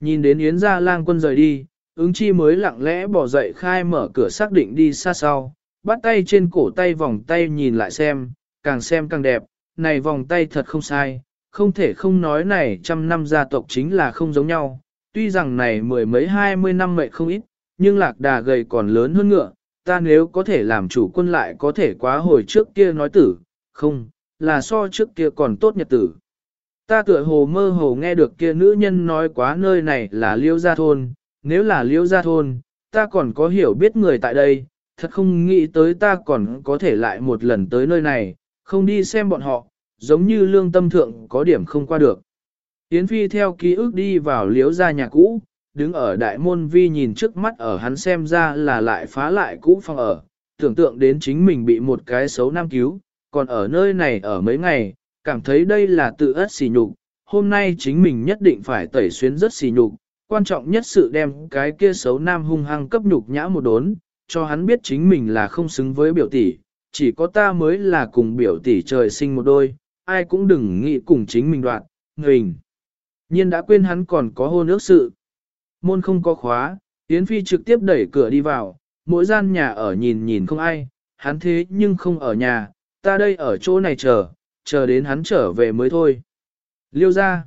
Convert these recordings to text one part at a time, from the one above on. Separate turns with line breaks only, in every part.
Nhìn đến Yến gia lang quân rời đi, ứng chi mới lặng lẽ bỏ dậy khai mở cửa xác định đi xa sau, bắt tay trên cổ tay vòng tay nhìn lại xem, càng xem càng đẹp, này vòng tay thật không sai, không thể không nói này trăm năm gia tộc chính là không giống nhau, tuy rằng này mười mấy hai mươi năm mệnh không ít, nhưng lạc đà gầy còn lớn hơn ngựa, ta nếu có thể làm chủ quân lại có thể quá hồi trước kia nói tử, không, là so trước kia còn tốt nhật tử. Ta tựa hồ mơ hồ nghe được kia nữ nhân nói quá nơi này là liêu gia thôn, nếu là liêu gia thôn, ta còn có hiểu biết người tại đây, thật không nghĩ tới ta còn có thể lại một lần tới nơi này, không đi xem bọn họ, giống như lương tâm thượng có điểm không qua được. Yến Phi theo ký ức đi vào liếu gia nhà cũ, đứng ở đại môn vi nhìn trước mắt ở hắn xem ra là lại phá lại cũ phòng ở, tưởng tượng đến chính mình bị một cái xấu nam cứu, còn ở nơi này ở mấy ngày, cảm thấy đây là tự ớt xỉ nhục, hôm nay chính mình nhất định phải tẩy xuyến rất xỉ nhục, quan trọng nhất sự đem cái kia xấu nam hung hăng cấp nhục nhã một đốn, cho hắn biết chính mình là không xứng với biểu tỷ, chỉ có ta mới là cùng biểu tỷ trời sinh một đôi, ai cũng đừng nghĩ cùng chính mình đoạn, mình. Nhiên đã quên hắn còn có hôn ước sự. Môn không có khóa, Yến Phi trực tiếp đẩy cửa đi vào, mỗi gian nhà ở nhìn nhìn không ai, hắn thế nhưng không ở nhà, ta đây ở chỗ này chờ, chờ đến hắn trở về mới thôi. Liêu ra.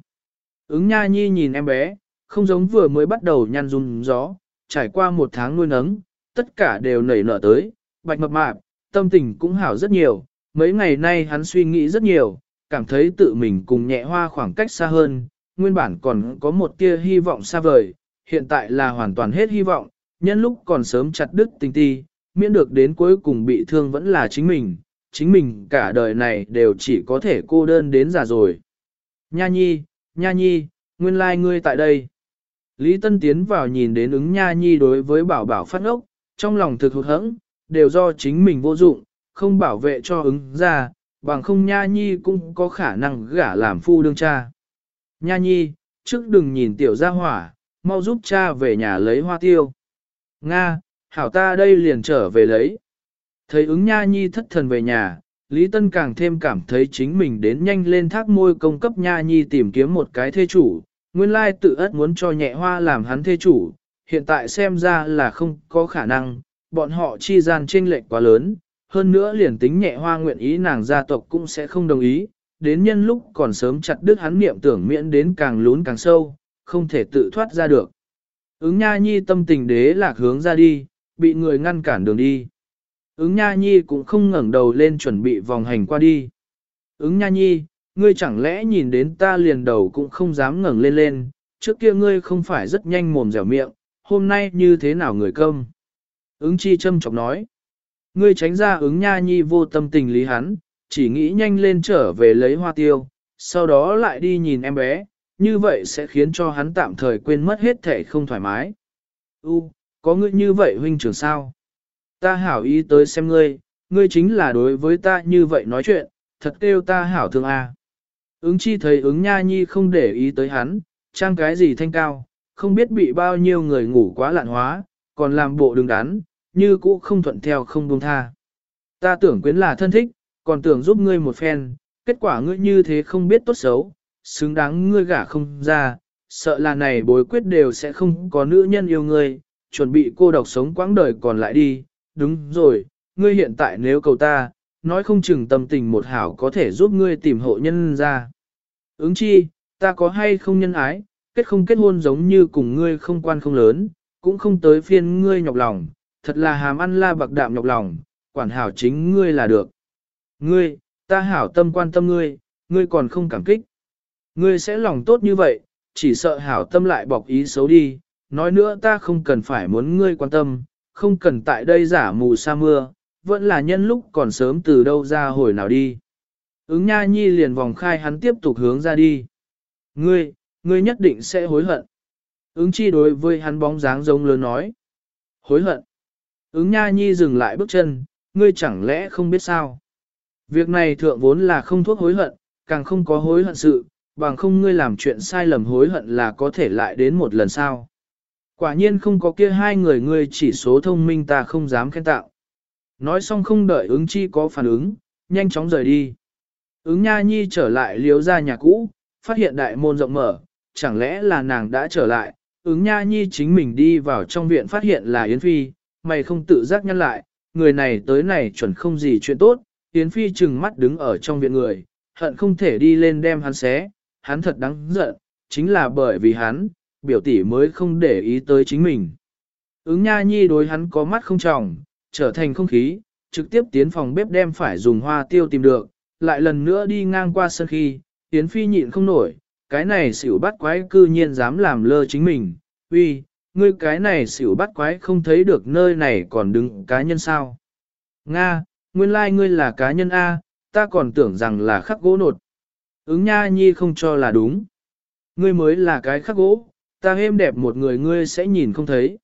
Ứng nha nhi nhìn em bé, không giống vừa mới bắt đầu nhăn run gió, trải qua một tháng nuôi nấng, tất cả đều nảy nở tới, bạch mập mạp, tâm tình cũng hảo rất nhiều, mấy ngày nay hắn suy nghĩ rất nhiều, cảm thấy tự mình cùng nhẹ hoa khoảng cách xa hơn, nguyên bản còn có một tia hy vọng xa vời, hiện tại là hoàn toàn hết hy vọng, nhân lúc còn sớm chặt đứt tình ti, miễn được đến cuối cùng bị thương vẫn là chính mình, chính mình cả đời này đều chỉ có thể cô đơn đến già rồi. Nha nhi, nha nhi, nguyên lai like ngươi tại đây. Lý Tân tiến vào nhìn đến ứng nha nhi đối với bảo bảo phát ốc, trong lòng thực hụt hẫng, đều do chính mình vô dụng, không bảo vệ cho ứng ra, bằng không nha nhi cũng có khả năng gả làm phu đương cha. Nha nhi, trước đừng nhìn tiểu gia hỏa, mau giúp cha về nhà lấy hoa tiêu. Nga, hảo ta đây liền trở về lấy. Thấy ứng nha nhi thất thần về nhà, Lý Tân càng thêm cảm thấy chính mình đến nhanh lên thác môi công cấp nha nhi tìm kiếm một cái thê chủ, nguyên lai tự ất muốn cho nhẹ hoa làm hắn thê chủ, hiện tại xem ra là không có khả năng, bọn họ chi gian chênh lệch quá lớn, hơn nữa liền tính nhẹ hoa nguyện ý nàng gia tộc cũng sẽ không đồng ý, đến nhân lúc còn sớm chặt đứt hắn niệm tưởng miễn đến càng lún càng sâu, không thể tự thoát ra được. Ứng nha nhi tâm tình đế lạc hướng ra đi, bị người ngăn cản đường đi. Ứng nha nhi cũng không ngẩng đầu lên chuẩn bị vòng hành qua đi. Ứng nha nhi, ngươi chẳng lẽ nhìn đến ta liền đầu cũng không dám ngẩng lên lên, trước kia ngươi không phải rất nhanh mồm dẻo miệng, hôm nay như thế nào người công? Ứng chi châm chọc nói. Ngươi tránh ra ứng nha nhi vô tâm tình lý hắn, chỉ nghĩ nhanh lên trở về lấy hoa tiêu, sau đó lại đi nhìn em bé, như vậy sẽ khiến cho hắn tạm thời quên mất hết thể không thoải mái. U, có ngươi như vậy huynh trưởng sao? Ta hảo ý tới xem ngươi, ngươi chính là đối với ta như vậy nói chuyện, thật kêu ta hảo thương a. Ứng chi thấy ứng nha nhi không để ý tới hắn, trang cái gì thanh cao, không biết bị bao nhiêu người ngủ quá lạn hóa, còn làm bộ đứng đắn, như cũ không thuận theo không buông tha. Ta tưởng quyến là thân thích, còn tưởng giúp ngươi một phen, kết quả ngươi như thế không biết tốt xấu, xứng đáng ngươi gả không ra, sợ là này bối quyết đều sẽ không có nữ nhân yêu ngươi, chuẩn bị cô độc sống quãng đời còn lại đi, đúng rồi, ngươi hiện tại nếu cầu ta, nói không chừng tâm tình một hảo có thể giúp ngươi tìm hộ nhân ra. Ứng chi, ta có hay không nhân ái, kết không kết hôn giống như cùng ngươi không quan không lớn, cũng không tới phiên ngươi nhọc lòng, thật là hàm ăn la bạc đạm nhọc lòng, quản hảo chính ngươi là được. Ngươi, ta hảo tâm quan tâm ngươi, ngươi còn không cảm kích. Ngươi sẽ lòng tốt như vậy, chỉ sợ hảo tâm lại bọc ý xấu đi, nói nữa ta không cần phải muốn ngươi quan tâm, không cần tại đây giả mù sa mưa, vẫn là nhân lúc còn sớm từ đâu ra hồi nào đi. Ứng nha nhi liền vòng khai hắn tiếp tục hướng ra đi. Ngươi, ngươi nhất định sẽ hối hận. Ứng chi đối với hắn bóng dáng giống lớn nói. Hối hận. Ứng nha nhi dừng lại bước chân, ngươi chẳng lẽ không biết sao. Việc này thượng vốn là không thuốc hối hận, càng không có hối hận sự, bằng không ngươi làm chuyện sai lầm hối hận là có thể lại đến một lần sau. Quả nhiên không có kia hai người ngươi chỉ số thông minh ta không dám khen tạo. Nói xong không đợi ứng chi có phản ứng, nhanh chóng rời đi. Ứng nha nhi trở lại liếu ra nhà cũ, phát hiện đại môn rộng mở, chẳng lẽ là nàng đã trở lại, ứng nha nhi chính mình đi vào trong viện phát hiện là Yến Phi, mày không tự giác nhăn lại, người này tới này chuẩn không gì chuyện tốt, Yến Phi chừng mắt đứng ở trong viện người, hận không thể đi lên đem hắn xé, hắn thật đáng giận, chính là bởi vì hắn, biểu tỷ mới không để ý tới chính mình. Ứng nha nhi đối hắn có mắt không trọng, trở thành không khí, trực tiếp tiến phòng bếp đem phải dùng hoa tiêu tìm được, lại lần nữa đi ngang qua sân khi, Yến Phi nhịn không nổi, cái này xỉu bắt quái cư nhiên dám làm lơ chính mình, uy, ngươi cái này xỉu bắt quái không thấy được nơi này còn đứng cá nhân sao. Nga, nguyên lai like ngươi là cá nhân A, ta còn tưởng rằng là khắc gỗ nột. Ứng nha nhi không cho là đúng. Ngươi mới là cái khắc gỗ, ta êm đẹp một người ngươi sẽ nhìn không thấy.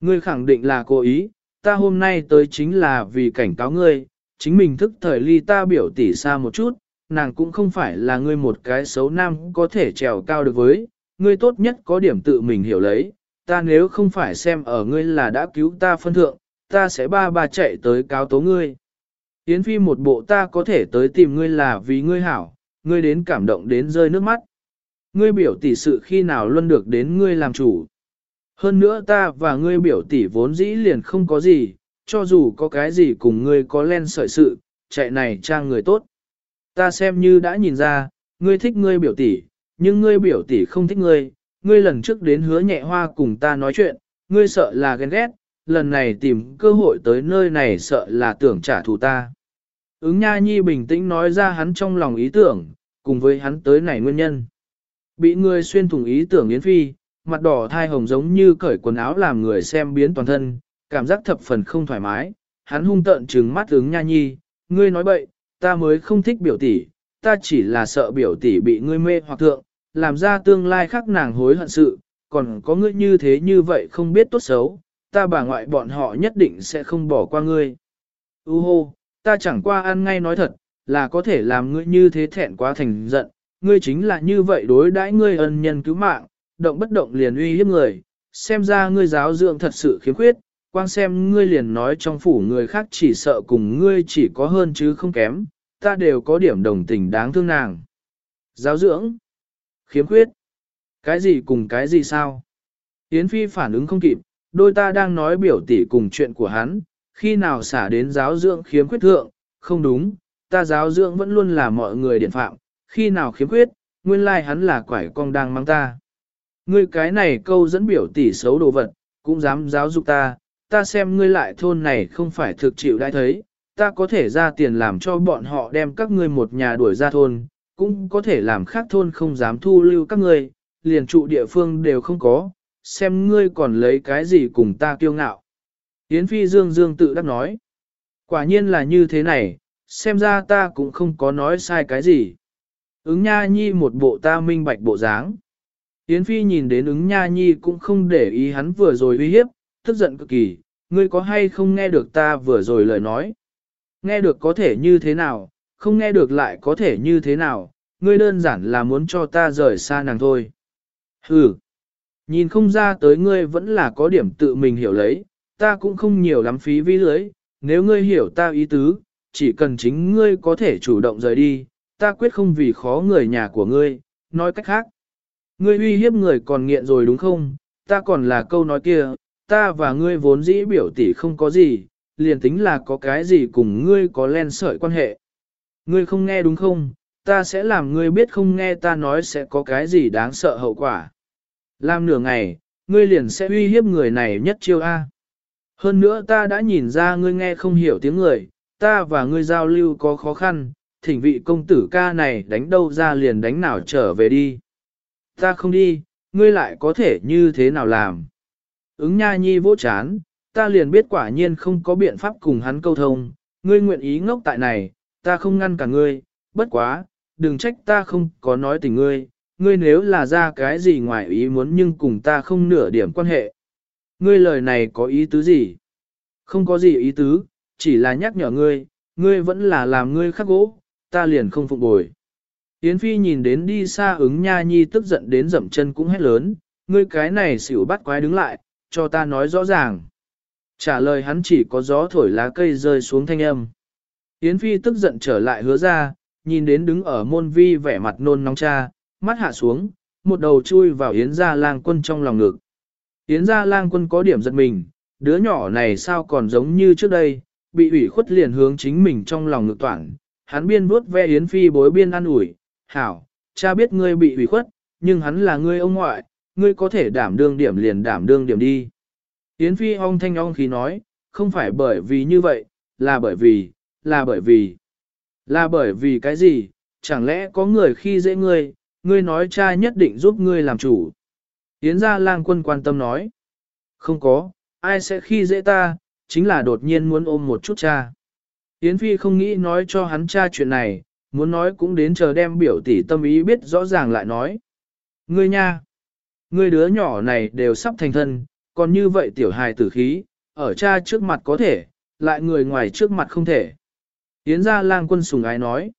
Ngươi khẳng định là cố ý, ta hôm nay tới chính là vì cảnh cáo ngươi, chính mình thức thời ly ta biểu tỉ xa một chút, nàng cũng không phải là ngươi một cái xấu nam có thể trèo cao được với, ngươi tốt nhất có điểm tự mình hiểu lấy, ta nếu không phải xem ở ngươi là đã cứu ta phân thượng, ta sẽ ba ba chạy tới cáo tố ngươi. Yến Phi một bộ ta có thể tới tìm ngươi là vì ngươi hảo, ngươi đến cảm động đến rơi nước mắt. Ngươi biểu tỷ sự khi nào luôn được đến ngươi làm chủ. Hơn nữa ta và ngươi biểu tỷ vốn dĩ liền không có gì, cho dù có cái gì cùng ngươi có len sợi sự, chạy này trang người tốt. Ta xem như đã nhìn ra, ngươi thích ngươi biểu tỷ, nhưng ngươi biểu tỷ không thích ngươi, ngươi lần trước đến hứa nhẹ hoa cùng ta nói chuyện, ngươi sợ là ghen ghét, lần này tìm cơ hội tới nơi này sợ là tưởng trả thù ta. Ứng Nha Nhi bình tĩnh nói ra hắn trong lòng ý tưởng, cùng với hắn tới này nguyên nhân. Bị người xuyên thủng ý tưởng Yến Phi, mặt đỏ thai hồng giống như cởi quần áo làm người xem biến toàn thân, cảm giác thập phần không thoải mái. Hắn hung tợn trừng mắt ứng Nha Nhi, ngươi nói bậy, ta mới không thích biểu tỷ, ta chỉ là sợ biểu tỷ bị ngươi mê hoặc thượng, làm ra tương lai khác nàng hối hận sự, còn có ngươi như thế như vậy không biết tốt xấu, ta bà ngoại bọn họ nhất định sẽ không bỏ qua ngươi. U hô, ta chẳng qua ăn ngay nói thật, là có thể làm ngươi như thế thẹn quá thành giận, ngươi chính là như vậy đối đãi ngươi ân nhân cứu mạng, động bất động liền uy hiếp người, xem ra ngươi giáo dưỡng thật sự khiếm khuyết, quang xem ngươi liền nói trong phủ người khác chỉ sợ cùng ngươi chỉ có hơn chứ không kém, ta đều có điểm đồng tình đáng thương nàng. Giáo dưỡng, khiếm khuyết, cái gì cùng cái gì sao? Yến Phi phản ứng không kịp, đôi ta đang nói biểu tỷ cùng chuyện của hắn, khi nào xả đến giáo dưỡng khiếm khuyết thượng, không đúng, ta giáo dưỡng vẫn luôn là mọi người điện phạm, khi nào khiếm khuyết, nguyên lai like hắn là quải con đang mang ta. Ngươi cái này câu dẫn biểu tỷ xấu đồ vật, cũng dám giáo dục ta, ta xem ngươi lại thôn này không phải thực chịu đã thấy, ta có thể ra tiền làm cho bọn họ đem các ngươi một nhà đuổi ra thôn, cũng có thể làm khác thôn không dám thu lưu các ngươi, liền trụ địa phương đều không có, xem ngươi còn lấy cái gì cùng ta kiêu ngạo. Yến Phi Dương Dương tự đắc nói, quả nhiên là như thế này, xem ra ta cũng không có nói sai cái gì. Ứng Nha Nhi một bộ ta minh bạch bộ dáng. Yến Phi nhìn đến ứng Nha Nhi cũng không để ý hắn vừa rồi uy hiếp, tức giận cực kỳ, ngươi có hay không nghe được ta vừa rồi lời nói. Nghe được có thể như thế nào, không nghe được lại có thể như thế nào, ngươi đơn giản là muốn cho ta rời xa nàng thôi. Hừ, nhìn không ra tới ngươi vẫn là có điểm tự mình hiểu lấy, ta cũng không nhiều lắm phí vi lưới, nếu ngươi hiểu ta ý tứ, chỉ cần chính ngươi có thể chủ động rời đi, ta quyết không vì khó người nhà của ngươi, nói cách khác. Ngươi uy hiếp người còn nghiện rồi đúng không, ta còn là câu nói kia, ta và ngươi vốn dĩ biểu tỷ không có gì, liền tính là có cái gì cùng ngươi có len sợi quan hệ. Ngươi không nghe đúng không, ta sẽ làm ngươi biết không nghe ta nói sẽ có cái gì đáng sợ hậu quả. Làm nửa ngày, ngươi liền sẽ uy hiếp người này nhất chiêu A. Hơn nữa ta đã nhìn ra ngươi nghe không hiểu tiếng người, ta và ngươi giao lưu có khó khăn, thỉnh vị công tử ca này đánh đâu ra liền đánh nào trở về đi. Ta không đi, ngươi lại có thể như thế nào làm. Ứng nha nhi vỗ chán, ta liền biết quả nhiên không có biện pháp cùng hắn câu thông, ngươi nguyện ý ngốc tại này, ta không ngăn cả ngươi, bất quá, đừng trách ta không có nói tình ngươi, ngươi nếu là ra cái gì ngoài ý muốn nhưng cùng ta không nửa điểm quan hệ. Ngươi lời này có ý tứ gì? Không có gì ý tứ, chỉ là nhắc nhở ngươi, ngươi vẫn là làm ngươi khắc gỗ, ta liền không phục bồi. Yến Phi nhìn đến đi xa ứng nha nhi tức giận đến dậm chân cũng hét lớn, ngươi cái này xỉu bắt quái đứng lại, cho ta nói rõ ràng. Trả lời hắn chỉ có gió thổi lá cây rơi xuống thanh âm. Yến Phi tức giận trở lại hứa ra, nhìn đến đứng ở môn vi vẻ mặt nôn nóng cha, mắt hạ xuống, một đầu chui vào Yến Gia lang quân trong lòng ngực. Yến gia lang quân có điểm giật mình, đứa nhỏ này sao còn giống như trước đây, bị ủy khuất liền hướng chính mình trong lòng ngực toảng, Hắn biên vuốt ve Yến Phi bối biên an ủi, hảo, cha biết ngươi bị ủy khuất, nhưng hắn là ngươi ông ngoại, ngươi có thể đảm đương điểm liền đảm đương điểm đi. Yến Phi ong thanh ong khí nói, không phải bởi vì như vậy, là bởi vì, là bởi vì, là bởi vì cái gì, chẳng lẽ có người khi dễ ngươi, ngươi nói cha nhất định giúp ngươi làm chủ. Yến gia lang quân quan tâm nói, không có, ai sẽ khi dễ ta, chính là đột nhiên muốn ôm một chút cha. Yến Phi không nghĩ nói cho hắn cha chuyện này, muốn nói cũng đến chờ đem biểu tỷ tâm ý biết rõ ràng lại nói. Ngươi nha, ngươi đứa nhỏ này đều sắp thành thân, còn như vậy tiểu hài tử khí, ở cha trước mặt có thể, lại người ngoài trước mặt không thể. Yến gia lang quân sùng ái nói.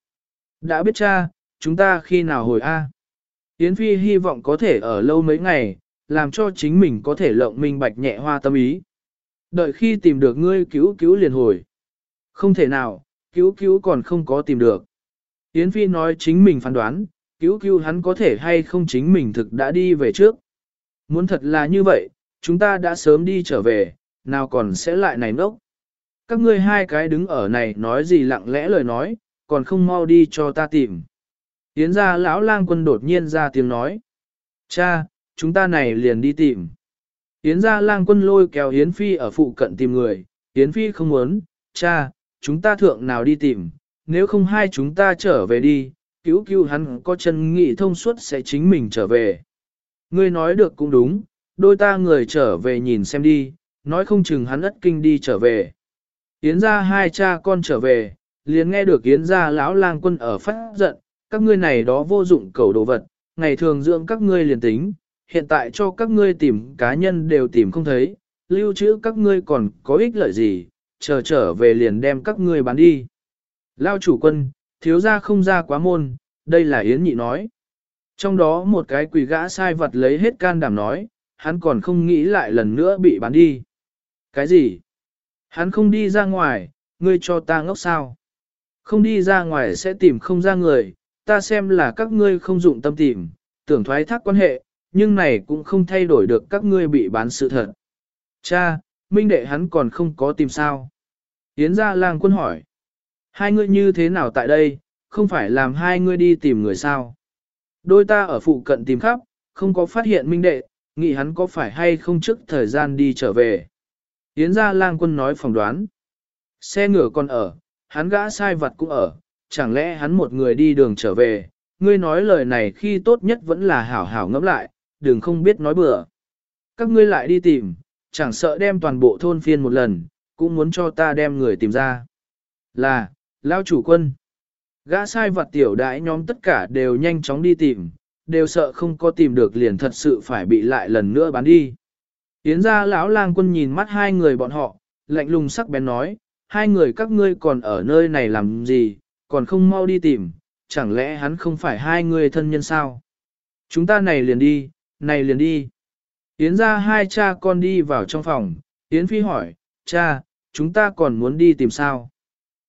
Đã biết cha, chúng ta khi nào hồi A. Yến Phi hy vọng có thể ở lâu mấy ngày, làm cho chính mình có thể lộng minh bạch nhẹ hoa tâm ý. Đợi khi tìm được ngươi cứu cứu liền hồi. Không thể nào, cứu cứu còn không có tìm được. Yến Phi nói chính mình phán đoán, cứu cứu hắn có thể hay không chính mình thực đã đi về trước. Muốn thật là như vậy, chúng ta đã sớm đi trở về, nào còn sẽ lại này nốc. Các ngươi hai cái đứng ở này nói gì lặng lẽ lời nói, còn không mau đi cho ta tìm. Yến ra lão lang quân đột nhiên ra tiếng nói. Cha, chúng ta này liền đi tìm. Yến ra lang quân lôi kéo Yến Phi ở phụ cận tìm người. Yến Phi không muốn, cha, chúng ta thượng nào đi tìm, nếu không hai chúng ta trở về đi, cứu cứu hắn có chân nghị thông suốt sẽ chính mình trở về. Ngươi nói được cũng đúng, đôi ta người trở về nhìn xem đi, nói không chừng hắn ất kinh đi trở về. Yến ra hai cha con trở về, liền nghe được Yến ra lão lang quân ở phát giận, các ngươi này đó vô dụng cầu đồ vật, ngày thường dưỡng các ngươi liền tính, hiện tại cho các ngươi tìm cá nhân đều tìm không thấy, lưu trữ các ngươi còn có ích lợi gì, chờ trở về liền đem các ngươi bán đi. Lao chủ quân, thiếu ra không ra quá môn, đây là Yến nhị nói. Trong đó một cái quỷ gã sai vật lấy hết can đảm nói, hắn còn không nghĩ lại lần nữa bị bán đi. Cái gì? Hắn không đi ra ngoài, ngươi cho ta ngốc sao? Không đi ra ngoài sẽ tìm không ra người, ta xem là các ngươi không dụng tâm tìm, tưởng thoái thác quan hệ, nhưng này cũng không thay đổi được các ngươi bị bán sự thật. Cha, minh đệ hắn còn không có tìm sao. Yến gia lang quân hỏi. Hai ngươi như thế nào tại đây, không phải làm hai ngươi đi tìm người sao? Đôi ta ở phụ cận tìm khắp, không có phát hiện minh đệ, nghĩ hắn có phải hay không trước thời gian đi trở về. Yến gia lang quân nói phỏng đoán. Xe ngựa còn ở, hắn gã sai vật cũng ở, chẳng lẽ hắn một người đi đường trở về, ngươi nói lời này khi tốt nhất vẫn là hảo hảo ngẫm lại, đừng không biết nói bừa. Các ngươi lại đi tìm, chẳng sợ đem toàn bộ thôn phiên một lần, cũng muốn cho ta đem người tìm ra. Là, lao chủ quân. Gã sai vật tiểu đại nhóm tất cả đều nhanh chóng đi tìm, đều sợ không có tìm được liền thật sự phải bị lại lần nữa bán đi. Yến ra lão lang quân nhìn mắt hai người bọn họ, lạnh lùng sắc bén nói, hai người các ngươi còn ở nơi này làm gì, còn không mau đi tìm, chẳng lẽ hắn không phải hai người thân nhân sao? Chúng ta này liền đi, này liền đi. Yến ra hai cha con đi vào trong phòng, Yến Phi hỏi, cha, chúng ta còn muốn đi tìm sao?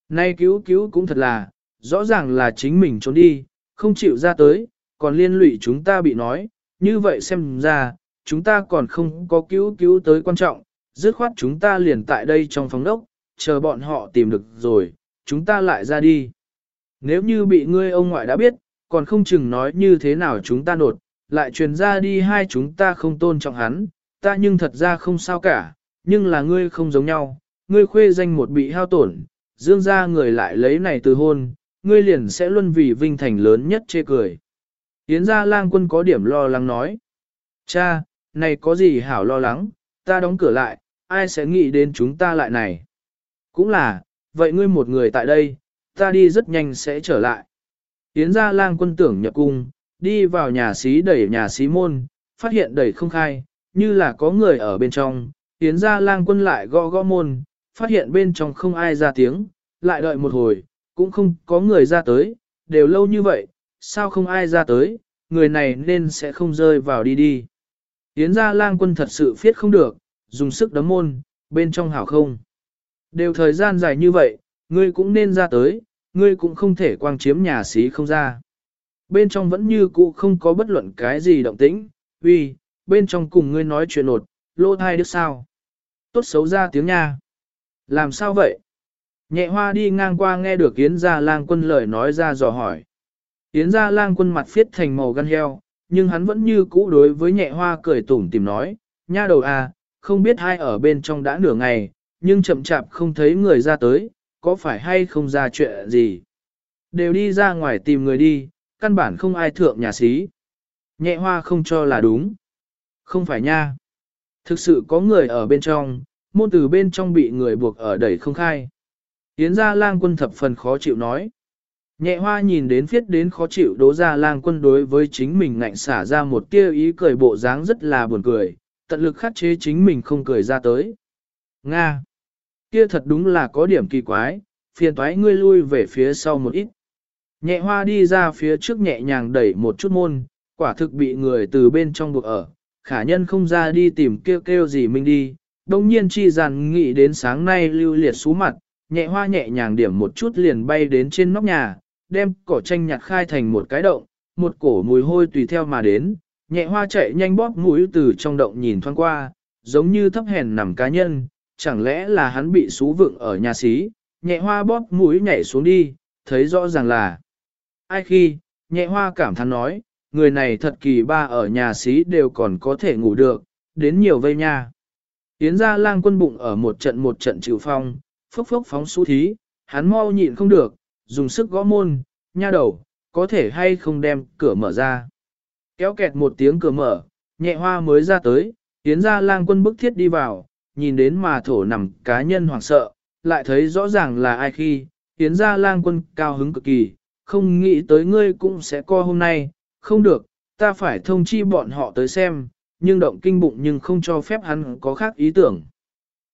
Nay cứu cứu cũng thật là, rõ ràng là chính mình trốn đi, không chịu ra tới, còn liên lụy chúng ta bị nói, như vậy xem ra, chúng ta còn không có cứu cứu tới quan trọng, dứt khoát chúng ta liền tại đây trong phòng đốc, chờ bọn họ tìm được rồi, chúng ta lại ra đi. Nếu như bị ngươi ông ngoại đã biết, còn không chừng nói như thế nào chúng ta nột, lại truyền ra đi hai chúng ta không tôn trọng hắn, ta nhưng thật ra không sao cả, nhưng là ngươi không giống nhau, ngươi khuê danh một bị hao tổn, dương ra người lại lấy này từ hôn, ngươi liền sẽ luôn vì vinh thành lớn nhất chê cười. Yến gia lang quân có điểm lo lắng nói, cha, này có gì hảo lo lắng, ta đóng cửa lại, ai sẽ nghĩ đến chúng ta lại này. Cũng là, vậy ngươi một người tại đây, ta đi rất nhanh sẽ trở lại. Yến gia lang quân tưởng nhập cung, đi vào nhà xí đẩy nhà xí môn, phát hiện đẩy không khai, như là có người ở bên trong. Yến gia lang quân lại gõ gõ môn, phát hiện bên trong không ai ra tiếng, lại đợi một hồi, cũng không có người ra tới, đều lâu như vậy, sao không ai ra tới, người này nên sẽ không rơi vào đi đi. Yến gia lang quân thật sự phiết không được, dùng sức đấm môn, bên trong hảo không. Đều thời gian dài như vậy, ngươi cũng nên ra tới, ngươi cũng không thể quang chiếm nhà xí không ra. Bên trong vẫn như cũ không có bất luận cái gì động tĩnh, uy, bên trong cùng ngươi nói chuyện nột, lô thai đức sao? Tốt xấu ra tiếng nha. Làm sao vậy? Nhẹ hoa đi ngang qua nghe được Yến Gia Lang quân lời nói ra dò hỏi. Yến Gia Lang quân mặt phiết thành màu gan heo, nhưng hắn vẫn như cũ đối với nhẹ hoa cười tủm tìm nói, nha đầu à, không biết hai ở bên trong đã nửa ngày, nhưng chậm chạp không thấy người ra tới, có phải hay không ra chuyện gì. Đều đi ra ngoài tìm người đi, căn bản không ai thượng nhà xí. Nhẹ hoa không cho là đúng. Không phải nha. Thực sự có người ở bên trong, môn từ bên trong bị người buộc ở đẩy không khai. Yến gia lang quân thập phần khó chịu nói. Nhẹ hoa nhìn đến phiết đến khó chịu đố ra lang quân đối với chính mình ngạnh xả ra một tia ý cười bộ dáng rất là buồn cười, tận lực khắc chế chính mình không cười ra tới. Nga! Kia thật đúng là có điểm kỳ quái, phiền toái ngươi lui về phía sau một ít. Nhẹ hoa đi ra phía trước nhẹ nhàng đẩy một chút môn, quả thực bị người từ bên trong buộc ở, khả nhân không ra đi tìm kêu kêu gì mình đi. Đông nhiên chi dàn nghĩ đến sáng nay lưu liệt xuống mặt, nhẹ hoa nhẹ nhàng điểm một chút liền bay đến trên nóc nhà, đem cỏ tranh nhặt khai thành một cái động, một cổ mùi hôi tùy theo mà đến, nhẹ hoa chạy nhanh bóp mũi từ trong động nhìn thoáng qua, giống như thấp hèn nằm cá nhân, chẳng lẽ là hắn bị xú vựng ở nhà xí, nhẹ hoa bóp mũi nhảy xuống đi, thấy rõ ràng là ai khi, nhẹ hoa cảm thán nói, người này thật kỳ ba ở nhà xí đều còn có thể ngủ được, đến nhiều vây nha. Yến ra lang quân bụng ở một trận một trận chịu phong, phốc phốc phóng xú thí, hắn mau nhịn không được, dùng sức gõ môn, nha đầu, có thể hay không đem cửa mở ra. Kéo kẹt một tiếng cửa mở, nhẹ hoa mới ra tới, Yến ra lang quân bức thiết đi vào, nhìn đến mà thổ nằm cá nhân hoảng sợ, lại thấy rõ ràng là ai khi, Yến ra lang quân cao hứng cực kỳ, không nghĩ tới ngươi cũng sẽ co hôm nay, không được, ta phải thông chi bọn họ tới xem, nhưng động kinh bụng nhưng không cho phép hắn có khác ý tưởng.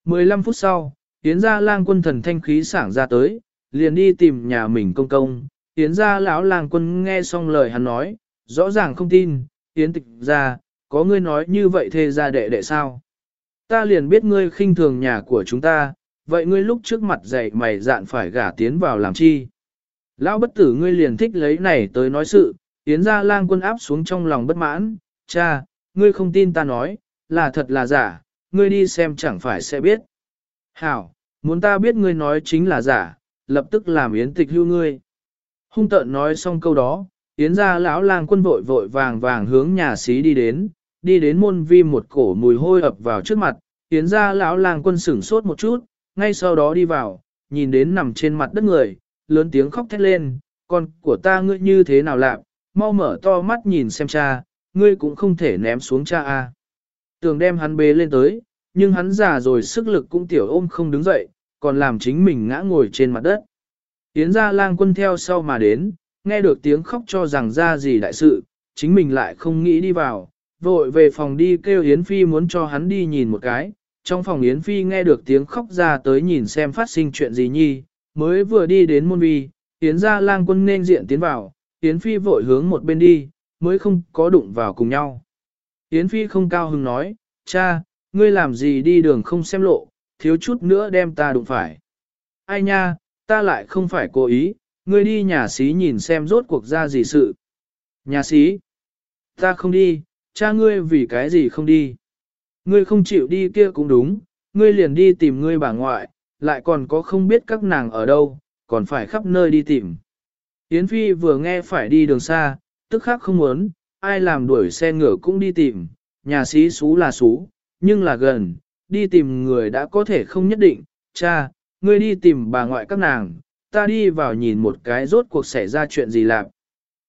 15 phút sau, Yến gia lang quân thần thanh khí sảng ra tới, liền đi tìm nhà mình công công. Yến gia lão lang quân nghe xong lời hắn nói, rõ ràng không tin, Yến tịch ra, có ngươi nói như vậy thê ra đệ đệ sao? Ta liền biết ngươi khinh thường nhà của chúng ta, vậy ngươi lúc trước mặt dạy mày dạn phải gả tiến vào làm chi? Lão bất tử ngươi liền thích lấy này tới nói sự, Yến gia lang quân áp xuống trong lòng bất mãn, cha, ngươi không tin ta nói, là thật là giả, ngươi đi xem chẳng phải sẽ biết. Hảo, muốn ta biết ngươi nói chính là giả, lập tức làm yến tịch hưu ngươi. Hung tợn nói xong câu đó, yến gia lão lang quân vội vội vàng vàng hướng nhà xí đi đến, đi đến môn vi một cổ mùi hôi ập vào trước mặt, yến gia lão lang quân sửng sốt một chút, ngay sau đó đi vào, nhìn đến nằm trên mặt đất người, lớn tiếng khóc thét lên, con của ta ngươi như thế nào lạc, mau mở to mắt nhìn xem cha, ngươi cũng không thể ném xuống cha a. Tường đem hắn bế lên tới, nhưng hắn già rồi sức lực cũng tiểu ôm không đứng dậy, còn làm chính mình ngã ngồi trên mặt đất. Yến ra lang quân theo sau mà đến, nghe được tiếng khóc cho rằng ra gì đại sự, chính mình lại không nghĩ đi vào, vội về phòng đi kêu Yến Phi muốn cho hắn đi nhìn một cái. Trong phòng Yến Phi nghe được tiếng khóc ra tới nhìn xem phát sinh chuyện gì nhi, mới vừa đi đến môn vi, Yến ra lang quân nên diện tiến vào, Yến Phi vội hướng một bên đi, mới không có đụng vào cùng nhau. Yến Phi không cao hứng nói, cha, ngươi làm gì đi đường không xem lộ, thiếu chút nữa đem ta đụng phải. Ai nha, ta lại không phải cố ý, ngươi đi nhà xí nhìn xem rốt cuộc ra gì sự. Nhà xí, ta không đi, cha ngươi vì cái gì không đi. Ngươi không chịu đi kia cũng đúng, ngươi liền đi tìm ngươi bà ngoại, lại còn có không biết các nàng ở đâu, còn phải khắp nơi đi tìm. Yến Phi vừa nghe phải đi đường xa, tức khác không muốn, ai làm đuổi xe ngựa cũng đi tìm, nhà sĩ xú là xú, nhưng là gần, đi tìm người đã có thể không nhất định, cha, ngươi đi tìm bà ngoại các nàng, ta đi vào nhìn một cái rốt cuộc xảy ra chuyện gì lạc.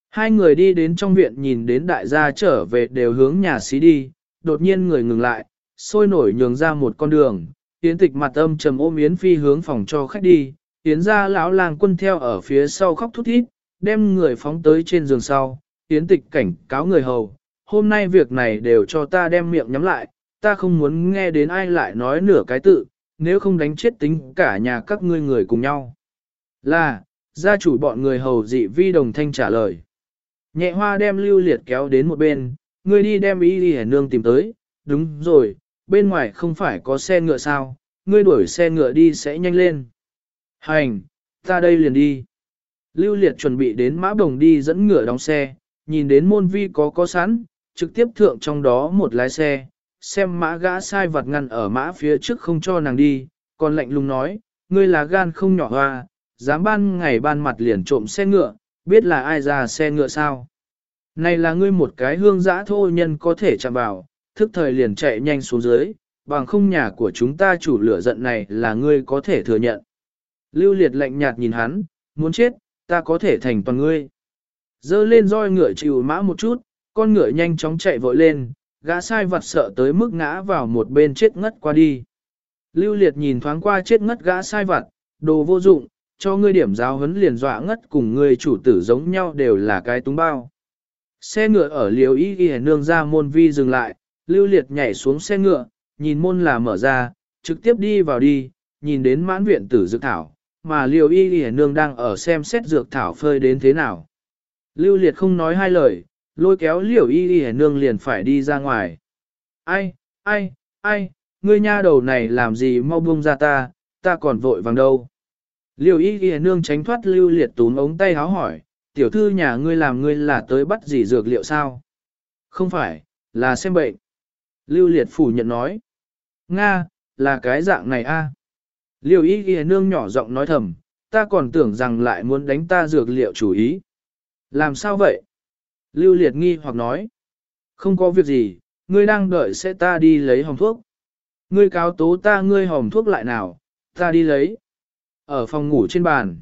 Hai người đi đến trong viện nhìn đến đại gia trở về đều hướng nhà xí đi, đột nhiên người ngừng lại, sôi nổi nhường ra một con đường, Yến tịch mặt âm trầm ôm Yến Phi hướng phòng cho khách đi, Yến ra lão làng quân theo ở phía sau khóc thút thít, đem người phóng tới trên giường sau, tiến tịch cảnh cáo người hầu, hôm nay việc này đều cho ta đem miệng nhắm lại, ta không muốn nghe đến ai lại nói nửa cái tự, nếu không đánh chết tính cả nhà các ngươi người cùng nhau. Là, gia chủ bọn người hầu dị vi đồng thanh trả lời. Nhẹ hoa đem lưu liệt kéo đến một bên, ngươi đi đem ý đi hẻ nương tìm tới, đúng rồi, bên ngoài không phải có xe ngựa sao, ngươi đuổi xe ngựa đi sẽ nhanh lên. Hành, ta đây liền đi. Lưu liệt chuẩn bị đến mã đồng đi dẫn ngựa đóng xe, nhìn đến môn vi có có sẵn, trực tiếp thượng trong đó một lái xe, xem mã gã sai vật ngăn ở mã phía trước không cho nàng đi, còn lạnh lùng nói, ngươi là gan không nhỏ hoa, dám ban ngày ban mặt liền trộm xe ngựa, biết là ai ra xe ngựa sao. Này là ngươi một cái hương giã thô nhân có thể chạm vào, thức thời liền chạy nhanh xuống dưới, bằng không nhà của chúng ta chủ lửa giận này là ngươi có thể thừa nhận. Lưu liệt lạnh nhạt nhìn hắn, muốn chết, ta có thể thành toàn ngươi. Dơ lên roi ngựa chịu mã một chút, con ngựa nhanh chóng chạy vội lên, gã sai vặt sợ tới mức ngã vào một bên chết ngất qua đi. Lưu liệt nhìn thoáng qua chết ngất gã sai vặt, đồ vô dụng, cho ngươi điểm giáo huấn liền dọa ngất cùng ngươi chủ tử giống nhau đều là cái túng bao. Xe ngựa ở liều y ghi nương ra môn vi dừng lại, lưu liệt nhảy xuống xe ngựa, nhìn môn là mở ra, trực tiếp đi vào đi, nhìn đến mãn viện tử dược thảo, mà liều y ghi nương đang ở xem xét dược thảo phơi đến thế nào. Lưu liệt không nói hai lời, lôi kéo liều y ghi nương liền phải đi ra ngoài. Ai, ai, ai, ngươi nha đầu này làm gì mau buông ra ta, ta còn vội vàng đâu. Liều y ghi nương tránh thoát lưu liệt túm ống tay háo hỏi, tiểu thư nhà ngươi làm ngươi là tới bắt gì dược liệu sao? Không phải, là xem bệnh. Lưu liệt phủ nhận nói. Nga, là cái dạng này a. Liêu y ghi nương nhỏ giọng nói thầm, ta còn tưởng rằng lại muốn đánh ta dược liệu chủ ý. Làm sao vậy? Lưu liệt nghi hoặc nói. Không có việc gì, ngươi đang đợi sẽ ta đi lấy hồng thuốc. Ngươi cáo tố ta ngươi hồng thuốc lại nào, ta đi lấy. Ở phòng ngủ trên bàn.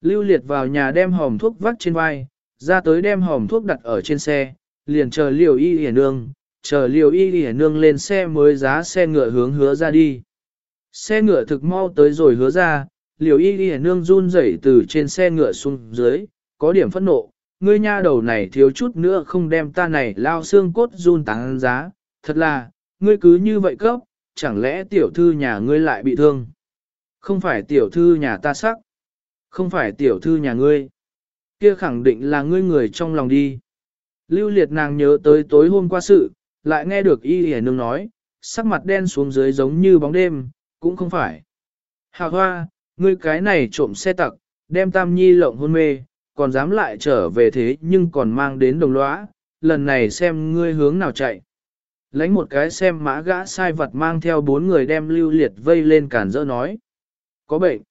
Lưu liệt vào nhà đem hồng thuốc vắt trên vai, ra tới đem hồng thuốc đặt ở trên xe, liền chờ liều y hề nương, chờ liều y hề nương lên xe mới giá xe ngựa hướng hứa ra đi. Xe ngựa thực mau tới rồi hứa ra, liều y hề nương run rẩy từ trên xe ngựa xuống dưới, có điểm phẫn nộ, ngươi nha đầu này thiếu chút nữa không đem ta này lao xương cốt run tăng giá, thật là, ngươi cứ như vậy cấp, chẳng lẽ tiểu thư nhà ngươi lại bị thương? Không phải tiểu thư nhà ta sắc. Không phải tiểu thư nhà ngươi. Kia khẳng định là ngươi người trong lòng đi. Lưu liệt nàng nhớ tới tối hôm qua sự, lại nghe được y hề nương nói, sắc mặt đen xuống dưới giống như bóng đêm, cũng không phải. Hà hoa, ngươi cái này trộm xe tặc, đem tam nhi lộng hôn mê, còn dám lại trở về thế nhưng còn mang đến đồng lõa, lần này xem ngươi hướng nào chạy. Lánh một cái xem mã gã sai vật mang theo bốn người đem lưu liệt vây lên cản dỡ nói. Có bệnh.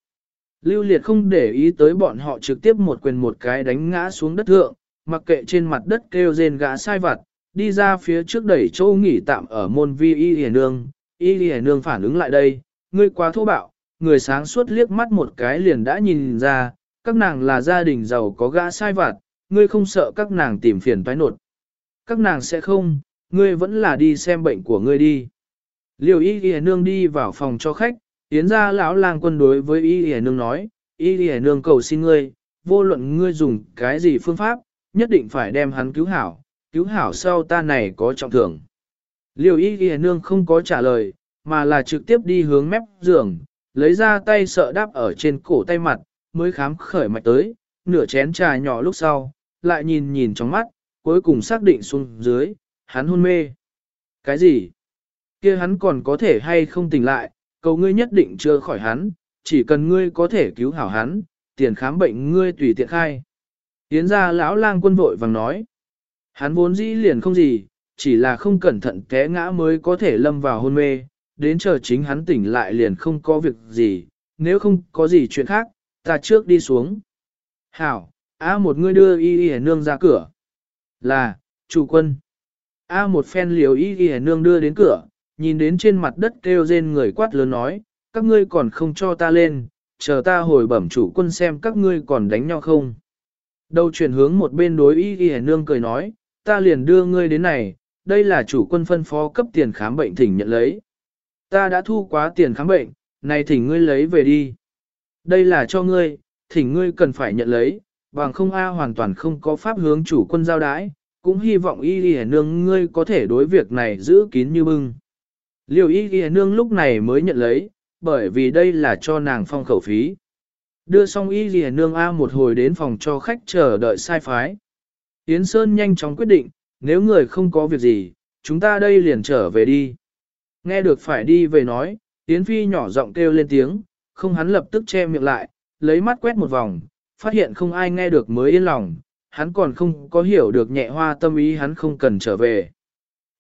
Lưu liệt không để ý tới bọn họ trực tiếp một quyền một cái đánh ngã xuống đất thượng, mặc kệ trên mặt đất kêu rên gã sai vặt, đi ra phía trước đẩy chỗ nghỉ tạm ở môn vi y hề nương. Y hề nương phản ứng lại đây, ngươi quá thô bạo, người sáng suốt liếc mắt một cái liền đã nhìn ra, các nàng là gia đình giàu có gã sai vặt, ngươi không sợ các nàng tìm phiền toái nột. Các nàng sẽ không, ngươi vẫn là đi xem bệnh của ngươi đi. Liều y ghi nương đi vào phòng cho khách, Yến ra lão lang quân đối với y ghi nương nói, y ghi nương cầu xin ngươi, vô luận ngươi dùng cái gì phương pháp, nhất định phải đem hắn cứu hảo, cứu hảo sau ta này có trọng thưởng. Liều y ghi nương không có trả lời, mà là trực tiếp đi hướng mép giường, lấy ra tay sợ đáp ở trên cổ tay mặt, mới khám khởi mạch tới, nửa chén trà nhỏ lúc sau, lại nhìn nhìn trong mắt, cuối cùng xác định xuống dưới, hắn hôn mê. Cái gì? kia hắn còn có thể hay không tỉnh lại, cầu ngươi nhất định chưa khỏi hắn, chỉ cần ngươi có thể cứu hảo hắn, tiền khám bệnh ngươi tùy tiện khai. Yến ra lão lang quân vội vàng nói, hắn vốn dĩ liền không gì, chỉ là không cẩn thận té ngã mới có thể lâm vào hôn mê, đến chờ chính hắn tỉnh lại liền không có việc gì, nếu không có gì chuyện khác, ta trước đi xuống. Hảo, A một ngươi đưa y y nương ra cửa. Là, chủ quân. A một phen liều y y nương đưa đến cửa, nhìn đến trên mặt đất kêu rên người quát lớn nói, các ngươi còn không cho ta lên, chờ ta hồi bẩm chủ quân xem các ngươi còn đánh nhau không. Đầu chuyển hướng một bên đối y y nương cười nói, ta liền đưa ngươi đến này, đây là chủ quân phân phó cấp tiền khám bệnh thỉnh nhận lấy. Ta đã thu quá tiền khám bệnh, này thỉnh ngươi lấy về đi. Đây là cho ngươi, thỉnh ngươi cần phải nhận lấy, bằng không A hoàn toàn không có pháp hướng chủ quân giao đái, cũng hy vọng y y nương ngươi có thể đối việc này giữ kín như bưng. Liệu y y nương lúc này mới nhận lấy, bởi vì đây là cho nàng phong khẩu phí. Đưa xong y y nương A một hồi đến phòng cho khách chờ đợi sai phái. Yến Sơn nhanh chóng quyết định, nếu người không có việc gì, chúng ta đây liền trở về đi. Nghe được phải đi về nói, Yến Phi nhỏ giọng kêu lên tiếng, không hắn lập tức che miệng lại, lấy mắt quét một vòng, phát hiện không ai nghe được mới yên lòng, hắn còn không có hiểu được nhẹ hoa tâm ý hắn không cần trở về.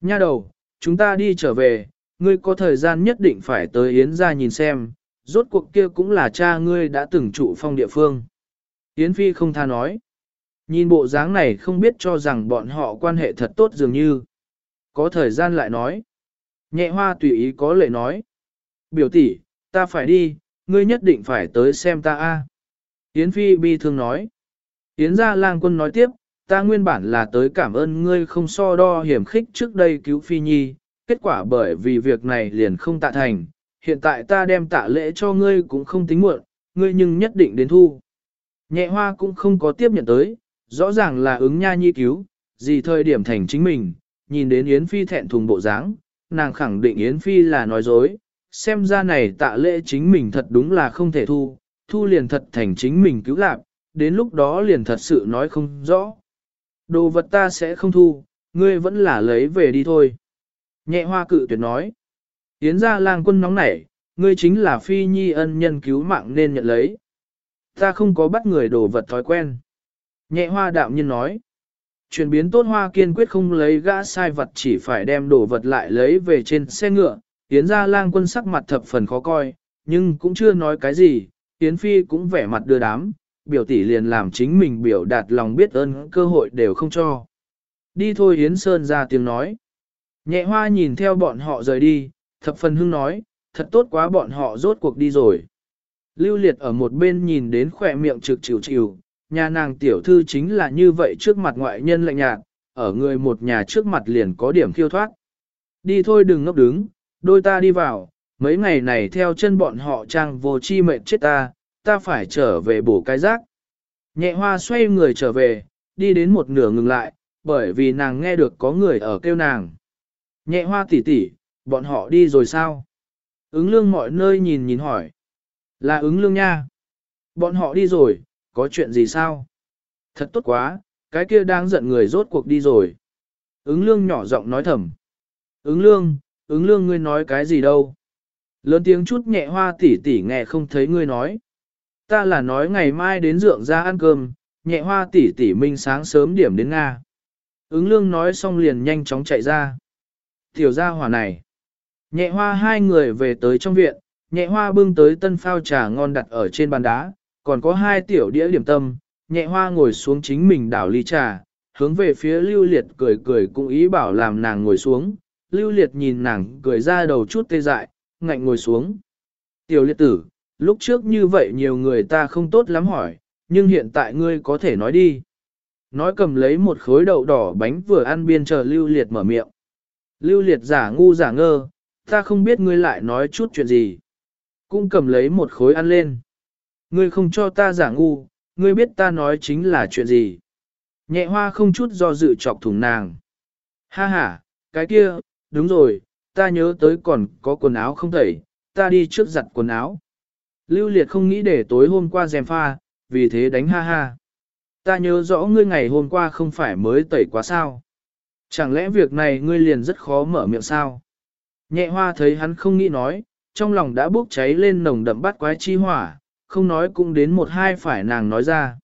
Nha đầu, chúng ta đi trở về, ngươi có thời gian nhất định phải tới Yến ra nhìn xem, rốt cuộc kia cũng là cha ngươi đã từng trụ phong địa phương. Yến Phi không tha nói. Nhìn bộ dáng này không biết cho rằng bọn họ quan hệ thật tốt dường như. Có thời gian lại nói. Nhẹ hoa tùy ý có lệ nói. Biểu tỷ, ta phải đi, ngươi nhất định phải tới xem ta a. Yến Phi bi thương nói. Yến gia lang quân nói tiếp, ta nguyên bản là tới cảm ơn ngươi không so đo hiểm khích trước đây cứu Phi Nhi, kết quả bởi vì việc này liền không tạ thành, hiện tại ta đem tạ lễ cho ngươi cũng không tính muộn, ngươi nhưng nhất định đến thu. Nhẹ hoa cũng không có tiếp nhận tới, rõ ràng là ứng nha nhi cứu, gì thời điểm thành chính mình, nhìn đến Yến Phi thẹn thùng bộ dáng, nàng khẳng định Yến Phi là nói dối, xem ra này tạ lễ chính mình thật đúng là không thể thu, thu liền thật thành chính mình cứu lạc, đến lúc đó liền thật sự nói không rõ. Đồ vật ta sẽ không thu, ngươi vẫn là lấy về đi thôi. Nhẹ hoa cự tuyệt nói. Yến ra lang quân nóng nảy, ngươi chính là phi nhi ân nhân cứu mạng nên nhận lấy. Ta không có bắt người đồ vật thói quen. Nhẹ hoa đạo nhân nói. Chuyển biến tốt hoa kiên quyết không lấy gã sai vật chỉ phải đem đồ vật lại lấy về trên xe ngựa. Yến ra lang quân sắc mặt thập phần khó coi, nhưng cũng chưa nói cái gì. Yến phi cũng vẻ mặt đưa đám, biểu tỷ liền làm chính mình biểu đạt lòng biết ơn cơ hội đều không cho. Đi thôi Yến Sơn ra tiếng nói. Nhẹ hoa nhìn theo bọn họ rời đi, thập phần hưng nói, thật tốt quá bọn họ rốt cuộc đi rồi. Lưu liệt ở một bên nhìn đến khỏe miệng trực chịu chịu, nhà nàng tiểu thư chính là như vậy trước mặt ngoại nhân lạnh nhạt, ở người một nhà trước mặt liền có điểm khiêu thoát. Đi thôi đừng ngốc đứng, đôi ta đi vào, mấy ngày này theo chân bọn họ trang vô chi mệnh chết ta, ta phải trở về bổ cái rác. Nhẹ hoa xoay người trở về, đi đến một nửa ngừng lại, bởi vì nàng nghe được có người ở kêu nàng. Nhẹ hoa tỉ tỉ bọn họ đi rồi sao? Ứng lương mọi nơi nhìn nhìn hỏi. Là ứng lương nha. Bọn họ đi rồi, có chuyện gì sao? Thật tốt quá, cái kia đang giận người rốt cuộc đi rồi. Ứng lương nhỏ giọng nói thầm. Ứng lương, ứng lương ngươi nói cái gì đâu? Lớn tiếng chút nhẹ hoa tỷ tỷ nghe không thấy ngươi nói. Ta là nói ngày mai đến dượng ra ăn cơm, nhẹ hoa tỷ tỷ minh sáng sớm điểm đến Nga. Ứng lương nói xong liền nhanh chóng chạy ra. Tiểu gia hỏa này. Nhẹ hoa hai người về tới trong viện, nhẹ hoa bưng tới tân phao trà ngon đặt ở trên bàn đá, còn có hai tiểu đĩa điểm tâm, nhẹ hoa ngồi xuống chính mình đảo ly trà, hướng về phía lưu liệt cười cười cũng ý bảo làm nàng ngồi xuống, lưu liệt nhìn nàng cười ra đầu chút tê dại, ngạnh ngồi xuống. Tiểu liệt tử, lúc trước như vậy nhiều người ta không tốt lắm hỏi, nhưng hiện tại ngươi có thể nói đi. Nói cầm lấy một khối đậu đỏ bánh vừa ăn biên chờ lưu liệt mở miệng. Lưu liệt giả ngu giả ngơ, ta không biết ngươi lại nói chút chuyện gì. Cũng cầm lấy một khối ăn lên. Ngươi không cho ta giả ngu, ngươi biết ta nói chính là chuyện gì. Nhẹ hoa không chút do dự chọc thủng nàng. Ha ha, cái kia, đúng rồi, ta nhớ tới còn có quần áo không tẩy, ta đi trước giặt quần áo. Lưu liệt không nghĩ để tối hôm qua dèm pha, vì thế đánh ha ha. Ta nhớ rõ ngươi ngày hôm qua không phải mới tẩy quá sao. Chẳng lẽ việc này ngươi liền rất khó mở miệng sao? Nhẹ hoa thấy hắn không nghĩ nói, trong lòng đã bốc cháy lên nồng đậm bát quái chi hỏa, không nói cũng đến một hai phải nàng nói ra.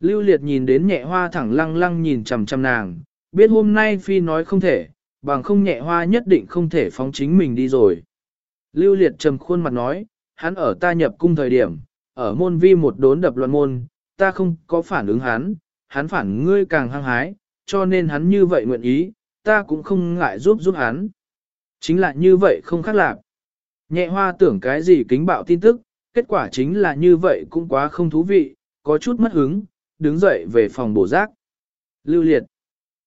Lưu liệt nhìn đến nhẹ hoa thẳng lăng lăng nhìn chằm chằm nàng, biết hôm nay phi nói không thể, bằng không nhẹ hoa nhất định không thể phóng chính mình đi rồi. Lưu liệt trầm khuôn mặt nói, hắn ở ta nhập cung thời điểm, ở môn vi một đốn đập loạn môn, ta không có phản ứng hắn, hắn phản ngươi càng hăng hái, cho nên hắn như vậy nguyện ý, ta cũng không ngại giúp giúp hắn. Chính là như vậy không khác lạc. Nhẹ hoa tưởng cái gì kính bạo tin tức, kết quả chính là như vậy cũng quá không thú vị, có chút mất hứng, đứng dậy về phòng bổ giác. Lưu liệt.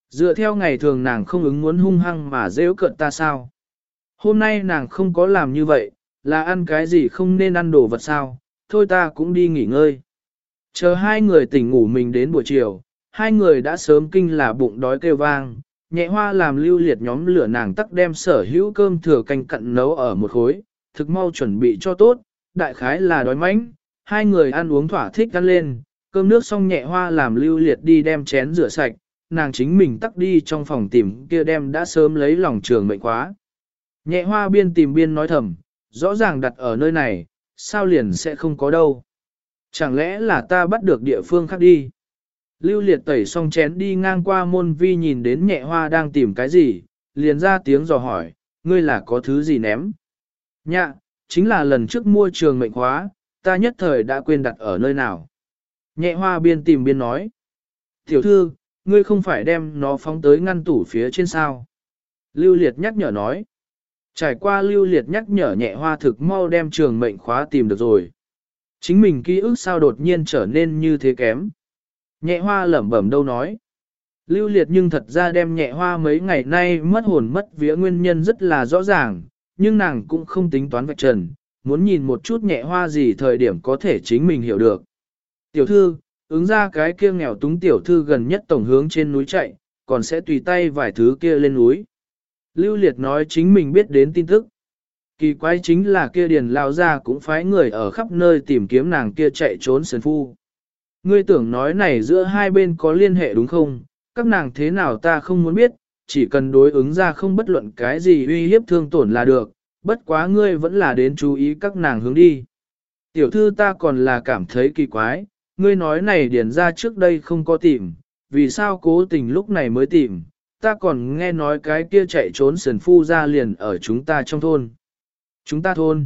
Dựa theo ngày thường nàng không ứng muốn hung hăng mà dễ cận ta sao. Hôm nay nàng không có làm như vậy, là ăn cái gì không nên ăn đồ vật sao, thôi ta cũng đi nghỉ ngơi. Chờ hai người tỉnh ngủ mình đến buổi chiều, hai người đã sớm kinh là bụng đói kêu vang, nhẹ hoa làm lưu liệt nhóm lửa nàng tắc đem sở hữu cơm thừa canh cận nấu ở một khối, thực mau chuẩn bị cho tốt, đại khái là đói mánh, hai người ăn uống thỏa thích ăn lên, cơm nước xong nhẹ hoa làm lưu liệt đi đem chén rửa sạch, nàng chính mình tắc đi trong phòng tìm kia đem đã sớm lấy lòng trường mệnh quá. Nhẹ hoa biên tìm biên nói thầm, rõ ràng đặt ở nơi này, sao liền sẽ không có đâu. Chẳng lẽ là ta bắt được địa phương khác đi? Lưu liệt tẩy xong chén đi ngang qua môn vi nhìn đến nhẹ hoa đang tìm cái gì, liền ra tiếng dò hỏi, ngươi là có thứ gì ném? Nhạ, chính là lần trước mua trường mệnh khóa, ta nhất thời đã quên đặt ở nơi nào. Nhẹ hoa biên tìm biên nói. Tiểu thư, ngươi không phải đem nó phóng tới ngăn tủ phía trên sao. Lưu Liệt nhắc nhở nói. Trải qua Lưu Liệt nhắc nhở nhẹ hoa thực mau đem trường mệnh khóa tìm được rồi. Chính mình ký ức sao đột nhiên trở nên như thế kém. Nhẹ hoa lẩm bẩm đâu nói. Lưu Liệt nhưng thật ra đem nhẹ hoa mấy ngày nay mất hồn mất vía nguyên nhân rất là rõ ràng, nhưng nàng cũng không tính toán vạch trần, muốn nhìn một chút nhẹ hoa gì thời điểm có thể chính mình hiểu được. Tiểu thư, ứng ra cái kia nghèo túng tiểu thư gần nhất tổng hướng trên núi chạy, còn sẽ tùy tay vài thứ kia lên núi. Lưu Liệt nói chính mình biết đến tin tức. Kỳ quái chính là kia điền lao ra cũng phái người ở khắp nơi tìm kiếm nàng kia chạy trốn sơn phu. Ngươi tưởng nói này giữa hai bên có liên hệ đúng không? Các nàng thế nào ta không muốn biết, chỉ cần đối ứng ra không bất luận cái gì uy hiếp thương tổn là được, bất quá ngươi vẫn là đến chú ý các nàng hướng đi. Tiểu thư ta còn là cảm thấy kỳ quái, ngươi nói này điển ra trước đây không có tìm, vì sao cố tình lúc này mới tìm, ta còn nghe nói cái kia chạy trốn sườn phu ra liền ở chúng ta trong thôn. Chúng ta thôn,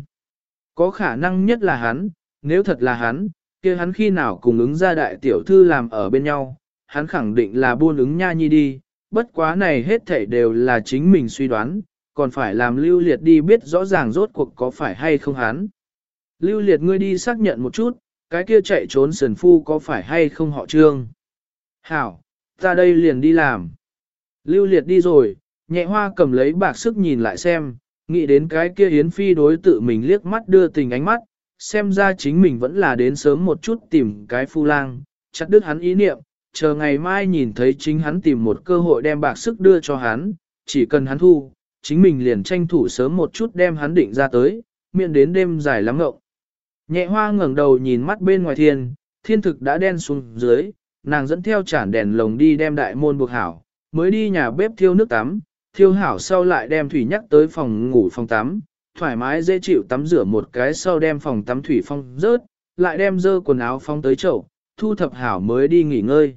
có khả năng nhất là hắn, nếu thật là hắn, kia hắn khi nào cùng ứng ra đại tiểu thư làm ở bên nhau, hắn khẳng định là buôn ứng nha nhi đi, bất quá này hết thảy đều là chính mình suy đoán, còn phải làm lưu liệt đi biết rõ ràng rốt cuộc có phải hay không hắn. Lưu liệt ngươi đi xác nhận một chút, cái kia chạy trốn sườn phu có phải hay không họ trương. Hảo, ta đây liền đi làm. Lưu liệt đi rồi, nhẹ hoa cầm lấy bạc sức nhìn lại xem, nghĩ đến cái kia Yến Phi đối tự mình liếc mắt đưa tình ánh mắt, xem ra chính mình vẫn là đến sớm một chút tìm cái phu lang, chặt đứt hắn ý niệm, chờ ngày mai nhìn thấy chính hắn tìm một cơ hội đem bạc sức đưa cho hắn, chỉ cần hắn thu, chính mình liền tranh thủ sớm một chút đem hắn định ra tới, miệng đến đêm dài lắm ngộng. Nhẹ hoa ngẩng đầu nhìn mắt bên ngoài thiên, thiên thực đã đen xuống dưới, nàng dẫn theo chản đèn lồng đi đem đại môn buộc hảo, mới đi nhà bếp thiêu nước tắm, thiêu hảo sau lại đem thủy nhắc tới phòng ngủ phòng tắm, thoải mái dễ chịu tắm rửa một cái sau đem phòng tắm thủy phong rớt, lại đem dơ quần áo phong tới chậu, thu thập hảo mới đi nghỉ ngơi.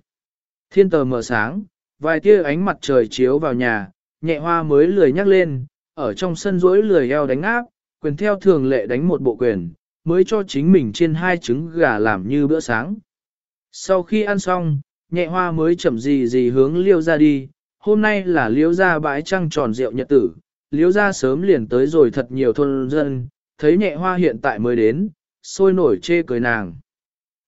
Thiên tờ mở sáng, vài tia ánh mặt trời chiếu vào nhà, nhẹ hoa mới lười nhắc lên, ở trong sân rỗi lười eo đánh áp, quyền theo thường lệ đánh một bộ quyền, mới cho chính mình trên hai trứng gà làm như bữa sáng. Sau khi ăn xong, nhẹ hoa mới chậm gì gì hướng liêu ra đi, hôm nay là liêu ra bãi trăng tròn rượu nhật tử, liêu ra sớm liền tới rồi thật nhiều thôn dân, thấy nhẹ hoa hiện tại mới đến, sôi nổi chê cười nàng.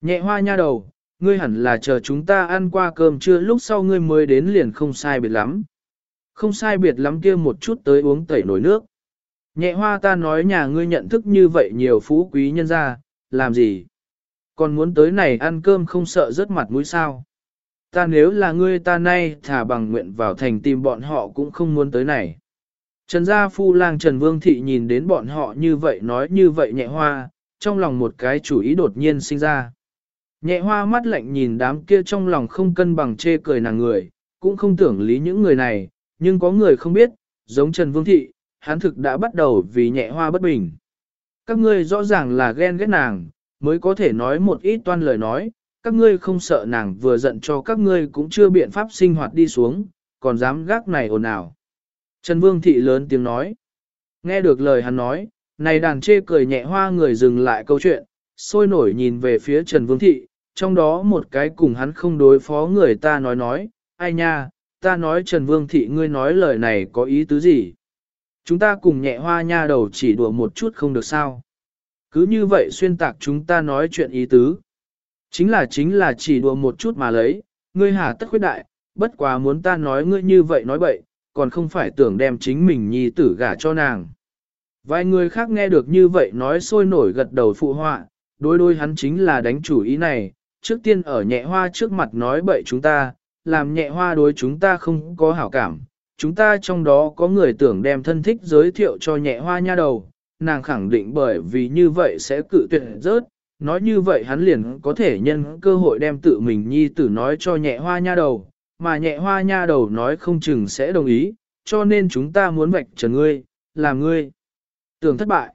Nhẹ hoa nha đầu, ngươi hẳn là chờ chúng ta ăn qua cơm trưa lúc sau ngươi mới đến liền không sai biệt lắm. Không sai biệt lắm kia một chút tới uống tẩy nổi nước. Nhẹ hoa ta nói nhà ngươi nhận thức như vậy nhiều phú quý nhân ra, làm gì? Còn muốn tới này ăn cơm không sợ rớt mặt mũi sao? Ta nếu là ngươi ta nay thả bằng nguyện vào thành tìm bọn họ cũng không muốn tới này. Trần gia phu lang Trần Vương Thị nhìn đến bọn họ như vậy nói như vậy nhẹ hoa, trong lòng một cái chủ ý đột nhiên sinh ra. Nhẹ hoa mắt lạnh nhìn đám kia trong lòng không cân bằng chê cười nàng người, cũng không tưởng lý những người này, nhưng có người không biết, giống Trần Vương Thị, hắn thực đã bắt đầu vì nhẹ hoa bất bình. Các ngươi rõ ràng là ghen ghét nàng, mới có thể nói một ít toan lời nói, các ngươi không sợ nàng vừa giận cho các ngươi cũng chưa biện pháp sinh hoạt đi xuống, còn dám gác này ồn ào. Trần Vương Thị lớn tiếng nói. Nghe được lời hắn nói, này đàn chê cười nhẹ hoa người dừng lại câu chuyện, sôi nổi nhìn về phía Trần Vương Thị, trong đó một cái cùng hắn không đối phó người ta nói nói, ai nha, ta nói Trần Vương Thị ngươi nói lời này có ý tứ gì? Chúng ta cùng nhẹ hoa nha đầu chỉ đùa một chút không được sao? Cứ như vậy xuyên tạc chúng ta nói chuyện ý tứ. Chính là chính là chỉ đùa một chút mà lấy, ngươi hà tất khuyết đại, bất quá muốn ta nói ngươi như vậy nói bậy, còn không phải tưởng đem chính mình nhi tử gả cho nàng. Vài người khác nghe được như vậy nói sôi nổi gật đầu phụ họa, đối đôi hắn chính là đánh chủ ý này, trước tiên ở nhẹ hoa trước mặt nói bậy chúng ta, làm nhẹ hoa đối chúng ta không có hảo cảm. Chúng ta trong đó có người tưởng đem thân thích giới thiệu cho nhẹ hoa nha đầu, nàng khẳng định bởi vì như vậy sẽ cự tuyệt rớt, nói như vậy hắn liền có thể nhân cơ hội đem tự mình nhi tử nói cho nhẹ hoa nha đầu, mà nhẹ hoa nha đầu nói không chừng sẽ đồng ý, cho nên chúng ta muốn vạch trần ngươi, làm ngươi. Tưởng thất bại.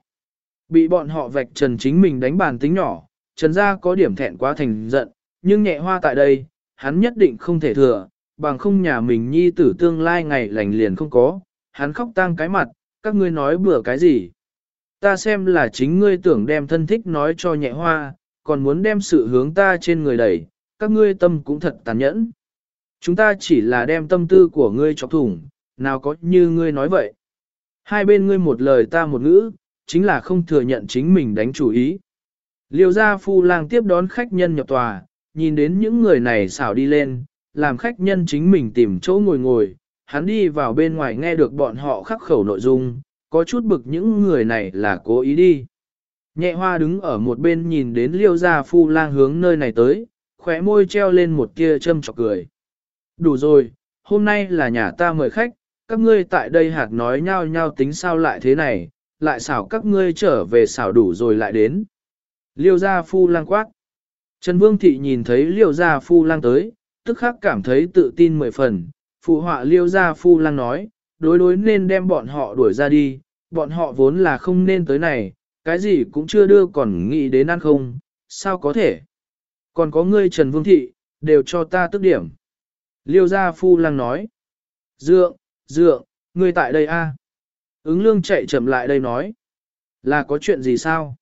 Bị bọn họ vạch trần chính mình đánh bàn tính nhỏ, trần Gia có điểm thẹn quá thành giận, nhưng nhẹ hoa tại đây, hắn nhất định không thể thừa, bằng không nhà mình nhi tử tương lai ngày lành liền không có, hắn khóc tang cái mặt, các ngươi nói bừa cái gì. Ta xem là chính ngươi tưởng đem thân thích nói cho nhẹ hoa, còn muốn đem sự hướng ta trên người đẩy, các ngươi tâm cũng thật tàn nhẫn. Chúng ta chỉ là đem tâm tư của ngươi chọc thủng, nào có như ngươi nói vậy. Hai bên ngươi một lời ta một ngữ, chính là không thừa nhận chính mình đánh chủ ý. Liêu gia phu lang tiếp đón khách nhân nhập tòa, nhìn đến những người này xảo đi lên, làm khách nhân chính mình tìm chỗ ngồi ngồi, hắn đi vào bên ngoài nghe được bọn họ khắc khẩu nội dung, có chút bực những người này là cố ý đi. Nhẹ hoa đứng ở một bên nhìn đến liêu gia phu lang hướng nơi này tới, khóe môi treo lên một tia châm chọc cười. Đủ rồi, hôm nay là nhà ta mời khách, các ngươi tại đây hạt nói nhau nhau tính sao lại thế này, lại xảo các ngươi trở về xảo đủ rồi lại đến. Liêu gia phu lang quát. Trần Vương Thị nhìn thấy liêu gia phu lang tới, tức khắc cảm thấy tự tin mười phần, phụ họa liêu gia phu lang nói, đối đối nên đem bọn họ đuổi ra đi, bọn họ vốn là không nên tới này, cái gì cũng chưa đưa còn nghĩ đến ăn không, sao có thể. Còn có ngươi Trần Vương Thị, đều cho ta tức điểm. Liêu gia phu lang nói, dượng, dượng, ngươi tại đây a? Ứng lương chạy chậm lại đây nói, là có chuyện gì sao?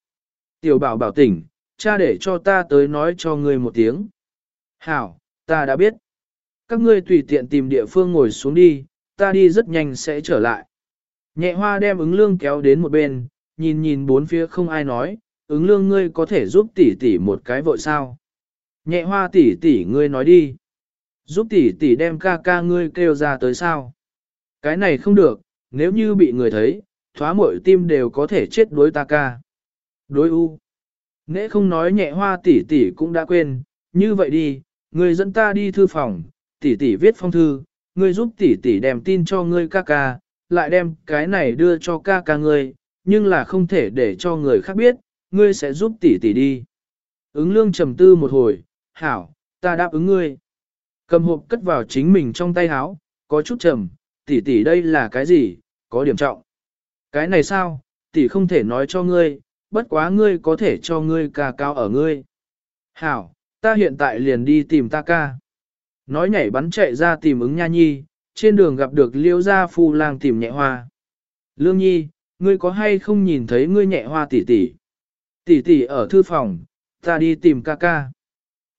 Tiểu bảo bảo tỉnh, cha để cho ta tới nói cho ngươi một tiếng. Hảo, ta đã biết. Các ngươi tùy tiện tìm địa phương ngồi xuống đi, ta đi rất nhanh sẽ trở lại. Nhẹ hoa đem ứng lương kéo đến một bên, nhìn nhìn bốn phía không ai nói, ứng lương ngươi có thể giúp tỷ tỷ một cái vội sao. Nhẹ hoa tỷ tỷ ngươi nói đi. Giúp tỷ tỷ đem ca ca ngươi kêu ra tới sao. Cái này không được, nếu như bị người thấy, thoá mội tim đều có thể chết đối ta ca. Đối u. Nễ không nói nhẹ hoa tỷ tỷ cũng đã quên, như vậy đi, người dẫn ta đi thư phòng, tỷ tỷ viết phong thư, ngươi giúp tỷ tỷ đem tin cho ngươi ca ca, lại đem cái này đưa cho ca ca ngươi, nhưng là không thể để cho người khác biết, ngươi sẽ giúp tỷ tỷ đi. Ứng lương trầm tư một hồi, hảo, ta đáp ứng ngươi. Cầm hộp cất vào chính mình trong tay áo, có chút trầm, tỷ tỷ đây là cái gì, có điểm trọng. Cái này sao, tỷ không thể nói cho ngươi, bất quá ngươi có thể cho ngươi ca cao ở ngươi. Hảo, ta hiện tại liền đi tìm ta ca. Nói nhảy bắn chạy ra tìm ứng nha nhi, trên đường gặp được liêu gia phu lang tìm nhẹ hoa. Lương nhi, ngươi có hay không nhìn thấy ngươi nhẹ hoa tỷ tỷ? Tỷ tỷ ở thư phòng, ta đi tìm ca ca.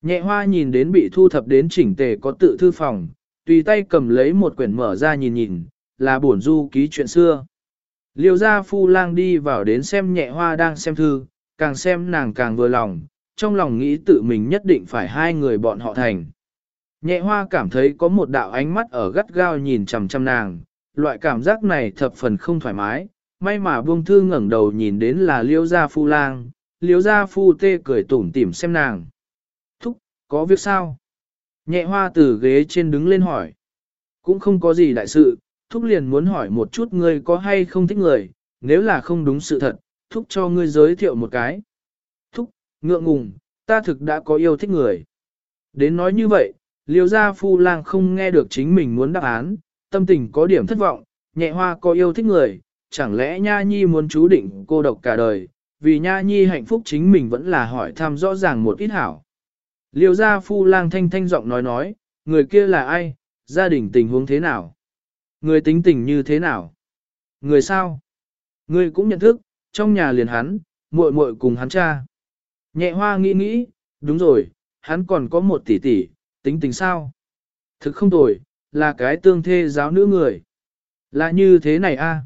Nhẹ hoa nhìn đến bị thu thập đến chỉnh tề có tự thư phòng, tùy tay cầm lấy một quyển mở ra nhìn nhìn, là bổn du ký chuyện xưa. Liêu gia phu lang đi vào đến xem nhẹ hoa đang xem thư, càng xem nàng càng vừa lòng, trong lòng nghĩ tự mình nhất định phải hai người bọn họ thành. Nhẹ hoa cảm thấy có một đạo ánh mắt ở gắt gao nhìn chằm chằm nàng, loại cảm giác này thập phần không thoải mái, may mà buông thư ngẩng đầu nhìn đến là liêu gia phu lang, liêu gia phu tê cười tủm tỉm xem nàng. Thúc, có việc sao? Nhẹ hoa từ ghế trên đứng lên hỏi. Cũng không có gì đại sự, thúc liền muốn hỏi một chút ngươi có hay không thích người, nếu là không đúng sự thật, thúc cho ngươi giới thiệu một cái. Thúc, ngượng ngùng, ta thực đã có yêu thích người. Đến nói như vậy, liêu gia phu lang không nghe được chính mình muốn đáp án, tâm tình có điểm thất vọng, nhẹ hoa có yêu thích người, chẳng lẽ nha nhi muốn chú định cô độc cả đời, vì nha nhi hạnh phúc chính mình vẫn là hỏi thăm rõ ràng một ít hảo. Liêu gia phu lang thanh thanh giọng nói nói, người kia là ai, gia đình tình huống thế nào? Người tính tình như thế nào? Người sao? Người cũng nhận thức, trong nhà liền hắn, muội muội cùng hắn cha. Nhẹ hoa nghĩ nghĩ, đúng rồi, hắn còn có một tỷ tỷ, tính tình sao? Thực không tồi, là cái tương thê giáo nữ người. Là như thế này a.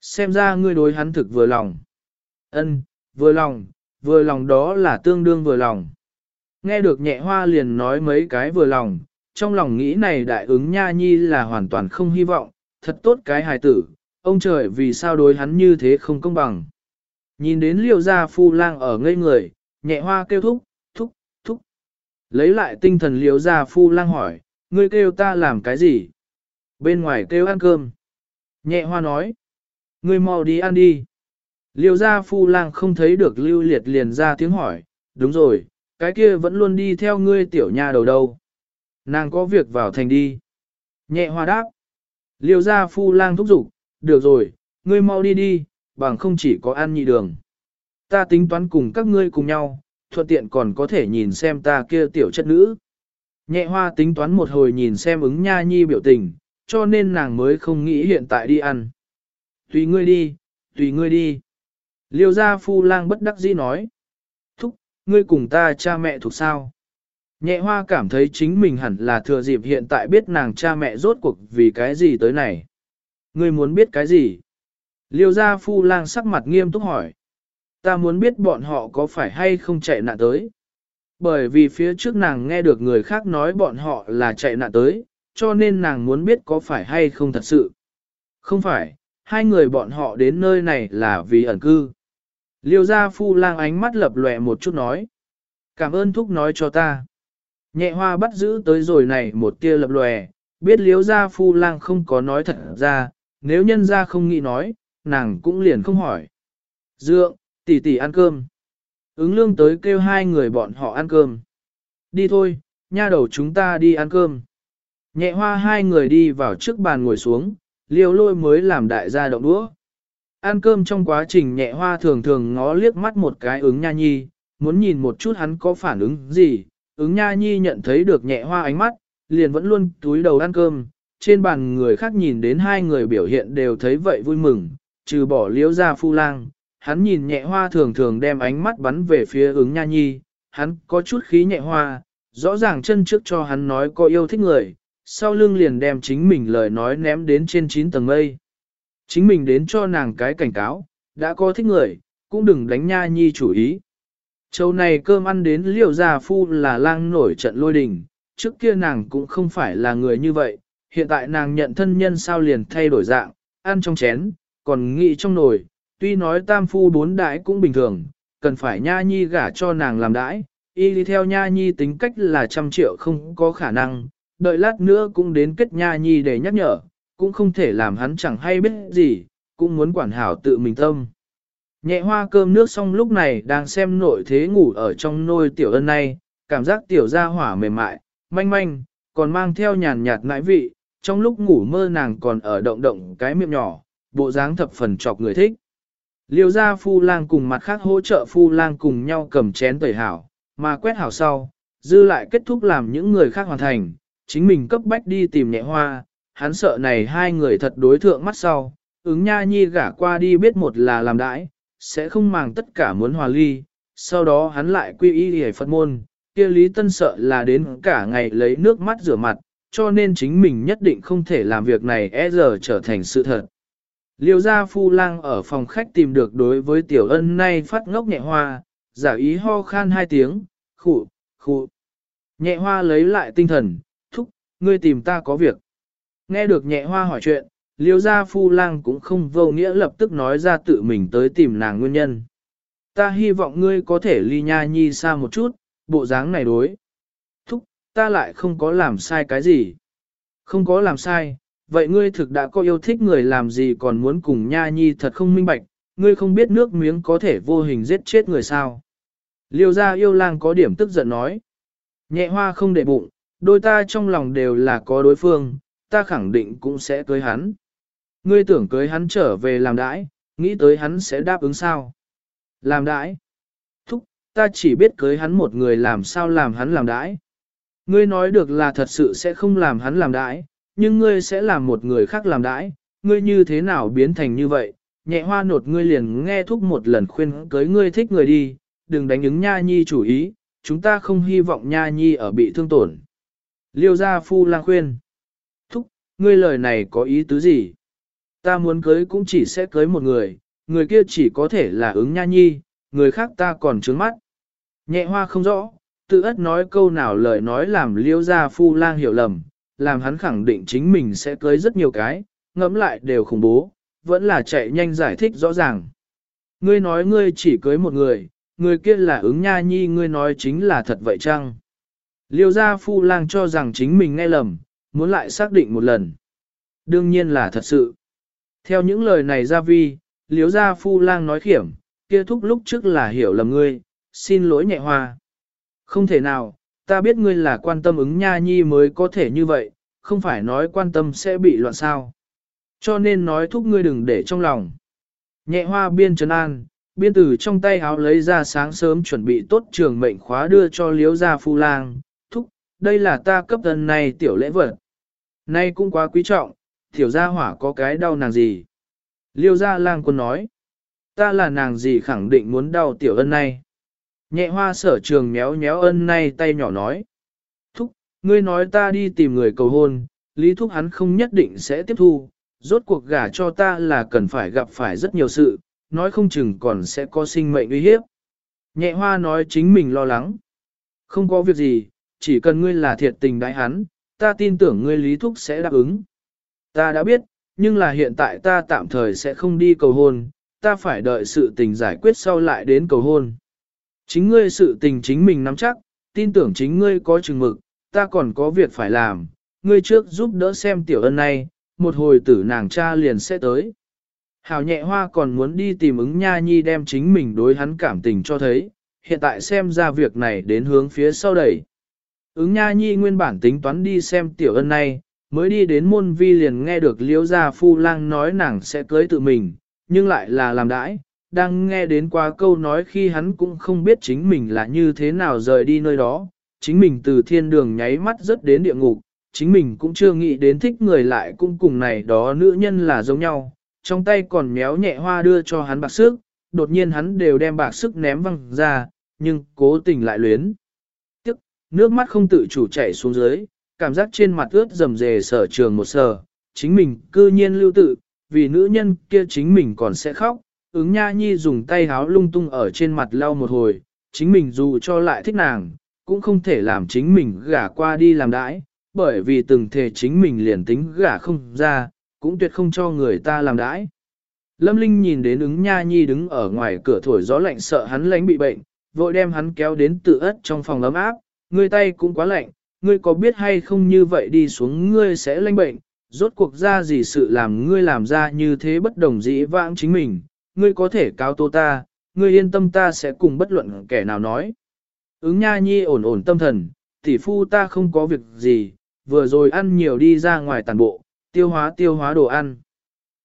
Xem ra ngươi đối hắn thực vừa lòng. Ân, vừa lòng, vừa lòng đó là tương đương vừa lòng. Nghe được nhẹ hoa liền nói mấy cái vừa lòng, trong lòng nghĩ này đại ứng nha nhi là hoàn toàn không hy vọng, thật tốt cái hài tử, ông trời vì sao đối hắn như thế không công bằng. Nhìn đến liều gia phu lang ở ngây người, nhẹ hoa kêu thúc, thúc, thúc. Lấy lại tinh thần liều gia phu lang hỏi, ngươi kêu ta làm cái gì? Bên ngoài kêu ăn cơm. Nhẹ hoa nói, ngươi mau đi ăn đi. Liều gia phu lang không thấy được lưu liệt liền ra tiếng hỏi, đúng rồi, cái kia vẫn luôn đi theo ngươi tiểu nha đầu đâu. Nàng có việc vào thành đi. Nhẹ hoa đáp. Liêu gia phu lang thúc giục, được rồi, ngươi mau đi đi, bằng không chỉ có ăn nhị đường. Ta tính toán cùng các ngươi cùng nhau, thuận tiện còn có thể nhìn xem ta kia tiểu chất nữ. Nhẹ hoa tính toán một hồi nhìn xem ứng nha nhi biểu tình, cho nên nàng mới không nghĩ hiện tại đi ăn. Tùy ngươi đi, tùy ngươi đi. Liêu gia phu lang bất đắc dĩ nói. Ngươi cùng ta cha mẹ thuộc sao? Nhẹ hoa cảm thấy chính mình hẳn là thừa dịp hiện tại biết nàng cha mẹ rốt cuộc vì cái gì tới này. Ngươi muốn biết cái gì? Liêu gia phu lang sắc mặt nghiêm túc hỏi. Ta muốn biết bọn họ có phải hay không chạy nạn tới. Bởi vì phía trước nàng nghe được người khác nói bọn họ là chạy nạn tới, cho nên nàng muốn biết có phải hay không thật sự. Không phải, hai người bọn họ đến nơi này là vì ẩn cư. Liêu gia phu lang ánh mắt lập lòe một chút nói. Cảm ơn thúc nói cho ta. Nhẹ hoa bắt giữ tới rồi này một tia lập lòe, biết liêu gia phu lang không có nói thật ra, nếu nhân gia không nghĩ nói, nàng cũng liền không hỏi. Dượng, tỷ tỷ ăn cơm. Ứng lương tới kêu hai người bọn họ ăn cơm. Đi thôi, nha đầu chúng ta đi ăn cơm. Nhẹ hoa hai người đi vào trước bàn ngồi xuống, liêu lôi mới làm đại gia động đũa. Ăn cơm trong quá trình nhẹ hoa thường thường ngó liếc mắt một cái ứng nha nhi, muốn nhìn một chút hắn có phản ứng gì. Ứng nha nhi nhận thấy được nhẹ hoa ánh mắt, liền vẫn luôn túi đầu ăn cơm. Trên bàn người khác nhìn đến hai người biểu hiện đều thấy vậy vui mừng, trừ bỏ liễu ra phu lang. Hắn nhìn nhẹ hoa thường thường đem ánh mắt bắn về phía ứng nha nhi, hắn có chút khí nhẹ hoa, rõ ràng chân trước cho hắn nói có yêu thích người, sau lưng liền đem chính mình lời nói ném đến trên 9 tầng mây. Chính mình đến cho nàng cái cảnh cáo, đã có thích người, cũng đừng đánh nha nhi chủ ý. Châu này cơm ăn đến liều già phu là lang nổi trận lôi đình, trước kia nàng cũng không phải là người như vậy, hiện tại nàng nhận thân nhân sao liền thay đổi dạng, ăn trong chén, còn nghĩ trong nồi, tuy nói tam phu bốn đại cũng bình thường, cần phải nha nhi gả cho nàng làm đãi, y đi theo nha nhi tính cách là trăm triệu không có khả năng, đợi lát nữa cũng đến kết nha nhi để nhắc nhở, cũng không thể làm hắn chẳng hay biết gì, cũng muốn quản hảo tự mình tâm. Nhẹ hoa cơm nước xong lúc này đang xem nội thế ngủ ở trong nôi tiểu ân này, cảm giác tiểu ra hỏa mềm mại, manh manh, còn mang theo nhàn nhạt nãi vị, trong lúc ngủ mơ nàng còn ở động động cái miệng nhỏ, bộ dáng thập phần chọc người thích. Liêu ra phu lang cùng mặt khác hỗ trợ phu lang cùng nhau cầm chén tẩy hảo, mà quét hảo sau, dư lại kết thúc làm những người khác hoàn thành, chính mình cấp bách đi tìm nhẹ hoa, hắn sợ này hai người thật đối thượng mắt sau, ứng nha nhi gả qua đi biết một là làm đãi, sẽ không màng tất cả muốn hòa ly, sau đó hắn lại quy y hề Phật môn, kia Lý Tân sợ là đến cả ngày lấy nước mắt rửa mặt, cho nên chính mình nhất định không thể làm việc này e giờ trở thành sự thật. Liêu gia phu lang ở phòng khách tìm được đối với tiểu ân nay phát ngốc nhẹ hoa, giả ý ho khan hai tiếng, khụ, khụ. Nhẹ hoa lấy lại tinh thần, thúc, ngươi tìm ta có việc. Nghe được nhẹ hoa hỏi chuyện, liêu gia phu lang cũng không vô nghĩa lập tức nói ra tự mình tới tìm nàng nguyên nhân. Ta hy vọng ngươi có thể ly nha nhi xa một chút, bộ dáng này đối. Thúc, ta lại không có làm sai cái gì. Không có làm sai, vậy ngươi thực đã có yêu thích người làm gì còn muốn cùng nha nhi thật không minh bạch, ngươi không biết nước miếng có thể vô hình giết chết người sao. Liêu gia yêu lang có điểm tức giận nói. Nhẹ hoa không để bụng, đôi ta trong lòng đều là có đối phương, ta khẳng định cũng sẽ cưới hắn. Ngươi tưởng cưới hắn trở về làm đãi, nghĩ tới hắn sẽ đáp ứng sao? Làm đãi? Thúc, ta chỉ biết cưới hắn một người làm sao làm hắn làm đãi. Ngươi nói được là thật sự sẽ không làm hắn làm đãi, nhưng ngươi sẽ làm một người khác làm đãi, ngươi như thế nào biến thành như vậy? Nhẹ hoa nột ngươi liền nghe thúc một lần khuyên cưới ngươi thích người đi, đừng đánh ứng nha nhi chủ ý, chúng ta không hy vọng nha nhi ở bị thương tổn. Liêu gia phu lang khuyên ngươi lời này có ý tứ gì? Ta muốn cưới cũng chỉ sẽ cưới một người, người kia chỉ có thể là ứng nha nhi, người khác ta còn trướng mắt. Nhẹ hoa không rõ, tự ất nói câu nào lời nói làm liêu gia phu lang hiểu lầm, làm hắn khẳng định chính mình sẽ cưới rất nhiều cái, ngẫm lại đều khủng bố, vẫn là chạy nhanh giải thích rõ ràng. Ngươi nói ngươi chỉ cưới một người, người kia là ứng nha nhi ngươi nói chính là thật vậy chăng? Liêu gia phu lang cho rằng chính mình nghe lầm, muốn lại xác định một lần. Đương nhiên là thật sự. Theo những lời này ra vi, liếu gia phu lang nói khiểm, kia thúc lúc trước là hiểu lầm ngươi, xin lỗi nhẹ hoa. Không thể nào, ta biết ngươi là quan tâm ứng nha nhi mới có thể như vậy, không phải nói quan tâm sẽ bị loạn sao. Cho nên nói thúc ngươi đừng để trong lòng. Nhẹ hoa biên trấn an, biên tử trong tay háo lấy ra sáng sớm chuẩn bị tốt trường mệnh khóa đưa cho liếu gia phu lang, đây là ta cấp thân này tiểu lễ vật. Nay cũng quá quý trọng, tiểu gia hỏa có cái đau nàng gì. Liêu gia lang quân nói, ta là nàng gì khẳng định muốn đau tiểu ân này. Nhẹ hoa sở trường méo méo ân này tay nhỏ nói. Thúc, ngươi nói ta đi tìm người cầu hôn, lý thúc hắn không nhất định sẽ tiếp thu, rốt cuộc gả cho ta là cần phải gặp phải rất nhiều sự, nói không chừng còn sẽ có sinh mệnh uy hiếp. Nhẹ hoa nói chính mình lo lắng. Không có việc gì, chỉ cần ngươi là thiệt tình đại hắn, ta tin tưởng ngươi lý thúc sẽ đáp ứng. Ta đã biết, nhưng là hiện tại ta tạm thời sẽ không đi cầu hôn, ta phải đợi sự tình giải quyết sau lại đến cầu hôn. Chính ngươi sự tình chính mình nắm chắc, tin tưởng chính ngươi có chừng mực, ta còn có việc phải làm, ngươi trước giúp đỡ xem tiểu ân này, một hồi tử nàng cha liền sẽ tới. hào nhẹ hoa còn muốn đi tìm ứng nha nhi đem chính mình đối hắn cảm tình cho thấy, hiện tại xem ra việc này đến hướng phía sau đẩy. Ứng nha nhi nguyên bản tính toán đi xem tiểu ân này, mới đi đến môn vi liền nghe được liễu gia phu lang nói nàng sẽ cưới tự mình, nhưng lại là làm đãi, đang nghe đến qua câu nói khi hắn cũng không biết chính mình là như thế nào rời đi nơi đó, chính mình từ thiên đường nháy mắt rất đến địa ngục, chính mình cũng chưa nghĩ đến thích người lại cũng cùng này đó nữ nhân là giống nhau, trong tay còn méo nhẹ hoa đưa cho hắn bạc sức, đột nhiên hắn đều đem bạc sức ném văng ra, nhưng cố tình lại luyến. Nước mắt không tự chủ chảy xuống dưới, cảm giác trên mặt ướt rầm rề sở trường một sở, chính mình cư nhiên lưu tự, vì nữ nhân kia chính mình còn sẽ khóc, ứng nha nhi dùng tay háo lung tung ở trên mặt lau một hồi, chính mình dù cho lại thích nàng, cũng không thể làm chính mình gả qua đi làm đãi, bởi vì từng thể chính mình liền tính gả không ra, cũng tuyệt không cho người ta làm đãi. Lâm Linh nhìn đến ứng nha nhi đứng ở ngoài cửa thổi gió lạnh sợ hắn lánh bị bệnh, vội đem hắn kéo đến tự ất trong phòng ấm áp, Ngươi tay cũng quá lạnh, ngươi có biết hay không như vậy đi xuống ngươi sẽ lanh bệnh, rốt cuộc ra gì sự làm ngươi làm ra như thế bất đồng dĩ vãng chính mình, ngươi có thể cao tô ta, ngươi yên tâm ta sẽ cùng bất luận kẻ nào nói. Ứng nha nhi ổn ổn tâm thần, tỷ phu ta không có việc gì, vừa rồi ăn nhiều đi ra ngoài tàn bộ, tiêu hóa tiêu hóa đồ ăn.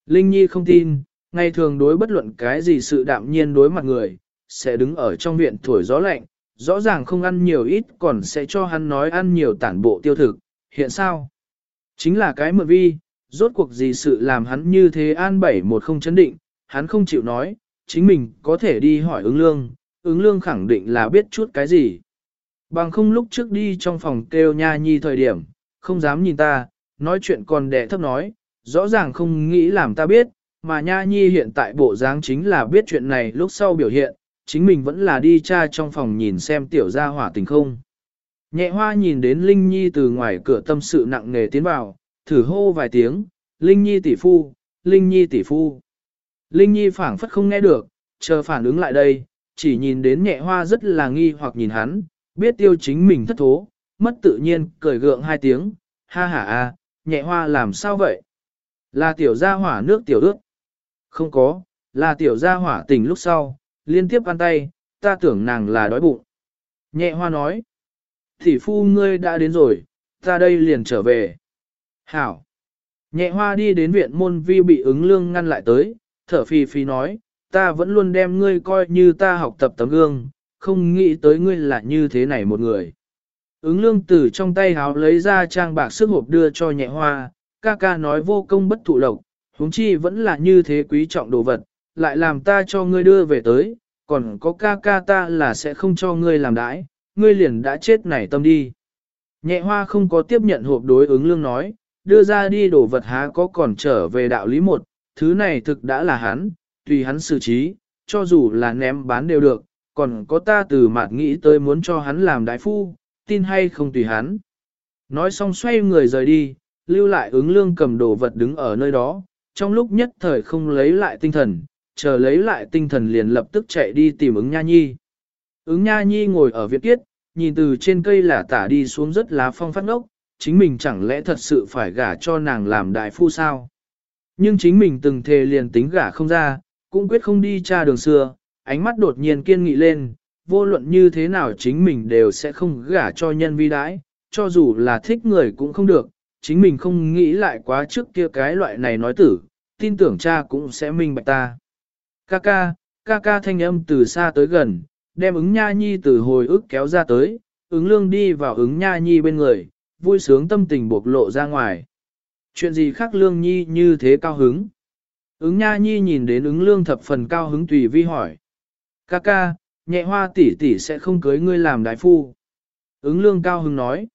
Linh nhi không tin, ngày thường đối bất luận cái gì sự đạm nhiên đối mặt người, sẽ đứng ở trong viện thổi gió lạnh, rõ ràng không ăn nhiều ít còn sẽ cho hắn nói ăn nhiều tản bộ tiêu thực, hiện sao? Chính là cái mượn vi, rốt cuộc gì sự làm hắn như thế an bảy một không chấn định, hắn không chịu nói, chính mình có thể đi hỏi ứng lương, ứng lương khẳng định là biết chút cái gì. Bằng không lúc trước đi trong phòng kêu nha nhi thời điểm, không dám nhìn ta, nói chuyện còn đẻ thấp nói, rõ ràng không nghĩ làm ta biết, mà nha nhi hiện tại bộ dáng chính là biết chuyện này lúc sau biểu hiện, chính mình vẫn là đi tra trong phòng nhìn xem tiểu gia hỏa tình không. Nhẹ hoa nhìn đến Linh Nhi từ ngoài cửa tâm sự nặng nề tiến vào, thử hô vài tiếng, Linh Nhi tỷ phu, Linh Nhi tỷ phu. Linh Nhi phảng phất không nghe được, chờ phản ứng lại đây, chỉ nhìn đến nhẹ hoa rất là nghi hoặc nhìn hắn, biết tiêu chính mình thất thố, mất tự nhiên, cười gượng hai tiếng, ha ha a, nhẹ hoa làm sao vậy? Là tiểu gia hỏa nước tiểu ước. Không có, là tiểu gia hỏa tỉnh lúc sau, liên tiếp ăn tay, ta tưởng nàng là đói bụng. Nhẹ hoa nói, thị phu ngươi đã đến rồi, ta đây liền trở về. Hảo. Nhẹ hoa đi đến viện môn vi bị ứng lương ngăn lại tới, thở phì phì nói, ta vẫn luôn đem ngươi coi như ta học tập tấm gương, không nghĩ tới ngươi là như thế này một người. Ứng lương từ trong tay háo lấy ra trang bạc sức hộp đưa cho nhẹ hoa, ca ca nói vô công bất thụ lộc, huống chi vẫn là như thế quý trọng đồ vật, lại làm ta cho ngươi đưa về tới, còn có ca ca ta là sẽ không cho ngươi làm đãi, ngươi liền đã chết nảy tâm đi. Nhẹ hoa không có tiếp nhận hộp đối ứng lương nói, đưa ra đi đổ vật há có còn trở về đạo lý một, thứ này thực đã là hắn, tùy hắn xử trí, cho dù là ném bán đều được, còn có ta từ mặt nghĩ tới muốn cho hắn làm đại phu, tin hay không tùy hắn. Nói xong xoay người rời đi, lưu lại ứng lương cầm đồ vật đứng ở nơi đó, trong lúc nhất thời không lấy lại tinh thần, chờ lấy lại tinh thần liền lập tức chạy đi tìm ứng nha nhi. Ứng nha nhi ngồi ở viện kiết, nhìn từ trên cây là tả đi xuống rất lá phong phát ngốc, chính mình chẳng lẽ thật sự phải gả cho nàng làm đại phu sao? Nhưng chính mình từng thề liền tính gả không ra, cũng quyết không đi tra đường xưa, ánh mắt đột nhiên kiên nghị lên, vô luận như thế nào chính mình đều sẽ không gả cho nhân vi đãi, cho dù là thích người cũng không được, chính mình không nghĩ lại quá trước kia cái loại này nói tử, tin tưởng cha cũng sẽ minh bạch ta. Ca ca, ca ca thanh âm từ xa tới gần, đem ứng nha nhi từ hồi ức kéo ra tới, ứng lương đi vào ứng nha nhi bên người, vui sướng tâm tình bộc lộ ra ngoài. Chuyện gì khác lương nhi như thế cao hứng? Ứng nha nhi nhìn đến ứng lương thập phần cao hứng tùy vi hỏi. Ca ca, nhẹ hoa tỷ tỷ sẽ không cưới ngươi làm đại phu. Ứng lương cao hứng nói.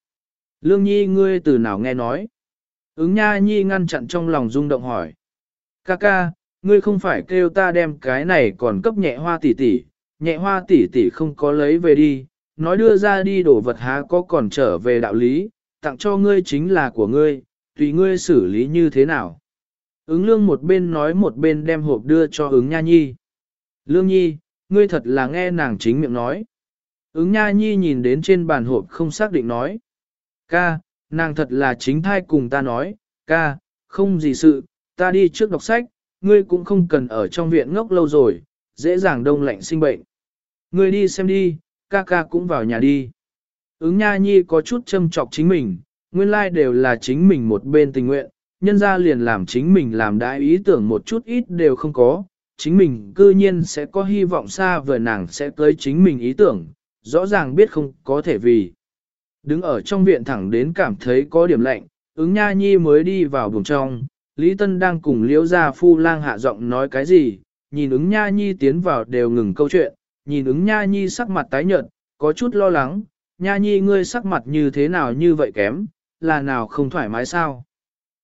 Lương nhi ngươi từ nào nghe nói? Ứng nha nhi ngăn chặn trong lòng rung động hỏi. Ca ca, ngươi không phải kêu ta đem cái này còn cấp nhẹ hoa tỷ tỷ, nhẹ hoa tỷ tỷ không có lấy về đi, nói đưa ra đi đổ vật há có còn trở về đạo lý, tặng cho ngươi chính là của ngươi, tùy ngươi xử lý như thế nào. Ứng lương một bên nói một bên đem hộp đưa cho ứng nha nhi. Lương nhi, ngươi thật là nghe nàng chính miệng nói. Ứng nha nhi nhìn đến trên bàn hộp không xác định nói. Ca, nàng thật là chính thai cùng ta nói, ca, không gì sự, ta đi trước đọc sách, ngươi cũng không cần ở trong viện ngốc lâu rồi, dễ dàng đông lạnh sinh bệnh. Ngươi đi xem đi, ca ca cũng vào nhà đi. Ứng nha nhi có chút châm trọc chính mình, nguyên lai like đều là chính mình một bên tình nguyện, nhân ra liền làm chính mình làm đại ý tưởng một chút ít đều không có, chính mình cư nhiên sẽ có hy vọng xa vời nàng sẽ tới chính mình ý tưởng, rõ ràng biết không có thể vì. Đứng ở trong viện thẳng đến cảm thấy có điểm lạnh, ứng nha nhi mới đi vào buồng trong, Lý Tân đang cùng liễu gia phu lang hạ giọng nói cái gì, nhìn ứng nha nhi tiến vào đều ngừng câu chuyện, nhìn ứng nha nhi sắc mặt tái nhợt, có chút lo lắng, nha nhi ngươi sắc mặt như thế nào như vậy kém, là nào không thoải mái sao?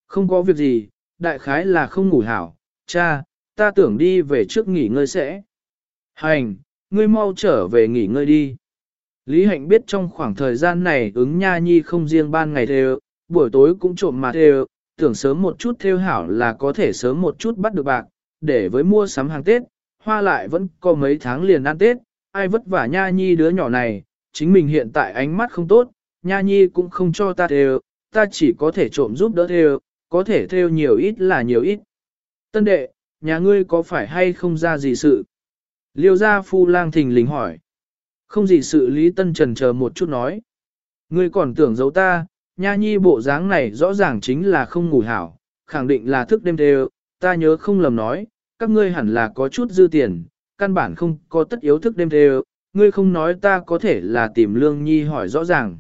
Không có việc gì, đại khái là không ngủ hảo, cha, ta tưởng đi về trước nghỉ ngơi sẽ. Hành, ngươi mau trở về nghỉ ngơi đi. Lý Hạnh biết trong khoảng thời gian này ứng nha nhi không riêng ban ngày thề, buổi tối cũng trộm mà thề, tưởng sớm một chút theo hảo là có thể sớm một chút bắt được bạc, để với mua sắm hàng Tết, hoa lại vẫn có mấy tháng liền ăn Tết, ai vất vả nha nhi đứa nhỏ này, chính mình hiện tại ánh mắt không tốt, nha nhi cũng không cho ta theo, ta chỉ có thể trộm giúp đỡ theo, có thể theo nhiều ít là nhiều ít. Tân đệ, nhà ngươi có phải hay không ra gì sự? Liêu gia phu lang thình lình hỏi. Không gì sự Lý Tân trần chờ một chút nói. Ngươi còn tưởng giấu ta, nha nhi bộ dáng này rõ ràng chính là không ngủ hảo, khẳng định là thức đêm đều, ta nhớ không lầm nói, các ngươi hẳn là có chút dư tiền, căn bản không có tất yếu thức đêm đều, ngươi không nói ta có thể là tìm lương nhi hỏi rõ ràng.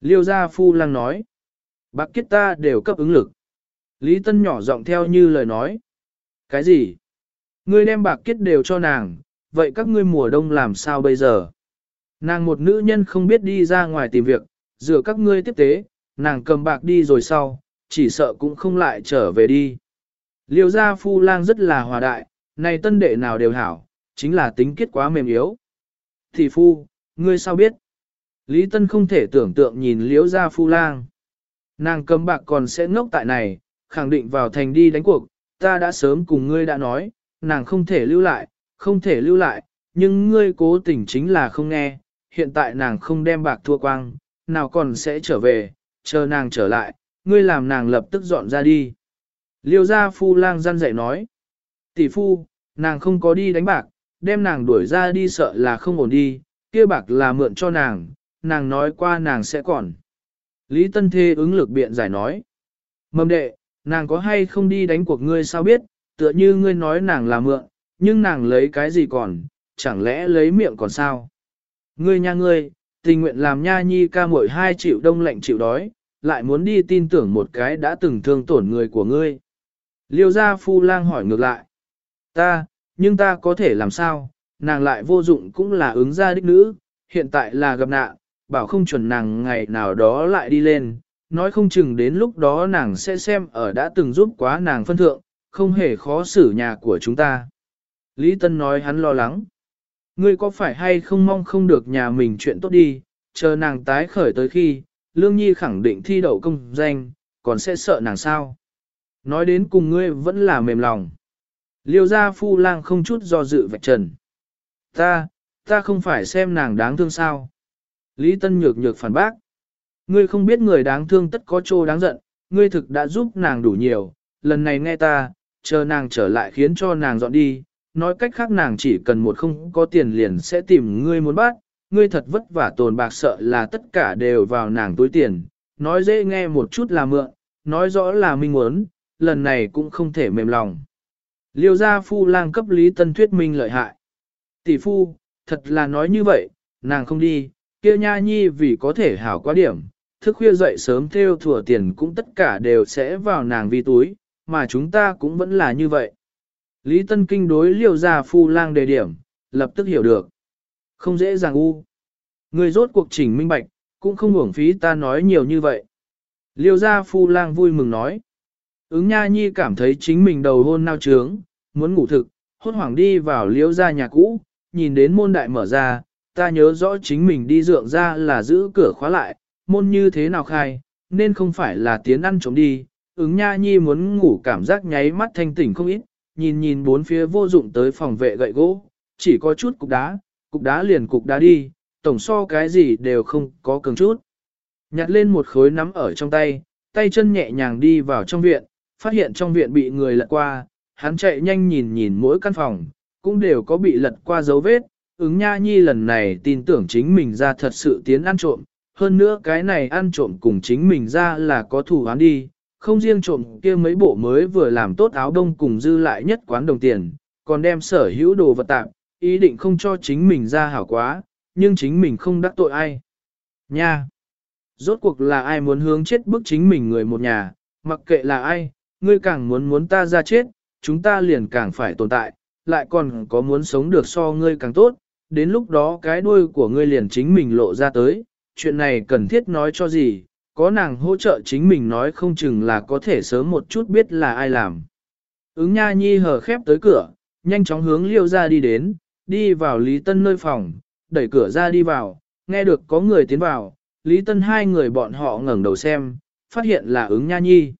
Liêu gia phu lang nói, bạc kết ta đều cấp ứng lực. Lý Tân nhỏ giọng theo như lời nói. Cái gì? Ngươi đem bạc kết đều cho nàng, vậy các ngươi mùa đông làm sao bây giờ? Nàng một nữ nhân không biết đi ra ngoài tìm việc, dựa các ngươi tiếp tế, nàng cầm bạc đi rồi sau, chỉ sợ cũng không lại trở về đi. Liêu gia phu lang rất là hòa đại, này tân đệ nào đều hảo, chính là tính kết quá mềm yếu. Thì phu, ngươi sao biết? Lý Tân không thể tưởng tượng nhìn liễu gia phu lang. Nàng cầm bạc còn sẽ ngốc tại này, khẳng định vào thành đi đánh cuộc, ta đã sớm cùng ngươi đã nói, nàng không thể lưu lại, không thể lưu lại, nhưng ngươi cố tình chính là không nghe, hiện tại nàng không đem bạc thua quang, nào còn sẽ trở về, chờ nàng trở lại, ngươi làm nàng lập tức dọn ra đi. Liêu gia phu lang răn dạy nói, tỷ phu, nàng không có đi đánh bạc, đem nàng đuổi ra đi sợ là không ổn đi, kia bạc là mượn cho nàng, nàng nói qua nàng sẽ còn. Lý Tân Thê ứng lực biện giải nói, mầm đệ, nàng có hay không đi đánh cuộc ngươi sao biết, tựa như ngươi nói nàng là mượn, nhưng nàng lấy cái gì còn, chẳng lẽ lấy miệng còn sao? Ngươi nha ngươi, tình nguyện làm nha nhi ca mỗi hai triệu đông lạnh chịu đói, lại muốn đi tin tưởng một cái đã từng thương tổn người của ngươi. Liêu gia phu lang hỏi ngược lại. Ta, nhưng ta có thể làm sao, nàng lại vô dụng cũng là ứng gia đích nữ, hiện tại là gặp nạn, bảo không chuẩn nàng ngày nào đó lại đi lên, nói không chừng đến lúc đó nàng sẽ xem ở đã từng giúp quá nàng phân thượng, không hề khó xử nhà của chúng ta. Lý Tân nói hắn lo lắng. Ngươi có phải hay không mong không được nhà mình chuyện tốt đi, chờ nàng tái khởi tới khi, Lương Nhi khẳng định thi đậu công danh, còn sẽ sợ nàng sao. Nói đến cùng ngươi vẫn là mềm lòng. Liêu gia phu lang không chút do dự vạch trần. Ta, ta không phải xem nàng đáng thương sao. Lý Tân nhược nhược phản bác. Ngươi không biết người đáng thương tất có chỗ đáng giận, ngươi thực đã giúp nàng đủ nhiều, lần này nghe ta, chờ nàng trở lại khiến cho nàng dọn đi, nói cách khác nàng chỉ cần một không có tiền liền sẽ tìm ngươi muốn bắt, ngươi thật vất vả tồn bạc sợ là tất cả đều vào nàng túi tiền, nói dễ nghe một chút là mượn, nói rõ là minh muốn, lần này cũng không thể mềm lòng. Liêu gia phu lang cấp Lý Tân thuyết minh lợi hại. Tỷ phu, thật là nói như vậy, nàng không đi, kia nha nhi vì có thể hảo quá điểm, thức khuya dậy sớm theo thừa tiền cũng tất cả đều sẽ vào nàng vi túi, mà chúng ta cũng vẫn là như vậy. Lý Tân Kinh đối liêu Gia phu lang đề điểm, lập tức hiểu được. Không dễ dàng u. Người rốt cuộc chỉnh minh bạch, cũng không uổng phí ta nói nhiều như vậy. Liêu gia phu lang vui mừng nói. Ứng nha nhi cảm thấy chính mình đầu hôn nao trướng, muốn ngủ thực, hốt hoảng đi vào liêu gia nhà cũ, nhìn đến môn đại mở ra, ta nhớ rõ chính mình đi dượng ra là giữ cửa khóa lại, môn như thế nào khai, nên không phải là tiến ăn trống đi. Ứng nha nhi muốn ngủ cảm giác nháy mắt thanh tỉnh không ít, nhìn nhìn bốn phía vô dụng tới phòng vệ gậy gỗ, chỉ có chút cục đá, cục đá liền cục đá đi, tổng so cái gì đều không có cường chút. Nhặt lên một khối nắm ở trong tay, tay chân nhẹ nhàng đi vào trong viện, phát hiện trong viện bị người lật qua, hắn chạy nhanh nhìn nhìn mỗi căn phòng, cũng đều có bị lật qua dấu vết, ứng nha nhi lần này tin tưởng chính mình ra thật sự tiến ăn trộm, hơn nữa cái này ăn trộm cùng chính mình ra là có thủ án đi, không riêng trộm kia mấy bộ mới vừa làm tốt áo đông cùng dư lại nhất quán đồng tiền, còn đem sở hữu đồ vật tạm, ý định không cho chính mình ra hảo quá, nhưng chính mình không đắc tội ai. Nha! Rốt cuộc là ai muốn hướng chết bức chính mình người một nhà, mặc kệ là ai, ngươi càng muốn muốn ta ra chết, chúng ta liền càng phải tồn tại, lại còn có muốn sống được so ngươi càng tốt, đến lúc đó cái đuôi của ngươi liền chính mình lộ ra tới, chuyện này cần thiết nói cho gì, có nàng hỗ trợ chính mình nói không chừng là có thể sớm một chút biết là ai làm. Ứng nha nhi hờ khép tới cửa, nhanh chóng hướng liêu ra đi đến, đi vào Lý Tân nơi phòng, đẩy cửa ra đi vào, nghe được có người tiến vào, Lý Tân hai người bọn họ ngẩng đầu xem, phát hiện là ứng nha nhi.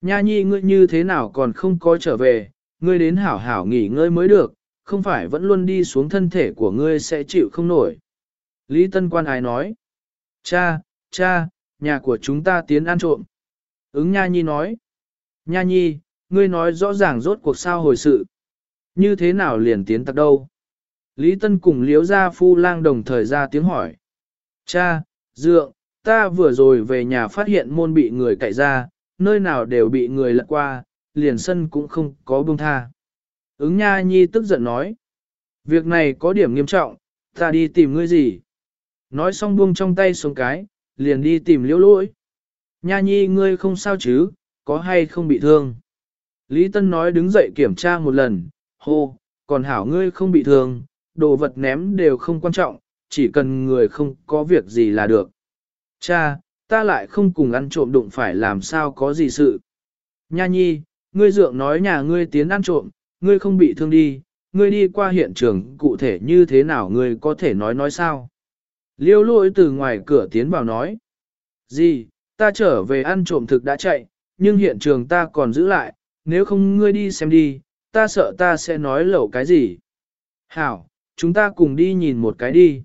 Nha nhi ngươi như thế nào còn không có trở về, ngươi đến hảo hảo nghỉ ngơi mới được, không phải vẫn luôn đi xuống thân thể của ngươi sẽ chịu không nổi. Lý Tân quan ái nói, cha, cha, nhà của chúng ta tiến ăn trộm. Ứng Nha Nhi nói, Nha Nhi, ngươi nói rõ ràng rốt cuộc sao hồi sự. Như thế nào liền tiến tặc đâu? Lý Tân cùng Liễu Gia phu lang đồng thời ra tiếng hỏi. Cha, dượng, ta vừa rồi về nhà phát hiện môn bị người cậy ra, nơi nào đều bị người lật qua, liền sân cũng không có buông tha. Ứng Nha Nhi tức giận nói. Việc này có điểm nghiêm trọng, ta đi tìm ngươi gì? Nói xong buông trong tay xuống cái, liền đi tìm liễu lỗi. Nha Nhi ngươi không sao chứ, có hay không bị thương? Lý Tân nói đứng dậy kiểm tra một lần, hô, còn hảo ngươi không bị thương, đồ vật ném đều không quan trọng, chỉ cần người không có việc gì là được. Cha, ta lại không cùng ăn trộm đụng phải làm sao có gì sự. Nha nhi, ngươi dượng nói nhà ngươi tiến ăn trộm, ngươi không bị thương đi, ngươi đi qua hiện trường cụ thể như thế nào ngươi có thể nói nói sao. Liêu lỗi từ ngoài cửa tiến vào nói. Gì, ta trở về ăn trộm thực đã chạy, nhưng hiện trường ta còn giữ lại, nếu không ngươi đi xem đi, ta sợ ta sẽ nói lẩu cái gì. Hảo, chúng ta cùng đi nhìn một cái đi.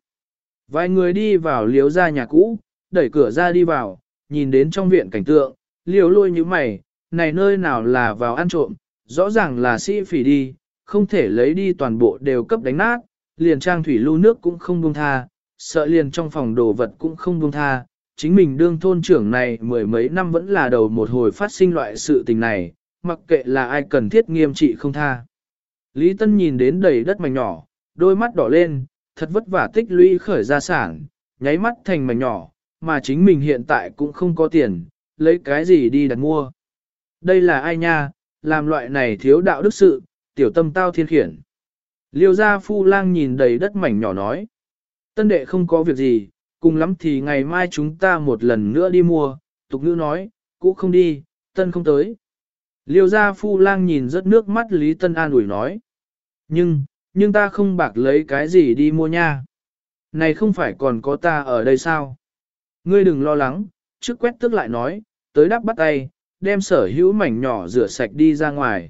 Vài người đi vào liếu ra nhà cũ, đẩy cửa ra đi vào, nhìn đến trong viện cảnh tượng, liều lôi như mày, này nơi nào là vào ăn trộm, rõ ràng là sĩ phỉ đi, không thể lấy đi toàn bộ đều cấp đánh nát, liền trang thủy lưu nước cũng không buông tha, sợ liền trong phòng đồ vật cũng không buông tha. Chính mình đương thôn trưởng này mười mấy năm vẫn là đầu một hồi phát sinh loại sự tình này, mặc kệ là ai cần thiết nghiêm trị không tha. Lý Tân nhìn đến đầy đất mảnh nhỏ, đôi mắt đỏ lên, thật vất vả tích lũy khởi gia sản, nháy mắt thành mảnh nhỏ, mà chính mình hiện tại cũng không có tiền, lấy cái gì đi đặt mua. Đây là ai nha, làm loại này thiếu đạo đức sự, tiểu tâm tao thiên khiển. Liêu gia phu lang nhìn đầy đất mảnh nhỏ nói. Tân đệ không có việc gì, cùng lắm thì ngày mai chúng ta một lần nữa đi mua, tục ngữ nói, cũ không đi, tân không tới. Liêu gia phu lang nhìn rất nước mắt Lý Tân an ủi nói. Nhưng, nhưng ta không bạc lấy cái gì đi mua nha. Này không phải còn có ta ở đây sao? Ngươi đừng lo lắng, trước quét tức lại nói, tới đắp bắt tay, đem sở hữu mảnh nhỏ rửa sạch đi ra ngoài.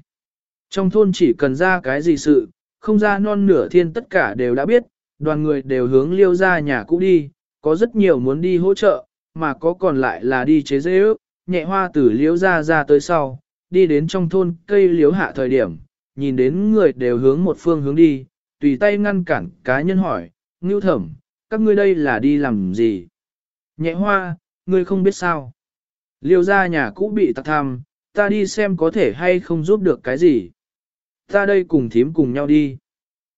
Trong thôn chỉ cần ra cái gì sự, không ra non nửa thiên tất cả đều đã biết, đoàn người đều hướng liêu ra nhà cũ đi, có rất nhiều muốn đi hỗ trợ, mà có còn lại là đi chế dễ ước, nhẹ hoa từ liêu ra ra tới sau, đi đến trong thôn cây liếu hạ thời điểm, nhìn đến người đều hướng một phương hướng đi, tùy tay ngăn cản cá nhân hỏi, ngưu thẩm, các ngươi đây là đi làm gì? Nhẹ hoa, ngươi không biết sao? Liêu ra nhà cũ bị tạc tham, ta đi xem có thể hay không giúp được cái gì. Ta đây cùng thím cùng nhau đi.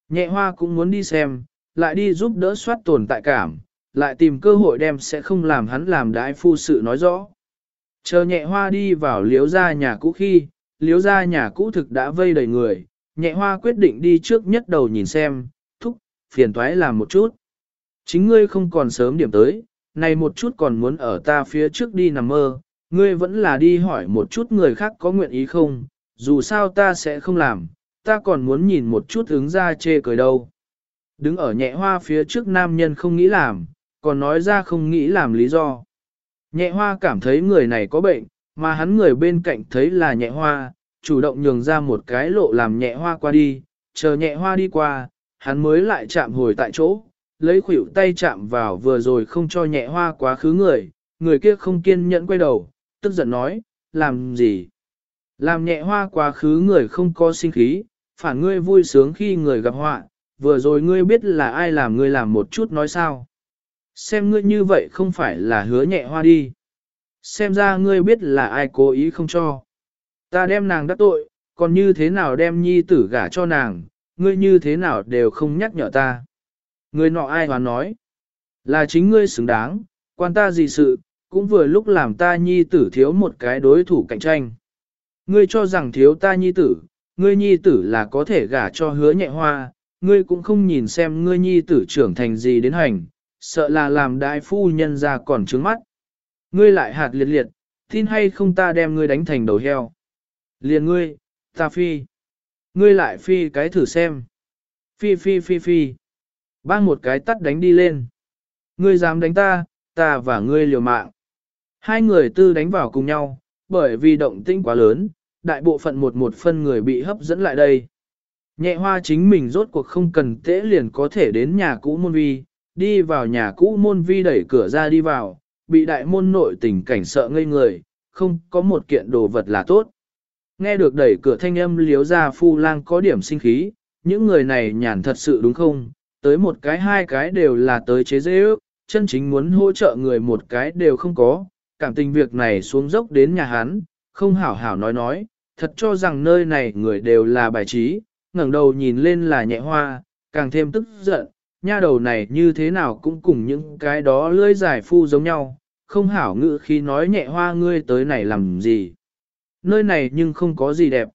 Nhẹ hoa cũng muốn đi xem, lại đi giúp đỡ soát tồn tại cảm, lại tìm cơ hội đem sẽ không làm hắn làm đái phu sự nói rõ. Chờ nhẹ hoa đi vào liếu ra nhà cũ khi, liếu ra nhà cũ thực đã vây đầy người, nhẹ hoa quyết định đi trước nhất đầu nhìn xem, thúc, phiền toái làm một chút. Chính ngươi không còn sớm điểm tới, này một chút còn muốn ở ta phía trước đi nằm mơ, ngươi vẫn là đi hỏi một chút người khác có nguyện ý không, dù sao ta sẽ không làm, ta còn muốn nhìn một chút ứng ra chê cười đâu. Đứng ở nhẹ hoa phía trước nam nhân không nghĩ làm, còn nói ra không nghĩ làm lý do. Nhẹ hoa cảm thấy người này có bệnh, mà hắn người bên cạnh thấy là nhẹ hoa, chủ động nhường ra một cái lộ làm nhẹ hoa qua đi, chờ nhẹ hoa đi qua, hắn mới lại chạm hồi tại chỗ, lấy khuỷu tay chạm vào vừa rồi không cho nhẹ hoa quá khứ người, người kia không kiên nhẫn quay đầu, tức giận nói, làm gì? Làm nhẹ hoa quá khứ người không có sinh khí, phản ngươi vui sướng khi người gặp họa, vừa rồi ngươi biết là ai làm ngươi làm một chút nói sao. Xem ngươi như vậy không phải là hứa nhẹ hoa đi. Xem ra ngươi biết là ai cố ý không cho. Ta đem nàng đắc tội, còn như thế nào đem nhi tử gả cho nàng, ngươi như thế nào đều không nhắc nhở ta. Người nọ ai hoàn nói, là chính ngươi xứng đáng, quan ta gì sự, cũng vừa lúc làm ta nhi tử thiếu một cái đối thủ cạnh tranh. Ngươi cho rằng thiếu ta nhi tử, ngươi nhi tử là có thể gả cho hứa nhẹ hoa, ngươi cũng không nhìn xem ngươi nhi tử trưởng thành gì đến hành, sợ là làm đại phu nhân ra còn trướng mắt. Ngươi lại hạt liệt liệt, tin hay không ta đem ngươi đánh thành đầu heo. Liền ngươi, ta phi. Ngươi lại phi cái thử xem. Phi phi phi phi. Bang một cái tắt đánh đi lên. Ngươi dám đánh ta, ta và ngươi liều mạng. Hai người tư đánh vào cùng nhau, bởi vì động tĩnh quá lớn, đại bộ phận một một phân người bị hấp dẫn lại đây. Nhẹ hoa chính mình rốt cuộc không cần tễ liền có thể đến nhà cũ môn vi, đi vào nhà cũ môn vi đẩy cửa ra đi vào, bị đại môn nội tình cảnh sợ ngây người, không có một kiện đồ vật là tốt. Nghe được đẩy cửa thanh âm liếu ra phu lang có điểm sinh khí, những người này nhàn thật sự đúng không, tới một cái hai cái đều là tới chế dễ ước, chân chính muốn hỗ trợ người một cái đều không có, cảm tình việc này xuống dốc đến nhà hắn, không hảo hảo nói nói, thật cho rằng nơi này người đều là bài trí, ngẩng đầu nhìn lên là nhẹ hoa, càng thêm tức giận, nha đầu này như thế nào cũng cùng những cái đó lưỡi giải phu giống nhau, không hảo ngự khi nói nhẹ hoa ngươi tới này làm gì. Nơi này nhưng không có gì đẹp.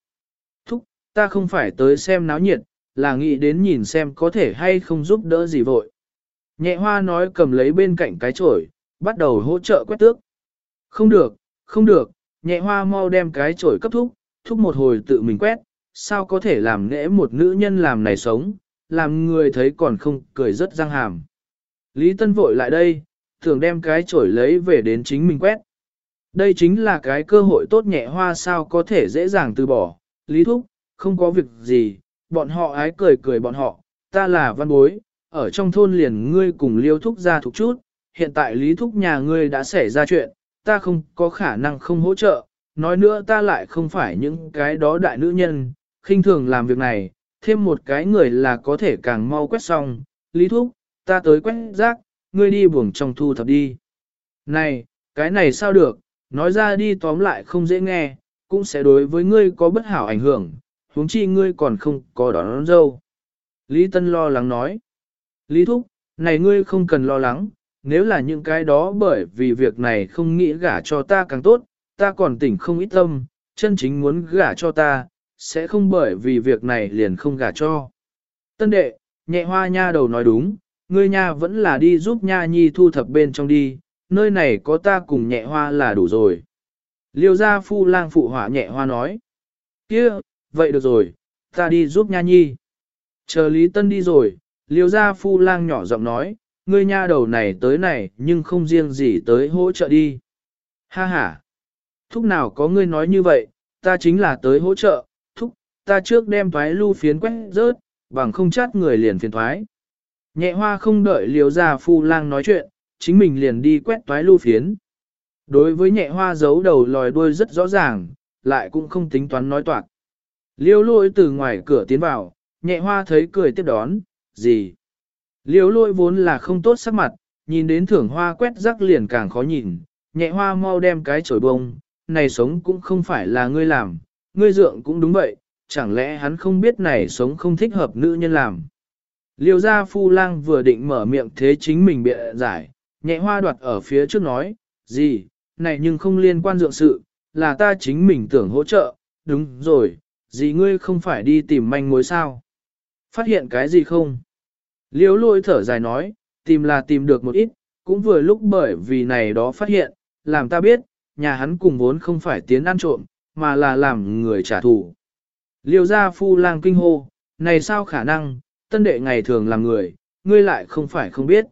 Thúc, ta không phải tới xem náo nhiệt, là nghĩ đến nhìn xem có thể hay không giúp đỡ gì vội. Nhẹ hoa nói cầm lấy bên cạnh cái chổi, bắt đầu hỗ trợ quét tước. Không được, không được, nhẹ hoa mau đem cái chổi cấp thúc, thúc một hồi tự mình quét, sao có thể làm nễ một nữ nhân làm này sống, làm người thấy còn không cười rất răng hàm. Lý Tân vội lại đây, thường đem cái chổi lấy về đến chính mình quét. Đây chính là cái cơ hội tốt nhẹ hoa sao có thể dễ dàng từ bỏ. Lý Thúc, không có việc gì, bọn họ ái cười cười bọn họ, ta là văn bối, ở trong thôn liền ngươi cùng liêu thúc ra thúc chút, hiện tại Lý Thúc nhà ngươi đã xảy ra chuyện, ta không có khả năng không hỗ trợ, nói nữa ta lại không phải những cái đó đại nữ nhân, khinh thường làm việc này, thêm một cái người là có thể càng mau quét xong, Lý Thúc, ta tới quét rác, ngươi đi buồng trong thu thập đi. Này, cái này sao được, nói ra đi tóm lại không dễ nghe, cũng sẽ đối với ngươi có bất hảo ảnh hưởng, huống chi ngươi còn không có đón, đón dâu. Lý Tân lo lắng nói. Lý Thúc, này ngươi không cần lo lắng, nếu là những cái đó bởi vì việc này không nghĩ gả cho ta càng tốt, ta còn tỉnh không ít tâm, chân chính muốn gả cho ta, sẽ không bởi vì việc này liền không gả cho. Tân đệ, nhẹ hoa nha đầu nói đúng, ngươi nha vẫn là đi giúp nha nhi thu thập bên trong đi, nơi này có ta cùng nhẹ hoa là đủ rồi. Liêu gia phu lang phụ hỏa nhẹ hoa nói. kia, vậy được rồi, ta đi giúp nha nhi. Chờ Lý Tân đi rồi, liêu gia phu lang nhỏ giọng nói, ngươi nha đầu này tới này nhưng không riêng gì tới hỗ trợ đi. Ha ha, thúc nào có ngươi nói như vậy, ta chính là tới hỗ trợ, ta trước đem thoái lưu phiến quét rớt, bằng không chát người liền phiền thoái. Nhẹ hoa không đợi liêu gia phu lang nói chuyện, chính mình liền đi quét toái lưu phiến. Đối với nhẹ hoa giấu đầu lòi đuôi rất rõ ràng, lại cũng không tính toán nói toạc. Liêu lôi từ ngoài cửa tiến vào, nhẹ hoa thấy cười tiếp đón, gì? Liêu lôi vốn là không tốt sắc mặt, nhìn đến thưởng hoa quét rắc liền càng khó nhìn, nhẹ hoa mau đem cái chổi bông, này sống cũng không phải là ngươi làm, ngươi dượng cũng đúng vậy, chẳng lẽ hắn không biết này sống không thích hợp nữ nhân làm. Liêu gia phu lang vừa định mở miệng thế chính mình bịa giải, nhẹ hoa đoạt ở phía trước nói, gì, này nhưng không liên quan dượng sự, là ta chính mình tưởng hỗ trợ, đúng rồi, gì ngươi không phải đi tìm manh mối sao? Phát hiện cái gì không? Liêu lôi thở dài nói, tìm là tìm được một ít, cũng vừa lúc bởi vì này đó phát hiện, làm ta biết, nhà hắn cùng vốn không phải tiến ăn trộm, mà là làm người trả thù. Liêu gia phu lang kinh hô, này sao khả năng, tân đệ ngày thường làm người, ngươi lại không phải không biết.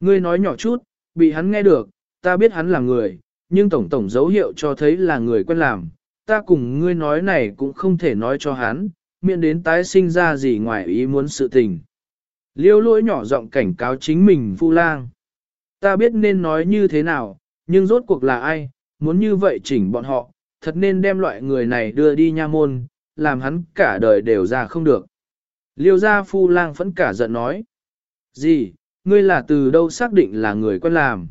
Ngươi nói nhỏ chút, bị hắn nghe được, ta biết hắn là người, nhưng tổng tổng dấu hiệu cho thấy là người quen làm, ta cùng ngươi nói này cũng không thể nói cho hắn, miễn đến tái sinh ra gì ngoài ý muốn sự tình. Liêu lỗi nhỏ giọng cảnh cáo chính mình phu lang. Ta biết nên nói như thế nào, nhưng rốt cuộc là ai, muốn như vậy chỉnh bọn họ, thật nên đem loại người này đưa đi nha môn, làm hắn cả đời đều ra không được. Liêu gia phu lang phẫn cả giận nói. Gì, ngươi là từ đâu xác định là người quen làm?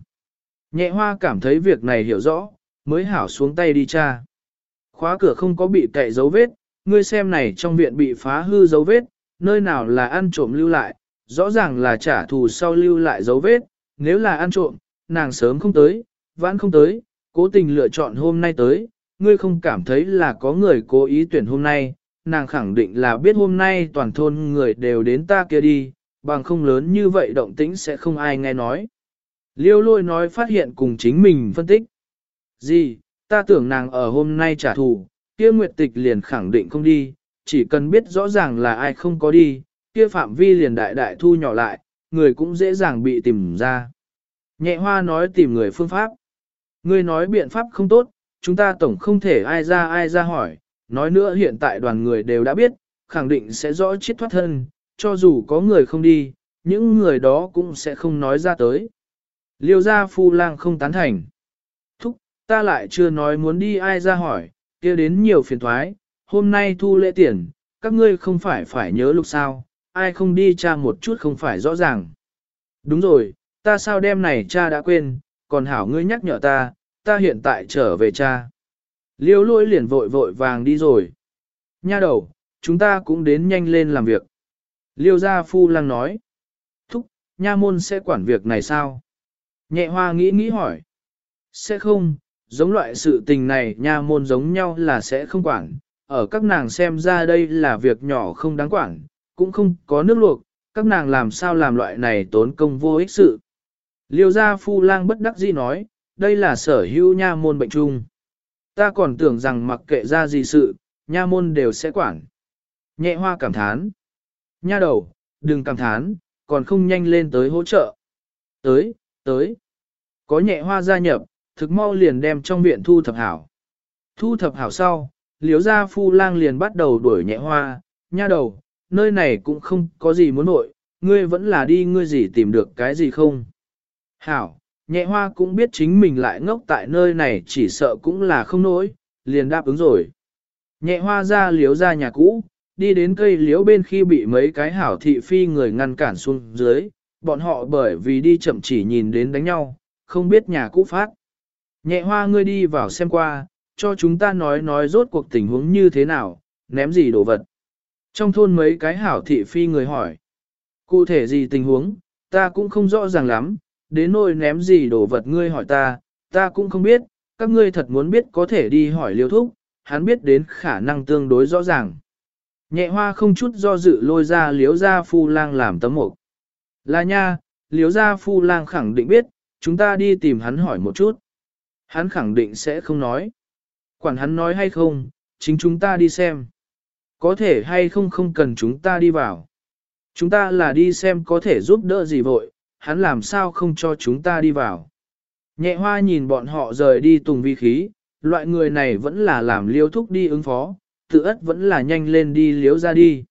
Nhẹ hoa cảm thấy việc này hiểu rõ, mới hảo xuống tay đi cha. Khóa cửa không có bị cậy dấu vết, ngươi xem này trong viện bị phá hư dấu vết, nơi nào là ăn trộm lưu lại, rõ ràng là trả thù sau lưu lại dấu vết, nếu là ăn trộm, nàng sớm không tới, vãn không tới, cố tình lựa chọn hôm nay tới, ngươi không cảm thấy là có người cố ý tuyển hôm nay, nàng khẳng định là biết hôm nay toàn thôn người đều đến ta kia đi, bằng không lớn như vậy động tĩnh sẽ không ai nghe nói. Liêu lôi nói phát hiện cùng chính mình phân tích. Gì, ta tưởng nàng ở hôm nay trả thù, kia nguyệt tịch liền khẳng định không đi, chỉ cần biết rõ ràng là ai không có đi, kia phạm vi liền đại đại thu nhỏ lại, người cũng dễ dàng bị tìm ra. Nhẹ hoa nói tìm người phương pháp. Ngươi nói biện pháp không tốt, chúng ta tổng không thể ai ra ai ra hỏi, nói nữa hiện tại đoàn người đều đã biết, khẳng định sẽ rõ chết thoát thân, cho dù có người không đi, những người đó cũng sẽ không nói ra tới. Liêu gia phu lang không tán thành. Thúc, ta lại chưa nói muốn đi ai ra hỏi, kia đến nhiều phiền thoái, hôm nay thu lễ tiền, các ngươi không phải phải nhớ lúc sao, ai không đi cha một chút không phải rõ ràng. Đúng rồi, ta sao đêm này cha đã quên, còn hảo ngươi nhắc nhở ta, ta hiện tại trở về cha. Liêu lôi liền vội vội vàng đi rồi. Nha đầu, chúng ta cũng đến nhanh lên làm việc. Liêu gia phu lang nói. Thúc, nha môn sẽ quản việc này sao? Nhẹ hoa nghĩ nghĩ hỏi. Sẽ không, giống loại sự tình này nha môn giống nhau là sẽ không quản. Ở các nàng xem ra đây là việc nhỏ không đáng quản, cũng không có nước luộc, các nàng làm sao làm loại này tốn công vô ích sự. Liêu gia phu lang bất đắc dĩ nói, đây là sở hữu nha môn bệnh chung. Ta còn tưởng rằng mặc kệ ra gì sự, nha môn đều sẽ quản. Nhẹ hoa cảm thán. Nha đầu, đừng cảm thán, còn không nhanh lên tới hỗ trợ. Tới, tới. Có nhẹ hoa gia nhập, thực mau liền đem trong viện thu thập hảo. Thu thập hảo sau, liếu gia phu lang liền bắt đầu đuổi nhẹ hoa, nha đầu, nơi này cũng không có gì muốn nội, ngươi vẫn là đi ngươi gì tìm được cái gì không. Hảo, nhẹ hoa cũng biết chính mình lại ngốc tại nơi này chỉ sợ cũng là không nổi, liền đáp ứng rồi. Nhẹ hoa ra liếu ra nhà cũ, đi đến cây liếu bên khi bị mấy cái hảo thị phi người ngăn cản xuống dưới, bọn họ bởi vì đi chậm chỉ nhìn đến đánh nhau, không biết nhà cũ phát. Nhẹ hoa ngươi đi vào xem qua, cho chúng ta nói nói rốt cuộc tình huống như thế nào, ném gì đồ vật. Trong thôn mấy cái hảo thị phi người hỏi, cụ thể gì tình huống, ta cũng không rõ ràng lắm, đến nỗi ném gì đồ vật ngươi hỏi ta, ta cũng không biết, các ngươi thật muốn biết có thể đi hỏi liêu thúc, hắn biết đến khả năng tương đối rõ ràng. Nhẹ hoa không chút do dự lôi ra liếu ra phu lang làm tấm mộc. Là nha, liếu ra phu lang khẳng định biết, chúng ta đi tìm hắn hỏi một chút. Hắn khẳng định sẽ không nói. Quản hắn nói hay không, chính chúng ta đi xem. Có thể hay không không cần chúng ta đi vào. Chúng ta là đi xem có thể giúp đỡ gì vội, hắn làm sao không cho chúng ta đi vào. Nhẹ hoa nhìn bọn họ rời đi tùng vi khí, loại người này vẫn là làm liêu thúc đi ứng phó, tự ất vẫn là nhanh lên đi liếu ra đi.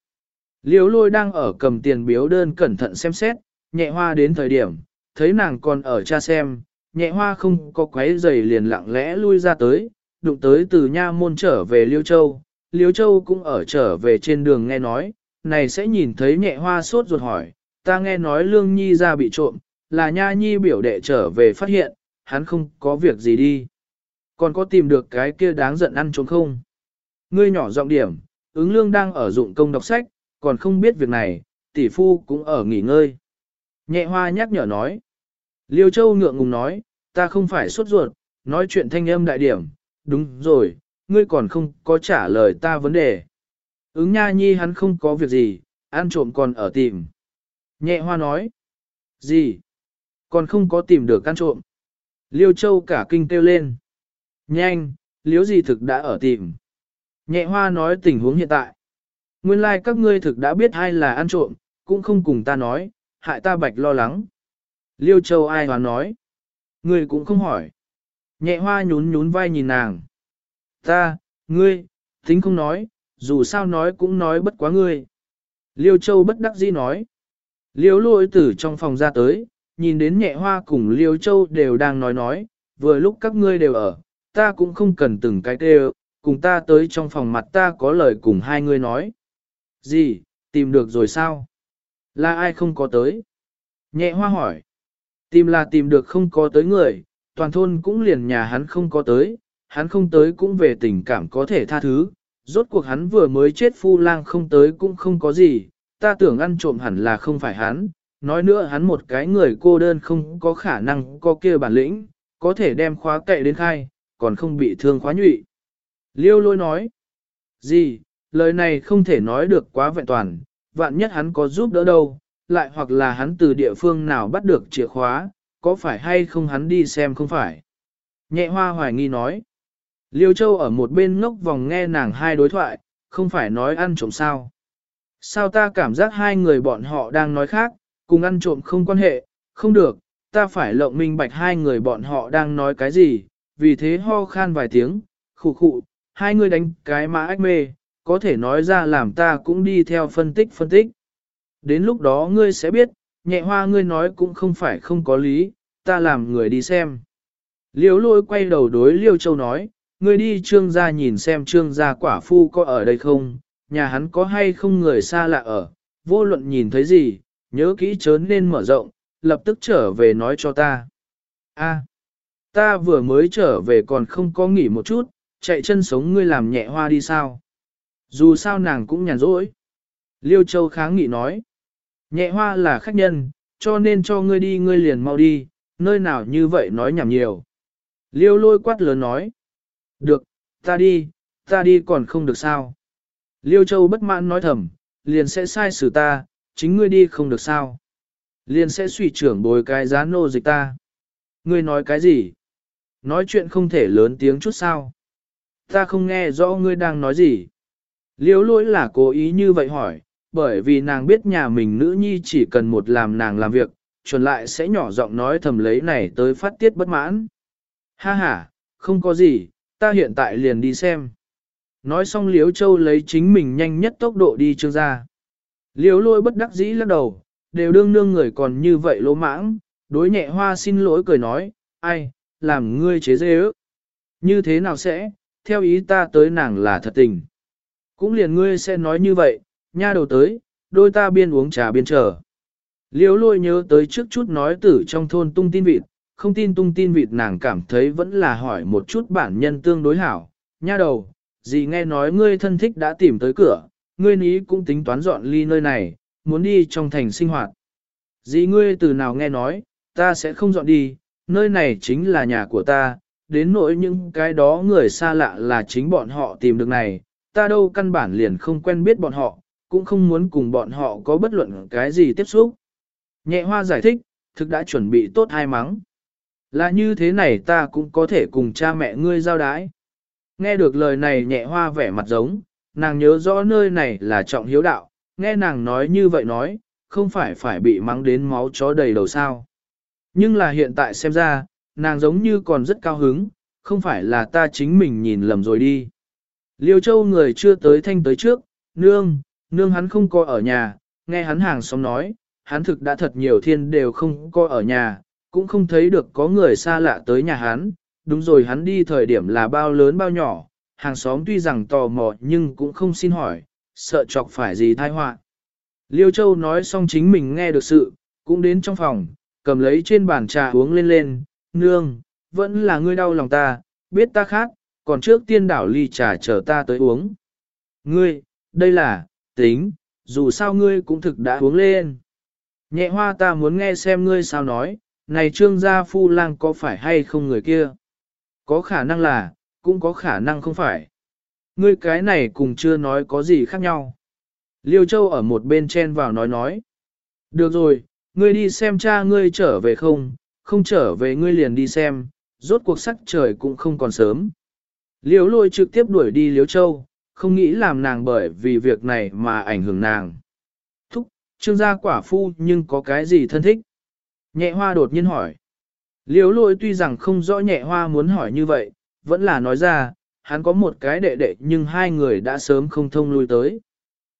Liếu lôi đang ở cầm tiền biếu đơn cẩn thận xem xét, nhẹ hoa đến thời điểm, thấy nàng còn ở cha xem, nhẹ hoa không có quấy giày liền lặng lẽ lui ra tới, đụng tới từ nha môn trở về Liêu Châu. Liêu Châu cũng ở trở về trên đường nghe nói, này sẽ nhìn thấy nhẹ hoa sốt ruột hỏi, ta nghe nói Lương Nhi ra bị trộm, là Nha Nhi biểu đệ trở về phát hiện, hắn không có việc gì đi. Còn có tìm được cái kia đáng giận ăn trộm không? Ngươi nhỏ giọng điểm, ứng lương đang ở dụng công đọc sách, còn không biết việc này, tỷ phu cũng ở nghỉ ngơi. Nhẹ hoa nhắc nhở nói. Liêu Châu ngượng ngùng nói, ta không phải sốt ruột, nói chuyện thanh âm đại điểm, đúng rồi, ngươi còn không có trả lời ta vấn đề. Ứng nha nhi hắn không có việc gì, ăn trộm còn ở tìm. Nhẹ hoa nói. Gì? Còn không có tìm được căn trộm. Liêu Châu cả kinh kêu lên. Nhanh, liếu gì thực đã ở tìm. Nhẹ hoa nói tình huống hiện tại. Nguyên lai like các ngươi thực đã biết ai là ăn trộm, cũng không cùng ta nói, hại ta bạch lo lắng. Liêu Châu ai hoa nói. Ngươi cũng không hỏi. Nhẹ hoa nhún nhún vai nhìn nàng. Ta, ngươi, tính không nói, dù sao nói cũng nói bất quá ngươi. Liêu Châu bất đắc dĩ nói. Liêu lôi tử trong phòng ra tới, nhìn đến nhẹ hoa cùng Liêu Châu đều đang nói nói, vừa lúc các ngươi đều ở, ta cũng không cần từng cái kêu, cùng ta tới trong phòng mặt ta có lời cùng hai người nói. Gì, tìm được rồi sao? Là ai không có tới? Nhẹ hoa hỏi. Tìm là tìm được không có tới người, toàn thôn cũng liền nhà hắn không có tới, hắn không tới cũng về tình cảm có thể tha thứ. Rốt cuộc hắn vừa mới chết phu lang không tới cũng không có gì, ta tưởng ăn trộm hẳn là không phải hắn. Nói nữa hắn một cái người cô đơn không có khả năng có kia bản lĩnh, có thể đem khóa cậy đến khai, còn không bị thương khóa nhụy. Liêu lôi nói, gì, lời này không thể nói được quá vẹn toàn, vạn nhất hắn có giúp đỡ đâu, lại hoặc là hắn từ địa phương nào bắt được chìa khóa, có phải hay không hắn đi xem không phải. Nhẹ hoa hoài nghi nói, Liêu Châu ở một bên ngốc vòng nghe nàng hai đối thoại, không phải nói ăn trộm sao. Sao ta cảm giác hai người bọn họ đang nói khác, cùng ăn trộm không quan hệ, không được, ta phải lộng minh bạch hai người bọn họ đang nói cái gì, vì thế ho khan vài tiếng, khụ khụ, hai người đánh cái mã ách mê, có thể nói ra làm ta cũng đi theo phân tích phân tích. Đến lúc đó ngươi sẽ biết, nhẹ hoa ngươi nói cũng không phải không có lý, ta làm người đi xem. Liêu lôi quay đầu đối Liêu Châu nói, ngươi đi trương gia nhìn xem trương gia quả phu có ở đây không, nhà hắn có hay không người xa lạ ở, vô luận nhìn thấy gì, nhớ kỹ chớ nên mở rộng, lập tức trở về nói cho ta. A, ta vừa mới trở về còn không có nghỉ một chút, chạy chân sống ngươi làm nhẹ hoa đi sao. Dù sao nàng cũng nhàn rỗi. Liêu Châu kháng nghị nói. Nhẹ hoa là khách nhân, cho nên cho ngươi đi ngươi liền mau đi, nơi nào như vậy nói nhảm nhiều. Liêu lôi quát lớn nói. Được, ta đi, ta đi còn không được sao. Liêu Châu bất mãn nói thầm, liền sẽ sai xử ta, chính ngươi đi không được sao. Liền sẽ suy trưởng bồi cái giá nô dịch ta. Ngươi nói cái gì? Nói chuyện không thể lớn tiếng chút sao. Ta không nghe rõ ngươi đang nói gì. Liêu lỗi là cố ý như vậy hỏi, bởi vì nàng biết nhà mình nữ nhi chỉ cần một làm nàng làm việc, chuẩn lại sẽ nhỏ giọng nói thầm lấy này tới phát tiết bất mãn. Ha ha, không có gì, ta hiện tại liền đi xem. Nói xong Liễu Châu lấy chính mình nhanh nhất tốc độ đi trương ra. Liễu lôi bất đắc dĩ lắc đầu, đều đương nương người còn như vậy lỗ mãng, đối nhẹ hoa xin lỗi cười nói, ai, làm ngươi chế dê ước. Như thế nào sẽ, theo ý ta tới nàng là thật tình. Cũng liền ngươi sẽ nói như vậy, nha đầu tới, đôi ta biên uống trà biên chờ. Liễu lôi nhớ tới trước chút nói tử trong thôn tung tin vịt, không tin tung tin vịt nàng cảm thấy vẫn là hỏi một chút bản nhân tương đối hảo. Nha đầu, Dì nghe nói ngươi thân thích đã tìm tới cửa, ngươi ní cũng tính toán dọn ly nơi này, muốn đi trong thành sinh hoạt. Dì ngươi từ nào nghe nói, ta sẽ không dọn đi, nơi này chính là nhà của ta, đến nỗi những cái đó người xa lạ là chính bọn họ tìm được này, ta đâu căn bản liền không quen biết bọn họ, cũng không muốn cùng bọn họ có bất luận cái gì tiếp xúc. Nhẹ hoa giải thích, thực đã chuẩn bị tốt hai mắng. Là như thế này ta cũng có thể cùng cha mẹ ngươi giao đái. Nghe được lời này nhẹ hoa vẻ mặt giống, nàng nhớ rõ nơi này là trọng hiếu đạo, nghe nàng nói như vậy nói, không phải phải bị mắng đến máu chó đầy đầu sao. Nhưng là hiện tại xem ra, nàng giống như còn rất cao hứng, không phải là ta chính mình nhìn lầm rồi đi. Liêu châu người chưa tới thanh tới trước, nương, nương hắn không coi ở nhà, nghe hắn hàng xóm nói, hắn thực đã thật nhiều thiên đều không coi ở nhà, cũng không thấy được có người xa lạ tới nhà hắn, đúng rồi hắn đi thời điểm là bao lớn bao nhỏ, hàng xóm tuy rằng tò mò nhưng cũng không xin hỏi, sợ chọc phải gì tai họa. Liêu Châu nói xong chính mình nghe được sự, cũng đến trong phòng, cầm lấy trên bàn trà uống lên lên, nương, vẫn là ngươi đau lòng ta, biết ta khác, còn trước tiên đảo ly trà chờ ta tới uống. Ngươi, đây là, tính, dù sao ngươi cũng thực đã uống lên. Nhẹ hoa ta muốn nghe xem ngươi sao nói, này trương gia phu lang có phải hay không người kia? Có khả năng là, cũng có khả năng không phải. Ngươi cái này cùng chưa nói có gì khác nhau. Liêu Châu ở một bên chen vào nói nói. Được rồi, ngươi đi xem cha ngươi trở về không, không trở về ngươi liền đi xem, rốt cuộc sắc trời cũng không còn sớm. Liêu lôi trực tiếp đuổi đi Liêu Châu, không nghĩ làm nàng bởi vì việc này mà ảnh hưởng nàng. Thúc, trương gia quả phu nhưng có cái gì thân thích? Nhẹ hoa đột nhiên hỏi. Liễu lôi tuy rằng không rõ nhẹ hoa muốn hỏi như vậy, vẫn là nói ra, hắn có một cái đệ đệ nhưng hai người đã sớm không thông lui tới.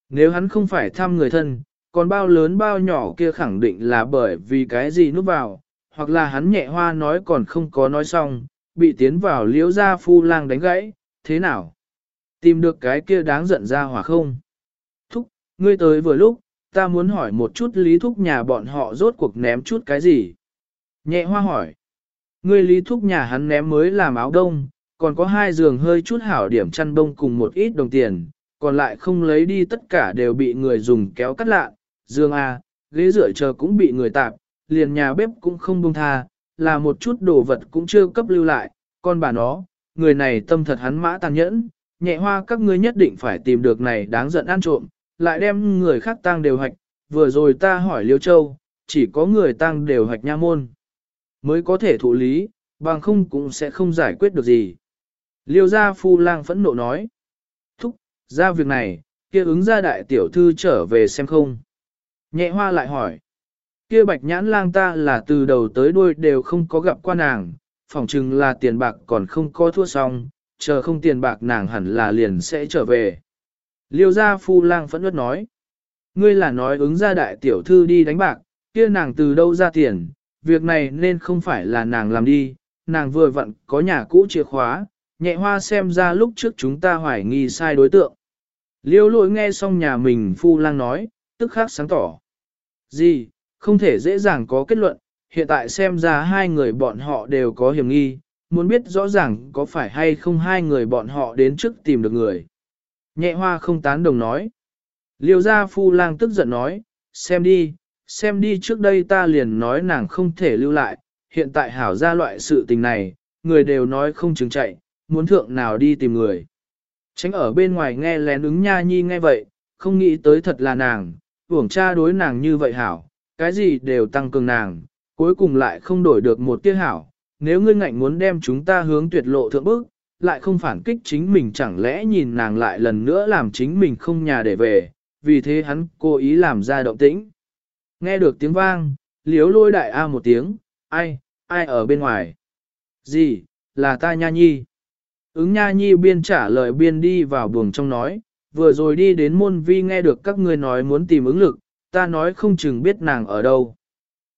Nếu hắn không phải thăm người thân, còn bao lớn bao nhỏ kia khẳng định là bởi vì cái gì núp vào, hoặc là hắn nhẹ hoa nói còn không có nói xong, bị tiến vào liễu gia phu lang đánh gãy, thế nào? Tìm được cái kia đáng giận ra hỏa không? Thúc, ngươi tới vừa lúc, ta muốn hỏi một chút lý thúc nhà bọn họ rốt cuộc ném chút cái gì? Nhẹ hoa hỏi. người lý thúc nhà hắn ném mới làm áo đông, còn có hai giường hơi chút hảo điểm chăn bông cùng một ít đồng tiền, còn lại không lấy đi tất cả đều bị người dùng kéo cắt lạ, giường A, ghế rửa chờ cũng bị người tạp, liền nhà bếp cũng không buông tha, là một chút đồ vật cũng chưa cấp lưu lại, con bà nó, người này tâm thật hắn mã tàn nhẫn, nhẹ hoa các ngươi nhất định phải tìm được này đáng giận ăn trộm, lại đem người khác tang đều hạch, vừa rồi ta hỏi Liêu Châu, chỉ có người tang đều hạch nha môn, mới có thể thụ lý, bằng không cũng sẽ không giải quyết được gì. Liêu gia phu lang phẫn nộ nói, thúc, ra việc này, kia ứng gia đại tiểu thư trở về xem không. Nhẹ hoa lại hỏi, kia bạch nhãn lang ta là từ đầu tới đuôi đều không có gặp qua nàng, phỏng chừng là tiền bạc còn không có thua xong, chờ không tiền bạc nàng hẳn là liền sẽ trở về. Liêu gia phu lang phẫn nộ nói, ngươi là nói ứng gia đại tiểu thư đi đánh bạc, kia nàng từ đâu ra tiền, việc này nên không phải là nàng làm đi, nàng vừa vặn có nhà cũ chìa khóa, nhẹ hoa xem ra lúc trước chúng ta hoài nghi sai đối tượng. Liêu Lỗi nghe xong nhà mình phu lang nói, tức khắc sáng tỏ. Gì, không thể dễ dàng có kết luận, hiện tại xem ra hai người bọn họ đều có hiểm nghi, muốn biết rõ ràng có phải hay không hai người bọn họ đến trước tìm được người. Nhẹ hoa không tán đồng nói. Liêu gia phu lang tức giận nói, xem đi, xem đi trước đây ta liền nói nàng không thể lưu lại, hiện tại hảo ra loại sự tình này, người đều nói không chứng chạy, muốn thượng nào đi tìm người. Tránh ở bên ngoài nghe lén ứng nha nhi nghe vậy, không nghĩ tới thật là nàng, uổng cha đối nàng như vậy hảo, cái gì đều tăng cường nàng, cuối cùng lại không đổi được một tia hảo. Nếu ngươi ngạnh muốn đem chúng ta hướng tuyệt lộ thượng bước, lại không phản kích chính mình chẳng lẽ nhìn nàng lại lần nữa làm chính mình không nhà để về, vì thế hắn cố ý làm ra động tĩnh. Nghe được tiếng vang, liếu lôi đại a một tiếng, ai, ai ở bên ngoài? Gì, là ta nha nhi. Ứng nha nhi biên trả lời biên đi vào buồng trong nói, vừa rồi đi đến môn vi nghe được các ngươi nói muốn tìm ứng lực, ta nói không chừng biết nàng ở đâu.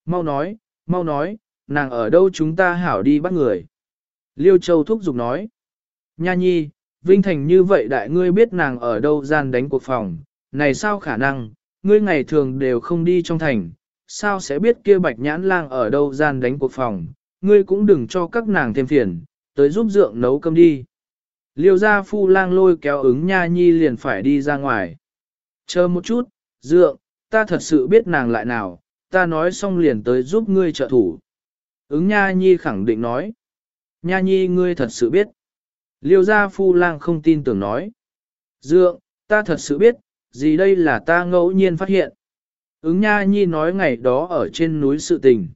Mau nói, mau nói, nàng ở đâu chúng ta hảo đi bắt người. Liêu Châu thúc giục nói, nha nhi, Vinh Thành như vậy đại ngươi biết nàng ở đâu gian đánh cuộc phòng, này sao khả năng, ngươi ngày thường đều không đi trong thành, sao sẽ biết kia bạch nhãn lang ở đâu gian đánh cuộc phòng, ngươi cũng đừng cho các nàng thêm phiền, tới giúp dượng nấu cơm đi. Liêu gia phu lang lôi kéo ứng nha nhi liền phải đi ra ngoài. Chờ một chút, dượng, ta thật sự biết nàng lại nào, ta nói xong liền tới giúp ngươi trợ thủ. Ứng nha nhi khẳng định nói. Nha nhi ngươi thật sự biết. Liêu gia phu lang không tin tưởng nói. Dượng, ta thật sự biết, gì đây là ta ngẫu nhiên phát hiện. Ứng nha nhi nói ngày đó ở trên núi sự tình.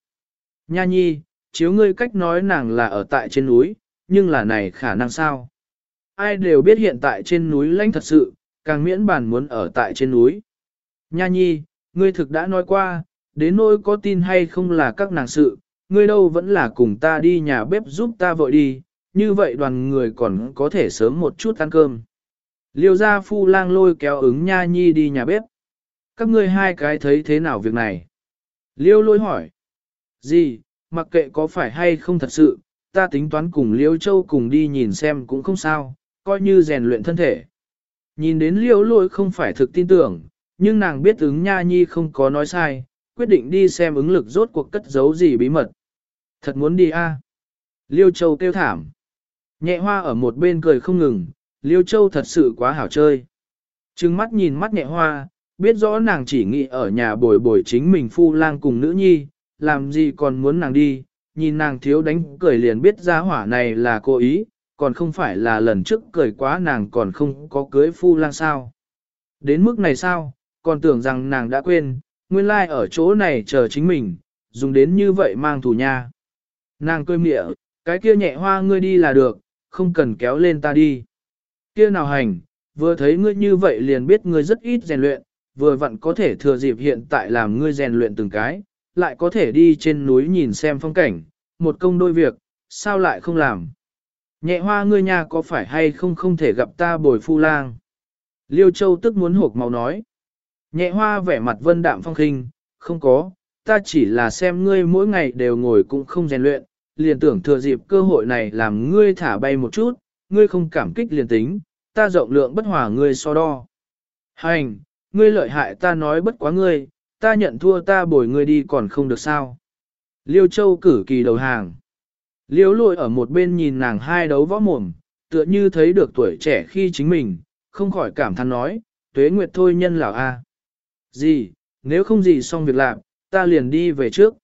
Nha nhi, chiếu ngươi cách nói nàng là ở tại trên núi, nhưng là này khả năng sao? Ai đều biết hiện tại trên núi lãnh thật sự, càng miễn bản muốn ở tại trên núi. Nha nhi, ngươi thực đã nói qua, đến nỗi có tin hay không là các nàng sự, ngươi đâu vẫn là cùng ta đi nhà bếp giúp ta vội đi, như vậy đoàn người còn có thể sớm một chút ăn cơm. Liêu gia phu lang lôi kéo ứng nha nhi đi nhà bếp. Các ngươi hai cái thấy thế nào việc này? Liêu lôi hỏi. Gì, mặc kệ có phải hay không thật sự, ta tính toán cùng Liêu Châu cùng đi nhìn xem cũng không sao, coi như rèn luyện thân thể. Nhìn đến Liêu lôi không phải thực tin tưởng, nhưng nàng biết ứng nha nhi không có nói sai, quyết định đi xem ứng lực rốt cuộc cất giấu gì bí mật. Thật muốn đi a Liêu Châu kêu thảm. Nhẹ hoa ở một bên cười không ngừng, Liêu Châu thật sự quá hảo chơi. Trừng mắt nhìn mắt nhẹ hoa, biết rõ nàng chỉ nghĩ ở nhà bồi bồi chính mình phu lang cùng nữ nhi, làm gì còn muốn nàng đi, nhìn nàng thiếu đánh cười liền biết ra hỏa này là cố ý, còn không phải là lần trước cười quá nàng còn không có cưới phu lang sao. Đến mức này sao, còn tưởng rằng nàng đã quên, nguyên lai like ở chỗ này chờ chính mình, dùng đến như vậy mang thù nha. Nàng cười mịa, cái kia nhẹ hoa ngươi đi là được, không cần kéo lên ta đi. Kia nào hành, vừa thấy ngươi như vậy liền biết ngươi rất ít rèn luyện, vừa vặn có thể thừa dịp hiện tại làm ngươi rèn luyện từng cái, lại có thể đi trên núi nhìn xem phong cảnh, một công đôi việc, sao lại không làm. Nhẹ hoa ngươi nhà có phải hay không không thể gặp ta bồi phu lang. Liêu Châu tức muốn hộp màu nói. Nhẹ hoa vẻ mặt vân đạm phong khinh, không có, ta chỉ là xem ngươi mỗi ngày đều ngồi cũng không rèn luyện, liền tưởng thừa dịp cơ hội này làm ngươi thả bay một chút, ngươi không cảm kích liền tính, ta rộng lượng bất hòa ngươi so đo. Hành, ngươi lợi hại ta nói bất quá ngươi, ta nhận thua ta bồi ngươi đi còn không được sao. Liêu Châu cử kỳ đầu hàng. Liêu lội ở một bên nhìn nàng hai đấu võ mồm, tựa như thấy được tuổi trẻ khi chính mình, không khỏi cảm thán nói, tuế nguyệt thôi nhân lão a. Gì, nếu không gì xong việc làm, ta liền đi về trước.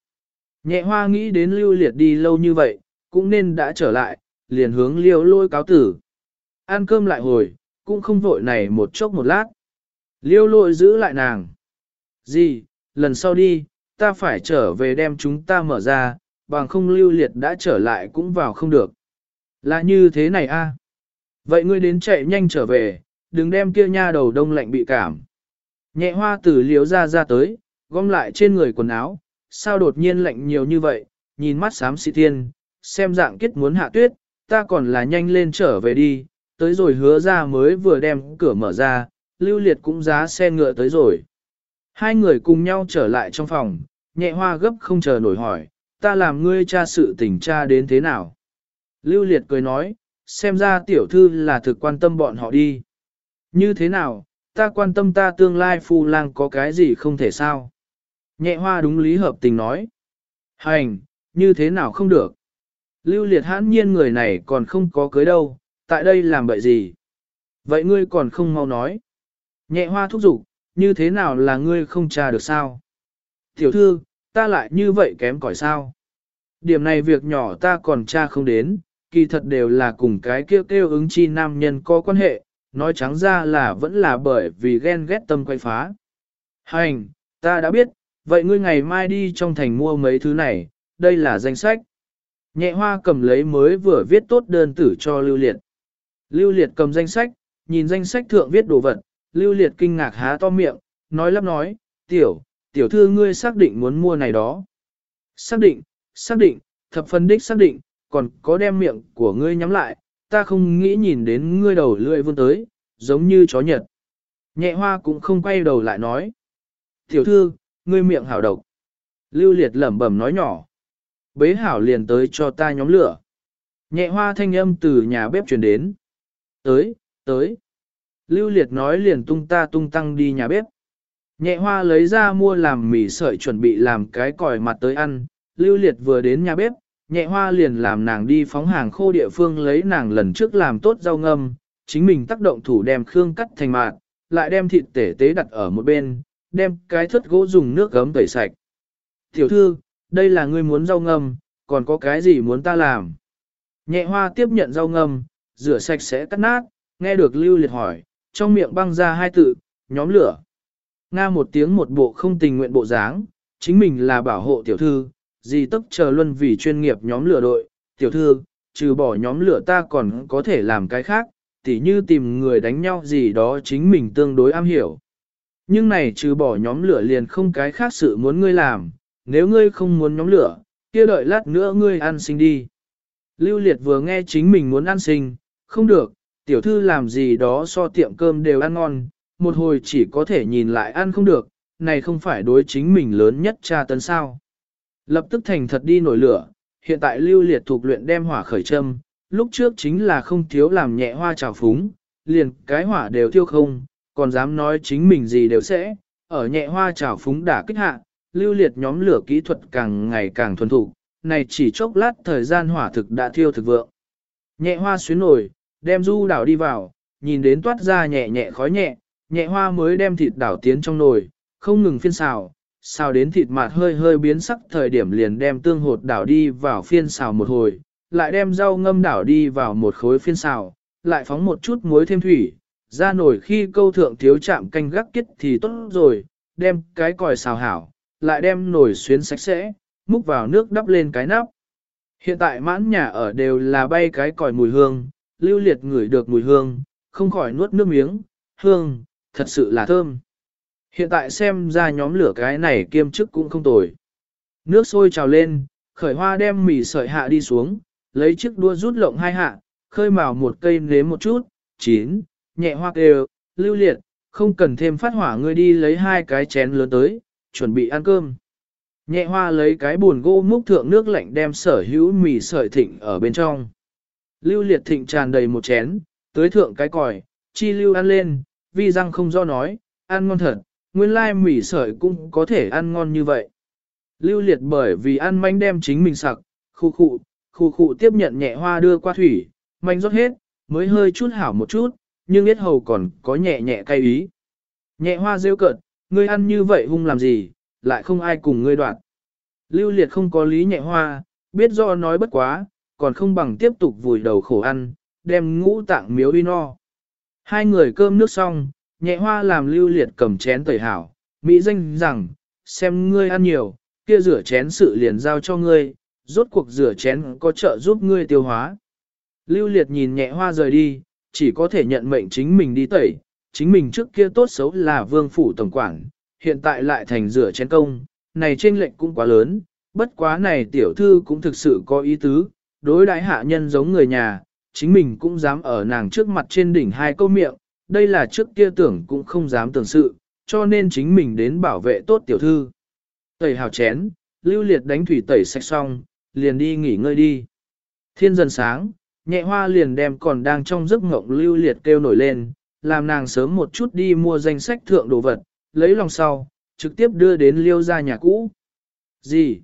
Nhẹ hoa nghĩ đến lưu liệt đi lâu như vậy, cũng nên đã trở lại, liền hướng liêu lôi cáo tử. Ăn cơm lại hồi, cũng không vội này một chốc một lát. Liêu lội giữ lại nàng. Gì, lần sau đi, ta phải trở về đem chúng ta mở ra, bằng không lưu liệt đã trở lại cũng vào không được. Là như thế này a. Vậy ngươi đến chạy nhanh trở về, đừng đem kia nha đầu đông lạnh bị cảm. Nhẹ hoa tử liếu ra ra tới, gom lại trên người quần áo, sao đột nhiên lạnh nhiều như vậy, nhìn mắt xám xị thiên, xem dạng kết muốn hạ tuyết, ta còn là nhanh lên trở về đi, tới rồi hứa ra mới vừa đem cửa mở ra, lưu liệt cũng giá xe ngựa tới rồi. Hai người cùng nhau trở lại trong phòng, nhẹ hoa gấp không chờ nổi hỏi, ta làm ngươi cha sự tình cha đến thế nào? Lưu liệt cười nói, xem ra tiểu thư là thực quan tâm bọn họ đi. Như thế nào, ta quan tâm ta tương lai phu lang có cái gì không thể sao? Nhẹ hoa đúng lý hợp tình nói. Hành, như thế nào không được? Lưu liệt hãn nhiên người này còn không có cưới đâu, tại đây làm bậy gì? Vậy ngươi còn không mau nói. Nhẹ hoa thúc giục, như thế nào là ngươi không tra được sao? Tiểu thư, ta lại như vậy kém cỏi sao? Điểm này việc nhỏ ta còn tra không đến, kỳ thật đều là cùng cái kêu kêu ứng chi nam nhân có quan hệ, nói trắng ra là vẫn là bởi vì ghen ghét tâm quay phá. Hành, ta đã biết, vậy ngươi ngày mai đi trong thành mua mấy thứ này, đây là danh sách. Nhẹ hoa cầm lấy mới vừa viết tốt đơn tử cho Lưu Liệt. Lưu Liệt cầm danh sách, nhìn danh sách thượng viết đồ vật, Lưu Liệt kinh ngạc há to miệng, nói lắp nói, tiểu, tiểu thư ngươi xác định muốn mua này đó. Xác định, xác định, thập phân đích xác định, còn có đem miệng của ngươi nhắm lại, ta không nghĩ nhìn đến ngươi đầu lưỡi vươn tới, giống như chó nhật. Nhẹ hoa cũng không quay đầu lại nói. Tiểu thư, ngươi miệng hảo độc. Lưu liệt lẩm bẩm nói nhỏ. Bế hảo liền tới cho ta nhóm lửa. Nhẹ hoa thanh âm từ nhà bếp truyền đến. Tới, tới. Lưu liệt nói liền tung ta tung tăng đi nhà bếp. Nhẹ hoa lấy ra mua làm mì sợi chuẩn bị làm cái còi mặt tới ăn. Lưu liệt vừa đến nhà bếp, nhẹ hoa liền làm nàng đi phóng hàng khô địa phương lấy nàng lần trước làm tốt rau ngâm, chính mình tác động thủ đem khương cắt thành mạt, lại đem thịt tể tế đặt ở một bên, đem cái thất gỗ dùng nước gấm tẩy sạch. Tiểu thư, đây là ngươi muốn rau ngâm, còn có cái gì muốn ta làm? Nhẹ hoa tiếp nhận rau ngâm, rửa sạch sẽ cắt nát, nghe được lưu liệt hỏi, trong miệng băng ra hai tự, nhóm lửa. Nga một tiếng một bộ không tình nguyện bộ dáng, chính mình là bảo hộ tiểu thư, gì tức chờ luân vì chuyên nghiệp nhóm lửa đội, tiểu thư, trừ bỏ nhóm lửa ta còn có thể làm cái khác, tỉ như tìm người đánh nhau gì đó chính mình tương đối am hiểu. Nhưng này trừ bỏ nhóm lửa liền không cái khác sự muốn ngươi làm, nếu ngươi không muốn nhóm lửa, kia đợi lát nữa ngươi ăn sinh đi. Lưu Liệt vừa nghe chính mình muốn ăn sinh, không được, tiểu thư làm gì đó so tiệm cơm đều ăn ngon, một hồi chỉ có thể nhìn lại ăn không được, này không phải đối chính mình lớn nhất tra tấn sao. Lập tức thành thật đi nổi lửa, hiện tại Lưu Liệt thuộc luyện đem hỏa khởi châm, lúc trước chính là không thiếu làm nhẹ hoa trào phúng, liền cái hỏa đều thiêu không, còn dám nói chính mình gì đều sẽ, ở nhẹ hoa trào phúng đả kích hạ, lưu liệt nhóm lửa kỹ thuật càng ngày càng thuần thủ, này chỉ chốc lát thời gian hỏa thực đã thiêu thực vượng. Nhẹ hoa xuyến nổi, đem du đảo đi vào, nhìn đến toát ra nhẹ nhẹ khói nhẹ, nhẹ hoa mới đem thịt đảo tiến trong nồi, không ngừng phiên xào, xào đến thịt mạt hơi hơi biến sắc thời điểm liền đem tương hột đảo đi vào phiên xào một hồi, lại đem rau ngâm đảo đi vào một khối phiên xào, lại phóng một chút muối thêm thủy, ra nổi khi câu thượng thiếu chạm canh gác kết thì tốt rồi, đem cái còi xào hảo, lại đem nồi xuyến sạch sẽ, múc vào nước đắp lên cái nắp. Hiện tại mãn nhà ở đều là bay cái còi mùi hương, lưu liệt ngửi được mùi hương, không khỏi nuốt nước miếng, hương, thật sự là thơm. Hiện tại xem ra nhóm lửa cái này kiêm chức cũng không tồi. Nước sôi trào lên, khởi hoa đem mì sợi hạ đi xuống, lấy chiếc đua rút lộng hai hạ, khơi mào một cây nếm một chút, chín, nhẹ hoa đều, lưu liệt, không cần thêm phát hỏa ngươi đi lấy hai cái chén lớn tới, chuẩn bị ăn cơm. Nhẹ hoa lấy cái buồn gỗ múc thượng nước lạnh đem sở hữu mì sợi thịnh ở bên trong. Lưu liệt thịnh tràn đầy một chén, tới thượng cái còi, chi lưu ăn lên, Vi răng không do nói, ăn ngon thật, nguyên lai mỉ sợi cũng có thể ăn ngon như vậy. Lưu liệt bởi vì ăn manh đem chính mình sặc, khu khụ, khu khụ tiếp nhận nhẹ hoa đưa qua thủy, manh rót hết, mới hơi chút hảo một chút, nhưng biết hầu còn có nhẹ nhẹ cay ý. Nhẹ hoa rêu cợt, ngươi ăn như vậy hung làm gì, lại không ai cùng ngươi đoạn. Lưu liệt không có lý nhẹ hoa, biết do nói bất quá, còn không bằng tiếp tục vùi đầu khổ ăn, đem ngũ tạng miếu uy no. Hai người cơm nước xong, nhẹ hoa làm lưu liệt cầm chén tẩy hảo, Mỹ danh rằng, xem ngươi ăn nhiều, kia rửa chén sự liền giao cho ngươi, rốt cuộc rửa chén có trợ giúp ngươi tiêu hóa. Lưu liệt nhìn nhẹ hoa rời đi, chỉ có thể nhận mệnh chính mình đi tẩy, chính mình trước kia tốt xấu là vương phủ tổng quản, hiện tại lại thành rửa chén công, này trên lệnh cũng quá lớn, bất quá này tiểu thư cũng thực sự có ý tứ, đối đãi hạ nhân giống người nhà, chính mình cũng dám ở nàng trước mặt trên đỉnh hai câu miệng, đây là trước kia tưởng cũng không dám tưởng sự, cho nên chính mình đến bảo vệ tốt tiểu thư. Tẩy hào chén, lưu liệt đánh thủy tẩy sạch xong, liền đi nghỉ ngơi đi. Thiên dần sáng, nhẹ hoa liền đem còn đang trong giấc ngộng lưu liệt kêu nổi lên, làm nàng sớm một chút đi mua danh sách thượng đồ vật, lấy lòng sau, trực tiếp đưa đến liêu ra nhà cũ. Gì?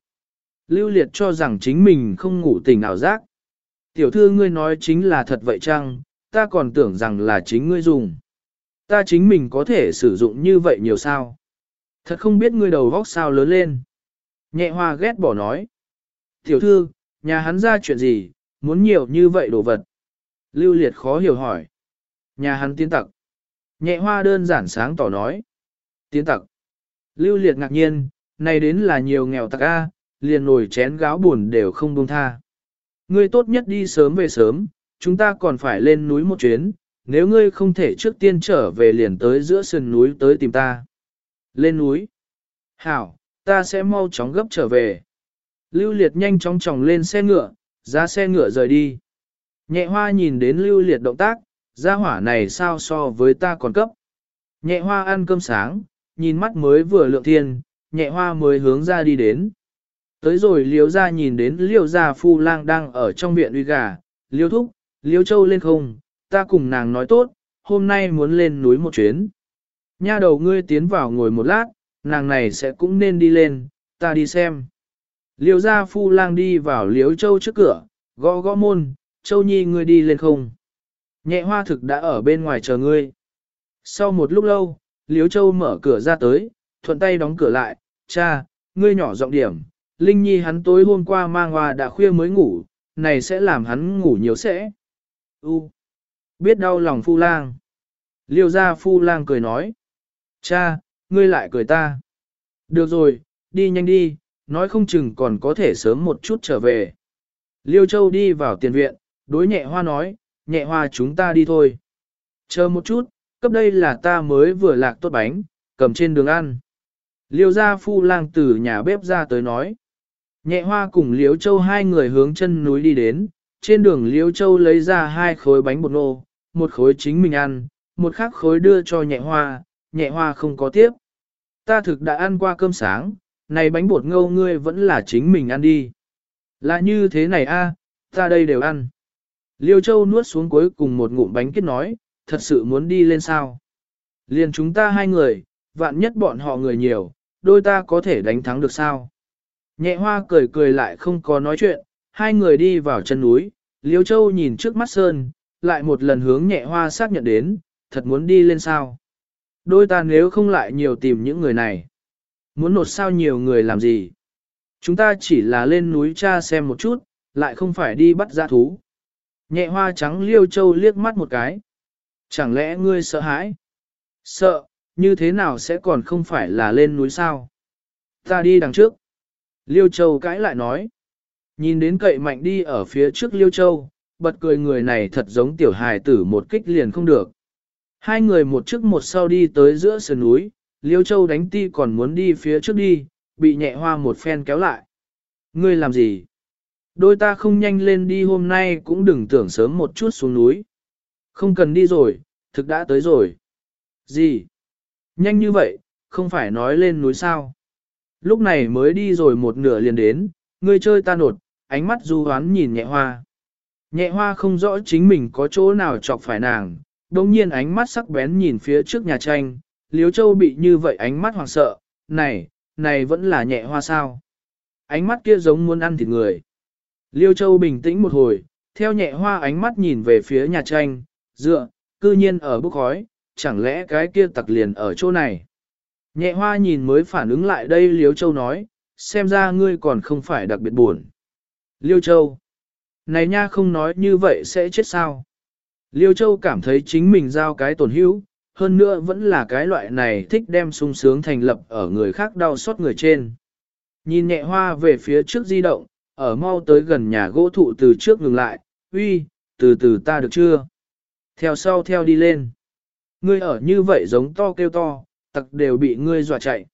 Lưu liệt cho rằng chính mình không ngủ tỉnh ảo giác. Tiểu thư ngươi nói chính là thật vậy chăng, ta còn tưởng rằng là chính ngươi dùng. Ta chính mình có thể sử dụng như vậy nhiều sao. Thật không biết ngươi đầu vóc sao lớn lên. Nhẹ hoa ghét bỏ nói. Tiểu thư, nhà hắn ra chuyện gì, muốn nhiều như vậy đồ vật. Lưu liệt khó hiểu hỏi. Nhà hắn tiến tặc. Nhẹ hoa đơn giản sáng tỏ nói. Tiến tặc. Lưu liệt ngạc nhiên, này đến là nhiều nghèo tặc a, liền nồi chén gáo buồn đều không buông tha. Ngươi tốt nhất đi sớm về sớm, chúng ta còn phải lên núi một chuyến, nếu ngươi không thể trước tiên trở về liền tới giữa sườn núi tới tìm ta. Lên núi. Hảo, ta sẽ mau chóng gấp trở về. Lưu liệt nhanh chóng chóng lên xe ngựa, ra xe ngựa rời đi. Nhẹ hoa nhìn đến lưu liệt động tác, gia hỏa này sao so với ta còn cấp. Nhẹ hoa ăn cơm sáng, nhìn mắt mới vừa lượng thiên, nhẹ hoa mới hướng ra đi đến. Tới rồi liếu ra nhìn đến liêu gia phu lang đang ở trong viện uy gà, liêu thúc, liêu châu lên không, ta cùng nàng nói tốt, hôm nay muốn lên núi một chuyến. Nha đầu ngươi tiến vào ngồi một lát, nàng này sẽ cũng nên đi lên, ta đi xem. Liêu gia phu lang đi vào liếu châu trước cửa, gõ gõ môn, châu nhi ngươi đi lên không. Nhẹ hoa thực đã ở bên ngoài chờ ngươi. Sau một lúc lâu, liếu châu mở cửa ra tới, thuận tay đóng cửa lại, cha, ngươi nhỏ giọng điểm, Linh Nhi hắn tối hôm qua mang hoa đã khuya mới ngủ, này sẽ làm hắn ngủ nhiều sẽ. U, biết đau lòng phu lang. Liêu ra phu lang cười nói. Cha, ngươi lại cười ta. Được rồi, đi nhanh đi, nói không chừng còn có thể sớm một chút trở về. Liêu Châu đi vào tiền viện, đối nhẹ hoa nói, nhẹ hoa chúng ta đi thôi. Chờ một chút, cấp đây là ta mới vừa lạc tốt bánh, cầm trên đường ăn. Liêu gia phu lang từ nhà bếp ra tới nói. Nhẹ hoa cùng Liêu Châu hai người hướng chân núi đi đến, trên đường Liêu Châu lấy ra hai khối bánh bột nô, một khối chính mình ăn, một khác khối đưa cho nhẹ hoa, nhẹ hoa không có tiếp. Ta thực đã ăn qua cơm sáng, này bánh bột ngâu ngươi vẫn là chính mình ăn đi. Là như thế này a, ta đây đều ăn. Liêu Châu nuốt xuống cuối cùng một ngụm bánh kết nói, thật sự muốn đi lên sao. Liền chúng ta hai người, vạn nhất bọn họ người nhiều, đôi ta có thể đánh thắng được sao. Nhẹ hoa cười cười lại không có nói chuyện, hai người đi vào chân núi, Liêu Châu nhìn trước mắt sơn, lại một lần hướng nhẹ hoa xác nhận đến, thật muốn đi lên sao. Đôi ta nếu không lại nhiều tìm những người này. Muốn nột sao nhiều người làm gì? Chúng ta chỉ là lên núi cha xem một chút, lại không phải đi bắt giã thú. Nhẹ hoa trắng liêu châu liếc mắt một cái. Chẳng lẽ ngươi sợ hãi? Sợ, như thế nào sẽ còn không phải là lên núi sao? Ta đi đằng trước. Liêu châu cãi lại nói. Nhìn đến cậy mạnh đi ở phía trước liêu châu, bật cười người này thật giống tiểu hài tử một kích liền không được. Hai người một trước một sau đi tới giữa sườn núi, liêu châu đánh ti còn muốn đi phía trước đi, bị nhẹ hoa một phen kéo lại. Ngươi làm gì? Đôi ta không nhanh lên đi hôm nay cũng đừng tưởng sớm một chút xuống núi. Không cần đi rồi, thực đã tới rồi. Gì? Nhanh như vậy, không phải nói lên núi sao? Lúc này mới đi rồi một nửa liền đến, ngươi chơi ta nột, ánh mắt du hoán nhìn nhẹ hoa. Nhẹ hoa không rõ chính mình có chỗ nào chọc phải nàng, đồng nhiên ánh mắt sắc bén nhìn phía trước nhà tranh, liếu châu bị như vậy ánh mắt hoảng sợ, này, này vẫn là nhẹ hoa sao. Ánh mắt kia giống muốn ăn thịt người. Liêu châu bình tĩnh một hồi, theo nhẹ hoa ánh mắt nhìn về phía nhà tranh, dựa, cư nhiên ở bức khói, chẳng lẽ cái kia tặc liền ở chỗ này. Nhẹ hoa nhìn mới phản ứng lại đây Liêu Châu nói, xem ra ngươi còn không phải đặc biệt buồn. Liêu Châu, này nha không nói như vậy sẽ chết sao. Liêu Châu cảm thấy chính mình giao cái tổn hữu, hơn nữa vẫn là cái loại này thích đem sung sướng thành lập ở người khác đau xót người trên. Nhìn nhẹ hoa về phía trước di động, ở mau tới gần nhà gỗ thụ từ trước ngừng lại, uy, từ từ ta được chưa? Theo sau theo đi lên. Ngươi ở như vậy giống to kêu to, tặc đều bị ngươi dọa chạy.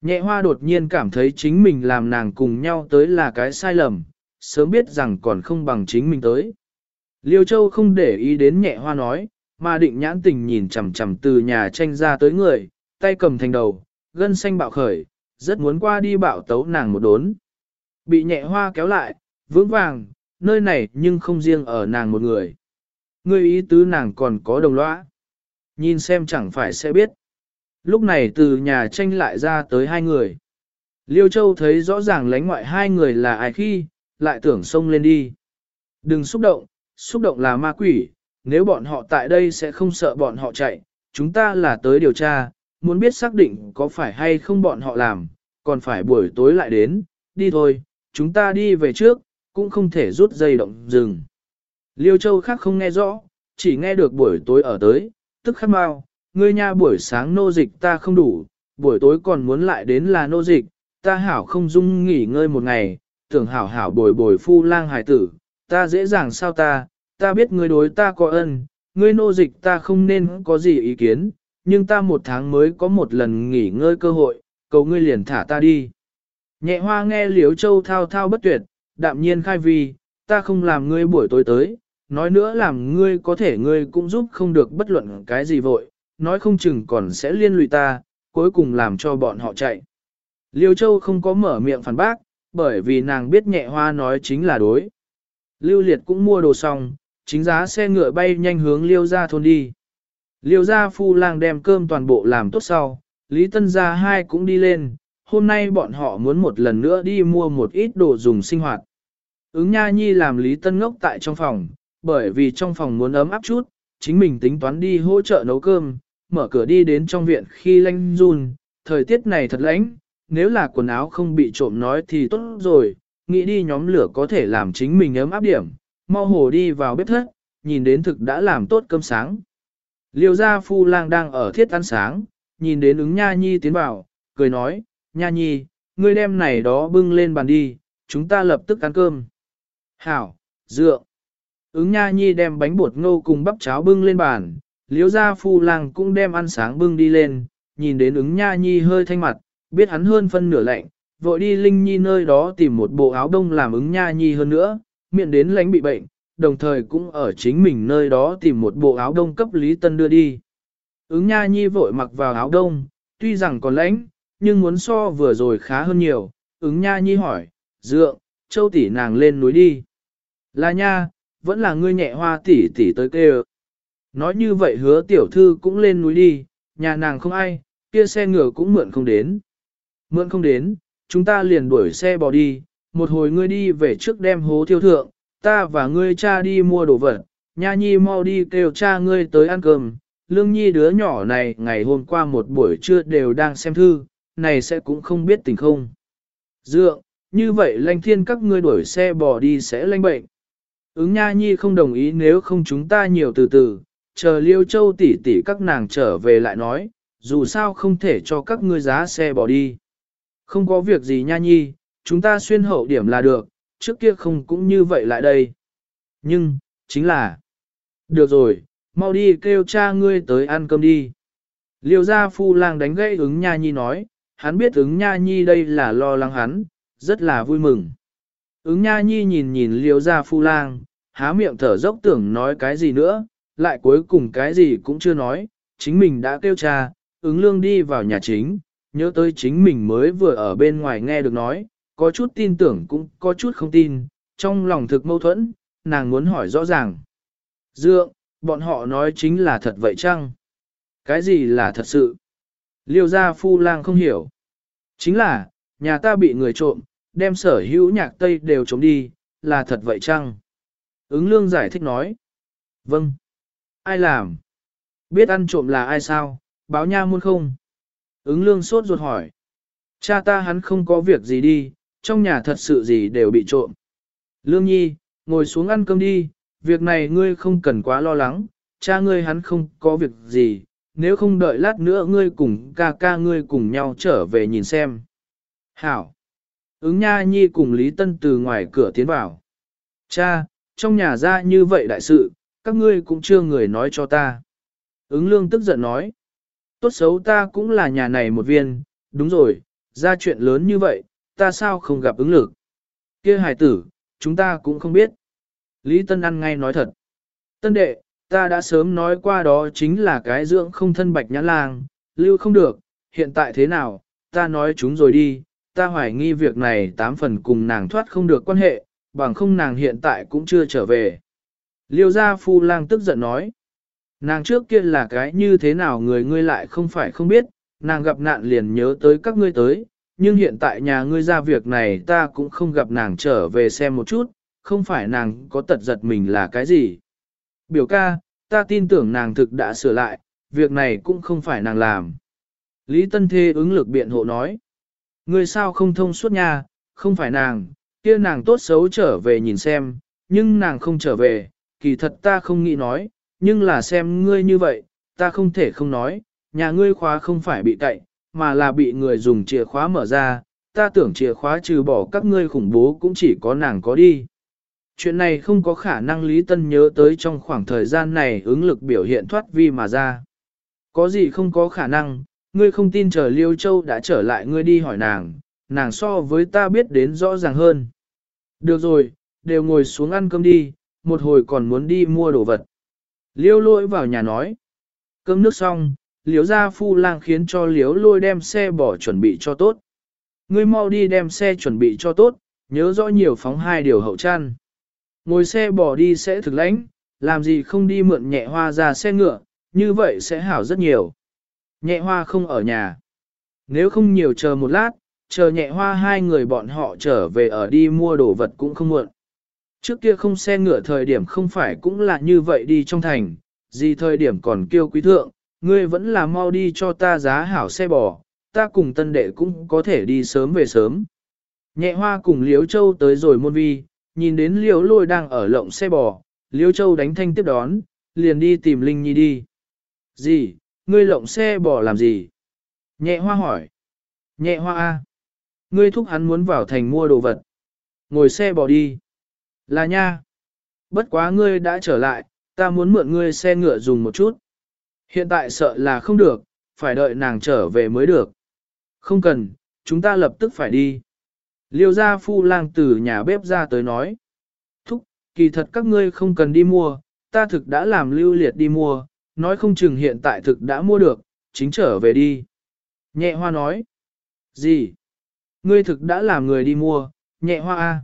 Nhẹ hoa đột nhiên cảm thấy chính mình làm nàng cùng nhau tới là cái sai lầm, sớm biết rằng còn không bằng chính mình tới. Liêu Châu không để ý đến nhẹ hoa nói, mà định nhãn tình nhìn chằm chằm từ nhà tranh ra tới người, tay cầm thành đầu, gân xanh bạo khởi, rất muốn qua đi bạo tấu nàng một đốn. Bị nhẹ hoa kéo lại, vững vàng, nơi này nhưng không riêng ở nàng một người. Người ý tứ nàng còn có đồng lõa. Nhìn xem chẳng phải sẽ biết. Lúc này từ nhà tranh lại ra tới hai người. Liêu Châu thấy rõ ràng lánh ngoại hai người là ai khi, lại tưởng xông lên đi. Đừng xúc động, xúc động là ma quỷ, nếu bọn họ tại đây sẽ không sợ bọn họ chạy, chúng ta là tới điều tra, muốn biết xác định có phải hay không bọn họ làm, còn phải buổi tối lại đến, đi thôi, chúng ta đi về trước, cũng không thể rút dây động dừng. Liêu Châu khác không nghe rõ, chỉ nghe được buổi tối ở tới, tức khắc mau, ngươi nha buổi sáng nô dịch ta không đủ, buổi tối còn muốn lại đến là nô dịch, ta hảo không dung nghỉ ngơi một ngày, tưởng hảo hảo bồi bồi phu lang hải tử, ta dễ dàng sao ta, ta biết ngươi đối ta có ân, ngươi nô dịch ta không nên có gì ý kiến, nhưng ta một tháng mới có một lần nghỉ ngơi cơ hội, cầu ngươi liền thả ta đi. Nhẹ hoa nghe liếu châu thao thao bất tuyệt, đạm nhiên khai vi, ta không làm ngươi buổi tối tới, nói nữa làm ngươi có thể ngươi cũng giúp không được bất luận cái gì vội, nói không chừng còn sẽ liên lụy ta, cuối cùng làm cho bọn họ chạy. Liêu Châu không có mở miệng phản bác, bởi vì nàng biết nhẹ hoa nói chính là đối. Lưu Liệt cũng mua đồ xong, chính giá xe ngựa bay nhanh hướng Liêu ra thôn đi. Liêu ra phu lang đem cơm toàn bộ làm tốt sau, Lý Tân gia hai cũng đi lên, hôm nay bọn họ muốn một lần nữa đi mua một ít đồ dùng sinh hoạt. Ứng Nha Nhi làm Lý Tân ngốc tại trong phòng, bởi vì trong phòng muốn ấm áp chút, chính mình tính toán đi hỗ trợ nấu cơm, mở cửa đi đến trong viện khi lanh run, thời tiết này thật lạnh, nếu là quần áo không bị trộm nói thì tốt rồi, nghĩ đi nhóm lửa có thể làm chính mình ấm áp điểm, mau hồ đi vào bếp thất, nhìn đến thực đã làm tốt cơm sáng. Liêu gia phu lang đang ở thiết ăn sáng, nhìn đến ứng nha nhi tiến vào, cười nói, nha nhi, ngươi đem này đó bưng lên bàn đi, chúng ta lập tức ăn cơm. Hảo, dựa. Ứng nha nhi đem bánh bột ngô cùng bắp cháo bưng lên bàn, liếu gia phu lang cũng đem ăn sáng bưng đi lên, nhìn đến ứng nha nhi hơi thanh mặt, biết hắn hơn phân nửa lạnh, vội đi linh nhi nơi đó tìm một bộ áo đông làm ứng nha nhi hơn nữa, miệng đến lánh bị bệnh, đồng thời cũng ở chính mình nơi đó tìm một bộ áo đông cấp Lý Tân đưa đi. Ứng nha nhi vội mặc vào áo đông, tuy rằng còn lãnh, nhưng muốn so vừa rồi khá hơn nhiều, ứng nha nhi hỏi, dượng, châu tỷ nàng lên núi đi. Là nha, vẫn là ngươi nhẹ hoa tỷ tỷ tới kêu. Nói như vậy hứa tiểu thư cũng lên núi đi, nhà nàng không ai, kia xe ngựa cũng mượn không đến. Mượn không đến, chúng ta liền đuổi xe bỏ đi, một hồi ngươi đi về trước đem hố thiêu thượng, ta và ngươi cha đi mua đồ vật, nha nhi mau đi kêu cha ngươi tới ăn cơm, lương nhi đứa nhỏ này ngày hôm qua một buổi trưa đều đang xem thư, này sẽ cũng không biết tình không. Dượng, như vậy lanh thiên các ngươi đuổi xe bỏ đi sẽ lanh bệnh. Ứng nha nhi không đồng ý nếu không chúng ta nhiều từ từ, chờ liêu châu tỷ tỷ các nàng trở về lại nói, dù sao không thể cho các ngươi giá xe bỏ đi. Không có việc gì nha nhi, chúng ta xuyên hậu điểm là được, trước kia không cũng như vậy lại đây. Nhưng, chính là, được rồi, mau đi kêu cha ngươi tới ăn cơm đi. Liêu gia phu lang đánh gãy ứng nha nhi nói, hắn biết ứng nha nhi đây là lo lắng hắn, rất là vui mừng. Ứng nha nhi nhìn nhìn liêu gia phu lang, há miệng thở dốc tưởng nói cái gì nữa, lại cuối cùng cái gì cũng chưa nói, chính mình đã kêu cha, ứng lương đi vào nhà chính, nhớ tới chính mình mới vừa ở bên ngoài nghe được nói, có chút tin tưởng cũng có chút không tin, trong lòng thực mâu thuẫn, nàng muốn hỏi rõ ràng. Dượng, bọn họ nói chính là thật vậy chăng? Cái gì là thật sự? Liêu gia phu lang không hiểu. Chính là, nhà ta bị người trộm, đem sở hữu nhạc tây đều trộm đi, là thật vậy chăng? Ứng lương giải thích nói. Vâng. Ai làm? Biết ăn trộm là ai sao? Báo nha muôn không? Ứng lương sốt ruột hỏi. Cha ta hắn không có việc gì đi, trong nhà thật sự gì đều bị trộm. Lương nhi, ngồi xuống ăn cơm đi, việc này ngươi không cần quá lo lắng, cha ngươi hắn không có việc gì, nếu không đợi lát nữa ngươi cùng ca ca ngươi cùng nhau trở về nhìn xem. Hảo! Ứng nha nhi cùng Lý Tân từ ngoài cửa tiến vào. Cha, trong nhà ra như vậy đại sự, các ngươi cũng chưa người nói cho ta. Ứng lương tức giận nói. Tốt xấu ta cũng là nhà này một viên, đúng rồi, ra chuyện lớn như vậy, ta sao không gặp ứng lực. kia hải tử, chúng ta cũng không biết. Lý Tân ăn ngay nói thật. Tân đệ, ta đã sớm nói qua đó chính là cái dưỡng không thân bạch nhãn lang, lưu không được, hiện tại thế nào, ta nói chúng rồi đi, ta hoài nghi việc này tám phần cùng nàng thoát không được quan hệ, bằng không nàng hiện tại cũng chưa trở về. Liêu gia phu lang tức giận nói, nàng trước kia là cái như thế nào người ngươi lại không phải không biết, nàng gặp nạn liền nhớ tới các ngươi tới, nhưng hiện tại nhà ngươi ra việc này ta cũng không gặp nàng trở về xem một chút, không phải nàng có tật giật mình là cái gì. Biểu ca, ta tin tưởng nàng thực đã sửa lại, việc này cũng không phải nàng làm. Lý Tân Thê ứng lực biện hộ nói. Ngươi sao không thông suốt nha, không phải nàng, kia nàng tốt xấu trở về nhìn xem, nhưng nàng không trở về, kỳ thật ta không nghĩ nói, nhưng là xem ngươi như vậy, ta không thể không nói, nhà ngươi khóa không phải bị cậy, mà là bị người dùng chìa khóa mở ra, ta tưởng chìa khóa trừ bỏ các ngươi khủng bố cũng chỉ có nàng có đi. Chuyện này không có khả năng Lý Tân nhớ tới trong khoảng thời gian này ứng lực biểu hiện thoát vi mà ra. Có gì không có khả năng, ngươi không tin chờ Liêu Châu đã trở lại ngươi đi hỏi nàng, nàng so với ta biết đến rõ ràng hơn. Được rồi, đều ngồi xuống ăn cơm đi, một hồi còn muốn đi mua đồ vật. Liêu lôi vào nhà nói. Cơm nước xong, liếu ra phu lang khiến cho liếu lôi đem xe bỏ chuẩn bị cho tốt. Ngươi mau đi đem xe chuẩn bị cho tốt, nhớ rõ nhiều phóng hai điều hậu chăn. Ngồi xe bỏ đi sẽ thực lãnh, làm gì không đi mượn nhẹ hoa ra xe ngựa, như vậy sẽ hảo rất nhiều. Nhẹ hoa không ở nhà. Nếu không nhiều chờ một lát, chờ nhẹ hoa hai người bọn họ trở về ở đi mua đồ vật cũng không muộn. Trước kia không xe ngựa thời điểm không phải cũng là như vậy đi trong thành, gì thời điểm còn kêu quý thượng, ngươi vẫn là mau đi cho ta giá hảo xe bò, ta cùng tân đệ cũng có thể đi sớm về sớm. Nhẹ hoa cùng Liếu Châu tới rồi môn vi, nhìn đến Liếu lôi đang ở lộng xe bò, Liễu Châu đánh thanh tiếp đón, liền đi tìm Linh Nhi đi. Gì, ngươi lộng xe bò làm gì? Nhẹ hoa hỏi. Nhẹ hoa A. Ngươi thúc hắn muốn vào thành mua đồ vật. Ngồi xe bò đi. Là nha. Bất quá ngươi đã trở lại, ta muốn mượn ngươi xe ngựa dùng một chút. Hiện tại sợ là không được, phải đợi nàng trở về mới được. Không cần, chúng ta lập tức phải đi. Liêu gia phu lang từ nhà bếp ra tới nói. Thúc, kỳ thật các ngươi không cần đi mua, ta thực đã làm lưu liệt đi mua, nói không chừng hiện tại thực đã mua được, chính trở về đi. Nhẹ hoa nói. Gì? Ngươi thực đã làm người đi mua, nhẹ hoa a.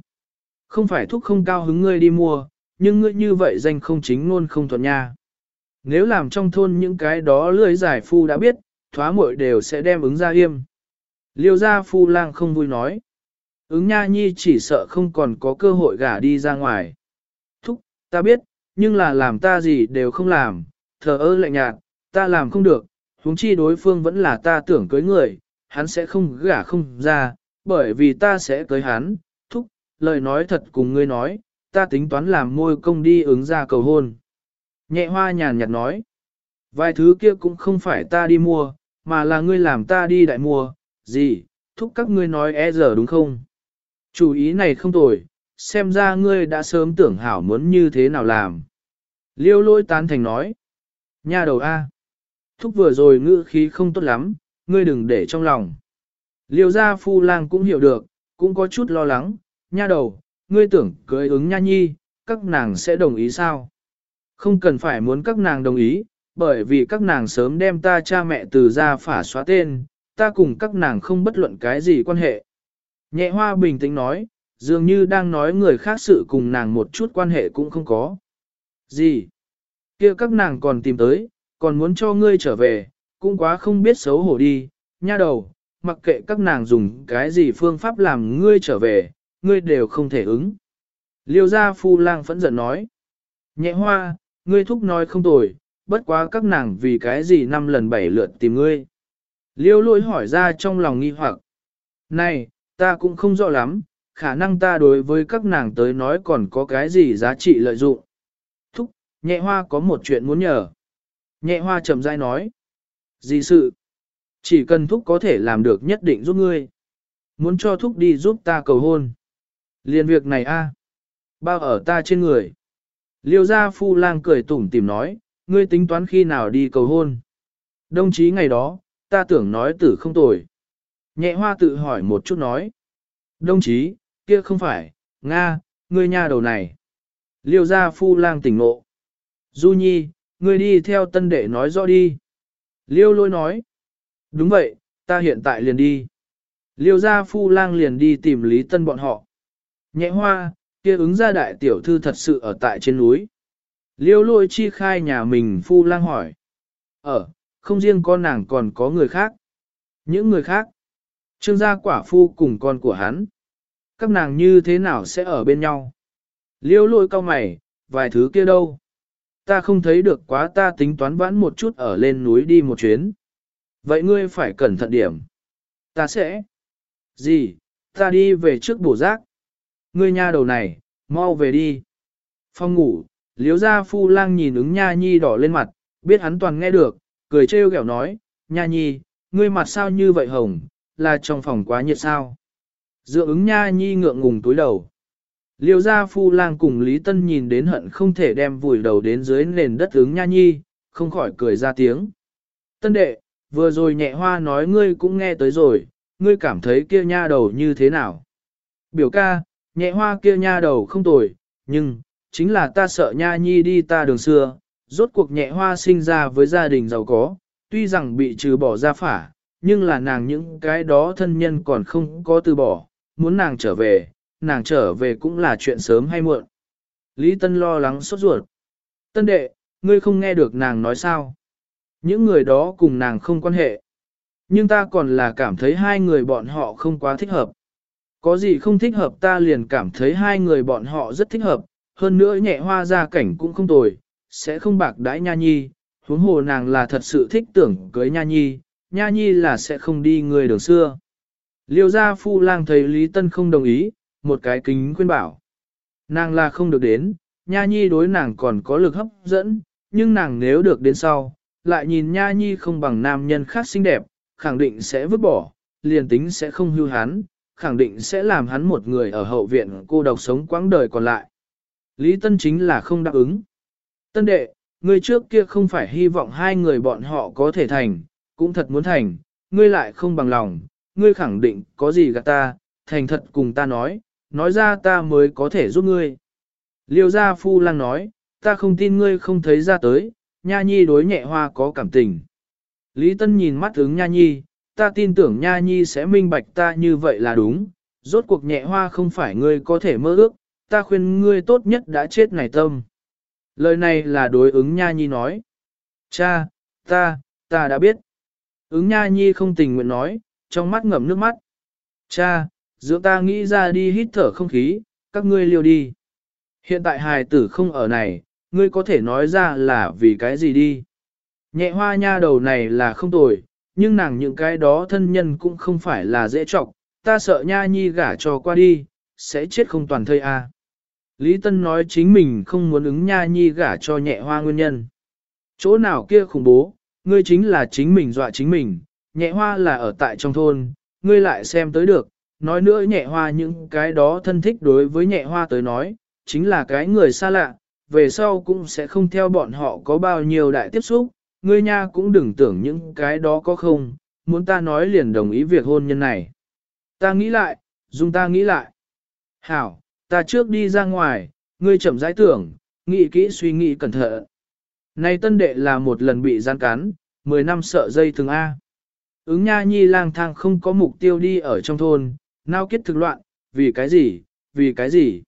Không phải thúc không cao hứng ngươi đi mua, nhưng ngươi như vậy danh không chính luôn không thuận nha. Nếu làm trong thôn những cái đó lưỡi giải phu đã biết, thoá muội đều sẽ đem ứng ra yêm. Liêu gia phu lang không vui nói. Ứng nha nhi chỉ sợ không còn có cơ hội gả đi ra ngoài. Thúc, ta biết, nhưng là làm ta gì đều không làm, thờ ơ lạnh nhạt, ta làm không được, huống chi đối phương vẫn là ta tưởng cưới người, hắn sẽ không gả không ra, bởi vì ta sẽ cưới hắn, lời nói thật cùng ngươi nói, ta tính toán làm môi công đi ứng ra cầu hôn. Nhẹ hoa nhàn nhạt nói, vài thứ kia cũng không phải ta đi mua, mà là ngươi làm ta đi đại mua, gì, thúc các ngươi nói e giờ đúng không? Chủ ý này không tồi, xem ra ngươi đã sớm tưởng hảo muốn như thế nào làm. Liêu lôi tán thành nói, nha đầu A. Thúc vừa rồi ngữ khí không tốt lắm, ngươi đừng để trong lòng. Liêu gia phu lang cũng hiểu được, cũng có chút lo lắng, nha đầu, ngươi tưởng cưới ứng nha nhi, các nàng sẽ đồng ý sao? Không cần phải muốn các nàng đồng ý, bởi vì các nàng sớm đem ta cha mẹ từ ra phả xóa tên, ta cùng các nàng không bất luận cái gì quan hệ. Nhẹ hoa bình tĩnh nói, dường như đang nói người khác sự cùng nàng một chút quan hệ cũng không có. Gì? kia các nàng còn tìm tới, còn muốn cho ngươi trở về, cũng quá không biết xấu hổ đi, nha đầu, mặc kệ các nàng dùng cái gì phương pháp làm ngươi trở về, ngươi đều không thể ứng. Liêu gia phu lang phẫn giận nói. Nhẹ hoa, ngươi thúc nói không tồi, bất quá các nàng vì cái gì năm lần bảy lượt tìm ngươi. Liêu lỗi hỏi ra trong lòng nghi hoặc. Này, ta cũng không rõ lắm, khả năng ta đối với các nàng tới nói còn có cái gì giá trị lợi dụng. Thúc, nhẹ hoa có một chuyện muốn nhờ. Nhẹ hoa chậm rãi nói. Gì sự? Chỉ cần thúc có thể làm được nhất định giúp ngươi. Muốn cho thúc đi giúp ta cầu hôn. Liên việc này a, Bao ở ta trên người. Liêu gia phu lang cười tủm tìm nói, ngươi tính toán khi nào đi cầu hôn. Đồng chí ngày đó, ta tưởng nói tử không tồi. Nhẹ hoa tự hỏi một chút nói. Đồng chí, kia không phải, Nga, ngươi nhà đầu này. Liêu gia phu lang tỉnh ngộ. Du nhi, ngươi đi theo tân đệ nói rõ đi. Liêu lôi nói. Đúng vậy, ta hiện tại liền đi. Liêu gia phu lang liền đi tìm Lý Tân bọn họ. Nhẹ hoa, kia ứng gia đại tiểu thư thật sự ở tại trên núi. Liêu lôi chi khai nhà mình phu lang hỏi. Ở, không riêng con nàng còn có người khác. Những người khác. Trương gia quả phu cùng con của hắn. Các nàng như thế nào sẽ ở bên nhau? Liêu lôi cao mày, vài thứ kia đâu? Ta không thấy được quá ta tính toán vãn một chút ở lên núi đi một chuyến. Vậy ngươi phải cẩn thận điểm. Ta sẽ. Gì, ta đi về trước bổ rác. Ngươi nha đầu này, mau về đi. Phong ngủ, liếu ra phu lang nhìn ứng nha nhi đỏ lên mặt, biết hắn toàn nghe được, cười trêu ghẹo nói, nha nhi, ngươi mặt sao như vậy hồng, là trong phòng quá nhiệt sao. Dựa ứng nha nhi ngượng ngùng túi đầu. Liêu gia phu lang cùng Lý Tân nhìn đến hận không thể đem vùi đầu đến dưới nền đất ứng nha nhi, không khỏi cười ra tiếng. Tân đệ, vừa rồi nhẹ hoa nói ngươi cũng nghe tới rồi, ngươi cảm thấy kia nha đầu như thế nào? Biểu ca, nhẹ hoa kia nha đầu không tồi, nhưng, chính là ta sợ nha nhi đi ta đường xưa, rốt cuộc nhẹ hoa sinh ra với gia đình giàu có, tuy rằng bị trừ bỏ ra phả, nhưng là nàng những cái đó thân nhân còn không có từ bỏ, muốn nàng trở về, nàng trở về cũng là chuyện sớm hay muộn. Lý Tân lo lắng sốt ruột. Tân đệ, ngươi không nghe được nàng nói sao? Những người đó cùng nàng không quan hệ. Nhưng ta còn là cảm thấy hai người bọn họ không quá thích hợp. Có gì không thích hợp ta liền cảm thấy hai người bọn họ rất thích hợp, hơn nữa nhẹ hoa ra cảnh cũng không tồi, sẽ không bạc đãi nha nhi, huống hồ nàng là thật sự thích tưởng cưới nha nhi, nha nhi là sẽ không đi người đường xưa. Liêu gia phu lang thấy Lý Tân không đồng ý, một cái kính khuyên bảo. Nàng là không được đến, nha nhi đối nàng còn có lực hấp dẫn, nhưng nàng nếu được đến sau, lại nhìn nha nhi không bằng nam nhân khác xinh đẹp, khẳng định sẽ vứt bỏ, liền tính sẽ không hưu hán khẳng định sẽ làm hắn một người ở hậu viện cô độc sống quãng đời còn lại. Lý Tân chính là không đáp ứng. Tân đệ, người trước kia không phải hy vọng hai người bọn họ có thể thành, cũng thật muốn thành, ngươi lại không bằng lòng, ngươi khẳng định có gì gạt ta, thành thật cùng ta nói, nói ra ta mới có thể giúp ngươi. Liêu gia phu lang nói, ta không tin ngươi không thấy ra tới, nha nhi đối nhẹ hoa có cảm tình. Lý Tân nhìn mắt ứng nha nhi, ta tin tưởng nha nhi sẽ minh bạch ta như vậy là đúng, rốt cuộc nhẹ hoa không phải ngươi có thể mơ ước, ta khuyên ngươi tốt nhất đã chết này tâm. Lời này là đối ứng nha nhi nói. Cha, ta, ta đã biết. Ứng nha nhi không tình nguyện nói, trong mắt ngậm nước mắt. Cha, dưỡng ta nghĩ ra đi hít thở không khí, các ngươi liều đi. Hiện tại hài tử không ở này, ngươi có thể nói ra là vì cái gì đi. Nhẹ hoa nha đầu này là không tồi, nhưng nàng những cái đó thân nhân cũng không phải là dễ trọng, ta sợ nha nhi gả cho qua đi, sẽ chết không toàn thây a. Lý Tân nói chính mình không muốn ứng nha nhi gả cho nhẹ hoa nguyên nhân. Chỗ nào kia khủng bố, ngươi chính là chính mình dọa chính mình, nhẹ hoa là ở tại trong thôn, ngươi lại xem tới được, nói nữa nhẹ hoa những cái đó thân thích đối với nhẹ hoa tới nói, chính là cái người xa lạ, về sau cũng sẽ không theo bọn họ có bao nhiêu đại tiếp xúc, ngươi nha cũng đừng tưởng những cái đó có không, muốn ta nói liền đồng ý việc hôn nhân này. Ta nghĩ lại, dùng ta nghĩ lại. Hảo, ta trước đi ra ngoài, ngươi chậm rãi tưởng, nghĩ kỹ suy nghĩ cẩn thận. Nay tân đệ là một lần bị gian cắn, 10 năm sợ dây thường A. Ứng nha nhi lang thang không có mục tiêu đi ở trong thôn, nao kết thực loạn, vì cái gì, vì cái gì.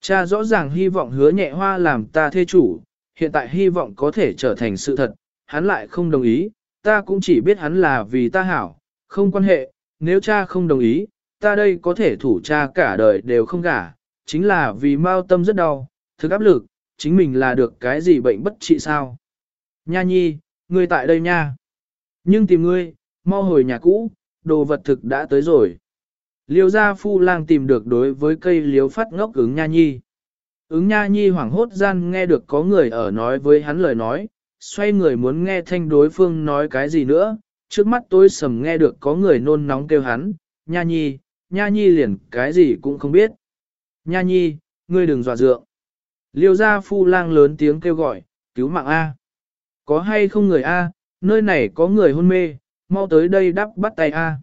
Cha rõ ràng hy vọng hứa nhẹ hoa làm ta thê chủ, hiện tại hy vọng có thể trở thành sự thật, hắn lại không đồng ý, ta cũng chỉ biết hắn là vì ta hảo, không quan hệ, nếu cha không đồng ý, ta đây có thể thủ cha cả đời đều không gả, chính là vì mau tâm rất đau, thực áp lực, chính mình là được cái gì bệnh bất trị sao. Nha nhi, ngươi tại đây nha. Nhưng tìm ngươi, mau hồi nhà cũ, đồ vật thực đã tới rồi. Liêu gia phu lang tìm được đối với cây liếu phát ngốc ứng nha nhi. Ứng nha nhi hoảng hốt gian nghe được có người ở nói với hắn lời nói, xoay người muốn nghe thanh đối phương nói cái gì nữa, trước mắt tôi sầm nghe được có người nôn nóng kêu hắn, nha nhi, nha nhi liền cái gì cũng không biết. Nha nhi, ngươi đừng dọa dượng. Liêu gia phu lang lớn tiếng kêu gọi, cứu mạng A. Có hay không người A, nơi này có người hôn mê, mau tới đây đắp bắt tay A.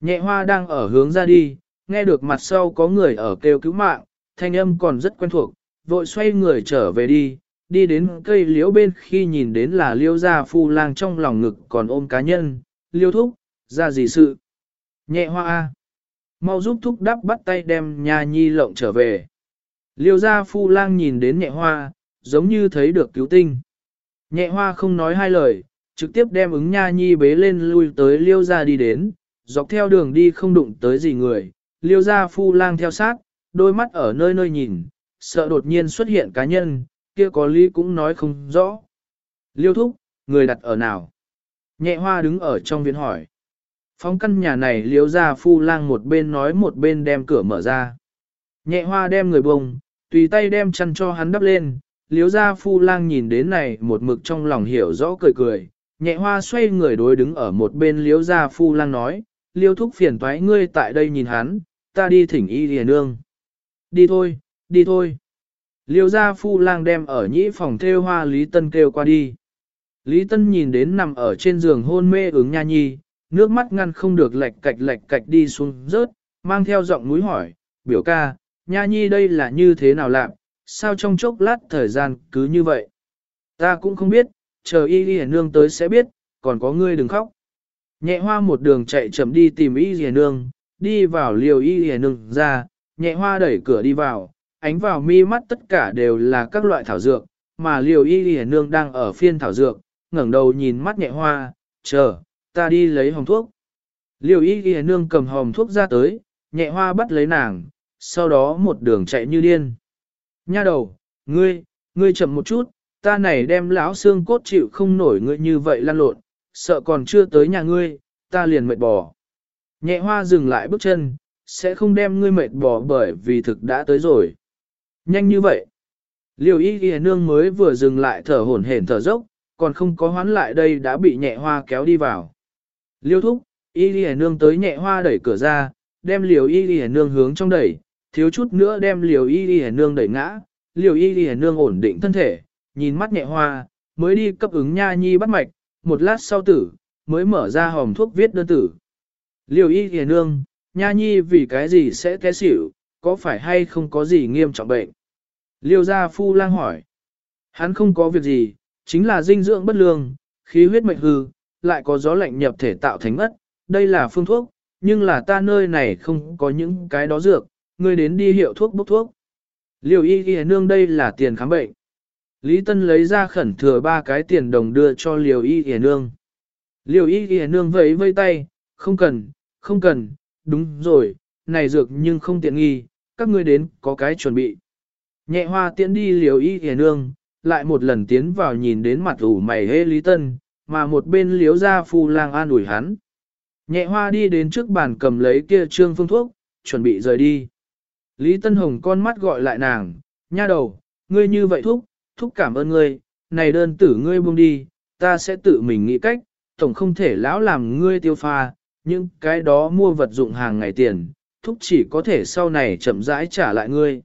Nhẹ hoa đang ở hướng ra đi, nghe được mặt sau có người ở kêu cứu mạng, thanh âm còn rất quen thuộc, vội xoay người trở về đi, đi đến cây liễu bên khi nhìn đến là liễu gia phu lang trong lòng ngực còn ôm cá nhân, liễu thúc, ra gì sự. Nhẹ hoa A. Mau giúp thúc đắp bắt tay đem nha nhi lộng trở về. Liêu gia phu lang nhìn đến nhẹ hoa, giống như thấy được cứu tinh. Nhẹ hoa không nói hai lời, trực tiếp đem ứng nha nhi bế lên lui tới liêu gia đi đến, dọc theo đường đi không đụng tới gì người, liêu gia phu lang theo sát, đôi mắt ở nơi nơi nhìn, sợ đột nhiên xuất hiện cá nhân, kia có lý cũng nói không rõ. Liêu thúc, người đặt ở nào? Nhẹ hoa đứng ở trong viện hỏi. Phóng căn nhà này liêu gia phu lang một bên nói một bên đem cửa mở ra. Nhẹ hoa đem người bông, tùy tay đem chăn cho hắn đắp lên, liếu ra phu lang nhìn đến này một mực trong lòng hiểu rõ cười cười, nhẹ hoa xoay người đối đứng ở một bên liếu ra phu lang nói, liêu thúc phiền toái ngươi tại đây nhìn hắn, ta đi thỉnh y liền nương. Đi thôi, đi thôi. Liêu gia phu lang đem ở nhĩ phòng theo hoa Lý Tân kêu qua đi. Lý Tân nhìn đến nằm ở trên giường hôn mê ứng nha nhi, nước mắt ngăn không được lệch cạch lệch cạch đi xuống rớt, mang theo giọng mũi hỏi, biểu ca, nha nhi đây là như thế nào làm, sao trong chốc lát thời gian cứ như vậy. Ta cũng không biết, chờ y y nương tới sẽ biết, còn có ngươi đừng khóc. Nhẹ hoa một đường chạy chậm đi tìm y y nương, đi vào liều y y nương ra, nhẹ hoa đẩy cửa đi vào, ánh vào mi mắt tất cả đều là các loại thảo dược, mà liều y y nương đang ở phiên thảo dược, ngẩng đầu nhìn mắt nhẹ hoa, chờ, ta đi lấy hồng thuốc. Liều y y nương cầm hồng thuốc ra tới, nhẹ hoa bắt lấy nàng, sau đó một đường chạy như điên. Nha đầu, ngươi, ngươi chậm một chút, ta này đem lão xương cốt chịu không nổi ngươi như vậy lan lộn, sợ còn chưa tới nhà ngươi, ta liền mệt bỏ. Nhẹ hoa dừng lại bước chân, sẽ không đem ngươi mệt bỏ bởi vì thực đã tới rồi. Nhanh như vậy. Liều y ghi nương mới vừa dừng lại thở hổn hển thở dốc, còn không có hoán lại đây đã bị nhẹ hoa kéo đi vào. Liêu thúc, y ghi nương tới nhẹ hoa đẩy cửa ra, đem liều y ghi nương hướng trong đẩy, thiếu chút nữa đem liều y ghi nương đẩy ngã, liều y ghi nương ổn định thân thể, nhìn mắt nhẹ hoa, mới đi cấp ứng nha nhi bắt mạch, một lát sau tử, mới mở ra hòm thuốc viết đơn tử. Liều y ghi nương, nha nhi vì cái gì sẽ té xỉu, có phải hay không có gì nghiêm trọng bệnh? Liêu gia phu lang hỏi. Hắn không có việc gì, chính là dinh dưỡng bất lương, khí huyết mệnh hư, lại có gió lạnh nhập thể tạo thành mất, đây là phương thuốc, nhưng là ta nơi này không có những cái đó dược, ngươi đến đi hiệu thuốc bốc thuốc. Liêu y ghi nương đây là tiền khám bệnh. Lý Tân lấy ra khẩn thừa ba cái tiền đồng đưa cho liều y ghi nương. Liều y ghi nương vẫy vây tay, không cần, không cần, đúng rồi, này dược nhưng không tiện nghi, các ngươi đến có cái chuẩn bị. Nhẹ hoa tiễn đi liều y hề nương, lại một lần tiến vào nhìn đến mặt ủ mày hê Lý Tân, mà một bên liếu ra phu lang an ủi hắn. Nhẹ hoa đi đến trước bàn cầm lấy kia trương phương thuốc, chuẩn bị rời đi. Lý Tân Hồng con mắt gọi lại nàng, nha đầu, ngươi như vậy thúc, thúc cảm ơn ngươi, này đơn tử ngươi buông đi, ta sẽ tự mình nghĩ cách, tổng không thể lão làm ngươi tiêu pha, nhưng cái đó mua vật dụng hàng ngày tiền, thúc chỉ có thể sau này chậm rãi trả lại ngươi.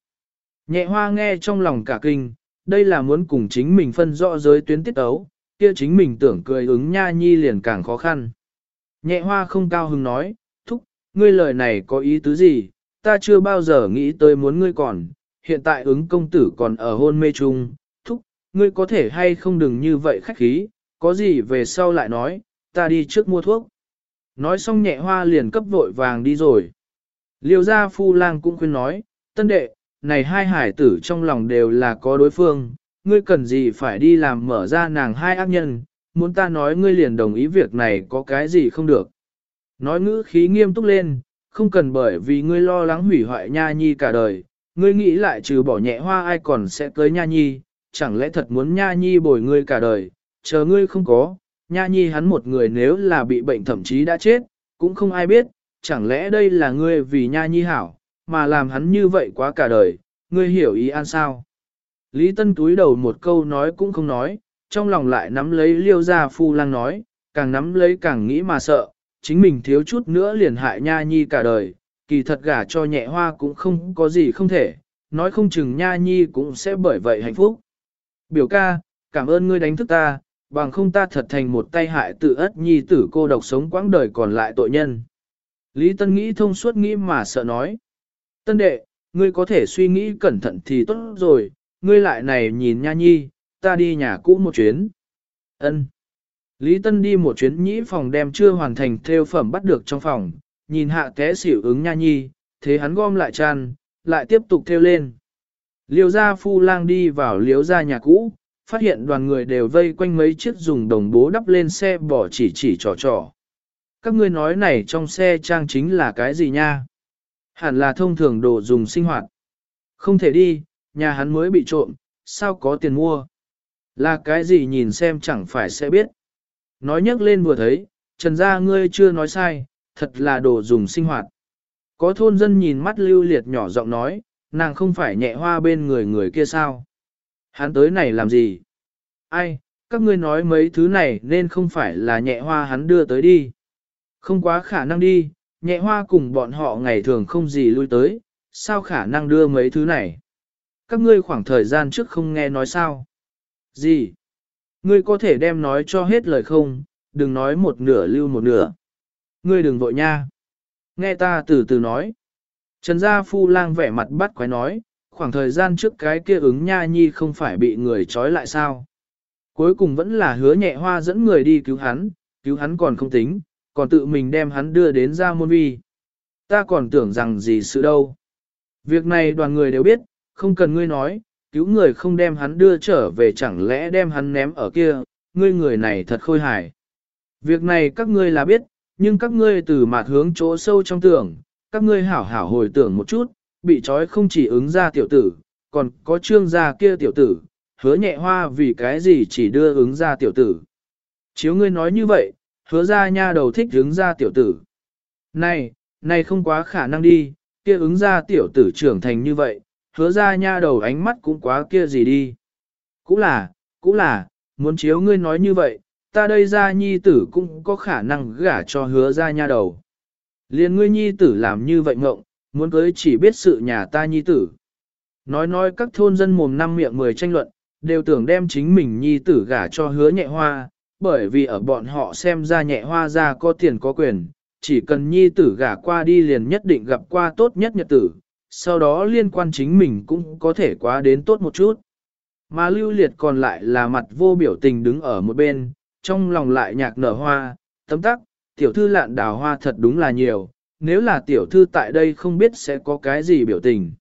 Nhẹ hoa nghe trong lòng cả kinh, đây là muốn cùng chính mình phân rõ giới tuyến tiết ấu, kia chính mình tưởng cười ứng nha nhi liền càng khó khăn. Nhẹ hoa không cao hứng nói, thúc, ngươi lời này có ý tứ gì, ta chưa bao giờ nghĩ tới muốn ngươi còn, hiện tại ứng công tử còn ở hôn mê chung, thúc, ngươi có thể hay không đừng như vậy khách khí, có gì về sau lại nói, ta đi trước mua thuốc. Nói xong nhẹ hoa liền cấp vội vàng đi rồi. Liêu gia phu lang cũng khuyên nói, tân đệ, này hai hải tử trong lòng đều là có đối phương, ngươi cần gì phải đi làm mở ra nàng hai ác nhân, muốn ta nói ngươi liền đồng ý việc này có cái gì không được. Nói ngữ khí nghiêm túc lên, không cần bởi vì ngươi lo lắng hủy hoại nha nhi cả đời, ngươi nghĩ lại trừ bỏ nhẹ hoa ai còn sẽ cưới nha nhi, chẳng lẽ thật muốn nha nhi bồi ngươi cả đời, chờ ngươi không có, nha nhi hắn một người nếu là bị bệnh thậm chí đã chết, cũng không ai biết, chẳng lẽ đây là ngươi vì nha nhi hảo, mà làm hắn như vậy quá cả đời, ngươi hiểu ý an sao? Lý Tân túi đầu một câu nói cũng không nói, trong lòng lại nắm lấy liêu gia phu lang nói, càng nắm lấy càng nghĩ mà sợ, chính mình thiếu chút nữa liền hại nha nhi cả đời, kỳ thật gả cho nhẹ hoa cũng không có gì không thể, nói không chừng nha nhi cũng sẽ bởi vậy hạnh phúc. Biểu ca, cảm ơn ngươi đánh thức ta, bằng không ta thật thành một tay hại tự ất nhi tử cô độc sống quãng đời còn lại tội nhân. Lý Tân nghĩ thông suốt nghĩ mà sợ nói. Tân đệ, ngươi có thể suy nghĩ cẩn thận thì tốt rồi, ngươi lại này nhìn nha nhi, ta đi nhà cũ một chuyến. Ân. Lý Tân đi một chuyến nhĩ phòng đem chưa hoàn thành theo phẩm bắt được trong phòng, nhìn hạ té xỉu ứng nha nhi, thế hắn gom lại tràn, lại tiếp tục theo lên. Liêu gia phu lang đi vào liêu gia nhà cũ, phát hiện đoàn người đều vây quanh mấy chiếc dùng đồng bố đắp lên xe bỏ chỉ chỉ trò trò. Các ngươi nói này trong xe trang chính là cái gì nha? Hẳn là thông thường đồ dùng sinh hoạt. Không thể đi, nhà hắn mới bị trộm, sao có tiền mua? Là cái gì nhìn xem chẳng phải sẽ biết. Nói nhắc lên vừa thấy, trần gia ngươi chưa nói sai, thật là đồ dùng sinh hoạt. Có thôn dân nhìn mắt lưu liệt nhỏ giọng nói, nàng không phải nhẹ hoa bên người người kia sao? Hắn tới này làm gì? Ai, các ngươi nói mấy thứ này nên không phải là nhẹ hoa hắn đưa tới đi. Không quá khả năng đi, nhẹ hoa cùng bọn họ ngày thường không gì lui tới, sao khả năng đưa mấy thứ này? Các ngươi khoảng thời gian trước không nghe nói sao? Gì? Ngươi có thể đem nói cho hết lời không, đừng nói một nửa lưu một nửa. Ngươi đừng vội nha. Nghe ta từ từ nói. Trần Gia Phu Lang vẻ mặt bắt quái nói, khoảng thời gian trước cái kia ứng nha nhi không phải bị người trói lại sao. Cuối cùng vẫn là hứa nhẹ hoa dẫn người đi cứu hắn, cứu hắn còn không tính, còn tự mình đem hắn đưa đến ra môn vi. Ta còn tưởng rằng gì sự đâu. Việc này đoàn người đều biết, không cần ngươi nói, cứu người không đem hắn đưa trở về chẳng lẽ đem hắn ném ở kia, ngươi người này thật khôi hài. Việc này các ngươi là biết, nhưng các ngươi từ mặt hướng chỗ sâu trong tưởng, các ngươi hảo hảo hồi tưởng một chút, bị trói không chỉ ứng ra tiểu tử, còn có trương gia kia tiểu tử, hứa nhẹ hoa vì cái gì chỉ đưa ứng ra tiểu tử. Chiếu ngươi nói như vậy, hứa ra nha đầu thích ứng ra tiểu tử. Này, này không quá khả năng đi, kia ứng ra tiểu tử trưởng thành như vậy, hứa ra nha đầu ánh mắt cũng quá kia gì đi. Cũng là, cũng là, muốn chiếu ngươi nói như vậy, ta đây ra nhi tử cũng có khả năng gả cho hứa ra nha đầu. Liên ngươi nhi tử làm như vậy ngộng, muốn cưới chỉ biết sự nhà ta nhi tử. Nói nói các thôn dân mồm năm miệng mười tranh luận, đều tưởng đem chính mình nhi tử gả cho hứa nhẹ hoa, bởi vì ở bọn họ xem ra nhẹ hoa ra có tiền có quyền, chỉ cần nhi tử gả qua đi liền nhất định gặp qua tốt nhất nhật tử, sau đó liên quan chính mình cũng có thể quá đến tốt một chút. Mà lưu liệt còn lại là mặt vô biểu tình đứng ở một bên, trong lòng lại nhạc nở hoa, tấm tắc, tiểu thư lạn đào hoa thật đúng là nhiều, nếu là tiểu thư tại đây không biết sẽ có cái gì biểu tình.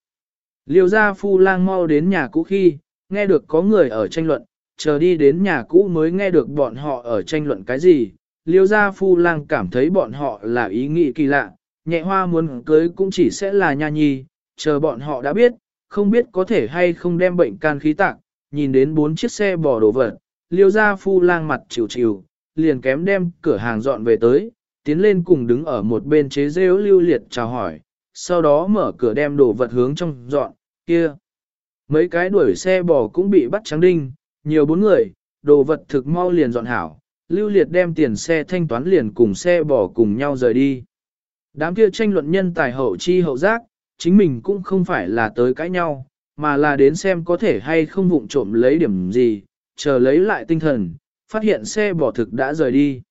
Liêu gia phu lang mau đến nhà cũ khi, nghe được có người ở tranh luận, chờ đi đến nhà cũ mới nghe được bọn họ ở tranh luận cái gì. Liêu gia phu lang cảm thấy bọn họ là ý nghĩ kỳ lạ, nhẹ hoa muốn cưới cũng chỉ sẽ là nha nhi, chờ bọn họ đã biết, không biết có thể hay không đem bệnh can khí tặng nhìn đến bốn chiếc xe bỏ đổ vật, liêu gia phu lang mặt chịu chịu, liền kém đem cửa hàng dọn về tới, tiến lên cùng đứng ở một bên chế rêu lưu liệt chào hỏi, sau đó mở cửa đem đồ vật hướng trong dọn, kia. Mấy cái đuổi xe bò cũng bị bắt trắng đinh, nhiều bốn người, đồ vật thực mau liền dọn hảo, lưu liệt đem tiền xe thanh toán liền cùng xe bỏ cùng nhau rời đi. Đám kia tranh luận nhân tài hậu chi hậu giác, chính mình cũng không phải là tới cãi nhau, mà là đến xem có thể hay không vụng trộm lấy điểm gì, chờ lấy lại tinh thần, phát hiện xe bỏ thực đã rời đi.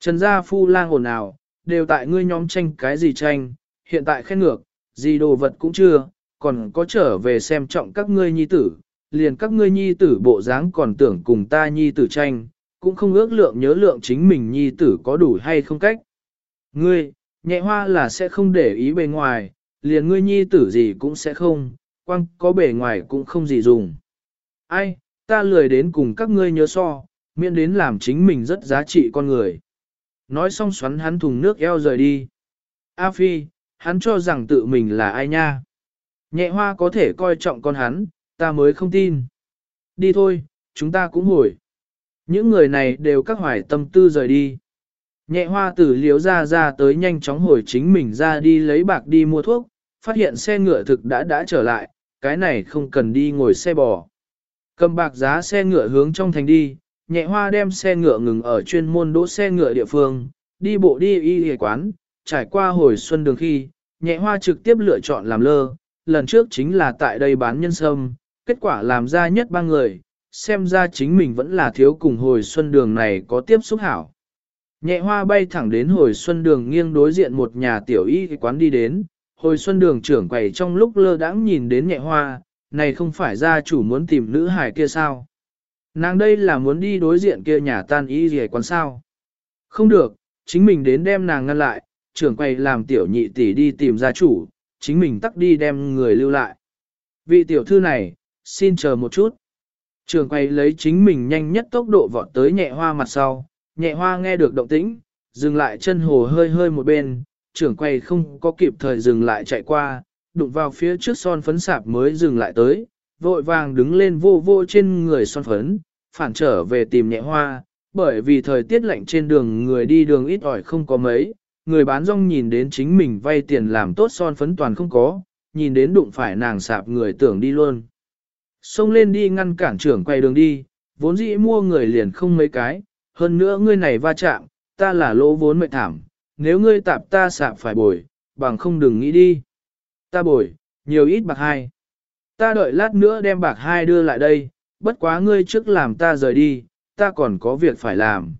Trần gia phu lang ồn ào, đều tại ngươi nhóm tranh cái gì tranh, hiện tại khen ngược, gì đồ vật cũng chưa, còn có trở về xem trọng các ngươi nhi tử, liền các ngươi nhi tử bộ dáng còn tưởng cùng ta nhi tử tranh, cũng không ước lượng nhớ lượng chính mình nhi tử có đủ hay không cách. Ngươi, nhẹ hoa là sẽ không để ý bề ngoài, liền ngươi nhi tử gì cũng sẽ không, quăng có bề ngoài cũng không gì dùng. Ai, ta lười đến cùng các ngươi nhớ so, miễn đến làm chính mình rất giá trị con người. Nói xong xoắn hắn thùng nước eo rời đi. A Phi, hắn cho rằng tự mình là ai nha. Nhẹ hoa có thể coi trọng con hắn, ta mới không tin. Đi thôi, chúng ta cũng hồi. Những người này đều các hoài tâm tư rời đi. Nhẹ hoa tử liếu ra ra tới nhanh chóng hồi chính mình ra đi lấy bạc đi mua thuốc, phát hiện xe ngựa thực đã đã trở lại, cái này không cần đi ngồi xe bò. Cầm bạc giá xe ngựa hướng trong thành đi, nhẹ hoa đem xe ngựa ngừng ở chuyên môn đỗ xe ngựa địa phương, đi bộ đi y y quán, trải qua hồi xuân đường khi, nhẹ hoa trực tiếp lựa chọn làm lơ, lần trước chính là tại đây bán nhân sâm, kết quả làm ra nhất ba người, xem ra chính mình vẫn là thiếu cùng hồi xuân đường này có tiếp xúc hảo. Nhẹ hoa bay thẳng đến hồi xuân đường nghiêng đối diện một nhà tiểu y quán đi đến, hồi xuân đường trưởng quầy trong lúc lơ đãng nhìn đến nhẹ hoa, này không phải gia chủ muốn tìm nữ hải kia sao? Nàng đây là muốn đi đối diện kia nhà tan y gì quán sao? Không được, chính mình đến đem nàng ngăn lại, trưởng quầy làm tiểu nhị tỷ đi tìm gia chủ, chính mình tắt đi đem người lưu lại. Vị tiểu thư này, xin chờ một chút. Trường quay lấy chính mình nhanh nhất tốc độ vọt tới nhẹ hoa mặt sau, nhẹ hoa nghe được động tĩnh, dừng lại chân hồ hơi hơi một bên, trưởng quay không có kịp thời dừng lại chạy qua, đụng vào phía trước son phấn sạp mới dừng lại tới, vội vàng đứng lên vô vô trên người son phấn, phản trở về tìm nhẹ hoa, bởi vì thời tiết lạnh trên đường người đi đường ít ỏi không có mấy, người bán rong nhìn đến chính mình vay tiền làm tốt son phấn toàn không có, nhìn đến đụng phải nàng sạp người tưởng đi luôn. Xông lên đi ngăn cản trưởng quay đường đi, vốn dĩ mua người liền không mấy cái, hơn nữa ngươi này va chạm, ta là lỗ vốn mệt thảm, nếu ngươi tạp ta sạp phải bồi, bằng không đừng nghĩ đi. Ta bồi, nhiều ít bạc hai. Ta đợi lát nữa đem bạc hai đưa lại đây, bất quá ngươi trước làm ta rời đi, ta còn có việc phải làm.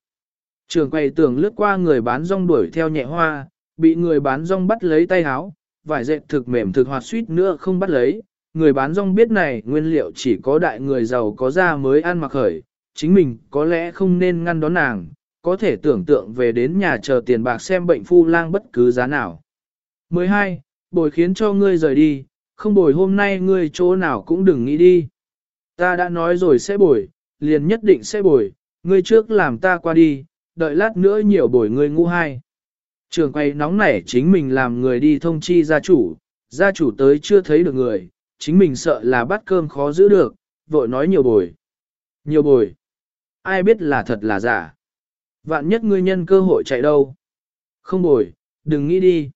Trường quay tưởng lướt qua người bán rong đuổi theo nhẹ hoa, bị người bán rong bắt lấy tay háo, vải dệt thực mềm thực hoạt suýt nữa không bắt lấy. Người bán rong biết này nguyên liệu chỉ có đại người giàu có ra mới ăn mặc khởi, chính mình có lẽ không nên ngăn đón nàng, có thể tưởng tượng về đến nhà chờ tiền bạc xem bệnh phu lang bất cứ giá nào. 12. Bồi khiến cho ngươi rời đi, không bồi hôm nay ngươi chỗ nào cũng đừng nghĩ đi. Ta đã nói rồi sẽ bồi, liền nhất định sẽ bồi, ngươi trước làm ta qua đi, đợi lát nữa nhiều bồi ngươi ngu hai. Trường quay nóng nảy chính mình làm người đi thông chi gia chủ, gia chủ tới chưa thấy được người, chính mình sợ là bắt cơm khó giữ được, vội nói nhiều bồi. Nhiều bồi. Ai biết là thật là giả. Vạn nhất ngươi nhân cơ hội chạy đâu. Không bồi, đừng nghĩ đi.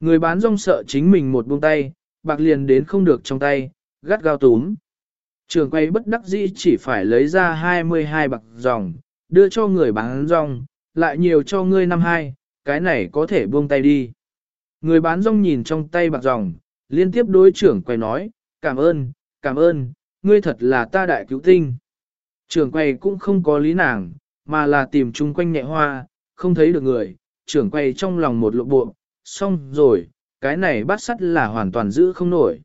Người bán rong sợ chính mình một buông tay, bạc liền đến không được trong tay, gắt gao túm. Trường quay bất đắc dĩ chỉ phải lấy ra 22 bạc dòng, đưa cho người bán rong, lại nhiều cho ngươi năm hai, cái này có thể buông tay đi. Người bán rong nhìn trong tay bạc dòng, liên tiếp đối trưởng quay nói, cảm ơn, cảm ơn, ngươi thật là ta đại cứu tinh. Trưởng quay cũng không có lý nàng, mà là tìm chung quanh nhẹ hoa, không thấy được người, trưởng quay trong lòng một lộ bộ, xong rồi, cái này bắt sắt là hoàn toàn giữ không nổi.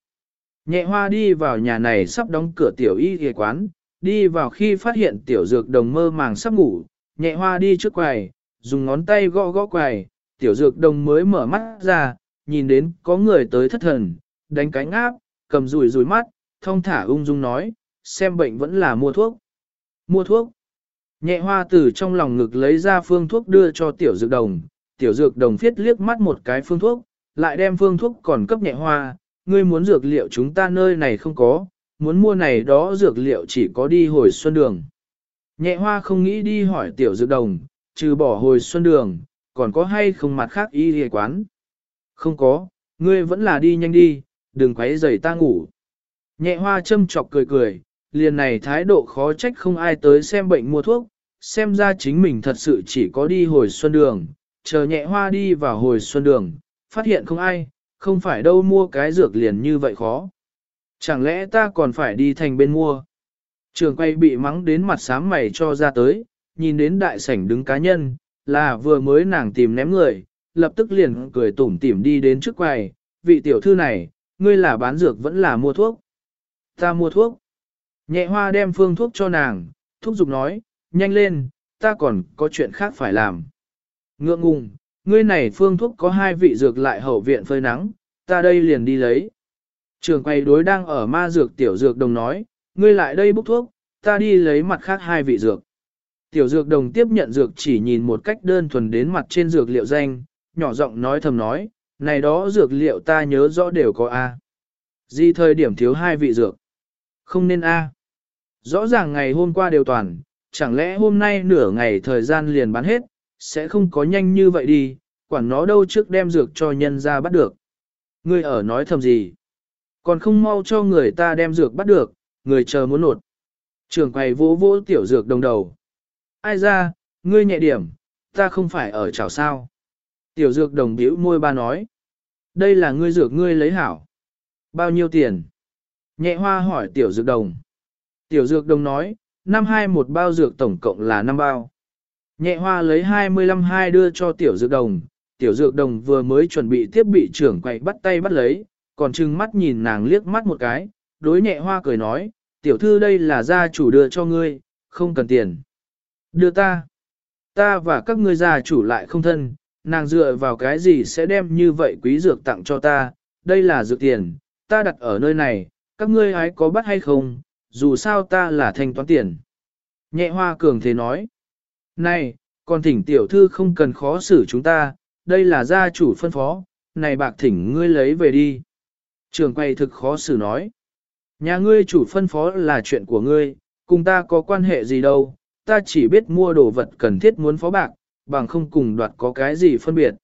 Nhẹ hoa đi vào nhà này sắp đóng cửa tiểu y ghề quán, đi vào khi phát hiện tiểu dược đồng mơ màng sắp ngủ, nhẹ hoa đi trước quầy, dùng ngón tay gõ gõ quầy, tiểu dược đồng mới mở mắt ra, nhìn đến có người tới thất thần, đánh cánh áp, cầm rùi rùi mắt, thông thả ung dung nói, xem bệnh vẫn là mua thuốc. Mua thuốc. Nhẹ hoa từ trong lòng ngực lấy ra phương thuốc đưa cho tiểu dược đồng, tiểu dược đồng phiết liếc mắt một cái phương thuốc, lại đem phương thuốc còn cấp nhẹ hoa, ngươi muốn dược liệu chúng ta nơi này không có, muốn mua này đó dược liệu chỉ có đi hồi xuân đường. Nhẹ hoa không nghĩ đi hỏi tiểu dược đồng, trừ bỏ hồi xuân đường, còn có hay không mặt khác y hề quán. Không có, ngươi vẫn là đi nhanh đi, đừng quấy rầy ta ngủ. Nhẹ hoa châm chọc cười cười, liền này thái độ khó trách không ai tới xem bệnh mua thuốc, xem ra chính mình thật sự chỉ có đi hồi xuân đường, chờ nhẹ hoa đi vào hồi xuân đường, phát hiện không ai, không phải đâu mua cái dược liền như vậy khó. Chẳng lẽ ta còn phải đi thành bên mua? Trường quay bị mắng đến mặt sám mày cho ra tới, nhìn đến đại sảnh đứng cá nhân, là vừa mới nàng tìm ném người, lập tức liền cười tủm tỉm đi đến trước quầy, vị tiểu thư này, ngươi là bán dược vẫn là mua thuốc. Ta mua thuốc. Nhẹ hoa đem phương thuốc cho nàng, thúc giục nói, nhanh lên, ta còn có chuyện khác phải làm. Ngượng ngùng, ngươi này phương thuốc có hai vị dược lại hậu viện phơi nắng, ta đây liền đi lấy. Trường quay đối đang ở ma dược tiểu dược đồng nói, ngươi lại đây bốc thuốc, ta đi lấy mặt khác hai vị dược. Tiểu dược đồng tiếp nhận dược chỉ nhìn một cách đơn thuần đến mặt trên dược liệu danh, nhỏ giọng nói thầm nói, này đó dược liệu ta nhớ rõ đều có A. Gì thời điểm thiếu hai vị dược? Không nên A. Rõ ràng ngày hôm qua đều toàn, chẳng lẽ hôm nay nửa ngày thời gian liền bán hết, sẽ không có nhanh như vậy đi, quản nó đâu trước đem dược cho nhân ra bắt được. Ngươi ở nói thầm gì? Còn không mau cho người ta đem dược bắt được, người chờ muốn nột. Trường quầy vỗ vỗ tiểu dược đồng đầu. Ai ra, ngươi nhẹ điểm, ta không phải ở chảo sao. Tiểu dược đồng biểu môi ba nói. Đây là ngươi dược ngươi lấy hảo. Bao nhiêu tiền? Nhẹ hoa hỏi tiểu dược đồng. Tiểu dược đồng nói, năm hai một bao dược tổng cộng là năm bao. Nhẹ hoa lấy 25 hai đưa cho tiểu dược đồng, tiểu dược đồng vừa mới chuẩn bị tiếp bị trưởng quậy bắt tay bắt lấy, còn trừng mắt nhìn nàng liếc mắt một cái, đối nhẹ hoa cười nói, tiểu thư đây là gia chủ đưa cho ngươi, không cần tiền. Đưa ta. Ta và các ngươi gia chủ lại không thân, nàng dựa vào cái gì sẽ đem như vậy quý dược tặng cho ta, đây là dược tiền, ta đặt ở nơi này, các ngươi hái có bắt hay không, dù sao ta là thanh toán tiền. Nhẹ hoa cường thế nói. Này, còn thỉnh tiểu thư không cần khó xử chúng ta, đây là gia chủ phân phó, này bạc thỉnh ngươi lấy về đi. Trường quay thực khó xử nói. Nhà ngươi chủ phân phó là chuyện của ngươi, cùng ta có quan hệ gì đâu, ta chỉ biết mua đồ vật cần thiết muốn phó bạc, bằng không cùng đoạt có cái gì phân biệt.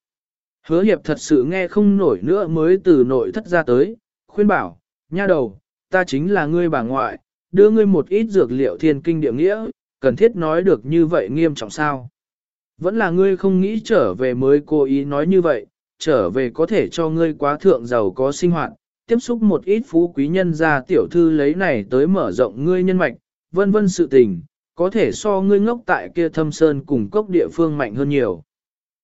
Hứa hiệp thật sự nghe không nổi nữa mới từ nội thất ra tới, khuyên bảo, nha đầu, ta chính là ngươi bà ngoại, đưa ngươi một ít dược liệu thiên kinh địa nghĩa, cần thiết nói được như vậy nghiêm trọng sao. Vẫn là ngươi không nghĩ trở về mới cố ý nói như vậy, trở về có thể cho ngươi quá thượng giàu có sinh hoạt, tiếp xúc một ít phú quý nhân ra tiểu thư lấy này tới mở rộng ngươi nhân mạch, vân vân sự tình, có thể so ngươi ngốc tại kia thâm sơn cùng cốc địa phương mạnh hơn nhiều.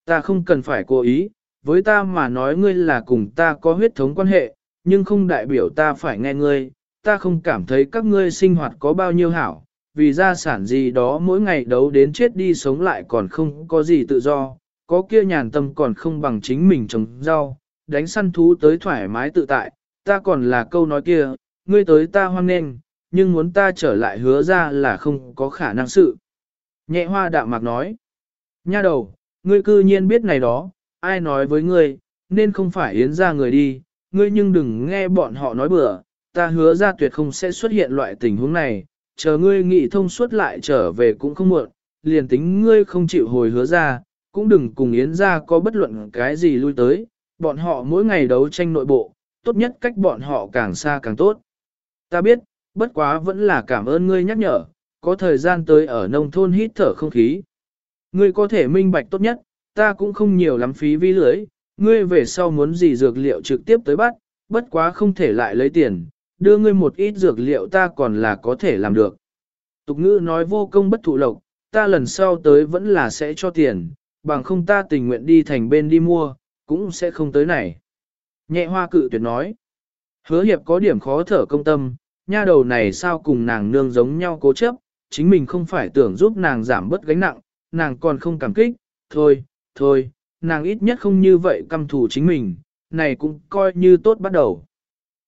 Ta không cần phải cố ý, với ta mà nói ngươi là cùng ta có huyết thống quan hệ, nhưng không đại biểu ta phải nghe ngươi, ta không cảm thấy các ngươi sinh hoạt có bao nhiêu hảo, vì gia sản gì đó mỗi ngày đấu đến chết đi sống lại còn không có gì tự do, có kia nhàn tâm còn không bằng chính mình trồng rau, đánh săn thú tới thoải mái tự tại, ta còn là câu nói kia, ngươi tới ta hoan nghênh, nhưng muốn ta trở lại hứa ra là không có khả năng sự. Nhẹ hoa đạm mạc nói, nha đầu, ngươi cư nhiên biết này đó, ai nói với ngươi, nên không phải yến ra người đi, ngươi nhưng đừng nghe bọn họ nói bừa, ta hứa ra tuyệt không sẽ xuất hiện loại tình huống này, chờ ngươi nghị thông suốt lại trở về cũng không muộn, liền tính ngươi không chịu hồi hứa ra, cũng đừng cùng Yến ra có bất luận cái gì lui tới, bọn họ mỗi ngày đấu tranh nội bộ, tốt nhất cách bọn họ càng xa càng tốt. Ta biết, bất quá vẫn là cảm ơn ngươi nhắc nhở, có thời gian tới ở nông thôn hít thở không khí. Ngươi có thể minh bạch tốt nhất, ta cũng không nhiều lắm phí vi lưới, ngươi về sau muốn gì dược liệu trực tiếp tới bắt, bất quá không thể lại lấy tiền, đưa ngươi một ít dược liệu ta còn là có thể làm được. Tục ngữ nói vô công bất thụ lộc, ta lần sau tới vẫn là sẽ cho tiền, bằng không ta tình nguyện đi thành bên đi mua, cũng sẽ không tới này. Nhẹ hoa cự tuyệt nói. Hứa hiệp có điểm khó thở công tâm, nha đầu này sao cùng nàng nương giống nhau cố chấp, chính mình không phải tưởng giúp nàng giảm bớt gánh nặng, nàng còn không cảm kích, thôi, thôi, nàng ít nhất không như vậy căm thù chính mình, này cũng coi như tốt bắt đầu.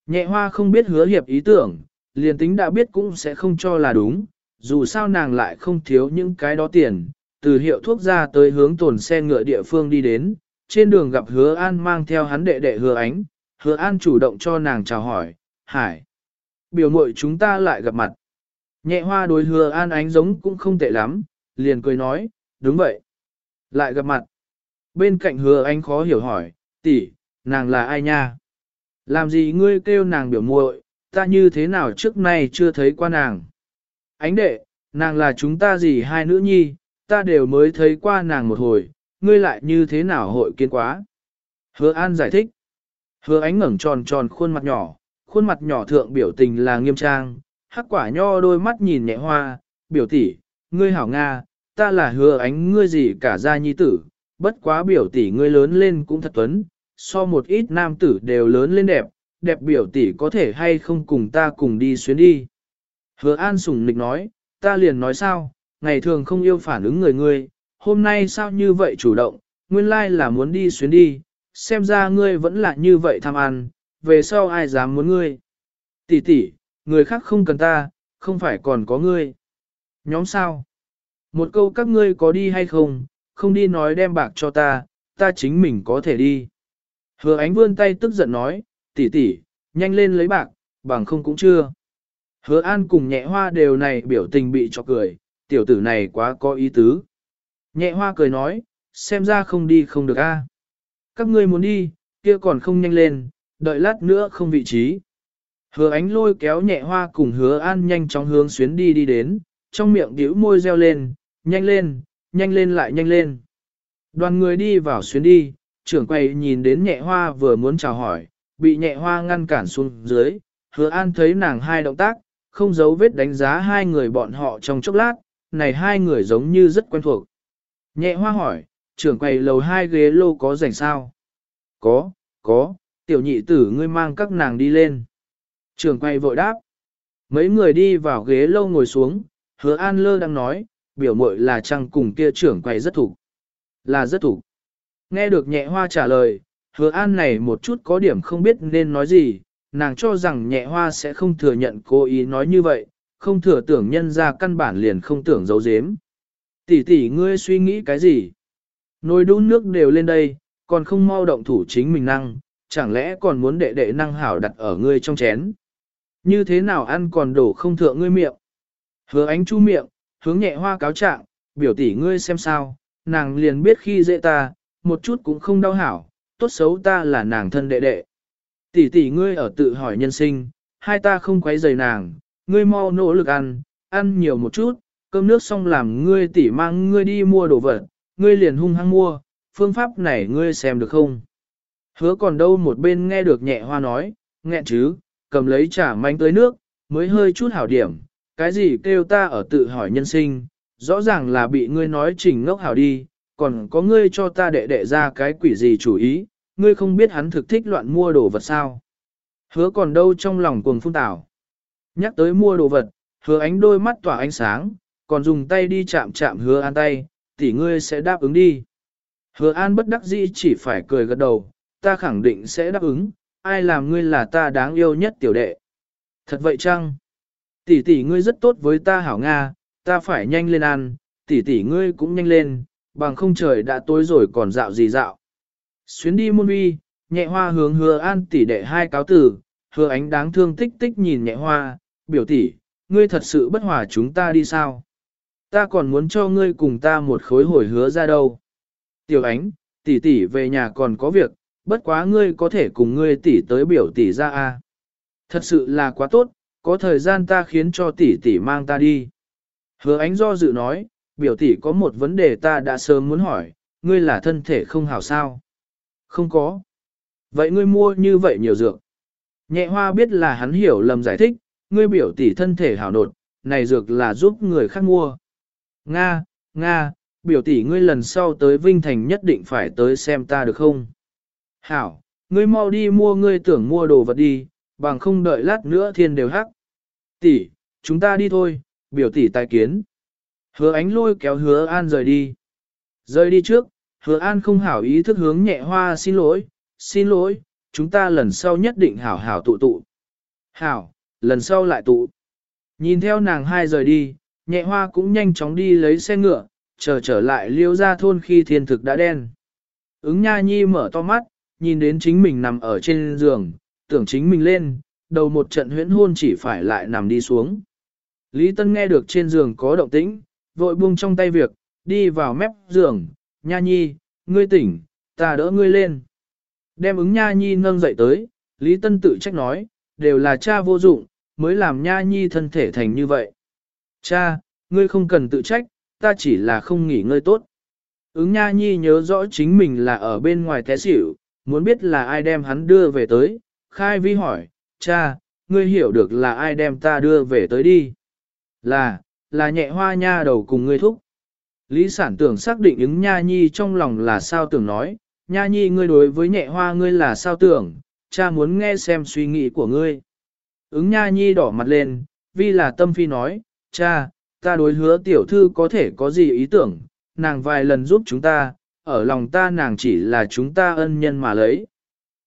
Nhẹ hoa không biết hứa hiệp ý tưởng, liền tính đã biết cũng sẽ không cho là đúng, dù sao nàng lại không thiếu những cái đó tiền, từ hiệu thuốc ra tới hướng tồn xe ngựa địa phương đi đến, trên đường gặp hứa an mang theo hắn đệ đệ hứa ánh, hứa an chủ động cho nàng chào hỏi, hải. Biểu muội chúng ta lại gặp mặt. Nhẹ hoa đối hứa an ánh giống cũng không tệ lắm, liền cười nói, đúng vậy. Lại gặp mặt. Bên cạnh hứa anh khó hiểu hỏi, tỷ, nàng là ai nha? Làm gì ngươi kêu nàng biểu muội, ta như thế nào trước nay chưa thấy qua nàng? Ánh đệ, nàng là chúng ta gì hai nữ nhi, ta đều mới thấy qua nàng một hồi, ngươi lại như thế nào hội kiến quá? Hứa An giải thích. Hứa ánh ngẩng tròn tròn khuôn mặt nhỏ, khuôn mặt nhỏ thượng biểu tình là nghiêm trang, hắc quả nho đôi mắt nhìn nhẹ hoa, biểu tỷ, ngươi hảo Nga, ta là hứa ánh ngươi gì cả gia nhi tử, bất quá biểu tỷ ngươi lớn lên cũng thật tuấn, so một ít nam tử đều lớn lên đẹp, đẹp biểu tỷ có thể hay không cùng ta cùng đi xuyến đi. Hứa an sủng nịch nói, ta liền nói sao, ngày thường không yêu phản ứng người ngươi, hôm nay sao như vậy chủ động, nguyên lai là muốn đi xuyến đi, xem ra ngươi vẫn là như vậy tham ăn, về sau ai dám muốn ngươi. Tỷ tỷ, người khác không cần ta, không phải còn có ngươi. Nhóm sao? Một câu các ngươi có đi hay không, không đi nói đem bạc cho ta, ta chính mình có thể đi. Hứa ánh vươn tay tức giận nói, tỷ tỷ, nhanh lên lấy bạc, bằng không cũng chưa. Hứa an cùng nhẹ hoa đều này biểu tình bị cho cười, tiểu tử này quá có ý tứ. Nhẹ hoa cười nói, xem ra không đi không được a. Các ngươi muốn đi, kia còn không nhanh lên, đợi lát nữa không vị trí. Hứa ánh lôi kéo nhẹ hoa cùng hứa an nhanh chóng hướng xuyến đi đi đến, trong miệng điếu môi reo lên, nhanh lên, nhanh lên lại nhanh lên. Đoàn người đi vào xuyến đi, trưởng quầy nhìn đến nhẹ hoa vừa muốn chào hỏi, bị nhẹ hoa ngăn cản xuống dưới, hứa an thấy nàng hai động tác, không giấu vết đánh giá hai người bọn họ trong chốc lát, này hai người giống như rất quen thuộc. Nhẹ hoa hỏi, trưởng quầy lầu hai ghế lô có rảnh sao? Có, có, tiểu nhị tử ngươi mang các nàng đi lên. Trường quay vội đáp. Mấy người đi vào ghế lâu ngồi xuống, hứa an lơ đang nói, biểu mội là chăng cùng kia trưởng quay rất thủ. Là rất thủ. Nghe được nhẹ hoa trả lời, hứa an này một chút có điểm không biết nên nói gì, nàng cho rằng nhẹ hoa sẽ không thừa nhận cố ý nói như vậy, không thừa tưởng nhân ra căn bản liền không tưởng giấu giếm. Tỷ tỷ ngươi suy nghĩ cái gì? Nồi đun nước đều lên đây, còn không mau động thủ chính mình năng, chẳng lẽ còn muốn đệ đệ năng hảo đặt ở ngươi trong chén? Như thế nào ăn còn đổ không thượng ngươi miệng? Hứa ánh chu miệng, hướng nhẹ hoa cáo trạng, biểu tỷ ngươi xem sao, nàng liền biết khi dễ ta, một chút cũng không đau hảo, tốt xấu ta là nàng thân đệ đệ. Tỷ tỷ ngươi ở tự hỏi nhân sinh, hai ta không quấy rầy nàng, ngươi mau nỗ lực ăn, ăn nhiều một chút, cơm nước xong làm ngươi tỷ mang ngươi đi mua đồ vật, ngươi liền hung hăng mua, phương pháp này ngươi xem được không? Hứa còn đâu một bên nghe được nhẹ hoa nói, nghẹn chứ, cầm lấy trả manh tới nước, mới hơi chút hảo điểm, cái gì kêu ta ở tự hỏi nhân sinh, rõ ràng là bị ngươi nói chỉnh ngốc hảo đi, còn có ngươi cho ta đệ đệ ra cái quỷ gì chủ ý, ngươi không biết hắn thực thích loạn mua đồ vật sao. Hứa còn đâu trong lòng cuồng phun tảo. Nhắc tới mua đồ vật, hứa ánh đôi mắt tỏa ánh sáng, còn dùng tay đi chạm chạm hứa an tay, tỷ ngươi sẽ đáp ứng đi. Hứa an bất đắc dĩ chỉ phải cười gật đầu, ta khẳng định sẽ đáp ứng, ai làm ngươi là ta đáng yêu nhất tiểu đệ. Thật vậy chăng? Tỷ tỷ ngươi rất tốt với ta hảo Nga, ta phải nhanh lên ăn, tỷ tỷ ngươi cũng nhanh lên, bằng không trời đã tối rồi còn dạo gì dạo. Xuyến đi môn vi, nhẹ hoa hướng hứa an tỷ đệ hai cáo tử, hứa ánh đáng thương tích tích nhìn nhẹ hoa, biểu tỷ, ngươi thật sự bất hòa chúng ta đi sao? Ta còn muốn cho ngươi cùng ta một khối hồi hứa ra đâu. Tiểu ánh, tỷ tỷ về nhà còn có việc, bất quá ngươi có thể cùng ngươi tỷ tới biểu tỷ ra a. Thật sự là quá tốt, có thời gian ta khiến cho tỷ tỷ mang ta đi. Hứa ánh do dự nói, biểu tỷ có một vấn đề ta đã sớm muốn hỏi, ngươi là thân thể không hảo sao? Không có. Vậy ngươi mua như vậy nhiều dược. Nhẹ hoa biết là hắn hiểu lầm giải thích, ngươi biểu tỷ thân thể hảo nột, này dược là giúp người khác mua. Nga, Nga, biểu tỷ ngươi lần sau tới Vinh Thành nhất định phải tới xem ta được không? Hảo, ngươi mau đi mua ngươi tưởng mua đồ vật đi, bằng không đợi lát nữa thiên đều hắc. Tỷ, chúng ta đi thôi, biểu tỷ tài kiến. Hứa ánh lôi kéo hứa an rời đi. Rời đi trước, hứa an không hảo ý thức hướng nhẹ hoa xin lỗi, xin lỗi, chúng ta lần sau nhất định hảo hảo tụ tụ. Hảo, lần sau lại tụ. Nhìn theo nàng hai rời đi, nhẹ hoa cũng nhanh chóng đi lấy xe ngựa, chờ trở lại liêu ra thôn khi thiên thực đã đen. Ứng nha nhi mở to mắt, nhìn đến chính mình nằm ở trên giường, tưởng chính mình lên, đầu một trận huyễn hôn chỉ phải lại nằm đi xuống. Lý Tân nghe được trên giường có động tĩnh, vội buông trong tay việc, đi vào mép giường, nha nhi, ngươi tỉnh, ta đỡ ngươi lên. Đem ứng nha nhi nâng dậy tới, Lý Tân tự trách nói, đều là cha vô dụng, mới làm nha nhi thân thể thành như vậy. Cha, ngươi không cần tự trách, ta chỉ là không nghỉ ngơi tốt. Ứng nha nhi nhớ rõ chính mình là ở bên ngoài té xỉu, muốn biết là ai đem hắn đưa về tới, khai vi hỏi, cha, ngươi hiểu được là ai đem ta đưa về tới đi. Là, là nhẹ hoa nha đầu cùng ngươi thúc. Lý sản tưởng xác định ứng nha nhi trong lòng là sao tưởng nói, nha nhi ngươi đối với nhẹ hoa ngươi là sao tưởng, cha muốn nghe xem suy nghĩ của ngươi. Ứng nha nhi đỏ mặt lên, vì là tâm phi nói, cha, ta đối hứa tiểu thư có thể có gì ý tưởng, nàng vài lần giúp chúng ta, ở lòng ta nàng chỉ là chúng ta ân nhân mà lấy.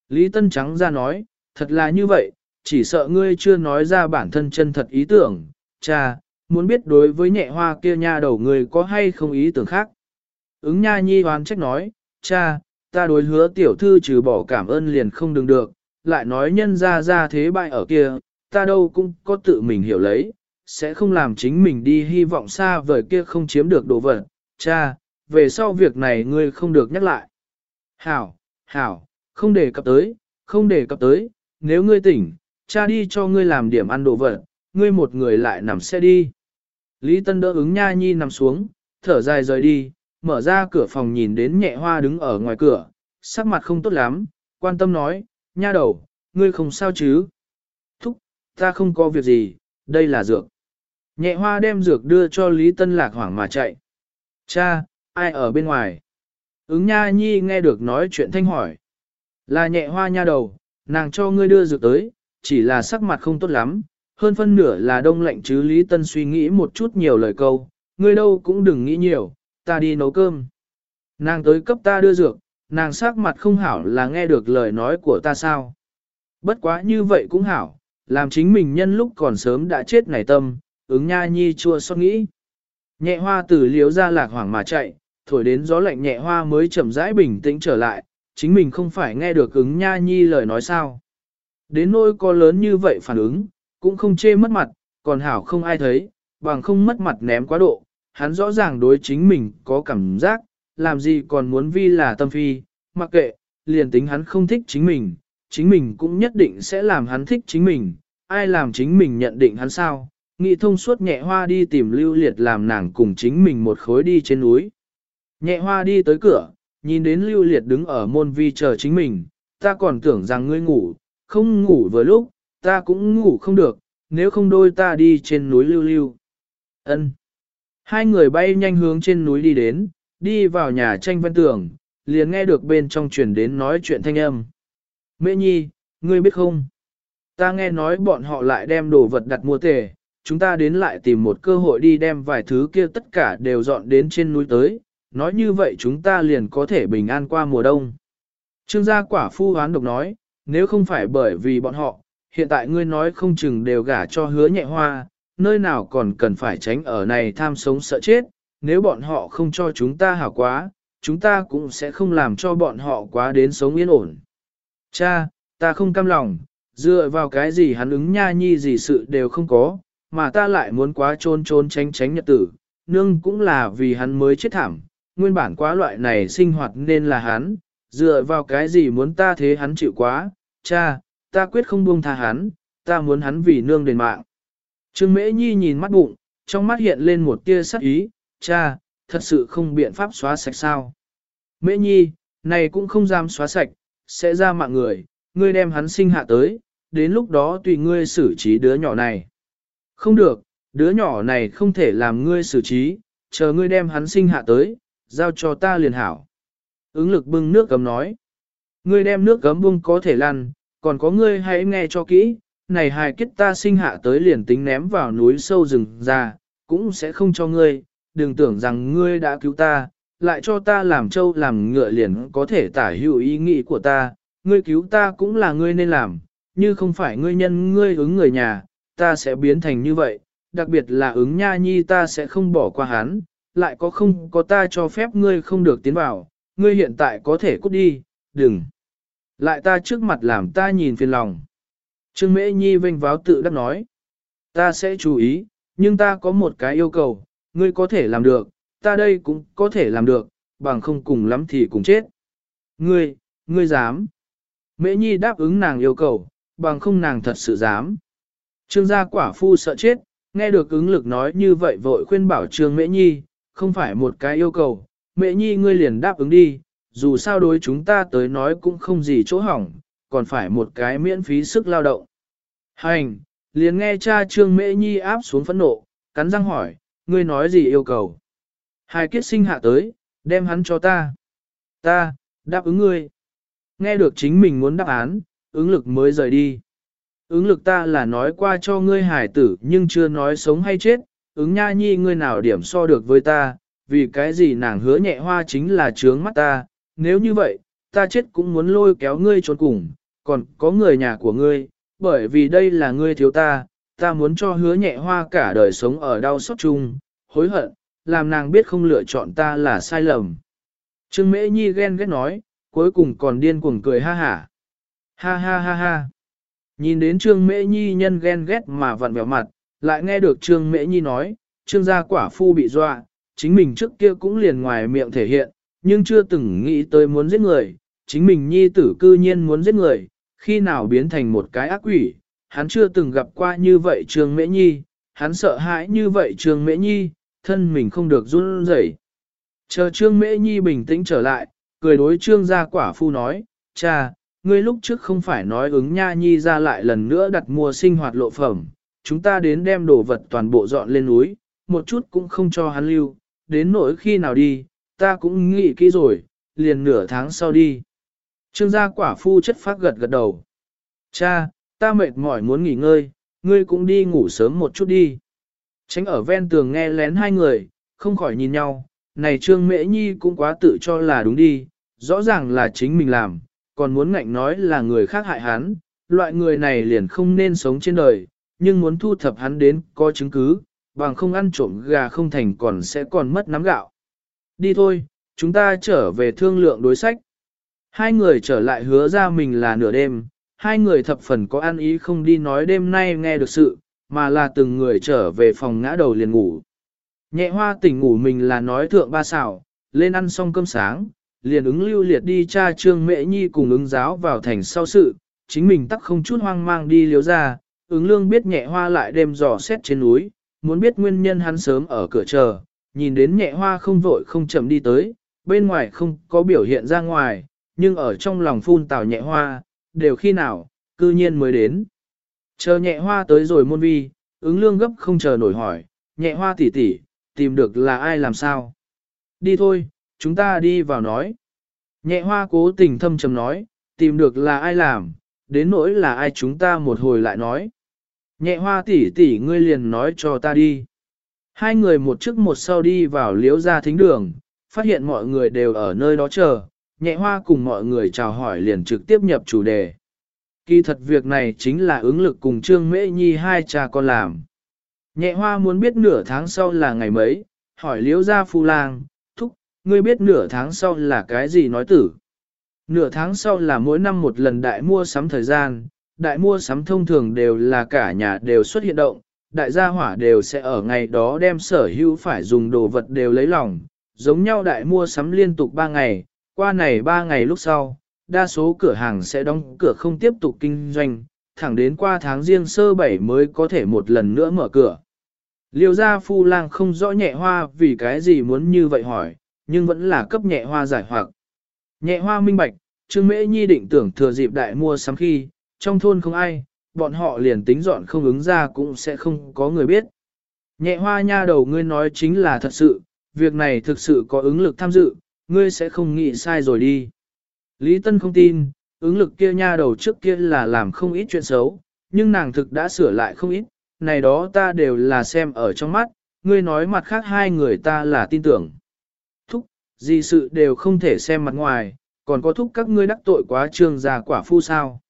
Lý Tân Trắng ra nói, thật là như vậy, chỉ sợ ngươi chưa nói ra bản thân chân thật ý tưởng, cha, muốn biết đối với nhẹ hoa kia nha đầu ngươi có hay không ý tưởng khác. Ứng nha nhi hoán trách nói, cha, ta đối hứa tiểu thư trừ bỏ cảm ơn liền không đừng được, lại nói nhân ra ra thế bại ở kia, ta đâu cũng có tự mình hiểu lấy, sẽ không làm chính mình đi hy vọng xa vời kia không chiếm được đồ vật. Cha, về sau việc này ngươi không được nhắc lại. Hảo, hảo, không để cập tới, không để cập tới, nếu ngươi tỉnh, cha đi cho ngươi làm điểm ăn đồ vật, ngươi một người lại nằm xe đi. Lý Tân đỡ ứng nha nhi nằm xuống, thở dài rời đi, mở ra cửa phòng nhìn đến nhẹ hoa đứng ở ngoài cửa, sắc mặt không tốt lắm, quan tâm nói, nha đầu, ngươi không sao chứ? Thúc, ta không có việc gì, đây là dược. Nhẹ hoa đem dược đưa cho Lý Tân lạc hoảng mà chạy. Cha, ai ở bên ngoài? Ứng nha nhi nghe được nói chuyện thanh hỏi. Là nhẹ hoa nha đầu, nàng cho ngươi đưa dược tới, chỉ là sắc mặt không tốt lắm, hơn phân nửa là đông lạnh chứ Lý Tân suy nghĩ một chút nhiều lời câu, ngươi đâu cũng đừng nghĩ nhiều, ta đi nấu cơm. Nàng tới cấp ta đưa dược, nàng sắc mặt không hảo là nghe được lời nói của ta sao. Bất quá như vậy cũng hảo, làm chính mình nhân lúc còn sớm đã chết này tâm, ứng nha nhi chua xót nghĩ. Nhẹ hoa từ liếu ra lạc hoảng mà chạy, thổi đến gió lạnh nhẹ hoa mới chậm rãi bình tĩnh trở lại, chính mình không phải nghe được ứng nha nhi lời nói sao. Đến nỗi có lớn như vậy phản ứng, cũng không chê mất mặt, còn hảo không ai thấy, bằng không mất mặt ném quá độ, hắn rõ ràng đối chính mình có cảm giác, làm gì còn muốn vi là tâm phi, mặc kệ, liền tính hắn không thích chính mình, chính mình cũng nhất định sẽ làm hắn thích chính mình, ai làm chính mình nhận định hắn sao, nghị thông suốt nhẹ hoa đi tìm lưu liệt làm nàng cùng chính mình một khối đi trên núi. Nhẹ hoa đi tới cửa, nhìn đến lưu liệt đứng ở môn vi chờ chính mình, ta còn tưởng rằng ngươi ngủ, không ngủ vừa lúc, ta cũng ngủ không được, nếu không đôi ta đi trên núi lưu lưu. Ân. Hai người bay nhanh hướng trên núi đi đến, đi vào nhà tranh văn tường, liền nghe được bên trong truyền đến nói chuyện thanh âm. Mễ nhi, ngươi biết không? Ta nghe nói bọn họ lại đem đồ vật đặt mua tề, chúng ta đến lại tìm một cơ hội đi đem vài thứ kia tất cả đều dọn đến trên núi tới, nói như vậy chúng ta liền có thể bình an qua mùa đông. Trương gia quả phu hoán độc nói, nếu không phải bởi vì bọn họ, hiện tại ngươi nói không chừng đều gả cho hứa nhẹ hoa, nơi nào còn cần phải tránh ở này tham sống sợ chết, nếu bọn họ không cho chúng ta hảo quá, chúng ta cũng sẽ không làm cho bọn họ quá đến sống yên ổn. Cha, ta không cam lòng, dựa vào cái gì hắn ứng nha nhi gì sự đều không có, mà ta lại muốn quá trôn trôn tránh tránh nhật tử, nương cũng là vì hắn mới chết thảm, nguyên bản quá loại này sinh hoạt nên là hắn, dựa vào cái gì muốn ta thế hắn chịu quá, cha, ta quyết không buông tha hắn, ta muốn hắn vì nương đền mạng. Trương Mễ Nhi nhìn mắt bụng, trong mắt hiện lên một tia sắc ý, cha, thật sự không biện pháp xóa sạch sao. Mễ Nhi, này cũng không dám xóa sạch, sẽ ra mạng người, ngươi đem hắn sinh hạ tới, đến lúc đó tùy ngươi xử trí đứa nhỏ này. Không được, đứa nhỏ này không thể làm ngươi xử trí, chờ ngươi đem hắn sinh hạ tới, giao cho ta liền hảo. Ứng lực bưng nước cấm nói. Ngươi đem nước cấm bung có thể lăn, còn có ngươi hãy nghe cho kỹ, này hài kết ta sinh hạ tới liền tính ném vào núi sâu rừng ra, cũng sẽ không cho ngươi, đừng tưởng rằng ngươi đã cứu ta, lại cho ta làm trâu làm ngựa liền có thể tả hữu ý nghĩ của ta, ngươi cứu ta cũng là ngươi nên làm, như không phải ngươi nhân ngươi ứng người nhà, ta sẽ biến thành như vậy, đặc biệt là ứng nha nhi ta sẽ không bỏ qua hắn, lại có không có ta cho phép ngươi không được tiến vào, ngươi hiện tại có thể cút đi, đừng. Lại ta trước mặt làm ta nhìn phiền lòng. Trương Mễ Nhi vênh váo tự đắc nói. Ta sẽ chú ý, nhưng ta có một cái yêu cầu, ngươi có thể làm được, ta đây cũng có thể làm được, bằng không cùng lắm thì cùng chết. Ngươi, ngươi dám. Mễ nhi đáp ứng nàng yêu cầu, bằng không nàng thật sự dám. Trương gia quả phu sợ chết, nghe được ứng lực nói như vậy vội khuyên bảo trương mễ nhi, không phải một cái yêu cầu, Mẹ nhi ngươi liền đáp ứng đi, dù sao đối chúng ta tới nói cũng không gì chỗ hỏng, còn phải một cái miễn phí sức lao động. Hành, liền nghe cha trương mễ nhi áp xuống phẫn nộ, cắn răng hỏi, ngươi nói gì yêu cầu. Hai kiết sinh hạ tới, đem hắn cho ta. Ta, đáp ứng ngươi. Nghe được chính mình muốn đáp án, ứng lực mới rời đi. Ứng lực ta là nói qua cho ngươi hải tử nhưng chưa nói sống hay chết, ứng nha nhi ngươi nào điểm so được với ta, vì cái gì nàng hứa nhẹ hoa chính là trướng mắt ta, nếu như vậy, ta chết cũng muốn lôi kéo ngươi trốn cùng, còn có người nhà của ngươi, bởi vì đây là ngươi thiếu ta, ta muốn cho hứa nhẹ hoa cả đời sống ở đau xót chung, hối hận, làm nàng biết không lựa chọn ta là sai lầm. Trương Mễ Nhi ghen ghét nói, cuối cùng còn điên cuồng cười ha hả. Ha ha ha ha. Nhìn đến Trương Mễ Nhi nhân ghen ghét mà vặn vẹo mặt, lại nghe được Trương Mễ Nhi nói, Trương gia quả phu bị dọa, chính mình trước kia cũng liền ngoài miệng thể hiện, nhưng chưa từng nghĩ tới muốn giết người, chính mình Nhi tử cư nhiên muốn giết người, khi nào biến thành một cái ác quỷ, hắn chưa từng gặp qua như vậy Trương Mễ Nhi, hắn sợ hãi như vậy Trương Mễ Nhi, thân mình không được run rẩy. Chờ Trương Mễ Nhi bình tĩnh trở lại, cười đối Trương gia quả phu nói, cha, ngươi lúc trước không phải nói ứng nha nhi ra lại lần nữa đặt mua sinh hoạt lộ phẩm, chúng ta đến đem đồ vật toàn bộ dọn lên núi, một chút cũng không cho hắn lưu, đến nỗi khi nào đi, ta cũng nghĩ kỹ rồi, liền nửa tháng sau đi. Trương gia quả phu chất phát gật gật đầu. Cha, ta mệt mỏi muốn nghỉ ngơi, ngươi cũng đi ngủ sớm một chút đi. Tránh ở ven tường nghe lén hai người, không khỏi nhìn nhau, này Trương Mễ Nhi cũng quá tự cho là đúng đi, rõ ràng là chính mình làm, còn muốn ngạnh nói là người khác hại hắn, loại người này liền không nên sống trên đời, nhưng muốn thu thập hắn đến có chứng cứ, bằng không ăn trộm gà không thành còn sẽ còn mất nắm gạo. Đi thôi, chúng ta trở về thương lượng đối sách. Hai người trở lại hứa ra mình là nửa đêm, hai người thập phần có ăn ý không đi nói đêm nay nghe được sự, mà là từng người trở về phòng ngã đầu liền ngủ. Nhẹ hoa tỉnh ngủ mình là nói thượng ba xảo, lên ăn xong cơm sáng, liền ứng lưu liệt đi cha trương mẹ nhi cùng ứng giáo vào thành sau sự, chính mình tắc không chút hoang mang đi liếu ra, ứng lương biết nhẹ hoa lại đêm dò xét trên núi, muốn biết nguyên nhân hắn sớm ở cửa chờ, nhìn đến nhẹ hoa không vội không chậm đi tới, bên ngoài không có biểu hiện ra ngoài, nhưng ở trong lòng phun tào nhẹ hoa, đều khi nào, cư nhiên mới đến. Chờ nhẹ hoa tới rồi môn vi, ứng lương gấp không chờ nổi hỏi, nhẹ hoa tỷ tỷ, tìm được là ai làm sao? Đi thôi, chúng ta đi vào nói. Nhẹ hoa cố tình thâm trầm nói, tìm được là ai làm, đến nỗi là ai chúng ta một hồi lại nói. Nhẹ hoa tỷ tỷ ngươi liền nói cho ta đi. Hai người một trước một sau đi vào liễu ra thính đường, phát hiện mọi người đều ở nơi đó chờ, nhẹ hoa cùng mọi người chào hỏi liền trực tiếp nhập chủ đề. Kỳ thật việc này chính là ứng lực cùng Trương Mễ Nhi hai cha con làm. Nhẹ hoa muốn biết nửa tháng sau là ngày mấy, hỏi liễu ra phu lang, thúc, ngươi biết nửa tháng sau là cái gì nói tử. Nửa tháng sau là mỗi năm một lần đại mua sắm thời gian, đại mua sắm thông thường đều là cả nhà đều xuất hiện động, đại gia hỏa đều sẽ ở ngày đó đem sở hữu phải dùng đồ vật đều lấy lòng, giống nhau đại mua sắm liên tục 3 ngày, qua này 3 ngày lúc sau, đa số cửa hàng sẽ đóng cửa không tiếp tục kinh doanh, thẳng đến qua tháng riêng sơ bảy mới có thể một lần nữa mở cửa. Liêu gia phu lang không rõ nhẹ hoa vì cái gì muốn như vậy hỏi, nhưng vẫn là cấp nhẹ hoa giải hoặc. Nhẹ hoa minh bạch, Trương Mễ Nhi định tưởng thừa dịp đại mua sắm khi, trong thôn không ai, bọn họ liền tính dọn không ứng ra cũng sẽ không có người biết. Nhẹ hoa nha đầu ngươi nói chính là thật sự, việc này thực sự có ứng lực tham dự, ngươi sẽ không nghĩ sai rồi đi. Lý Tân không tin, ứng lực kia nha đầu trước kia là làm không ít chuyện xấu, nhưng nàng thực đã sửa lại không ít, này đó ta đều là xem ở trong mắt, ngươi nói mặt khác hai người ta là tin tưởng. Thúc, gì sự đều không thể xem mặt ngoài, còn có thúc các ngươi đắc tội quá trương già quả phu sao?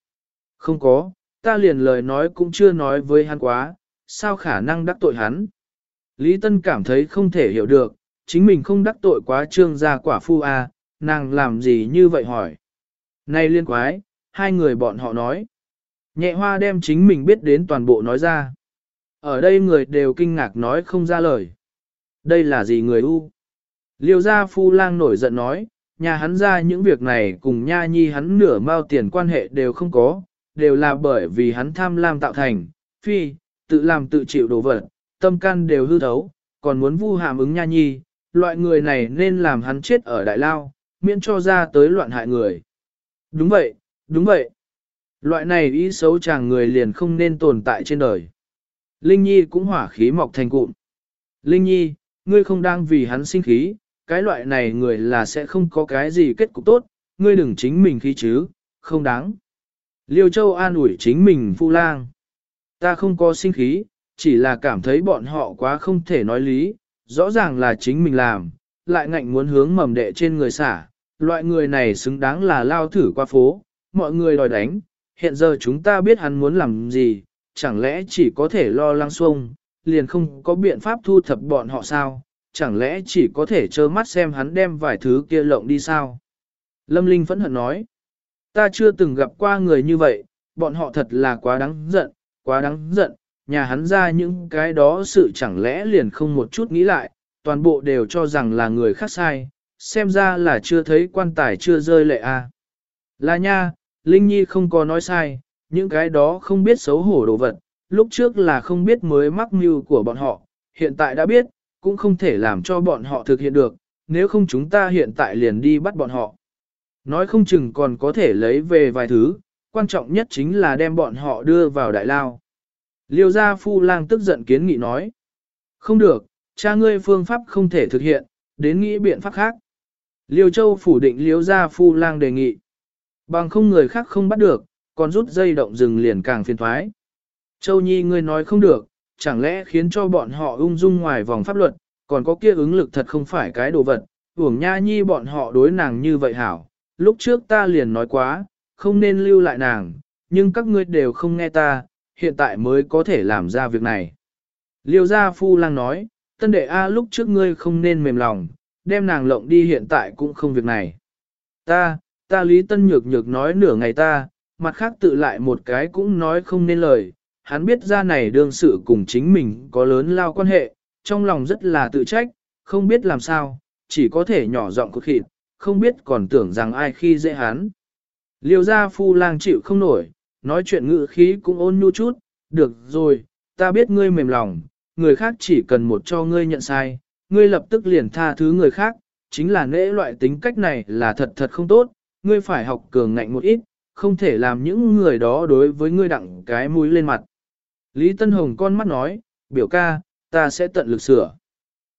Không có, ta liền lời nói cũng chưa nói với hắn quá, sao khả năng đắc tội hắn? Lý Tân cảm thấy không thể hiểu được, chính mình không đắc tội quá trương gia quả phu à, nàng làm gì như vậy hỏi. Này liên quái, hai người bọn họ nói. Nhẹ hoa đem chính mình biết đến toàn bộ nói ra. Ở đây người đều kinh ngạc nói không ra lời. Đây là gì người u? Liêu gia phu lang nổi giận nói, nhà hắn ra những việc này cùng nha nhi hắn nửa mao tiền quan hệ đều không có, đều là bởi vì hắn tham lam tạo thành, phi, tự làm tự chịu đồ vật, tâm can đều hư thấu, còn muốn vu hàm ứng nha nhi, loại người này nên làm hắn chết ở đại lao, miễn cho ra tới loạn hại người. Đúng vậy, đúng vậy. Loại này ý xấu chàng người liền không nên tồn tại trên đời. Linh Nhi cũng hỏa khí mọc thành cụm. Linh Nhi, ngươi không đang vì hắn sinh khí, cái loại này người là sẽ không có cái gì kết cục tốt, ngươi đừng chính mình khí chứ, không đáng. Liêu Châu an ủi chính mình phu lang. Ta không có sinh khí, chỉ là cảm thấy bọn họ quá không thể nói lý, rõ ràng là chính mình làm, lại ngạnh muốn hướng mầm đệ trên người xả. Loại người này xứng đáng là lao thử qua phố, mọi người đòi đánh, hiện giờ chúng ta biết hắn muốn làm gì, chẳng lẽ chỉ có thể lo lăng xuông, liền không có biện pháp thu thập bọn họ sao, chẳng lẽ chỉ có thể trơ mắt xem hắn đem vài thứ kia lộng đi sao? Lâm Linh phẫn hận nói, ta chưa từng gặp qua người như vậy, bọn họ thật là quá đáng giận, quá đáng giận, nhà hắn ra những cái đó sự chẳng lẽ liền không một chút nghĩ lại, toàn bộ đều cho rằng là người khác sai, xem ra là chưa thấy quan tài chưa rơi lệ a. À. Là nha, Linh Nhi không có nói sai, những cái đó không biết xấu hổ đồ vật, lúc trước là không biết mới mắc mưu của bọn họ, hiện tại đã biết, cũng không thể làm cho bọn họ thực hiện được, nếu không chúng ta hiện tại liền đi bắt bọn họ. Nói không chừng còn có thể lấy về vài thứ, quan trọng nhất chính là đem bọn họ đưa vào đại lao. Liêu gia phu lang tức giận kiến nghị nói. Không được, cha ngươi phương pháp không thể thực hiện, đến nghĩ biện pháp khác. Liêu châu phủ định liêu gia phu lang đề nghị. Bằng không người khác không bắt được, còn rút dây động rừng liền càng phiền thoái. Châu Nhi ngươi nói không được, chẳng lẽ khiến cho bọn họ ung dung ngoài vòng pháp luật, còn có kia ứng lực thật không phải cái đồ vật, uổng nha nhi bọn họ đối nàng như vậy hảo. Lúc trước ta liền nói quá, không nên lưu lại nàng, nhưng các ngươi đều không nghe ta, hiện tại mới có thể làm ra việc này. Liêu gia phu lang nói, tân đệ A lúc trước ngươi không nên mềm lòng, đem nàng lộng đi hiện tại cũng không việc này. Ta, ta lý tân nhược nhược nói nửa ngày ta, mặt khác tự lại một cái cũng nói không nên lời, hắn biết ra này đương sự cùng chính mình có lớn lao quan hệ, trong lòng rất là tự trách, không biết làm sao, chỉ có thể nhỏ giọng cột khịt, không biết còn tưởng rằng ai khi dễ hắn. Liêu gia phu lang chịu không nổi, nói chuyện ngữ khí cũng ôn nhu chút, được rồi, ta biết ngươi mềm lòng, người khác chỉ cần một cho ngươi nhận sai, ngươi lập tức liền tha thứ người khác, chính là nễ loại tính cách này là thật thật không tốt, ngươi phải học cường ngạnh một ít, không thể làm những người đó đối với ngươi đặng cái mũi lên mặt. Lý Tân Hồng con mắt nói, biểu ca, ta sẽ tận lực sửa.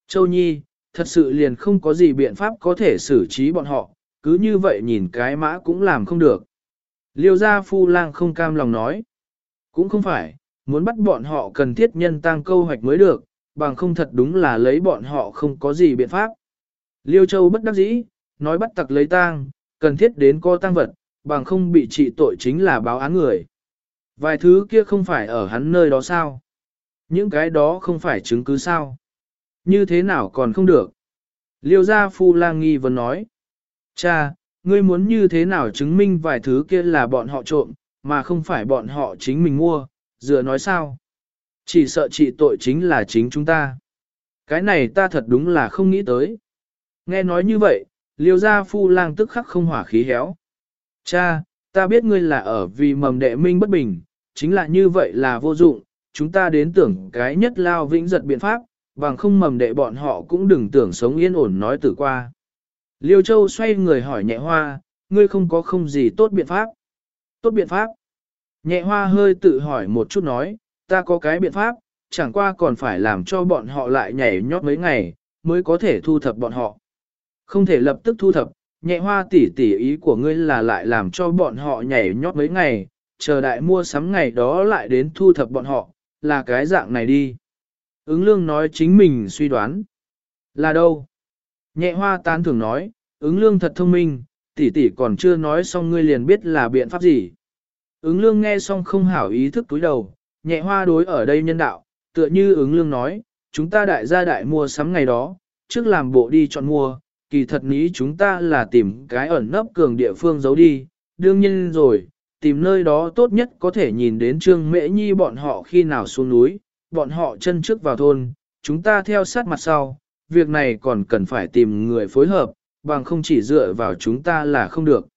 Châu Nhi, thật sự liền không có gì biện pháp có thể xử trí bọn họ, cứ như vậy nhìn cái mã cũng làm không được. Liêu gia phu lang không cam lòng nói. Cũng không phải, muốn bắt bọn họ cần thiết nhân tăng câu hoạch mới được, bằng không thật đúng là lấy bọn họ không có gì biện pháp. Liêu Châu bất đắc dĩ, nói bắt tặc lấy tang, cần thiết đến co tăng vật, bằng không bị trị tội chính là báo án người. Vài thứ kia không phải ở hắn nơi đó sao? Những cái đó không phải chứng cứ sao? Như thế nào còn không được? Liêu gia phu lang nghi vấn nói. Cha, ngươi muốn như thế nào chứng minh vài thứ kia là bọn họ trộm, mà không phải bọn họ chính mình mua, dựa nói sao? Chỉ sợ trị tội chính là chính chúng ta. Cái này ta thật đúng là không nghĩ tới. Nghe nói như vậy, liêu gia phu lang tức khắc không hỏa khí héo. Cha, ta biết ngươi là ở vì mầm đệ minh bất bình, chính là như vậy là vô dụng, chúng ta đến tưởng cái nhất lao vĩnh giật biện pháp, bằng không mầm đệ bọn họ cũng đừng tưởng sống yên ổn nói từ qua. Liêu Châu xoay người hỏi nhẹ hoa, ngươi không có không gì tốt biện pháp. Tốt biện pháp. Nhẹ hoa hơi tự hỏi một chút nói, ta có cái biện pháp, chẳng qua còn phải làm cho bọn họ lại nhảy nhót mấy ngày, mới có thể thu thập bọn họ. Không thể lập tức thu thập, nhẹ hoa tỉ tỉ ý của ngươi là lại làm cho bọn họ nhảy nhót mấy ngày, chờ đại mua sắm ngày đó lại đến thu thập bọn họ, là cái dạng này đi. Ứng lương nói chính mình suy đoán. Là đâu? Nhẹ hoa tán thường nói, ứng lương thật thông minh, tỷ tỷ còn chưa nói xong ngươi liền biết là biện pháp gì. Ứng lương nghe xong không hảo ý thức túi đầu, nhẹ hoa đối ở đây nhân đạo, tựa như ứng lương nói, chúng ta đại gia đại mua sắm ngày đó, trước làm bộ đi chọn mua, kỳ thật ní chúng ta là tìm cái ẩn nấp cường địa phương giấu đi, đương nhiên rồi, tìm nơi đó tốt nhất có thể nhìn đến Trương Mễ Nhi bọn họ khi nào xuống núi, bọn họ chân trước vào thôn, chúng ta theo sát mặt sau, việc này còn cần phải tìm người phối hợp, bằng không chỉ dựa vào chúng ta là không được.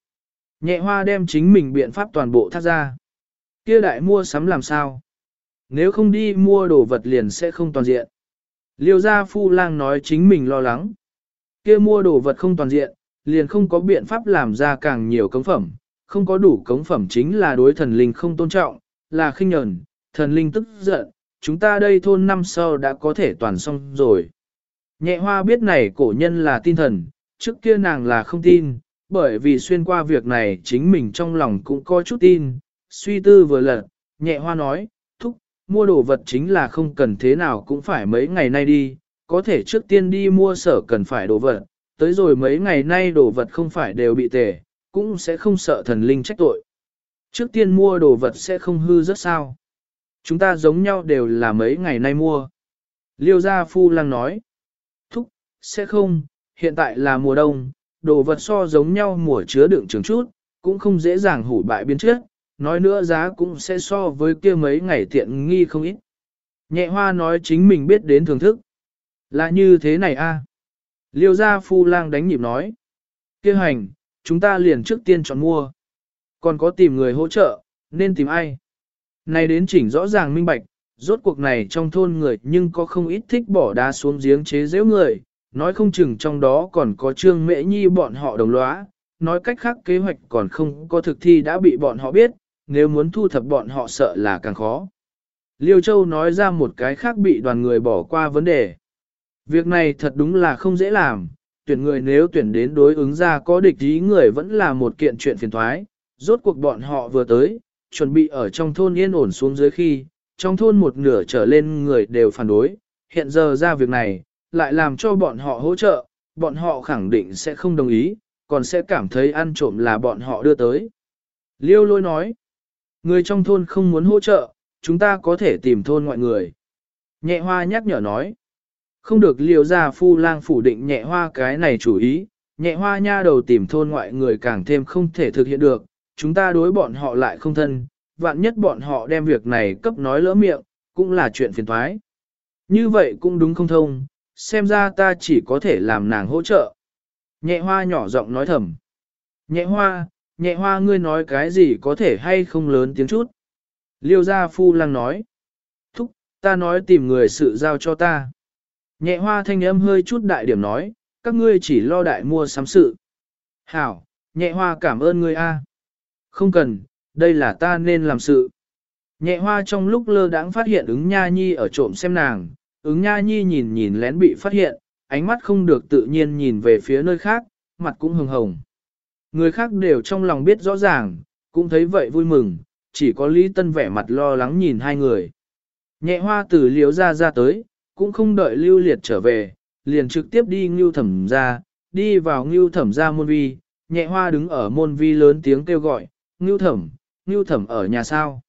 Nhẹ hoa đem chính mình biện pháp toàn bộ thắt ra. Kia đại mua sắm làm sao? Nếu không đi mua đồ vật liền sẽ không toàn diện. Liêu gia phu lang nói chính mình lo lắng. Kia mua đồ vật không toàn diện, liền không có biện pháp làm ra càng nhiều cống phẩm. Không có đủ cống phẩm chính là đối thần linh không tôn trọng, là khinh nhẫn, thần linh tức giận. Chúng ta đây thôn năm sau đã có thể toàn xong rồi. Nhẹ hoa biết này cổ nhân là tin thần, trước kia nàng là không tin, bởi vì xuyên qua việc này chính mình trong lòng cũng có chút tin, suy tư vừa lật, nhẹ hoa nói, thúc, mua đồ vật chính là không cần thế nào cũng phải mấy ngày nay đi, có thể trước tiên đi mua sở cần phải đồ vật, tới rồi mấy ngày nay đồ vật không phải đều bị tề, cũng sẽ không sợ thần linh trách tội. Trước tiên mua đồ vật sẽ không hư rất sao. Chúng ta giống nhau đều là mấy ngày nay mua. Liêu gia phu lang nói, thúc, sẽ không, hiện tại là mùa đông, đồ vật so giống nhau mùa chứa đựng trường chút, cũng không dễ dàng hủ bại biến chất, nói nữa giá cũng sẽ so với kia mấy ngày tiện nghi không ít. Nhẹ hoa nói chính mình biết đến thưởng thức. Là như thế này a. Liêu gia phu lang đánh nhịp nói. Kia hành, chúng ta liền trước tiên chọn mua. Còn có tìm người hỗ trợ, nên tìm ai? Này đến chỉnh rõ ràng minh bạch, rốt cuộc này trong thôn người nhưng có không ít thích bỏ đá xuống giếng chế giễu người, nói không chừng trong đó còn có trương mễ nhi bọn họ đồng lõa, nói cách khác kế hoạch còn không có thực thi đã bị bọn họ biết, nếu muốn thu thập bọn họ sợ là càng khó. Liêu Châu nói ra một cái khác bị đoàn người bỏ qua vấn đề. Việc này thật đúng là không dễ làm, tuyển người nếu tuyển đến đối ứng ra có địch ý người vẫn là một kiện chuyện phiền thoái, rốt cuộc bọn họ vừa tới, chuẩn bị ở trong thôn yên ổn xuống dưới khi, trong thôn một nửa trở lên người đều phản đối, hiện giờ ra việc này, lại làm cho bọn họ hỗ trợ, bọn họ khẳng định sẽ không đồng ý, còn sẽ cảm thấy ăn trộm là bọn họ đưa tới. Liêu lôi nói, người trong thôn không muốn hỗ trợ, chúng ta có thể tìm thôn ngoại người. Nhẹ hoa nhắc nhở nói, không được liêu ra phu lang phủ định nhẹ hoa cái này chủ ý, nhẹ hoa nha đầu tìm thôn ngoại người càng thêm không thể thực hiện được, chúng ta đối bọn họ lại không thân, vạn nhất bọn họ đem việc này cấp nói lỡ miệng, cũng là chuyện phiền thoái. Như vậy cũng đúng không thông, xem ra ta chỉ có thể làm nàng hỗ trợ. Nhẹ hoa nhỏ giọng nói thầm. Nhẹ hoa, nhẹ hoa ngươi nói cái gì có thể hay không lớn tiếng chút. Liêu gia phu lang nói. Thúc, ta nói tìm người sự giao cho ta. Nhẹ hoa thanh âm hơi chút đại điểm nói, các ngươi chỉ lo đại mua sắm sự. Hảo, nhẹ hoa cảm ơn ngươi a. Không cần, đây là ta nên làm sự. Nhẹ hoa trong lúc lơ đãng phát hiện ứng nha nhi ở trộm xem nàng, ứng nha nhi nhìn nhìn lén bị phát hiện, ánh mắt không được tự nhiên nhìn về phía nơi khác, mặt cũng hồng hồng. Người khác đều trong lòng biết rõ ràng, cũng thấy vậy vui mừng, chỉ có Lý Tân vẻ mặt lo lắng nhìn hai người. Nhẹ hoa từ liếu ra ra tới, cũng không đợi lưu liệt trở về, liền trực tiếp đi ngưu thẩm ra, đi vào ngưu thẩm ra môn vi, nhẹ hoa đứng ở môn vi lớn tiếng kêu gọi, ngưu thẩm, ngưu thẩm ở nhà sao.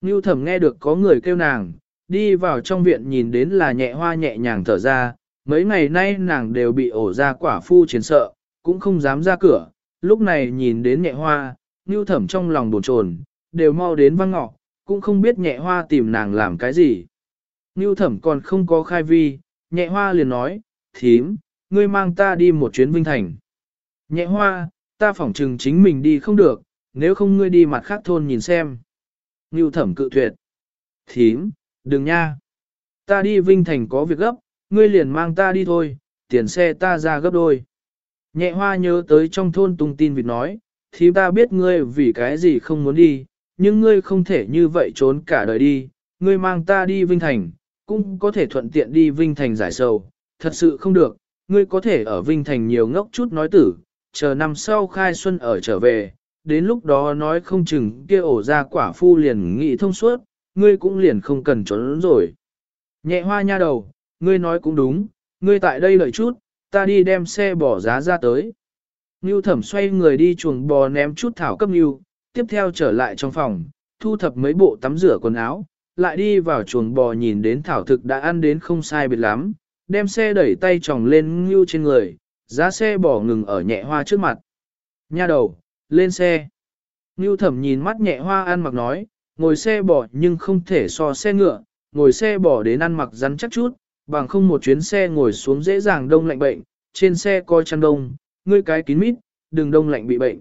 Ngưu thẩm nghe được có người kêu nàng, đi vào trong viện nhìn đến là nhẹ hoa nhẹ nhàng thở ra, mấy ngày nay nàng đều bị ổ ra quả phu chiến sợ, cũng không dám ra cửa, lúc này nhìn đến nhẹ hoa, ngưu thẩm trong lòng buồn chồn, đều mau đến văng ngọ, cũng không biết nhẹ hoa tìm nàng làm cái gì. Ngưu thẩm còn không có khai vi, nhẹ hoa liền nói, thím, ngươi mang ta đi một chuyến vinh thành. Nhẹ hoa, ta phỏng trừng chính mình đi không được, nếu không ngươi đi mặt khác thôn nhìn xem. Ngưu thẩm cự tuyệt. Thím, đừng nha. Ta đi Vinh Thành có việc gấp, ngươi liền mang ta đi thôi, tiền xe ta ra gấp đôi. Nhẹ hoa nhớ tới trong thôn tung tin vịt nói, thì ta biết ngươi vì cái gì không muốn đi, nhưng ngươi không thể như vậy trốn cả đời đi, ngươi mang ta đi Vinh Thành, cũng có thể thuận tiện đi Vinh Thành giải sầu, thật sự không được, ngươi có thể ở Vinh Thành nhiều ngốc chút nói tử, chờ năm sau khai xuân ở trở về, đến lúc đó nói không chừng kia ổ ra quả phu liền nghị thông suốt, ngươi cũng liền không cần trốn rồi. Nhẹ hoa nha đầu, ngươi nói cũng đúng, ngươi tại đây lợi chút, ta đi đem xe bỏ giá ra tới. Ngưu thẩm xoay người đi chuồng bò ném chút thảo cấp ngưu, tiếp theo trở lại trong phòng, thu thập mấy bộ tắm rửa quần áo, lại đi vào chuồng bò nhìn đến thảo thực đã ăn đến không sai biệt lắm, đem xe đẩy tay tròng lên ngưu trên người, giá xe bỏ ngừng ở nhẹ hoa trước mặt. Nha đầu, lên xe. Ngưu thẩm nhìn mắt nhẹ hoa ăn mặc nói, ngồi xe bò nhưng không thể so xe ngựa, ngồi xe bỏ đến ăn mặc rắn chắc chút, bằng không một chuyến xe ngồi xuống dễ dàng đông lạnh bệnh, trên xe coi chăn đông, ngươi cái kín mít, đừng đông lạnh bị bệnh.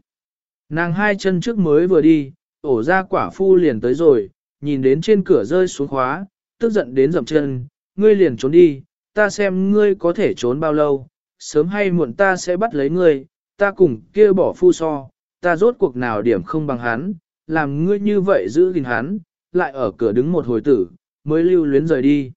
Nàng hai chân trước mới vừa đi, ổ ra quả phu liền tới rồi, nhìn đến trên cửa rơi xuống khóa, tức giận đến dậm chân, ngươi liền trốn đi, ta xem ngươi có thể trốn bao lâu, sớm hay muộn ta sẽ bắt lấy ngươi, ta cùng kia bỏ phu so, ta rốt cuộc nào điểm không bằng hắn, làm ngươi như vậy giữ gìn hắn, lại ở cửa đứng một hồi tử, mới lưu luyến rời đi.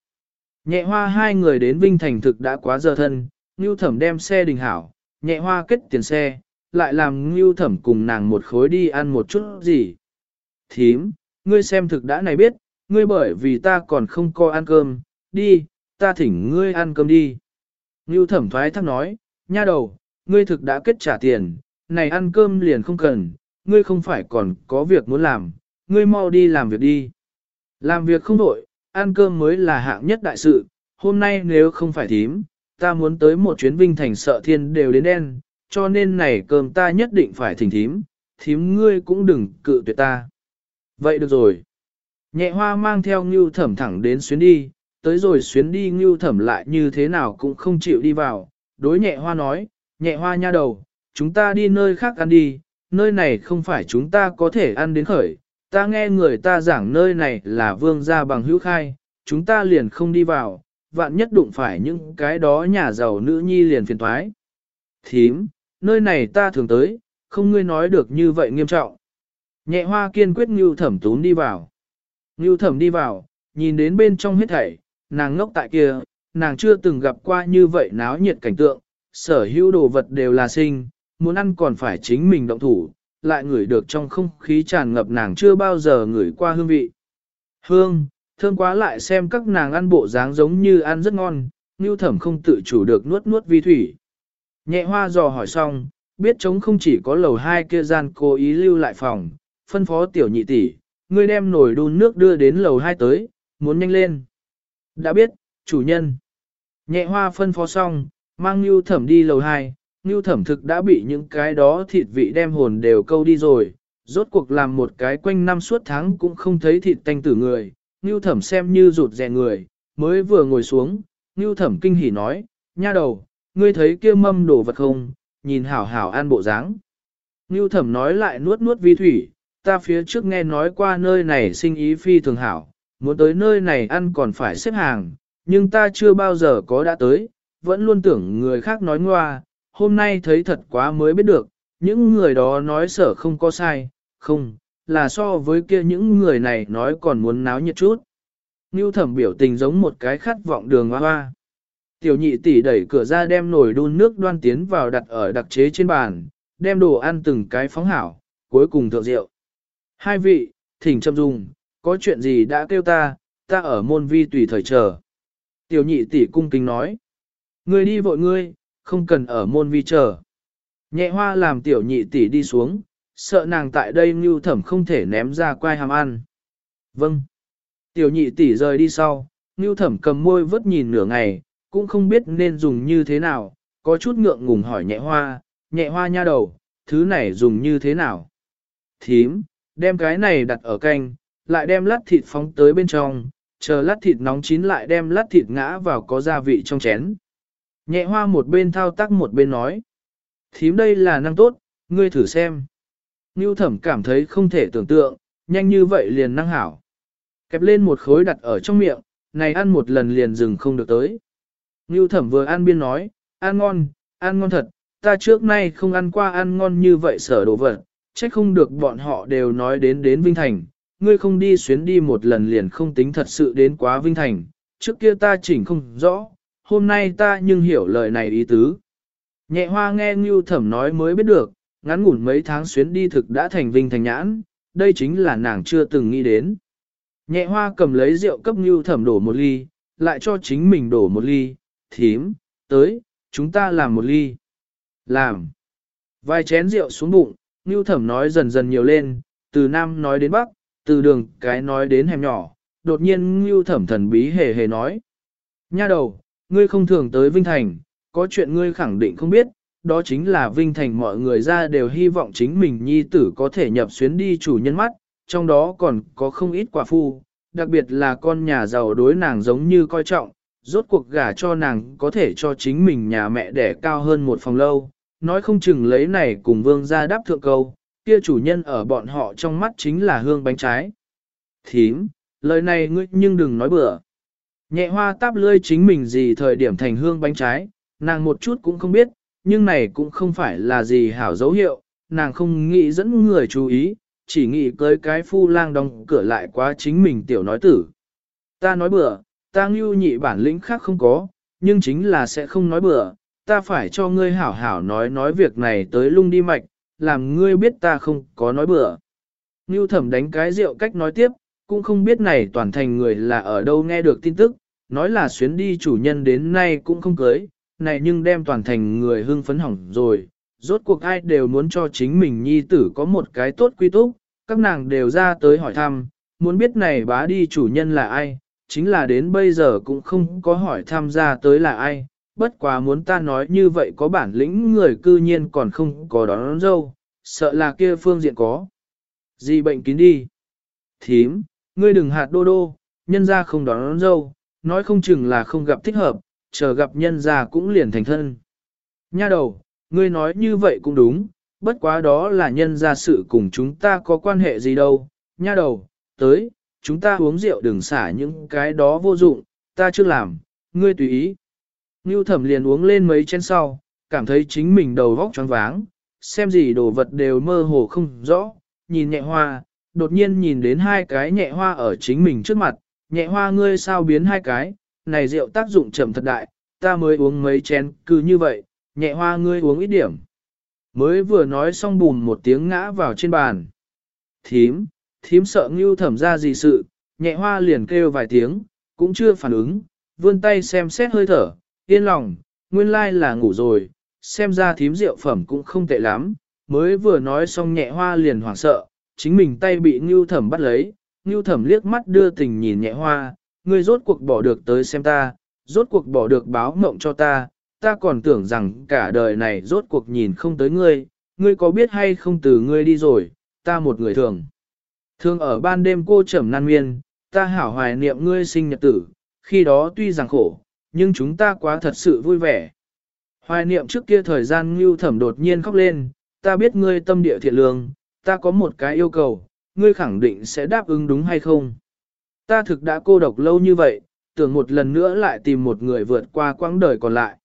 Nhẹ hoa hai người đến Vinh Thành thực đã quá giờ thân, Ngưu Thẩm đem xe đình hảo, nhẹ hoa kết tiền xe, lại làm Ngưu Thẩm cùng nàng một khối đi ăn một chút gì. Thím, ngươi xem thực đã này biết, ngươi bởi vì ta còn không coi ăn cơm, đi, ta thỉnh ngươi ăn cơm đi. Ngưu Thẩm thoái thắc nói, nha đầu, ngươi thực đã kết trả tiền, này ăn cơm liền không cần, ngươi không phải còn có việc muốn làm, ngươi mau đi làm việc đi. Làm việc không đổi, ăn cơm mới là hạng nhất đại sự, hôm nay nếu không phải thím, ta muốn tới một chuyến vinh thành sợ thiên đều đến đen, cho nên này cơm ta nhất định phải thỉnh thím, thím ngươi cũng đừng cự tuyệt ta. Vậy được rồi. Nhẹ hoa mang theo ngưu thẩm thẳng đến xuyến đi, tới rồi xuyến đi ngưu thẩm lại như thế nào cũng không chịu đi vào, đối nhẹ hoa nói, nhẹ hoa nha đầu, chúng ta đi nơi khác ăn đi, nơi này không phải chúng ta có thể ăn đến khởi, ta nghe người ta giảng nơi này là vương gia bằng hữu khai, chúng ta liền không đi vào, vạn nhất đụng phải những cái đó nhà giàu nữ nhi liền phiền thoái. Thím, nơi này ta thường tới, không ngươi nói được như vậy nghiêm trọng. Nhẹ hoa kiên quyết Ngưu thẩm tún đi vào. Ngưu thẩm đi vào, nhìn đến bên trong hết thảy, nàng ngốc tại kia, nàng chưa từng gặp qua như vậy náo nhiệt cảnh tượng, sở hữu đồ vật đều là sinh, muốn ăn còn phải chính mình động thủ, lại ngửi được trong không khí tràn ngập nàng chưa bao giờ ngửi qua hương vị. Hương, thơm quá lại xem các nàng ăn bộ dáng giống như ăn rất ngon, Ngưu Thẩm không tự chủ được nuốt nuốt vi thủy. Nhẹ hoa dò hỏi xong, biết trống không chỉ có lầu hai kia gian cố ý lưu lại phòng, phân phó tiểu nhị tỷ, ngươi đem nồi đun nước đưa đến lầu hai tới, muốn nhanh lên. Đã biết, chủ nhân. Nhẹ hoa phân phó xong, mang Ngưu Thẩm đi lầu hai, Ngưu thẩm thực đã bị những cái đó thịt vị đem hồn đều câu đi rồi, rốt cuộc làm một cái quanh năm suốt tháng cũng không thấy thịt tanh tử người, Ngưu thẩm xem như rụt rè người, mới vừa ngồi xuống, Ngưu thẩm kinh hỉ nói, nha đầu, ngươi thấy kia mâm đồ vật không, nhìn hảo hảo an bộ dáng. Ngưu thẩm nói lại nuốt nuốt vi thủy, ta phía trước nghe nói qua nơi này sinh ý phi thường hảo, muốn tới nơi này ăn còn phải xếp hàng, nhưng ta chưa bao giờ có đã tới, vẫn luôn tưởng người khác nói ngoa, hôm nay thấy thật quá mới biết được, những người đó nói sở không có sai, không, là so với kia những người này nói còn muốn náo nhiệt chút. Ngưu thẩm biểu tình giống một cái khát vọng đường hoa hoa. Tiểu nhị tỷ đẩy cửa ra đem nồi đun nước đoan tiến vào đặt ở đặc chế trên bàn, đem đồ ăn từng cái phóng hảo, cuối cùng thượng rượu. Hai vị, thỉnh châm dùng, có chuyện gì đã kêu ta, ta ở môn vi tùy thời chờ. Tiểu nhị tỷ cung kính nói. Ngươi đi vội ngươi, không cần ở môn vi chờ. Nhẹ hoa làm tiểu nhị tỷ đi xuống, sợ nàng tại đây như thẩm không thể ném ra quai hàm ăn. Vâng. Tiểu nhị tỷ rời đi sau, như thẩm cầm môi vớt nhìn nửa ngày, cũng không biết nên dùng như thế nào, có chút ngượng ngùng hỏi nhẹ hoa, nhẹ hoa nha đầu, thứ này dùng như thế nào? Thím, đem cái này đặt ở canh, lại đem lát thịt phóng tới bên trong, chờ lát thịt nóng chín lại đem lát thịt ngã vào có gia vị trong chén. Nhẹ hoa một bên thao tác một bên nói. Thím đây là năng tốt, ngươi thử xem. Ngưu thẩm cảm thấy không thể tưởng tượng, nhanh như vậy liền năng hảo. Kẹp lên một khối đặt ở trong miệng, này ăn một lần liền dừng không được tới. Ngưu thẩm vừa ăn biên nói, ăn ngon, ăn ngon thật, ta trước nay không ăn qua ăn ngon như vậy sở đồ vật, trách không được bọn họ đều nói đến đến Vinh Thành, ngươi không đi xuyến đi một lần liền không tính thật sự đến quá Vinh Thành, trước kia ta chỉnh không rõ, hôm nay ta nhưng hiểu lời này ý tứ. Nhẹ hoa nghe Ngưu Thẩm nói mới biết được, ngắn ngủn mấy tháng xuyến đi thực đã thành vinh thành nhãn, đây chính là nàng chưa từng nghĩ đến. Nhẹ hoa cầm lấy rượu cấp Ngưu Thẩm đổ một ly, lại cho chính mình đổ một ly, thím, tới, chúng ta làm một ly. Làm. Vài chén rượu xuống bụng, Ngưu Thẩm nói dần dần nhiều lên, từ Nam nói đến Bắc, từ đường cái nói đến hẻm nhỏ, đột nhiên Ngưu Thẩm thần bí hề hề nói. Nha đầu, ngươi không thường tới Vinh Thành, có chuyện ngươi khẳng định không biết, đó chính là Vinh Thành mọi người ra đều hy vọng chính mình nhi tử có thể nhập xuyến đi chủ nhân mắt, trong đó còn có không ít quả phu, đặc biệt là con nhà giàu đối nàng giống như coi trọng, rốt cuộc gả cho nàng có thể cho chính mình nhà mẹ đẻ cao hơn một phòng lâu, nói không chừng lấy này cùng vương ra đáp thượng câu, kia chủ nhân ở bọn họ trong mắt chính là hương bánh trái. Thím, lời này ngươi nhưng đừng nói bừa. Nhẹ hoa táp lươi chính mình gì thời điểm thành hương bánh trái, nàng một chút cũng không biết, nhưng này cũng không phải là gì hảo dấu hiệu, nàng không nghĩ dẫn người chú ý, chỉ nghĩ cưới cái phu lang đóng cửa lại quá chính mình tiểu nói tử. Ta nói bừa, ta ngưu nhị bản lĩnh khác không có, nhưng chính là sẽ không nói bừa, ta phải cho ngươi hảo hảo nói nói việc này tới lung đi mạch, làm ngươi biết ta không có nói bừa. Ngưu thẩm đánh cái rượu cách nói tiếp, cũng không biết này toàn thành người là ở đâu nghe được tin tức, nói là xuyến đi chủ nhân đến nay cũng không cưới, này nhưng đem toàn thành người hưng phấn hỏng rồi, rốt cuộc ai đều muốn cho chính mình nhi tử có một cái tốt quy túc, các nàng đều ra tới hỏi thăm, muốn biết này bá đi chủ nhân là ai, chính là đến bây giờ cũng không có hỏi tham gia tới là ai, bất quá muốn ta nói như vậy có bản lĩnh người cư nhiên còn không có đón, đón dâu, sợ là kia phương diện có. Gì bệnh kín đi? Thím, ngươi đừng hạt đô đô, nhân ra không đón, đón dâu, nói không chừng là không gặp thích hợp, chờ gặp nhân ra cũng liền thành thân. Nha đầu, ngươi nói như vậy cũng đúng, bất quá đó là nhân ra sự cùng chúng ta có quan hệ gì đâu. Nha đầu, tới, chúng ta uống rượu đừng xả những cái đó vô dụng, ta chưa làm, ngươi tùy ý. Ngưu thẩm liền uống lên mấy chén sau, cảm thấy chính mình đầu vóc choáng váng, xem gì đồ vật đều mơ hồ không rõ, nhìn nhẹ hoa, đột nhiên nhìn đến hai cái nhẹ hoa ở chính mình trước mặt, nhẹ hoa ngươi sao biến hai cái, này rượu tác dụng chậm thật đại, ta mới uống mấy chén, cứ như vậy, nhẹ hoa ngươi uống ít điểm. Mới vừa nói xong bùn một tiếng ngã vào trên bàn. Thím, thím sợ ngưu thẩm ra gì sự, nhẹ hoa liền kêu vài tiếng, cũng chưa phản ứng, vươn tay xem xét hơi thở, yên lòng, nguyên lai là ngủ rồi, xem ra thím rượu phẩm cũng không tệ lắm, mới vừa nói xong nhẹ hoa liền hoảng sợ, chính mình tay bị ngưu thẩm bắt lấy, ngưu thẩm liếc mắt đưa tình nhìn nhẹ hoa, ngươi rốt cuộc bỏ được tới xem ta, rốt cuộc bỏ được báo mộng cho ta, ta còn tưởng rằng cả đời này rốt cuộc nhìn không tới ngươi, ngươi có biết hay không từ ngươi đi rồi, ta một người thường. Thường ở ban đêm cô trầm nan miên, ta hảo hoài niệm ngươi sinh nhật tử, khi đó tuy rằng khổ, nhưng chúng ta quá thật sự vui vẻ. Hoài niệm trước kia thời gian ngưu thẩm đột nhiên khóc lên, ta biết ngươi tâm địa thiện lương, ta có một cái yêu cầu, ngươi khẳng định sẽ đáp ứng đúng hay không. Ta thực đã cô độc lâu như vậy, tưởng một lần nữa lại tìm một người vượt qua quãng đời còn lại.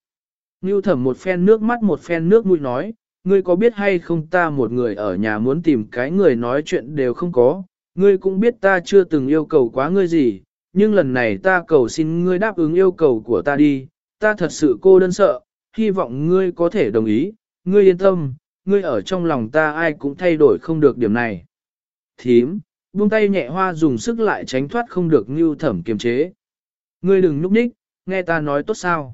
Ngưu thẩm một phen nước mắt một phen nước mũi nói, ngươi có biết hay không ta một người ở nhà muốn tìm cái người nói chuyện đều không có, ngươi cũng biết ta chưa từng yêu cầu quá ngươi gì, nhưng lần này ta cầu xin ngươi đáp ứng yêu cầu của ta đi, ta thật sự cô đơn sợ, hy vọng ngươi có thể đồng ý, ngươi yên tâm, ngươi ở trong lòng ta ai cũng thay đổi không được điểm này. Thím, buông tay nhẹ hoa dùng sức lại tránh thoát không được như thẩm kiềm chế. Ngươi đừng núp ních, nghe ta nói tốt sao.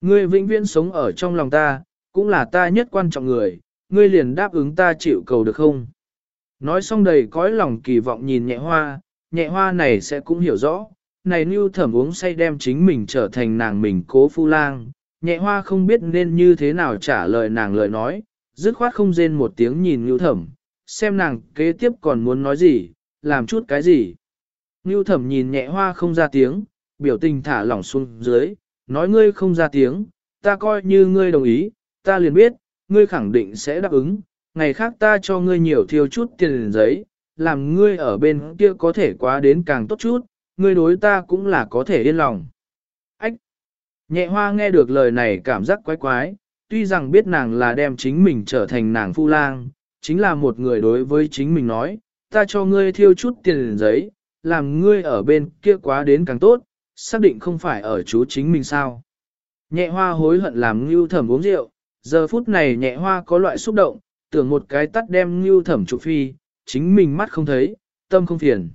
Ngươi vĩnh viễn sống ở trong lòng ta, cũng là ta nhất quan trọng người, ngươi liền đáp ứng ta chịu cầu được không? Nói xong đầy cõi lòng kỳ vọng nhìn nhẹ hoa, nhẹ hoa này sẽ cũng hiểu rõ, này như thẩm uống say đem chính mình trở thành nàng mình cố phu lang, nhẹ hoa không biết nên như thế nào trả lời nàng lời nói, dứt khoát không rên một tiếng nhìn như thẩm, xem nàng kế tiếp còn muốn nói gì, làm chút cái gì. Ngưu thẩm nhìn nhẹ hoa không ra tiếng, biểu tình thả lỏng xuống dưới, nói ngươi không ra tiếng, ta coi như ngươi đồng ý, ta liền biết, ngươi khẳng định sẽ đáp ứng, ngày khác ta cho ngươi nhiều thiêu chút tiền giấy, làm ngươi ở bên kia có thể quá đến càng tốt chút, ngươi đối ta cũng là có thể yên lòng. Ách! Nhẹ hoa nghe được lời này cảm giác quái quái, tuy rằng biết nàng là đem chính mình trở thành nàng phu lang, chính là một người đối với chính mình nói, ta cho ngươi thiêu chút tiền giấy, làm ngươi ở bên kia quá đến càng tốt, xác định không phải ở chú chính mình sao. Nhẹ hoa hối hận làm ngưu thẩm uống rượu, giờ phút này nhẹ hoa có loại xúc động, tưởng một cái tắt đem ngưu thẩm trụ phi, chính mình mắt không thấy, tâm không phiền.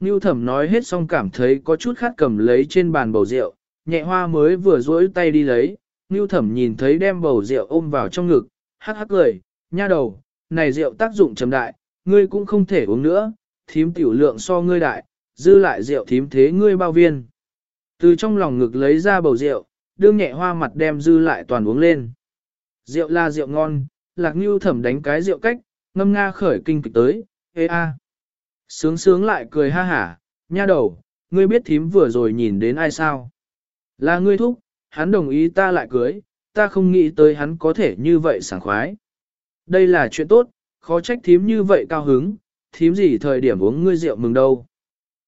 Ngưu thẩm nói hết xong cảm thấy có chút khát cầm lấy trên bàn bầu rượu, nhẹ hoa mới vừa duỗi tay đi lấy, Ngưu thẩm nhìn thấy đem bầu rượu ôm vào trong ngực, hắc hắc cười, nha đầu, này rượu tác dụng trầm đại, ngươi cũng không thể uống nữa, thím tiểu lượng so ngươi đại, dư lại rượu thím thế ngươi bao viên. Từ trong lòng ngực lấy ra bầu rượu, đương nhẹ hoa mặt đem dư lại toàn uống lên. Rượu là rượu ngon, lạc như thẩm đánh cái rượu cách, ngâm nga khởi kinh kịch tới, ê a. Sướng sướng lại cười ha hả, nha đầu, ngươi biết thím vừa rồi nhìn đến ai sao? Là ngươi thúc, hắn đồng ý ta lại cưới, ta không nghĩ tới hắn có thể như vậy sảng khoái. Đây là chuyện tốt, khó trách thím như vậy cao hứng, thím gì thời điểm uống ngươi rượu mừng đâu.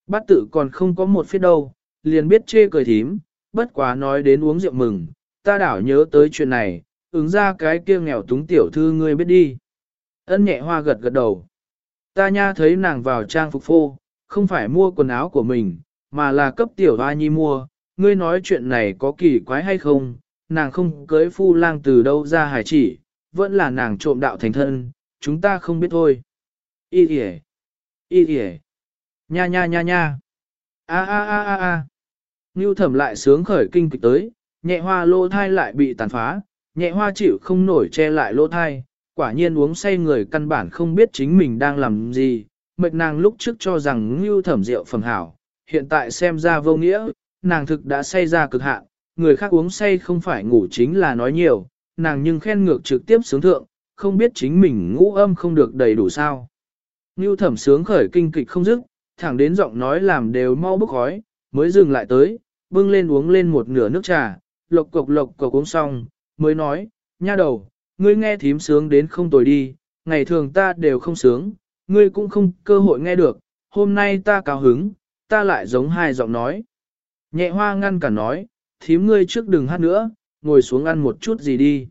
Bát tự còn không có một phía đâu, liền biết chê cười thím, bất quá nói đến uống rượu mừng, ta đảo nhớ tới chuyện này, ứng ra cái kia nghèo túng tiểu thư ngươi biết đi. Ân nhẹ hoa gật gật đầu. Ta nha thấy nàng vào trang phục phô, không phải mua quần áo của mình, mà là cấp tiểu hoa nhi mua, ngươi nói chuyện này có kỳ quái hay không, nàng không cưới phu lang từ đâu ra hải chỉ, vẫn là nàng trộm đạo thành thân, chúng ta không biết thôi. Y kìa, y kìa, nha nha nha nha, a a a a a. Ngưu thẩm lại sướng khởi kinh kịch tới, nhẹ hoa lô thai lại bị tàn phá, nhẹ hoa chịu không nổi che lại lô thai, quả nhiên uống say người căn bản không biết chính mình đang làm gì, mệt nàng lúc trước cho rằng ngưu thẩm rượu phẩm hảo, hiện tại xem ra vô nghĩa, nàng thực đã say ra cực hạn, người khác uống say không phải ngủ chính là nói nhiều, nàng nhưng khen ngược trực tiếp sướng thượng, không biết chính mình ngũ âm không được đầy đủ sao. Ngưu thẩm sướng khởi kinh kịch không dứt, thẳng đến giọng nói làm đều mau bức khói, mới dừng lại tới, bưng lên uống lên một nửa nước trà, lộc cộc lộc cộc uống xong, mới nói, nha đầu, ngươi nghe thím sướng đến không tồi đi, ngày thường ta đều không sướng, ngươi cũng không cơ hội nghe được, hôm nay ta cao hứng, ta lại giống hai giọng nói. Nhẹ hoa ngăn cả nói, thím ngươi trước đừng hát nữa, ngồi xuống ăn một chút gì đi.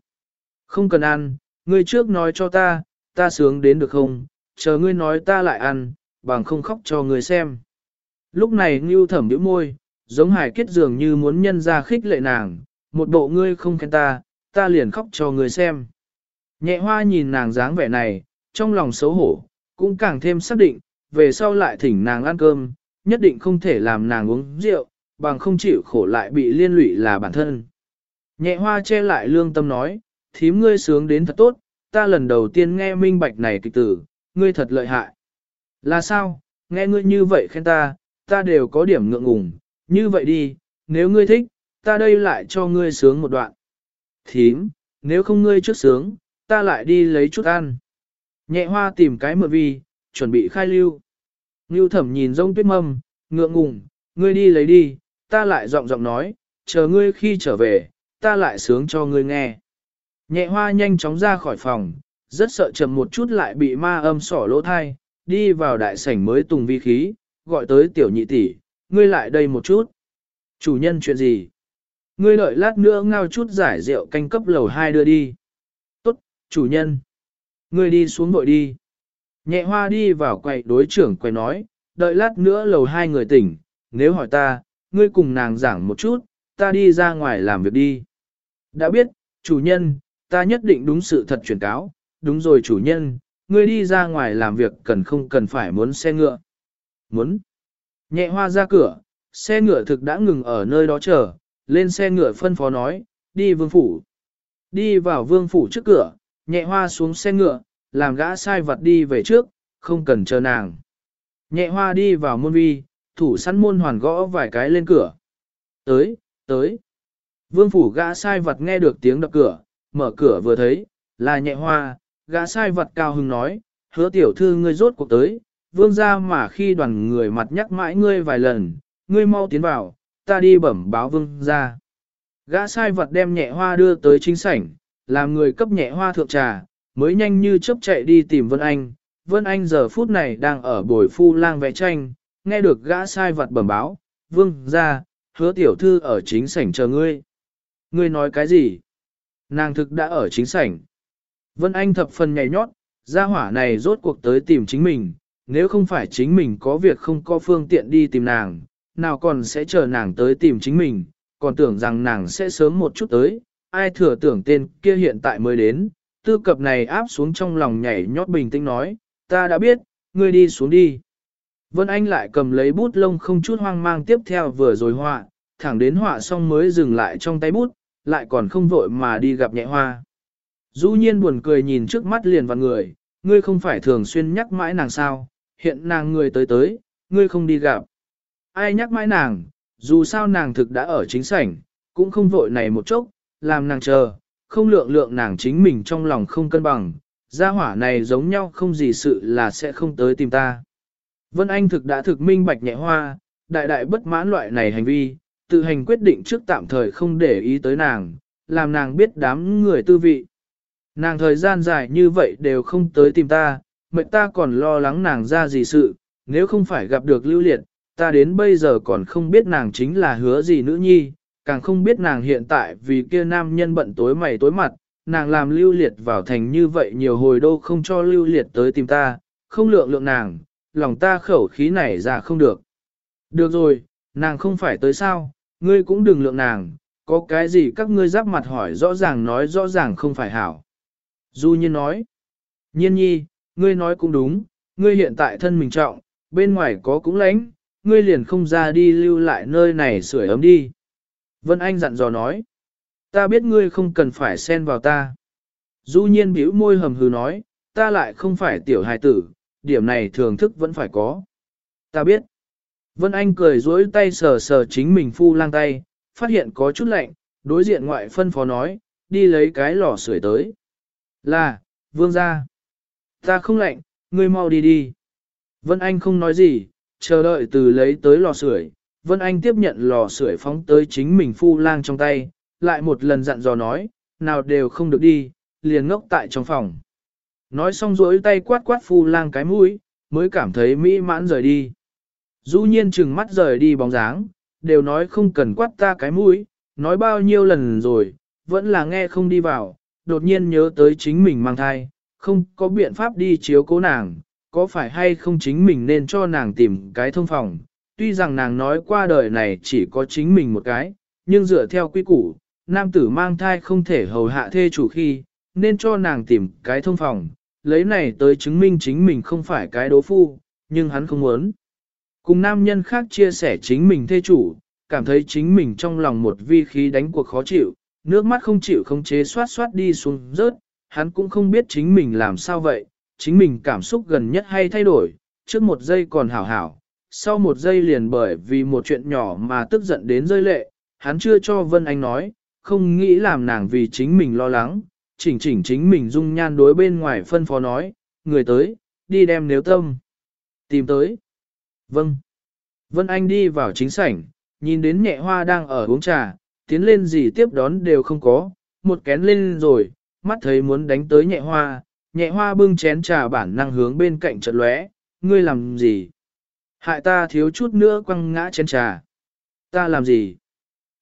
Không cần ăn, ngươi trước nói cho ta, ta sướng đến được không, chờ ngươi nói ta lại ăn, bằng không khóc cho ngươi xem. Lúc này Ngưu thẩm nhíu môi, giống hải kết dường như muốn nhân ra khích lệ nàng, một bộ ngươi không khen ta, ta liền khóc cho ngươi xem. Nhẹ hoa nhìn nàng dáng vẻ này, trong lòng xấu hổ, cũng càng thêm xác định, về sau lại thỉnh nàng ăn cơm, nhất định không thể làm nàng uống rượu, bằng không chịu khổ lại bị liên lụy là bản thân. Nhẹ hoa che lại lương tâm nói, thím ngươi sướng đến thật tốt, ta lần đầu tiên nghe minh bạch này kịch tử, ngươi thật lợi hại. Là sao, nghe ngươi như vậy khen ta, ta đều có điểm ngượng ngùng, như vậy đi, nếu ngươi thích, ta đây lại cho ngươi sướng một đoạn. Thím, nếu không ngươi trước sướng, ta lại đi lấy chút ăn. Nhẹ hoa tìm cái mượn vi, chuẩn bị khai lưu. Ngưu thẩm nhìn rông tuyết mâm, ngượng ngùng, ngươi đi lấy đi, ta lại giọng giọng nói, chờ ngươi khi trở về, ta lại sướng cho ngươi nghe. Nhẹ hoa nhanh chóng ra khỏi phòng, rất sợ chậm một chút lại bị ma âm sỏ lỗ thai, đi vào đại sảnh mới tùng vi khí, gọi tới tiểu nhị tỷ, ngươi lại đây một chút. Chủ nhân chuyện gì? Ngươi đợi lát nữa ngao chút giải rượu canh cấp lầu hai đưa đi. Tốt, chủ nhân. Ngươi đi xuống bội đi. Nhẹ hoa đi vào quầy đối trưởng quầy nói, đợi lát nữa lầu hai người tỉnh, nếu hỏi ta, ngươi cùng nàng giảng một chút, ta đi ra ngoài làm việc đi. Đã biết, chủ nhân, ta nhất định đúng sự thật truyền cáo, đúng rồi chủ nhân, ngươi đi ra ngoài làm việc cần không cần phải muốn xe ngựa. Muốn. Nhẹ hoa ra cửa, xe ngựa thực đã ngừng ở nơi đó chờ, lên xe ngựa phân phó nói, đi vương phủ. Đi vào vương phủ trước cửa, nhẹ hoa xuống xe ngựa, làm gã sai vật đi về trước, không cần chờ nàng. Nhẹ hoa đi vào môn vi, thủ săn môn hoàn gõ vài cái lên cửa. Tới, tới. Vương phủ gã sai vật nghe được tiếng đập cửa, mở cửa vừa thấy, là nhẹ hoa, gã sai vật cao hưng nói, hứa tiểu thư ngươi rốt cuộc tới, vương ra mà khi đoàn người mặt nhắc mãi ngươi vài lần, ngươi mau tiến vào, ta đi bẩm báo vương ra. Gã sai vật đem nhẹ hoa đưa tới chính sảnh, làm người cấp nhẹ hoa thượng trà, mới nhanh như chớp chạy đi tìm Vân Anh. Vân Anh giờ phút này đang ở bồi phu lang vẽ tranh, nghe được gã sai vật bẩm báo, vương ra, hứa tiểu thư ở chính sảnh chờ ngươi. Ngươi nói cái gì? Nàng thực đã ở chính sảnh. Vân Anh thập phần nhảy nhót, gia hỏa này rốt cuộc tới tìm chính mình, nếu không phải chính mình có việc không có phương tiện đi tìm nàng, nào còn sẽ chờ nàng tới tìm chính mình, còn tưởng rằng nàng sẽ sớm một chút tới, ai thừa tưởng tên kia hiện tại mới đến, tư cập này áp xuống trong lòng nhảy nhót bình tĩnh nói, ta đã biết, ngươi đi xuống đi. Vân Anh lại cầm lấy bút lông không chút hoang mang tiếp theo vừa rồi họa, thẳng đến họa xong mới dừng lại trong tay bút, lại còn không vội mà đi gặp nhẹ hoa. Du nhiên buồn cười nhìn trước mắt liền vào người, ngươi không phải thường xuyên nhắc mãi nàng sao, hiện nàng người tới tới, ngươi không đi gặp. Ai nhắc mãi nàng, dù sao nàng thực đã ở chính sảnh, cũng không vội này một chốc, làm nàng chờ, không lượng lượng nàng chính mình trong lòng không cân bằng, gia hỏa này giống nhau không gì sự là sẽ không tới tìm ta. Vân Anh thực đã thực minh bạch nhẹ hoa, đại đại bất mãn loại này hành vi, tự hành quyết định trước tạm thời không để ý tới nàng, làm nàng biết đám người tư vị. Nàng thời gian dài như vậy đều không tới tìm ta, mệnh ta còn lo lắng nàng ra gì sự, nếu không phải gặp được lưu liệt, ta đến bây giờ còn không biết nàng chính là hứa gì nữ nhi, càng không biết nàng hiện tại vì kia nam nhân bận tối mày tối mặt, nàng làm lưu liệt vào thành như vậy nhiều hồi đô không cho lưu liệt tới tìm ta, không lượng lượng nàng, lòng ta khẩu khí này ra không được. Được rồi, nàng không phải tới sao, ngươi cũng đừng lượng nàng, có cái gì các ngươi giáp mặt hỏi rõ ràng nói rõ ràng không phải hảo. Du nhiên nói, nhiên nhi, ngươi nói cũng đúng, ngươi hiện tại thân mình trọng, bên ngoài có cũng lánh, ngươi liền không ra đi lưu lại nơi này sưởi ấm đi. Vân Anh dặn dò nói, ta biết ngươi không cần phải xen vào ta. Du nhiên bĩu môi hầm hừ nói, ta lại không phải tiểu hài tử, điểm này thường thức vẫn phải có. Ta biết. Vân Anh cười dối tay sờ sờ chính mình phu lang tay, phát hiện có chút lạnh, đối diện ngoại phân phó nói, đi lấy cái lò sưởi tới. Là, vương ra. Ta không lạnh, ngươi mau đi đi. Vân Anh không nói gì, chờ đợi từ lấy tới lò sưởi. Vân Anh tiếp nhận lò sưởi phóng tới chính mình phu lang trong tay, lại một lần dặn dò nói, nào đều không được đi, liền ngốc tại trong phòng. Nói xong rỗi tay quát quát phu lang cái mũi, mới cảm thấy mỹ mãn rời đi. Du nhiên chừng mắt rời đi bóng dáng, đều nói không cần quát ta cái mũi, nói bao nhiêu lần rồi, vẫn là nghe không đi vào, đột nhiên nhớ tới chính mình mang thai, không có biện pháp đi chiếu cố nàng, có phải hay không chính mình nên cho nàng tìm cái thông phòng. Tuy rằng nàng nói qua đời này chỉ có chính mình một cái, nhưng dựa theo quy củ, nam tử mang thai không thể hầu hạ thê chủ khi, nên cho nàng tìm cái thông phòng, lấy này tới chứng minh chính mình không phải cái đố phu, nhưng hắn không muốn. Cùng nam nhân khác chia sẻ chính mình thê chủ, cảm thấy chính mình trong lòng một vi khí đánh cuộc khó chịu, nước mắt không chịu không chế xoát xoát đi xuống rớt, hắn cũng không biết chính mình làm sao vậy, chính mình cảm xúc gần nhất hay thay đổi, trước một giây còn hảo hảo, sau một giây liền bởi vì một chuyện nhỏ mà tức giận đến rơi lệ, hắn chưa cho Vân Anh nói, không nghĩ làm nàng vì chính mình lo lắng, chỉnh chỉnh chính mình dung nhan đối bên ngoài phân phó nói, người tới, đi đem nếu tâm. Tìm tới. Vâng. Vân Anh đi vào chính sảnh, nhìn đến nhẹ hoa đang ở uống trà, tiến lên gì tiếp đón đều không có, một kén lên rồi, mắt thấy muốn đánh tới nhẹ hoa, nhẹ hoa bưng chén trà bản năng hướng bên cạnh trận lóe, ngươi làm gì? Hại ta thiếu chút nữa quăng ngã chén trà. Ta làm gì?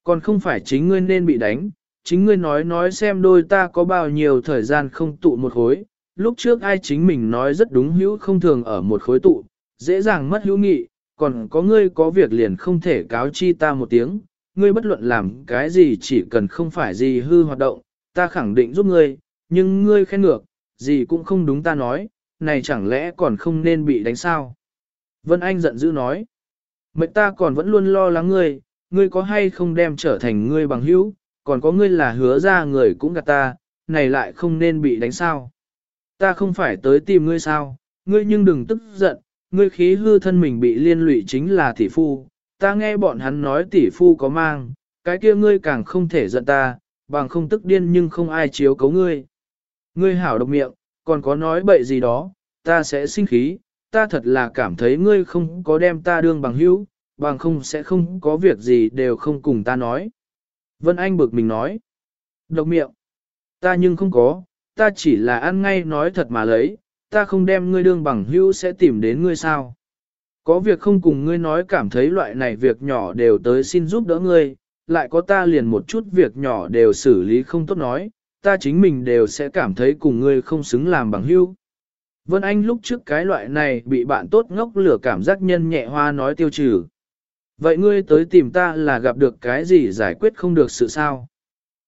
Còn không phải chính ngươi nên bị đánh, chính ngươi nói nói xem đôi ta có bao nhiêu thời gian không tụ một khối, lúc trước ai chính mình nói rất đúng hữu không thường ở một khối tụ, dễ dàng mất hữu nghị, còn có ngươi có việc liền không thể cáo chi ta một tiếng, ngươi bất luận làm cái gì chỉ cần không phải gì hư hoạt động, ta khẳng định giúp ngươi, nhưng ngươi khen ngược, gì cũng không đúng ta nói, này chẳng lẽ còn không nên bị đánh sao? Vân Anh giận dữ nói, mệnh ta còn vẫn luôn lo lắng ngươi, ngươi có hay không đem trở thành ngươi bằng hữu, còn có ngươi là hứa ra người cũng gạt ta, này lại không nên bị đánh sao. Ta không phải tới tìm ngươi sao, ngươi nhưng đừng tức giận, ngươi khí hư thân mình bị liên lụy chính là tỷ phu, ta nghe bọn hắn nói tỷ phu có mang, cái kia ngươi càng không thể giận ta, bằng không tức điên nhưng không ai chiếu cấu ngươi. Ngươi hảo độc miệng, còn có nói bậy gì đó, ta sẽ sinh khí, ta thật là cảm thấy ngươi không có đem ta đương bằng hữu, bằng không sẽ không có việc gì đều không cùng ta nói. Vân Anh bực mình nói. Độc miệng. Ta nhưng không có, ta chỉ là ăn ngay nói thật mà lấy, ta không đem ngươi đương bằng hữu sẽ tìm đến ngươi sao. Có việc không cùng ngươi nói cảm thấy loại này việc nhỏ đều tới xin giúp đỡ ngươi, lại có ta liền một chút việc nhỏ đều xử lý không tốt nói, ta chính mình đều sẽ cảm thấy cùng ngươi không xứng làm bằng hữu. Vân Anh lúc trước cái loại này bị bạn tốt ngốc lửa cảm giác nhân nhẹ hoa nói tiêu trừ. Vậy ngươi tới tìm ta là gặp được cái gì giải quyết không được sự sao?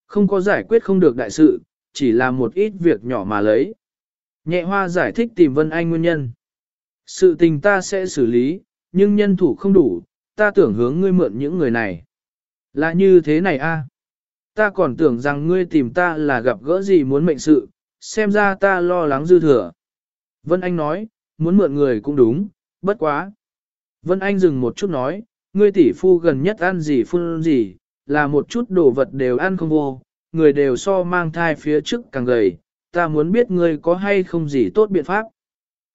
Không có giải quyết không được đại sự, chỉ là một ít việc nhỏ mà lấy. Nhẹ hoa giải thích tìm Vân Anh nguyên nhân. Sự tình ta sẽ xử lý, nhưng nhân thủ không đủ, ta tưởng hướng ngươi mượn những người này. Là như thế này a? Ta còn tưởng rằng ngươi tìm ta là gặp gỡ gì muốn mệnh sự, xem ra ta lo lắng dư thừa. Vân Anh nói, muốn mượn người cũng đúng, bất quá. Vân Anh dừng một chút nói, ngươi tỷ phu gần nhất ăn gì phun gì, là một chút đồ vật đều ăn không vô, người đều so mang thai phía trước càng gầy, ta muốn biết ngươi có hay không gì tốt biện pháp.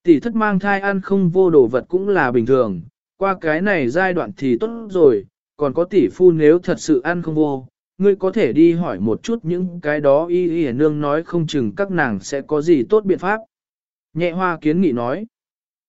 Tỷ thất mang thai ăn không vô đồ vật cũng là bình thường, qua cái này giai đoạn thì tốt rồi, còn có tỷ phu nếu thật sự ăn không vô, ngươi có thể đi hỏi một chút những cái đó y y nương nói không chừng các nàng sẽ có gì tốt biện pháp. Nhẹ hoa kiến nghị nói,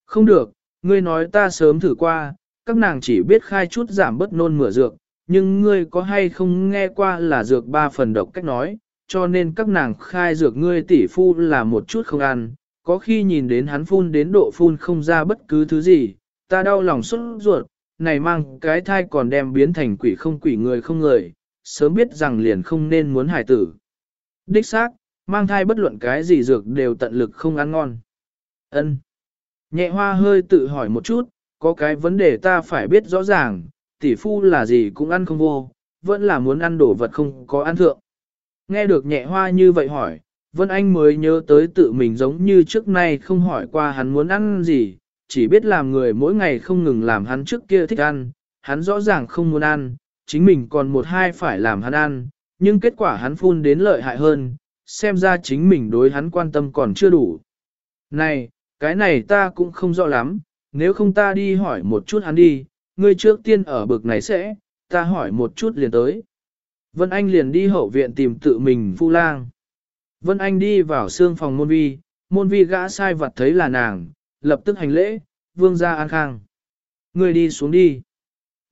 không được, ngươi nói ta sớm thử qua, các nàng chỉ biết khai chút giảm bất nôn mửa dược, nhưng ngươi có hay không nghe qua là dược ba phần độc cách nói, cho nên các nàng khai dược ngươi tỷ phu là một chút không ăn, có khi nhìn đến hắn phun đến độ phun không ra bất cứ thứ gì, ta đau lòng xuất ruột, này mang cái thai còn đem biến thành quỷ không quỷ người không người, sớm biết rằng liền không nên muốn hài tử. Đích xác, mang thai bất luận cái gì dược đều tận lực không ăn ngon. Ân. Nhẹ hoa hơi tự hỏi một chút, có cái vấn đề ta phải biết rõ ràng, tỷ phu là gì cũng ăn không vô, vẫn là muốn ăn đồ vật không có ăn thượng. Nghe được nhẹ hoa như vậy hỏi, Vân Anh mới nhớ tới tự mình giống như trước nay không hỏi qua hắn muốn ăn gì, chỉ biết làm người mỗi ngày không ngừng làm hắn trước kia thích ăn, hắn rõ ràng không muốn ăn, chính mình còn một hai phải làm hắn ăn, nhưng kết quả hắn phun đến lợi hại hơn, xem ra chính mình đối hắn quan tâm còn chưa đủ. Này, cái này ta cũng không rõ lắm, nếu không ta đi hỏi một chút hắn đi, ngươi trước tiên ở bực này sẽ, ta hỏi một chút liền tới. Vân Anh liền đi hậu viện tìm tự mình phu lang. Vân Anh đi vào xương phòng môn vi, môn vi gã sai vật thấy là nàng, lập tức hành lễ, vương gia an khang. Ngươi đi xuống đi.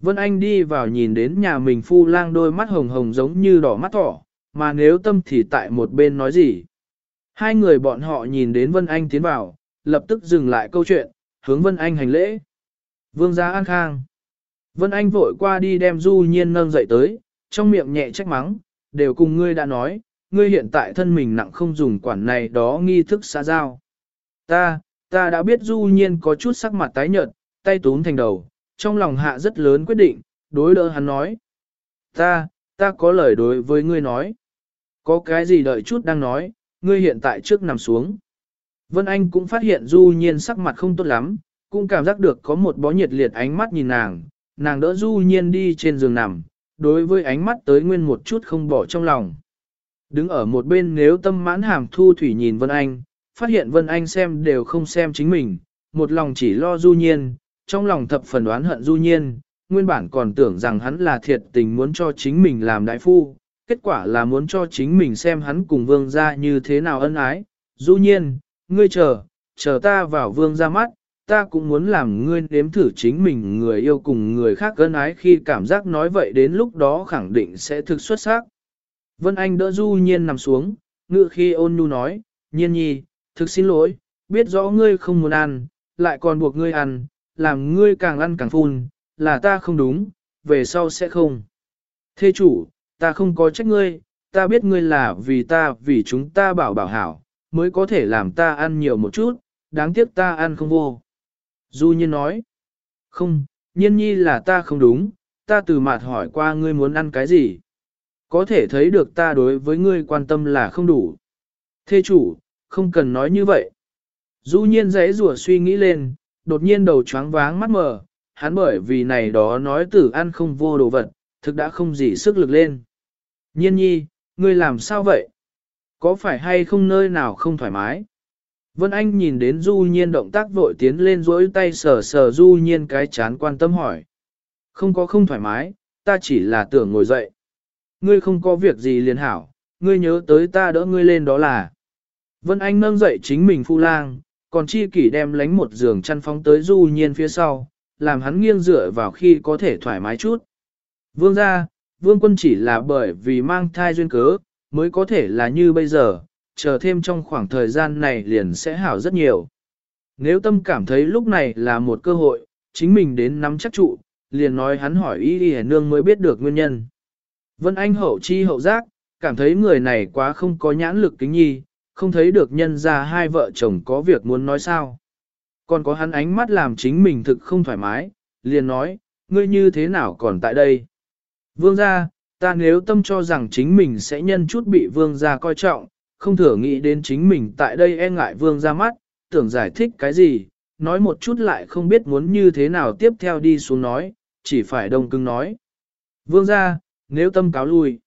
Vân Anh đi vào nhìn đến nhà mình phu lang đôi mắt hồng hồng giống như đỏ mắt thỏ, mà nếu tâm thì tại một bên nói gì. Hai người bọn họ nhìn đến Vân Anh tiến vào, lập tức dừng lại câu chuyện, hướng Vân Anh hành lễ. Vương gia an khang. Vân Anh vội qua đi đem Du Nhiên nâng dậy tới, trong miệng nhẹ trách mắng, đều cùng ngươi đã nói, ngươi hiện tại thân mình nặng không dùng quản này đó nghi thức xã giao. Ta, ta đã biết Du Nhiên có chút sắc mặt tái nhợt, tay túm thành đầu, trong lòng hạ rất lớn quyết định, đối đỡ hắn nói. Ta, ta có lời đối với ngươi nói. Có cái gì đợi chút đang nói, ngươi hiện tại trước nằm xuống. Vân Anh cũng phát hiện Du Nhiên sắc mặt không tốt lắm, cũng cảm giác được có một bó nhiệt liệt ánh mắt nhìn nàng, nàng đỡ Du Nhiên đi trên giường nằm, đối với ánh mắt tới nguyên một chút không bỏ trong lòng. Đứng ở một bên nếu tâm mãn hàm thu thủy nhìn Vân Anh, phát hiện Vân Anh xem đều không xem chính mình, một lòng chỉ lo Du Nhiên, trong lòng thập phần đoán hận Du Nhiên, nguyên bản còn tưởng rằng hắn là thiệt tình muốn cho chính mình làm đại phu, kết quả là muốn cho chính mình xem hắn cùng vương gia như thế nào ân ái. Du Nhiên, ngươi chờ, chờ ta vào vương ra mắt, ta cũng muốn làm ngươi nếm thử chính mình người yêu cùng người khác gân ái khi cảm giác nói vậy đến lúc đó khẳng định sẽ thực xuất sắc. Vân Anh đỡ Du Nhiên nằm xuống, ngựa khi ôn nhu nói, Nhiên nhi, thực xin lỗi, biết rõ ngươi không muốn ăn, lại còn buộc ngươi ăn, làm ngươi càng ăn càng phun, là ta không đúng, về sau sẽ không. Thê chủ, ta không có trách ngươi, ta biết ngươi là vì ta vì chúng ta bảo bảo hảo, mới có thể làm ta ăn nhiều một chút, đáng tiếc ta ăn không vô. Du nhiên nói, không, nhiên nhi là ta không đúng, ta từ mặt hỏi qua ngươi muốn ăn cái gì. Có thể thấy được ta đối với ngươi quan tâm là không đủ. Thê chủ, không cần nói như vậy. Du nhiên dãy rủa suy nghĩ lên, đột nhiên đầu choáng váng mắt mờ, hắn bởi vì này đó nói tử ăn không vô đồ vật, thực đã không gì sức lực lên. Nhiên nhi, ngươi làm sao vậy? Có phải hay không nơi nào không thoải mái? Vân Anh nhìn đến Du Nhiên động tác vội tiến lên rỗi tay sờ sờ Du Nhiên cái chán quan tâm hỏi. Không có không thoải mái, ta chỉ là tưởng ngồi dậy. Ngươi không có việc gì liền hảo, ngươi nhớ tới ta đỡ ngươi lên đó là. Vân Anh nâng dậy chính mình phu lang, còn chi kỷ đem lánh một giường chăn phóng tới Du Nhiên phía sau, làm hắn nghiêng dựa vào khi có thể thoải mái chút. Vương ra, vương quân chỉ là bởi vì mang thai duyên cớ, mới có thể là như bây giờ, chờ thêm trong khoảng thời gian này liền sẽ hảo rất nhiều. Nếu tâm cảm thấy lúc này là một cơ hội, chính mình đến nắm chắc trụ, liền nói hắn hỏi y y nương mới biết được nguyên nhân. Vân Anh hậu chi hậu giác, cảm thấy người này quá không có nhãn lực kính nhi, không thấy được nhân ra hai vợ chồng có việc muốn nói sao. Còn có hắn ánh mắt làm chính mình thực không thoải mái, liền nói, ngươi như thế nào còn tại đây? Vương gia, ta nếu tâm cho rằng chính mình sẽ nhân chút bị vương gia coi trọng, không thừa nghĩ đến chính mình tại đây e ngại vương gia mắt, tưởng giải thích cái gì, nói một chút lại không biết muốn như thế nào tiếp theo đi xuống nói, chỉ phải đông cưng nói. Vương gia, nếu tâm cáo lui.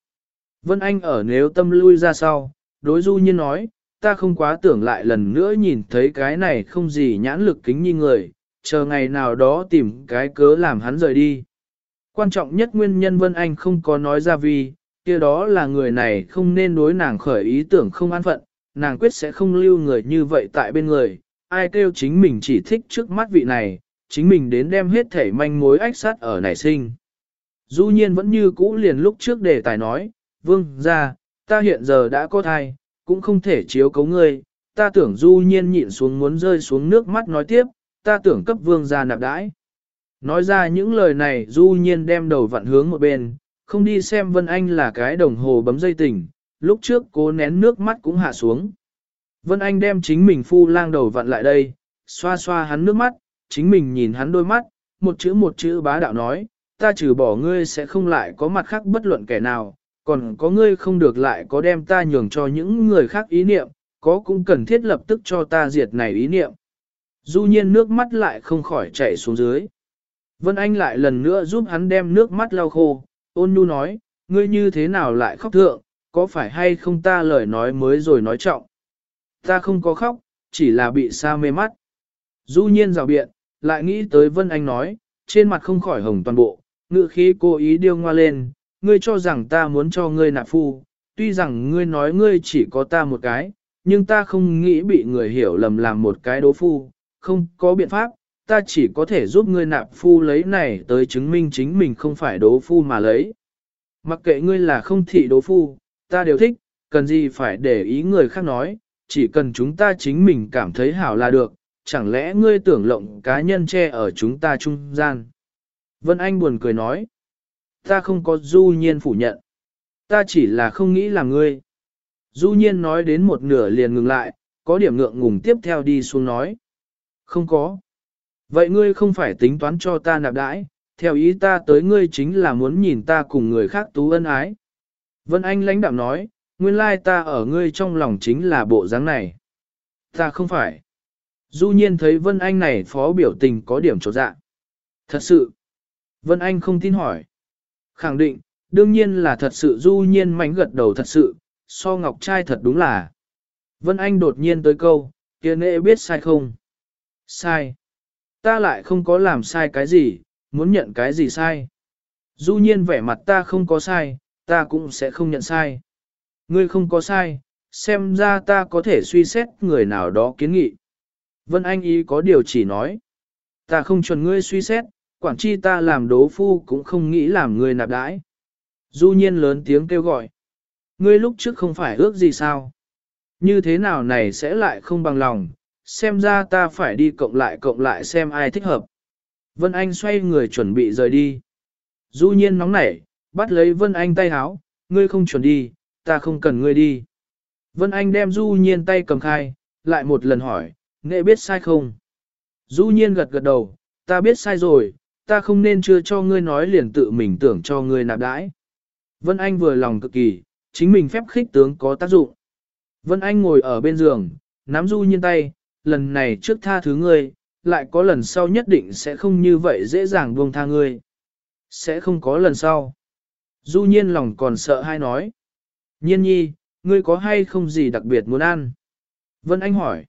Vân Anh ở nếu tâm lui ra sau, đối du nhiên nói, ta không quá tưởng lại lần nữa nhìn thấy cái này không gì nhãn lực kính như người, chờ ngày nào đó tìm cái cớ làm hắn rời đi. Quan trọng nhất nguyên nhân Vân Anh không có nói ra vì, kia đó là người này không nên đối nàng khởi ý tưởng không an phận, nàng quyết sẽ không lưu người như vậy tại bên người, ai kêu chính mình chỉ thích trước mắt vị này, chính mình đến đem hết thể manh mối ách sát ở nảy sinh. Du nhiên vẫn như cũ liền lúc trước đề tài nói, vương ra, ta hiện giờ đã có thai, cũng không thể chiếu cấu ngươi, ta tưởng du nhiên nhịn xuống muốn rơi xuống nước mắt nói tiếp, ta tưởng cấp vương ra nạp đãi. Nói ra những lời này du nhiên đem đầu vặn hướng một bên, không đi xem Vân Anh là cái đồng hồ bấm dây tình, lúc trước cố nén nước mắt cũng hạ xuống. Vân Anh đem chính mình phu lang đầu vặn lại đây, xoa xoa hắn nước mắt, chính mình nhìn hắn đôi mắt, một chữ một chữ bá đạo nói, ta trừ bỏ ngươi sẽ không lại có mặt khác bất luận kẻ nào, còn có ngươi không được lại có đem ta nhường cho những người khác ý niệm, có cũng cần thiết lập tức cho ta diệt này ý niệm. Du nhiên nước mắt lại không khỏi chảy xuống dưới. Vân Anh lại lần nữa giúp hắn đem nước mắt lau khô, ôn nhu nói, ngươi như thế nào lại khóc thượng, có phải hay không ta lời nói mới rồi nói trọng. Ta không có khóc, chỉ là bị sa mê mắt. Du nhiên rào biện, lại nghĩ tới Vân Anh nói, trên mặt không khỏi hồng toàn bộ, ngự khí cố ý điêu ngoa lên, ngươi cho rằng ta muốn cho ngươi nạp phu, tuy rằng ngươi nói ngươi chỉ có ta một cái, nhưng ta không nghĩ bị người hiểu lầm làm một cái đố phu, không có biện pháp, ta chỉ có thể giúp ngươi nạp phu lấy này tới chứng minh chính mình không phải đố phu mà lấy. Mặc kệ ngươi là không thị đố phu, ta đều thích, cần gì phải để ý người khác nói, chỉ cần chúng ta chính mình cảm thấy hảo là được, chẳng lẽ ngươi tưởng lộng cá nhân che ở chúng ta trung gian. Vân Anh buồn cười nói, ta không có du nhiên phủ nhận, ta chỉ là không nghĩ là ngươi. Du nhiên nói đến một nửa liền ngừng lại, có điểm ngượng ngùng tiếp theo đi xuống nói. Không có. Vậy ngươi không phải tính toán cho ta nạp đãi, theo ý ta tới ngươi chính là muốn nhìn ta cùng người khác tú ân ái. Vân Anh lãnh đạm nói, nguyên lai ta ở ngươi trong lòng chính là bộ dáng này. Ta không phải. Du nhiên thấy Vân Anh này phó biểu tình có điểm trột dạ. Thật sự. Vân Anh không tin hỏi. Khẳng định, đương nhiên là thật sự du nhiên mảnh gật đầu thật sự, so ngọc trai thật đúng là. Vân Anh đột nhiên tới câu, kia nệ biết sai không? Sai. Ta lại không có làm sai cái gì, muốn nhận cái gì sai. Du nhiên vẻ mặt ta không có sai, ta cũng sẽ không nhận sai. Ngươi không có sai, xem ra ta có thể suy xét người nào đó kiến nghị. Vân Anh ý có điều chỉ nói. Ta không chuẩn ngươi suy xét, quản chi ta làm đố phu cũng không nghĩ làm ngươi nạp đãi. Du nhiên lớn tiếng kêu gọi. Ngươi lúc trước không phải ước gì sao? Như thế nào này sẽ lại không bằng lòng, xem ra ta phải đi cộng lại cộng lại xem ai thích hợp. Vân Anh xoay người chuẩn bị rời đi. Du nhiên nóng nảy, bắt lấy Vân Anh tay háo, ngươi không chuẩn đi, ta không cần ngươi đi. Vân Anh đem Du nhiên tay cầm khai, lại một lần hỏi, nghệ biết sai không? Du nhiên gật gật đầu, ta biết sai rồi, ta không nên chưa cho ngươi nói liền tự mình tưởng cho ngươi nạp đãi. Vân Anh vừa lòng cực kỳ, chính mình phép khích tướng có tác dụng. Vân Anh ngồi ở bên giường, nắm Du nhiên tay, lần này trước tha thứ ngươi, lại có lần sau nhất định sẽ không như vậy dễ dàng buông tha ngươi. Sẽ không có lần sau. Du nhiên lòng còn sợ hay nói. Nhiên nhi, ngươi có hay không gì đặc biệt muốn ăn? Vân Anh hỏi.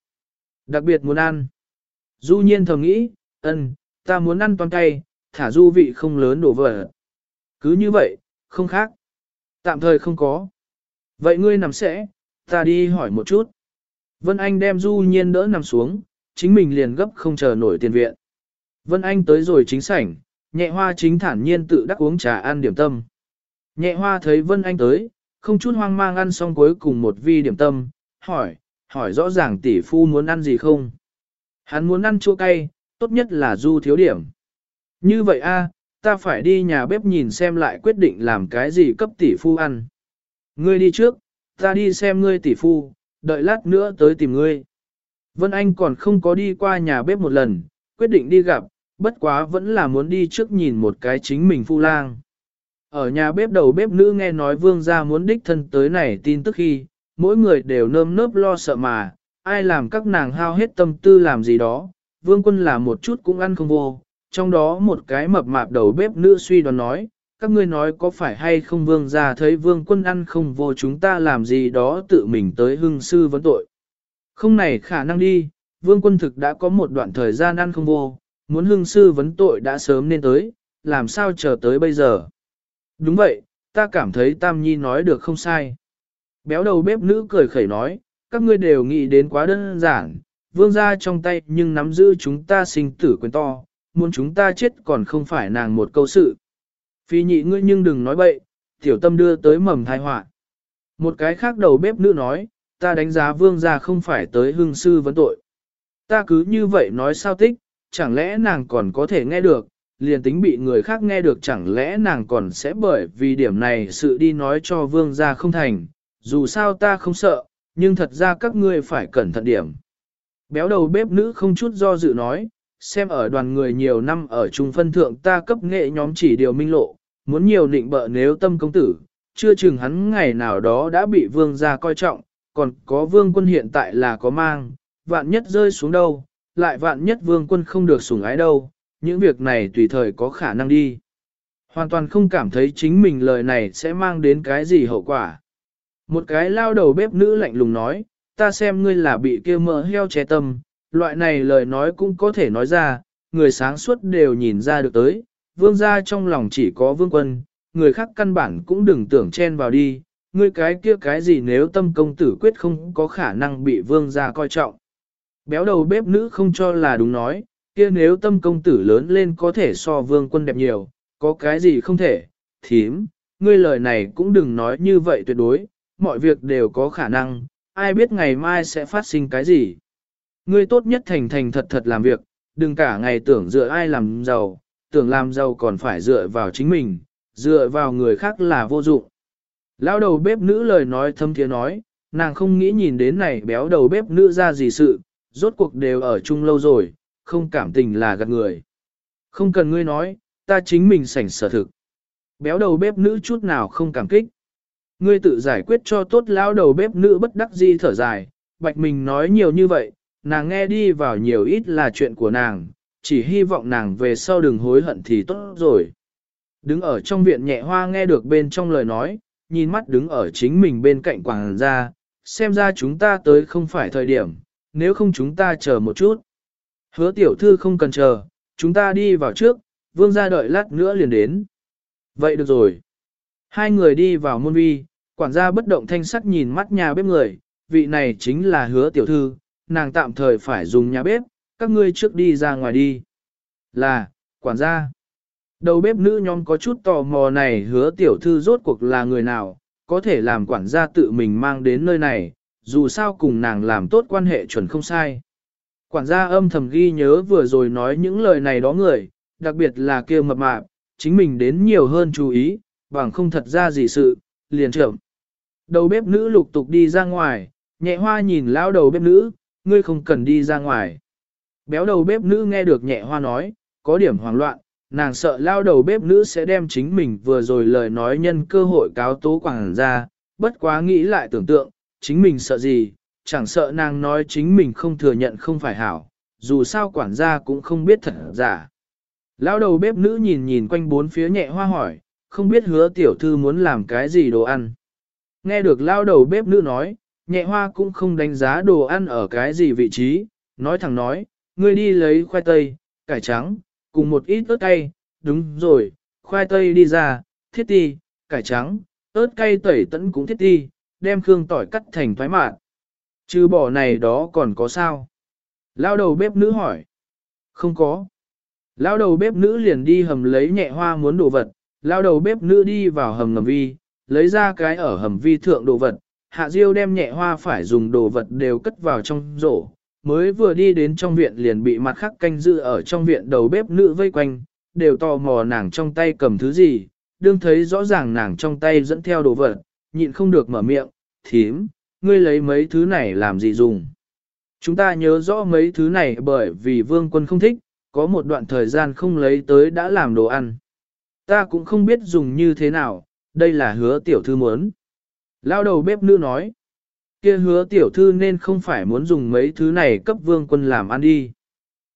Đặc biệt muốn ăn. Du nhiên thầm nghĩ, ân, ta muốn ăn toàn cay, thả du vị không lớn đổ vỡ. Cứ như vậy, không khác. Tạm thời không có. Vậy ngươi nằm sẽ, ta đi hỏi một chút. Vân Anh đem du nhiên đỡ nằm xuống, chính mình liền gấp không chờ nổi tiền viện. Vân Anh tới rồi chính sảnh, nhẹ hoa chính thản nhiên tự đắc uống trà ăn điểm tâm. Nhẹ hoa thấy Vân Anh tới, không chút hoang mang ăn xong cuối cùng một vi điểm tâm, hỏi, hỏi rõ ràng tỷ phu muốn ăn gì không? Hắn muốn ăn chua cay, tốt nhất là du thiếu điểm. Như vậy a, ta phải đi nhà bếp nhìn xem lại quyết định làm cái gì cấp tỷ phu ăn. Ngươi đi trước, ta đi xem ngươi tỷ phu, đợi lát nữa tới tìm ngươi. Vân Anh còn không có đi qua nhà bếp một lần, quyết định đi gặp, bất quá vẫn là muốn đi trước nhìn một cái chính mình phu lang. Ở nhà bếp đầu bếp nữ nghe nói vương gia muốn đích thân tới này tin tức khi, mỗi người đều nơm nớp lo sợ mà, ai làm các nàng hao hết tâm tư làm gì đó, vương quân là một chút cũng ăn không vô, trong đó một cái mập mạp đầu bếp nữ suy đoán nói, các ngươi nói có phải hay không vương gia thấy vương quân ăn không vô chúng ta làm gì đó tự mình tới hưng sư vấn tội. Không này khả năng đi, vương quân thực đã có một đoạn thời gian ăn không vô, muốn hương sư vấn tội đã sớm nên tới, làm sao chờ tới bây giờ. Đúng vậy, ta cảm thấy Tam Nhi nói được không sai. Béo đầu bếp nữ cười khẩy nói, các ngươi đều nghĩ đến quá đơn giản, vương gia trong tay nhưng nắm giữ chúng ta sinh tử quyền to, muốn chúng ta chết còn không phải nàng một câu sự. Phi nhị ngươi nhưng đừng nói bậy, tiểu tâm đưa tới mầm thai họa. Một cái khác đầu bếp nữ nói, ta đánh giá vương gia không phải tới hương sư vấn tội. Ta cứ như vậy nói sao tích, chẳng lẽ nàng còn có thể nghe được, liền tính bị người khác nghe được chẳng lẽ nàng còn sẽ bởi vì điểm này sự đi nói cho vương gia không thành, dù sao ta không sợ, nhưng thật ra các ngươi phải cẩn thận điểm. Béo đầu bếp nữ không chút do dự nói, xem ở đoàn người nhiều năm ở trung phân thượng ta cấp nghệ nhóm chỉ điều minh lộ, muốn nhiều định bợ nếu tâm công tử, chưa chừng hắn ngày nào đó đã bị vương gia coi trọng, còn có vương quân hiện tại là có mang, vạn nhất rơi xuống đâu, lại vạn nhất vương quân không được sủng ái đâu, những việc này tùy thời có khả năng đi. Hoàn toàn không cảm thấy chính mình lời này sẽ mang đến cái gì hậu quả. Một cái lao đầu bếp nữ lạnh lùng nói, ta xem ngươi là bị kia mỡ heo che tâm, loại này lời nói cũng có thể nói ra, người sáng suốt đều nhìn ra được tới, vương gia trong lòng chỉ có vương quân, người khác căn bản cũng đừng tưởng chen vào đi, ngươi cái kia cái gì nếu tâm công tử quyết không có khả năng bị vương gia coi trọng. Béo đầu bếp nữ không cho là đúng nói, kia nếu tâm công tử lớn lên có thể so vương quân đẹp nhiều, có cái gì không thể, thím, ngươi lời này cũng đừng nói như vậy tuyệt đối, mọi việc đều có khả năng, ai biết ngày mai sẽ phát sinh cái gì. Ngươi tốt nhất thành thành thật thật làm việc, đừng cả ngày tưởng dựa ai làm giàu, tưởng làm giàu còn phải dựa vào chính mình, dựa vào người khác là vô dụng. Lão đầu bếp nữ lời nói thâm thiế nói, nàng không nghĩ nhìn đến này béo đầu bếp nữ ra gì sự, rốt cuộc đều ở chung lâu rồi, không cảm tình là gạt người. Không cần ngươi nói, ta chính mình sảnh sở thực. Béo đầu bếp nữ chút nào không cảm kích. Ngươi tự giải quyết cho tốt lão đầu bếp nữ bất đắc di thở dài, bạch mình nói nhiều như vậy, nàng nghe đi vào nhiều ít là chuyện của nàng, chỉ hy vọng nàng về sau đừng hối hận thì tốt rồi. Đứng ở trong viện nhẹ hoa nghe được bên trong lời nói, nhìn mắt đứng ở chính mình bên cạnh quảng gia, xem ra chúng ta tới không phải thời điểm, nếu không chúng ta chờ một chút. Hứa tiểu thư không cần chờ, chúng ta đi vào trước, vương gia đợi lát nữa liền đến. Vậy được rồi. Hai người đi vào môn vi, quản gia bất động thanh sắc nhìn mắt nhà bếp người, vị này chính là hứa tiểu thư, nàng tạm thời phải dùng nhà bếp, các ngươi trước đi ra ngoài đi. Là, quản gia. Đầu bếp nữ nhóm có chút tò mò này hứa tiểu thư rốt cuộc là người nào, có thể làm quản gia tự mình mang đến nơi này, dù sao cùng nàng làm tốt quan hệ chuẩn không sai. Quản gia âm thầm ghi nhớ vừa rồi nói những lời này đó người, đặc biệt là kia mập mạp, chính mình đến nhiều hơn chú ý, bằng không thật ra gì sự, liền trưởng. Đầu bếp nữ lục tục đi ra ngoài, nhẹ hoa nhìn lão đầu bếp nữ, ngươi không cần đi ra ngoài. Béo đầu bếp nữ nghe được nhẹ hoa nói, có điểm hoảng loạn, nàng sợ lao đầu bếp nữ sẽ đem chính mình vừa rồi lời nói nhân cơ hội cáo tố quảng ra, bất quá nghĩ lại tưởng tượng, chính mình sợ gì, chẳng sợ nàng nói chính mình không thừa nhận không phải hảo, dù sao quản gia cũng không biết thật giả. Lao đầu bếp nữ nhìn nhìn quanh bốn phía nhẹ hoa hỏi, không biết hứa tiểu thư muốn làm cái gì đồ ăn. Nghe được lao đầu bếp nữ nói, nhẹ hoa cũng không đánh giá đồ ăn ở cái gì vị trí, nói thẳng nói, ngươi đi lấy khoai tây, cải trắng, cùng một ít ớt cay, đúng rồi, khoai tây đi ra, thiết ti, cải trắng, ớt cay tẩy tẫn cũng thiết ti, đem khương tỏi cắt thành thoái mạn. Chứ bỏ này đó còn có sao? Lao đầu bếp nữ hỏi. Không có. Lao đầu bếp nữ liền đi hầm lấy nhẹ hoa muốn đồ vật, lao đầu bếp nữ đi vào hầm ngầm vi, lấy ra cái ở hầm vi thượng đồ vật, hạ diêu đem nhẹ hoa phải dùng đồ vật đều cất vào trong rổ, mới vừa đi đến trong viện liền bị mặt khắc canh giữ ở trong viện đầu bếp nữ vây quanh, đều tò mò nàng trong tay cầm thứ gì, đương thấy rõ ràng nàng trong tay dẫn theo đồ vật, nhịn không được mở miệng, thím, ngươi lấy mấy thứ này làm gì dùng. Chúng ta nhớ rõ mấy thứ này bởi vì vương quân không thích, có một đoạn thời gian không lấy tới đã làm đồ ăn. Ta cũng không biết dùng như thế nào, đây là hứa tiểu thư muốn. Lao đầu bếp nữ nói, kia hứa tiểu thư nên không phải muốn dùng mấy thứ này cấp vương quân làm ăn đi.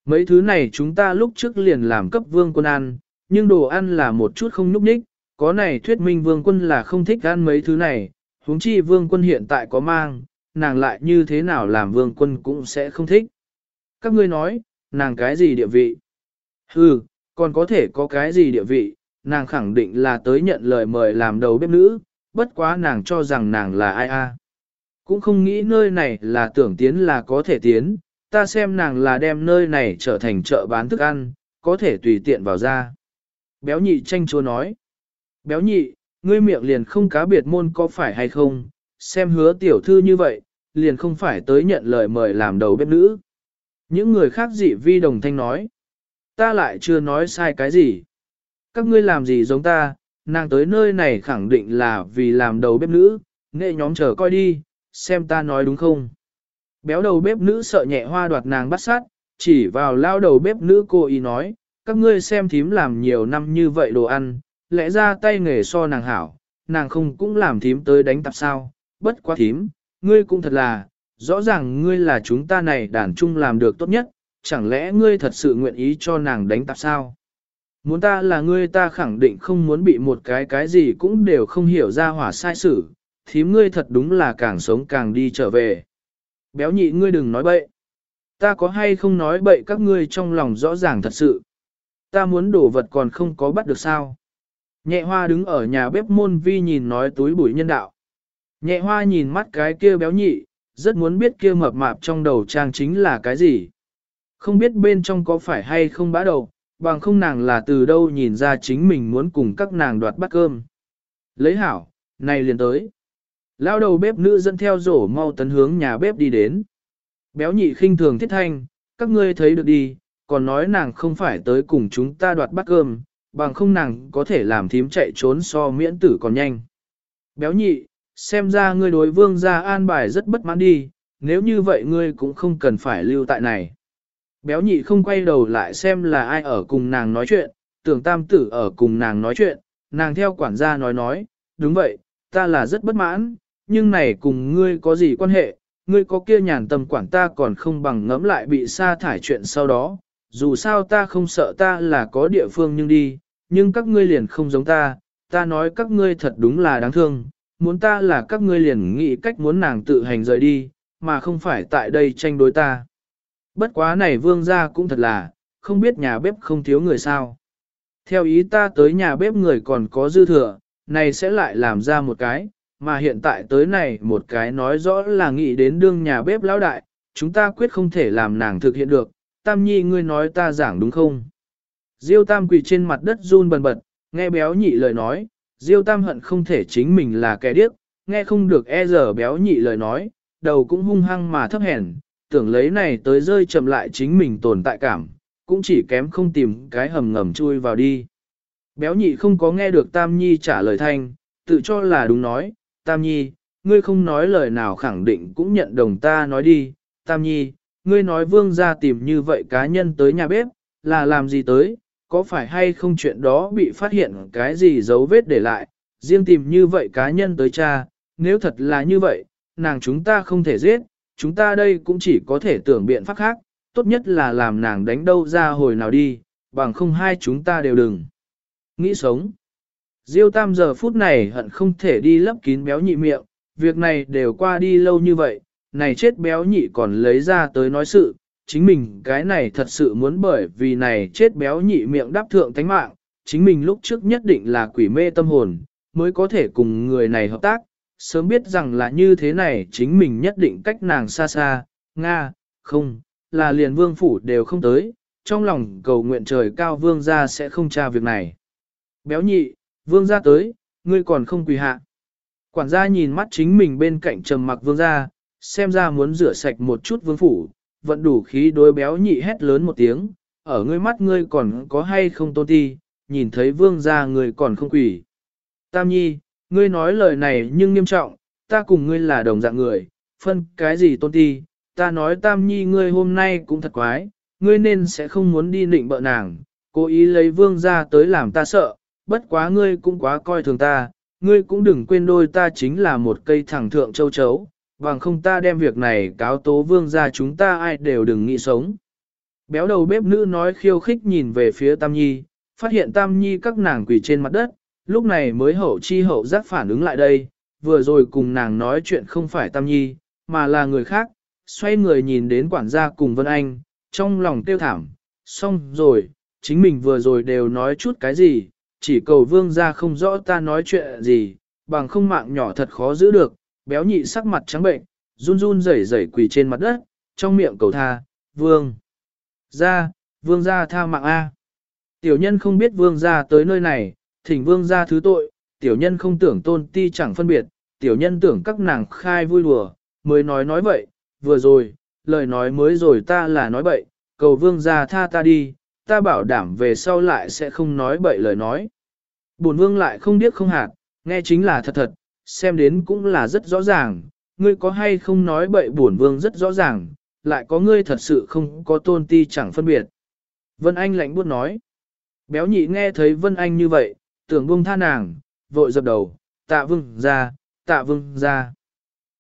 Mấy thứ này chúng ta lúc trước liền làm cấp vương quân ăn, nhưng đồ ăn là một chút không núp ních, có này thuyết minh vương quân là không thích ăn mấy thứ này, huống chi vương quân hiện tại có mang, nàng lại như thế nào làm vương quân cũng sẽ không thích. Các ngươi nói, nàng cái gì địa vị? Hừ, còn có thể có cái gì địa vị, nàng khẳng định là tới nhận lời mời làm đầu bếp nữ, bất quá nàng cho rằng nàng là ai a. Cũng không nghĩ nơi này là tưởng tiến là có thể tiến, ta xem nàng là đem nơi này trở thành chợ bán thức ăn, có thể tùy tiện vào ra. Béo nhị tranh chúa nói. Béo nhị, ngươi miệng liền không cá biệt môn có phải hay không, xem hứa tiểu thư như vậy, liền không phải tới nhận lời mời làm đầu bếp nữ. Những người khác dị vi đồng thanh nói. Ta lại chưa nói sai cái gì. Các ngươi làm gì giống ta, nàng tới nơi này khẳng định là vì làm đầu bếp nữ, nghệ nhóm chờ coi đi, xem ta nói đúng không. Béo đầu bếp nữ sợ nhẹ hoa đoạt nàng bắt sát, chỉ vào lao đầu bếp nữ cô ý nói, các ngươi xem thím làm nhiều năm như vậy đồ ăn, lẽ ra tay nghề so nàng hảo, nàng không cũng làm thím tới đánh tạp sao, bất quá thím, ngươi cũng thật là, rõ ràng ngươi là chúng ta này đàn chung làm được tốt nhất, chẳng lẽ ngươi thật sự nguyện ý cho nàng đánh tạp sao? Muốn ta là ngươi ta khẳng định không muốn bị một cái cái gì cũng đều không hiểu ra hỏa sai xử, thím ngươi thật đúng là càng sống càng đi trở về. Béo nhị ngươi đừng nói bậy. Ta có hay không nói bậy các ngươi trong lòng rõ ràng thật sự. Ta muốn đổ vật còn không có bắt được sao. Nhẹ hoa đứng ở nhà bếp môn vi nhìn nói túi bụi nhân đạo. Nhẹ hoa nhìn mắt cái kia béo nhị, rất muốn biết kia mập mạp trong đầu trang chính là cái gì. Không biết bên trong có phải hay không bã đầu, bằng không nàng là từ đâu nhìn ra chính mình muốn cùng các nàng đoạt bát cơm. Lấy hảo, này liền tới. Lao đầu bếp nữ dẫn theo rổ mau tấn hướng nhà bếp đi đến. Béo nhị khinh thường thiết thanh, các ngươi thấy được đi, còn nói nàng không phải tới cùng chúng ta đoạt bát cơm, bằng không nàng có thể làm thím chạy trốn so miễn tử còn nhanh. Béo nhị, xem ra ngươi đối vương gia an bài rất bất mãn đi, nếu như vậy ngươi cũng không cần phải lưu tại này. Béo nhị không quay đầu lại xem là ai ở cùng nàng nói chuyện, tưởng tam tử ở cùng nàng nói chuyện, nàng theo quản gia nói nói, đúng vậy, ta là rất bất mãn, nhưng này cùng ngươi có gì quan hệ, ngươi có kia nhàn tâm quản ta còn không bằng ngẫm lại bị sa thải chuyện sau đó, dù sao ta không sợ ta là có địa phương nhưng đi, nhưng các ngươi liền không giống ta, ta nói các ngươi thật đúng là đáng thương, muốn ta là các ngươi liền nghĩ cách muốn nàng tự hành rời đi, mà không phải tại đây tranh đối ta. Bất quá này vương gia cũng thật là, không biết nhà bếp không thiếu người sao. Theo ý ta tới nhà bếp người còn có dư thừa, này sẽ lại làm ra một cái, mà hiện tại tới này một cái nói rõ là nghĩ đến đương nhà bếp lão đại, chúng ta quyết không thể làm nàng thực hiện được, Tam Nhi ngươi nói ta giảng đúng không? Diêu Tam quỳ trên mặt đất run bần bật, nghe béo nhị lời nói, Diêu Tam hận không thể chính mình là kẻ điếc, nghe không được e giờ béo nhị lời nói, đầu cũng hung hăng mà thấp hèn, tưởng lấy này tới rơi chậm lại chính mình tồn tại cảm, cũng chỉ kém không tìm cái hầm ngầm chui vào đi. Béo nhị không có nghe được Tam Nhi trả lời thanh, tự cho là đúng nói, Tam Nhi, ngươi không nói lời nào khẳng định cũng nhận đồng ta nói đi, Tam Nhi, ngươi nói vương gia tìm như vậy cá nhân tới nhà bếp, là làm gì tới, có phải hay không chuyện đó bị phát hiện cái gì dấu vết để lại, riêng tìm như vậy cá nhân tới cha, nếu thật là như vậy, nàng chúng ta không thể giết, chúng ta đây cũng chỉ có thể tưởng biện pháp khác, tốt nhất là làm nàng đánh đâu ra hồi nào đi, bằng không hai chúng ta đều đừng. Nghĩ sống. Diêu tam giờ phút này hận không thể đi lấp kín béo nhị miệng, việc này đều qua đi lâu như vậy, này chết béo nhị còn lấy ra tới nói sự, chính mình cái này thật sự muốn bởi vì này chết béo nhị miệng đáp thượng tánh mạng, chính mình lúc trước nhất định là quỷ mê tâm hồn, mới có thể cùng người này hợp tác, sớm biết rằng là như thế này chính mình nhất định cách nàng xa xa, Nga, không, là liền vương phủ đều không tới, trong lòng cầu nguyện trời cao vương gia sẽ không tra việc này. Béo nhị, vương gia tới, ngươi còn không quỳ hạ. Quản gia nhìn mắt chính mình bên cạnh trầm mặc vương gia, xem ra muốn rửa sạch một chút vương phủ, vận đủ khí đối béo nhị hét lớn một tiếng, ở ngươi mắt ngươi còn có hay không tôn ti, nhìn thấy vương gia ngươi còn không quỳ. Tam nhi, ngươi nói lời này nhưng nghiêm trọng, ta cùng ngươi là đồng dạng người, phân cái gì tôn ti, ta nói tam nhi ngươi hôm nay cũng thật quái, ngươi nên sẽ không muốn đi định bợ nàng, cố ý lấy vương gia tới làm ta sợ, bất quá ngươi cũng quá coi thường ta, ngươi cũng đừng quên đôi ta chính là một cây thẳng thượng châu chấu, bằng không ta đem việc này cáo tố vương ra chúng ta ai đều đừng nghĩ sống. Béo đầu bếp nữ nói khiêu khích nhìn về phía Tam Nhi, phát hiện Tam Nhi các nàng quỳ trên mặt đất, lúc này mới hậu chi hậu giác phản ứng lại đây, vừa rồi cùng nàng nói chuyện không phải Tam Nhi, mà là người khác, xoay người nhìn đến quản gia cùng Vân Anh, trong lòng tiêu thảm, xong rồi, chính mình vừa rồi đều nói chút cái gì, chỉ cầu vương gia không rõ ta nói chuyện gì, bằng không mạng nhỏ thật khó giữ được, béo nhị sắc mặt trắng bệnh, run run rẩy rẩy quỳ trên mặt đất, trong miệng cầu tha, vương. Gia, vương gia tha mạng A. Tiểu nhân không biết vương gia tới nơi này, thỉnh vương gia thứ tội, tiểu nhân không tưởng tôn ti chẳng phân biệt, tiểu nhân tưởng các nàng khai vui lùa, mới nói nói vậy, vừa rồi, lời nói mới rồi ta là nói bậy, cầu vương gia tha ta đi, ta bảo đảm về sau lại sẽ không nói bậy lời nói. Bổn vương lại không điếc không hạt, nghe chính là thật thật, xem đến cũng là rất rõ ràng, ngươi có hay không nói bậy bổn vương rất rõ ràng, lại có ngươi thật sự không có tôn ti chẳng phân biệt. Vân Anh lạnh buốt nói. Béo nhị nghe thấy Vân Anh như vậy, tưởng buông tha nàng, vội dập đầu, tạ vương ra, tạ vương ra.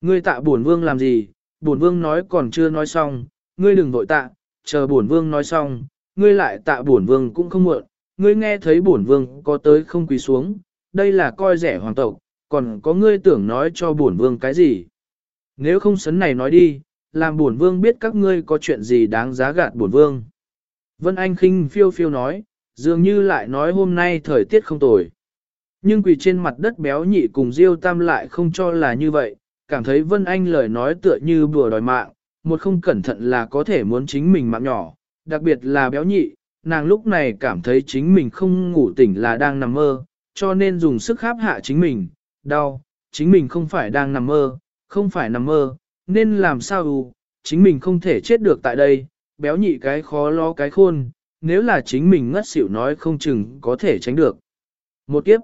Ngươi tạ bổn vương làm gì, bổn vương nói còn chưa nói xong, ngươi đừng vội tạ, chờ bổn vương nói xong, ngươi lại tạ bổn vương cũng không muộn, ngươi nghe thấy bổn vương có tới không quỳ xuống, đây là coi rẻ hoàng tộc, còn có ngươi tưởng nói cho bổn vương cái gì. Nếu không sấn này nói đi, làm bổn vương biết các ngươi có chuyện gì đáng giá gạt bổn vương. Vân Anh khinh phiêu phiêu nói, dường như lại nói hôm nay thời tiết không tồi. Nhưng quỳ trên mặt đất béo nhị cùng Diêu Tam lại không cho là như vậy, cảm thấy Vân Anh lời nói tựa như bùa đòi mạng, một không cẩn thận là có thể muốn chính mình mạng nhỏ, đặc biệt là béo nhị, nàng lúc này cảm thấy chính mình không ngủ tỉnh là đang nằm mơ, cho nên dùng sức kháp hạ chính mình, đau, chính mình không phải đang nằm mơ, không phải nằm mơ, nên làm sao chính mình không thể chết được tại đây, béo nhị cái khó lo cái khôn, nếu là chính mình ngất xỉu nói không chừng có thể tránh được. Một kiếp,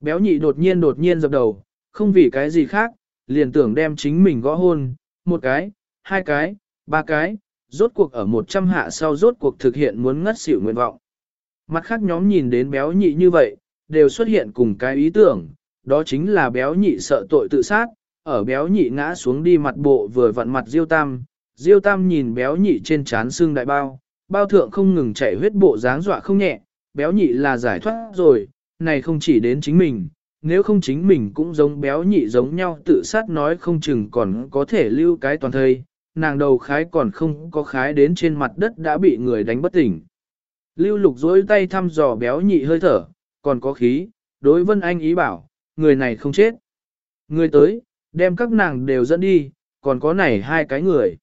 béo nhị đột nhiên đột nhiên dập đầu, không vì cái gì khác, liền tưởng đem chính mình gõ hôn, một cái, hai cái, ba cái, rốt cuộc ở một trăm hạ sau rốt cuộc thực hiện muốn ngất xỉu nguyện vọng. Mặt khác nhóm nhìn đến béo nhị như vậy, đều xuất hiện cùng cái ý tưởng, đó chính là béo nhị sợ tội tự sát, ở béo nhị ngã xuống đi mặt bộ vừa vặn mặt Diêu Tam, Diêu Tam nhìn béo nhị trên trán xương đại bao, bao thượng không ngừng chảy huyết bộ dáng dọa không nhẹ, béo nhị là giải thoát rồi, này không chỉ đến chính mình, nếu không chính mình cũng giống béo nhị giống nhau tự sát nói không chừng còn có thể lưu cái toàn thây, nàng đầu khái còn không có khái đến trên mặt đất đã bị người đánh bất tỉnh. Lưu lục dối tay thăm dò béo nhị hơi thở, còn có khí, đối vân anh ý bảo, người này không chết. Người tới, đem các nàng đều dẫn đi, còn có này hai cái người.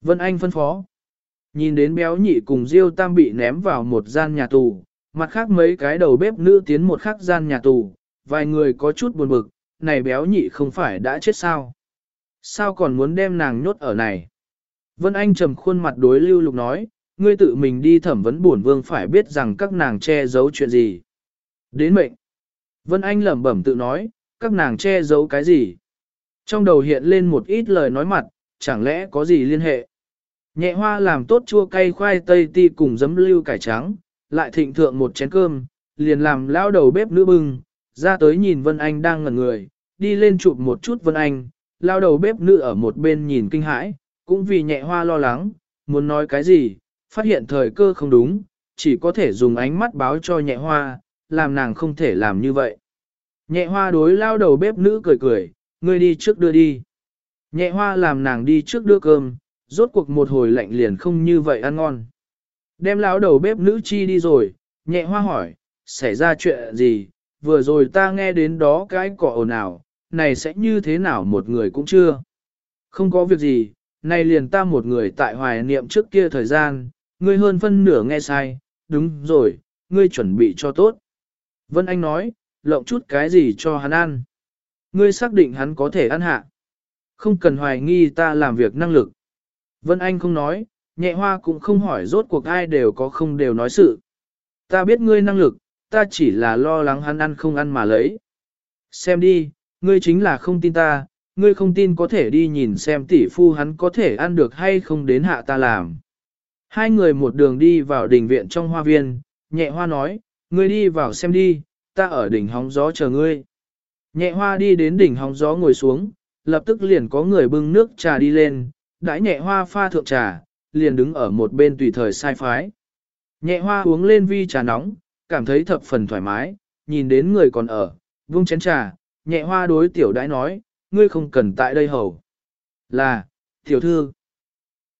Vân Anh phân phó. Nhìn đến béo nhị cùng Diêu Tam bị ném vào một gian nhà tù, mặt khác mấy cái đầu bếp nữ tiến một khắc gian nhà tù, vài người có chút buồn bực, này béo nhị không phải đã chết sao? Sao còn muốn đem nàng nhốt ở này? Vân Anh trầm khuôn mặt đối lưu lục nói, ngươi tự mình đi thẩm vấn bổn vương phải biết rằng các nàng che giấu chuyện gì. Đến mệnh. Vân Anh lẩm bẩm tự nói, các nàng che giấu cái gì? Trong đầu hiện lên một ít lời nói mặt, chẳng lẽ có gì liên hệ? Nhẹ hoa làm tốt chua cay khoai tây ti cùng giấm lưu cải trắng, lại thịnh thượng một chén cơm, liền làm lao đầu bếp nữ bưng, ra tới nhìn Vân Anh đang ngẩn người, đi lên chụp một chút Vân Anh, lao đầu bếp nữ ở một bên nhìn kinh hãi, cũng vì nhẹ hoa lo lắng, muốn nói cái gì, phát hiện thời cơ không đúng, chỉ có thể dùng ánh mắt báo cho nhẹ hoa, làm nàng không thể làm như vậy. Nhẹ hoa đối lao đầu bếp nữ cười cười, ngươi đi trước đưa đi. Nhẹ hoa làm nàng đi trước đưa cơm, rốt cuộc một hồi lạnh liền không như vậy ăn ngon. Đem lão đầu bếp nữ chi đi rồi, nhẹ hoa hỏi, xảy ra chuyện gì, vừa rồi ta nghe đến đó cái cỏ ồn ào, này sẽ như thế nào một người cũng chưa. Không có việc gì, này liền ta một người tại hoài niệm trước kia thời gian, ngươi hơn phân nửa nghe sai, đúng rồi, ngươi chuẩn bị cho tốt. Vân Anh nói, lộng chút cái gì cho hắn ăn. Ngươi xác định hắn có thể ăn hạ. Không cần hoài nghi ta làm việc năng lực. Vân Anh không nói, nhẹ hoa cũng không hỏi rốt cuộc ai đều có không đều nói sự. Ta biết ngươi năng lực, ta chỉ là lo lắng hắn ăn không ăn mà lấy. Xem đi, ngươi chính là không tin ta, ngươi không tin có thể đi nhìn xem tỷ phu hắn có thể ăn được hay không đến hạ ta làm. Hai người một đường đi vào đình viện trong hoa viên, nhẹ hoa nói, ngươi đi vào xem đi, ta ở đỉnh hóng gió chờ ngươi. Nhẹ hoa đi đến đỉnh hóng gió ngồi xuống, lập tức liền có người bưng nước trà đi lên, đãi nhẹ hoa pha thượng trà, liền đứng ở một bên tùy thời sai phái. Nhẹ hoa uống lên vi trà nóng, cảm thấy thập phần thoải mái, nhìn đến người còn ở, vung chén trà, nhẹ hoa đối tiểu đãi nói, ngươi không cần tại đây hầu. Là, tiểu thư.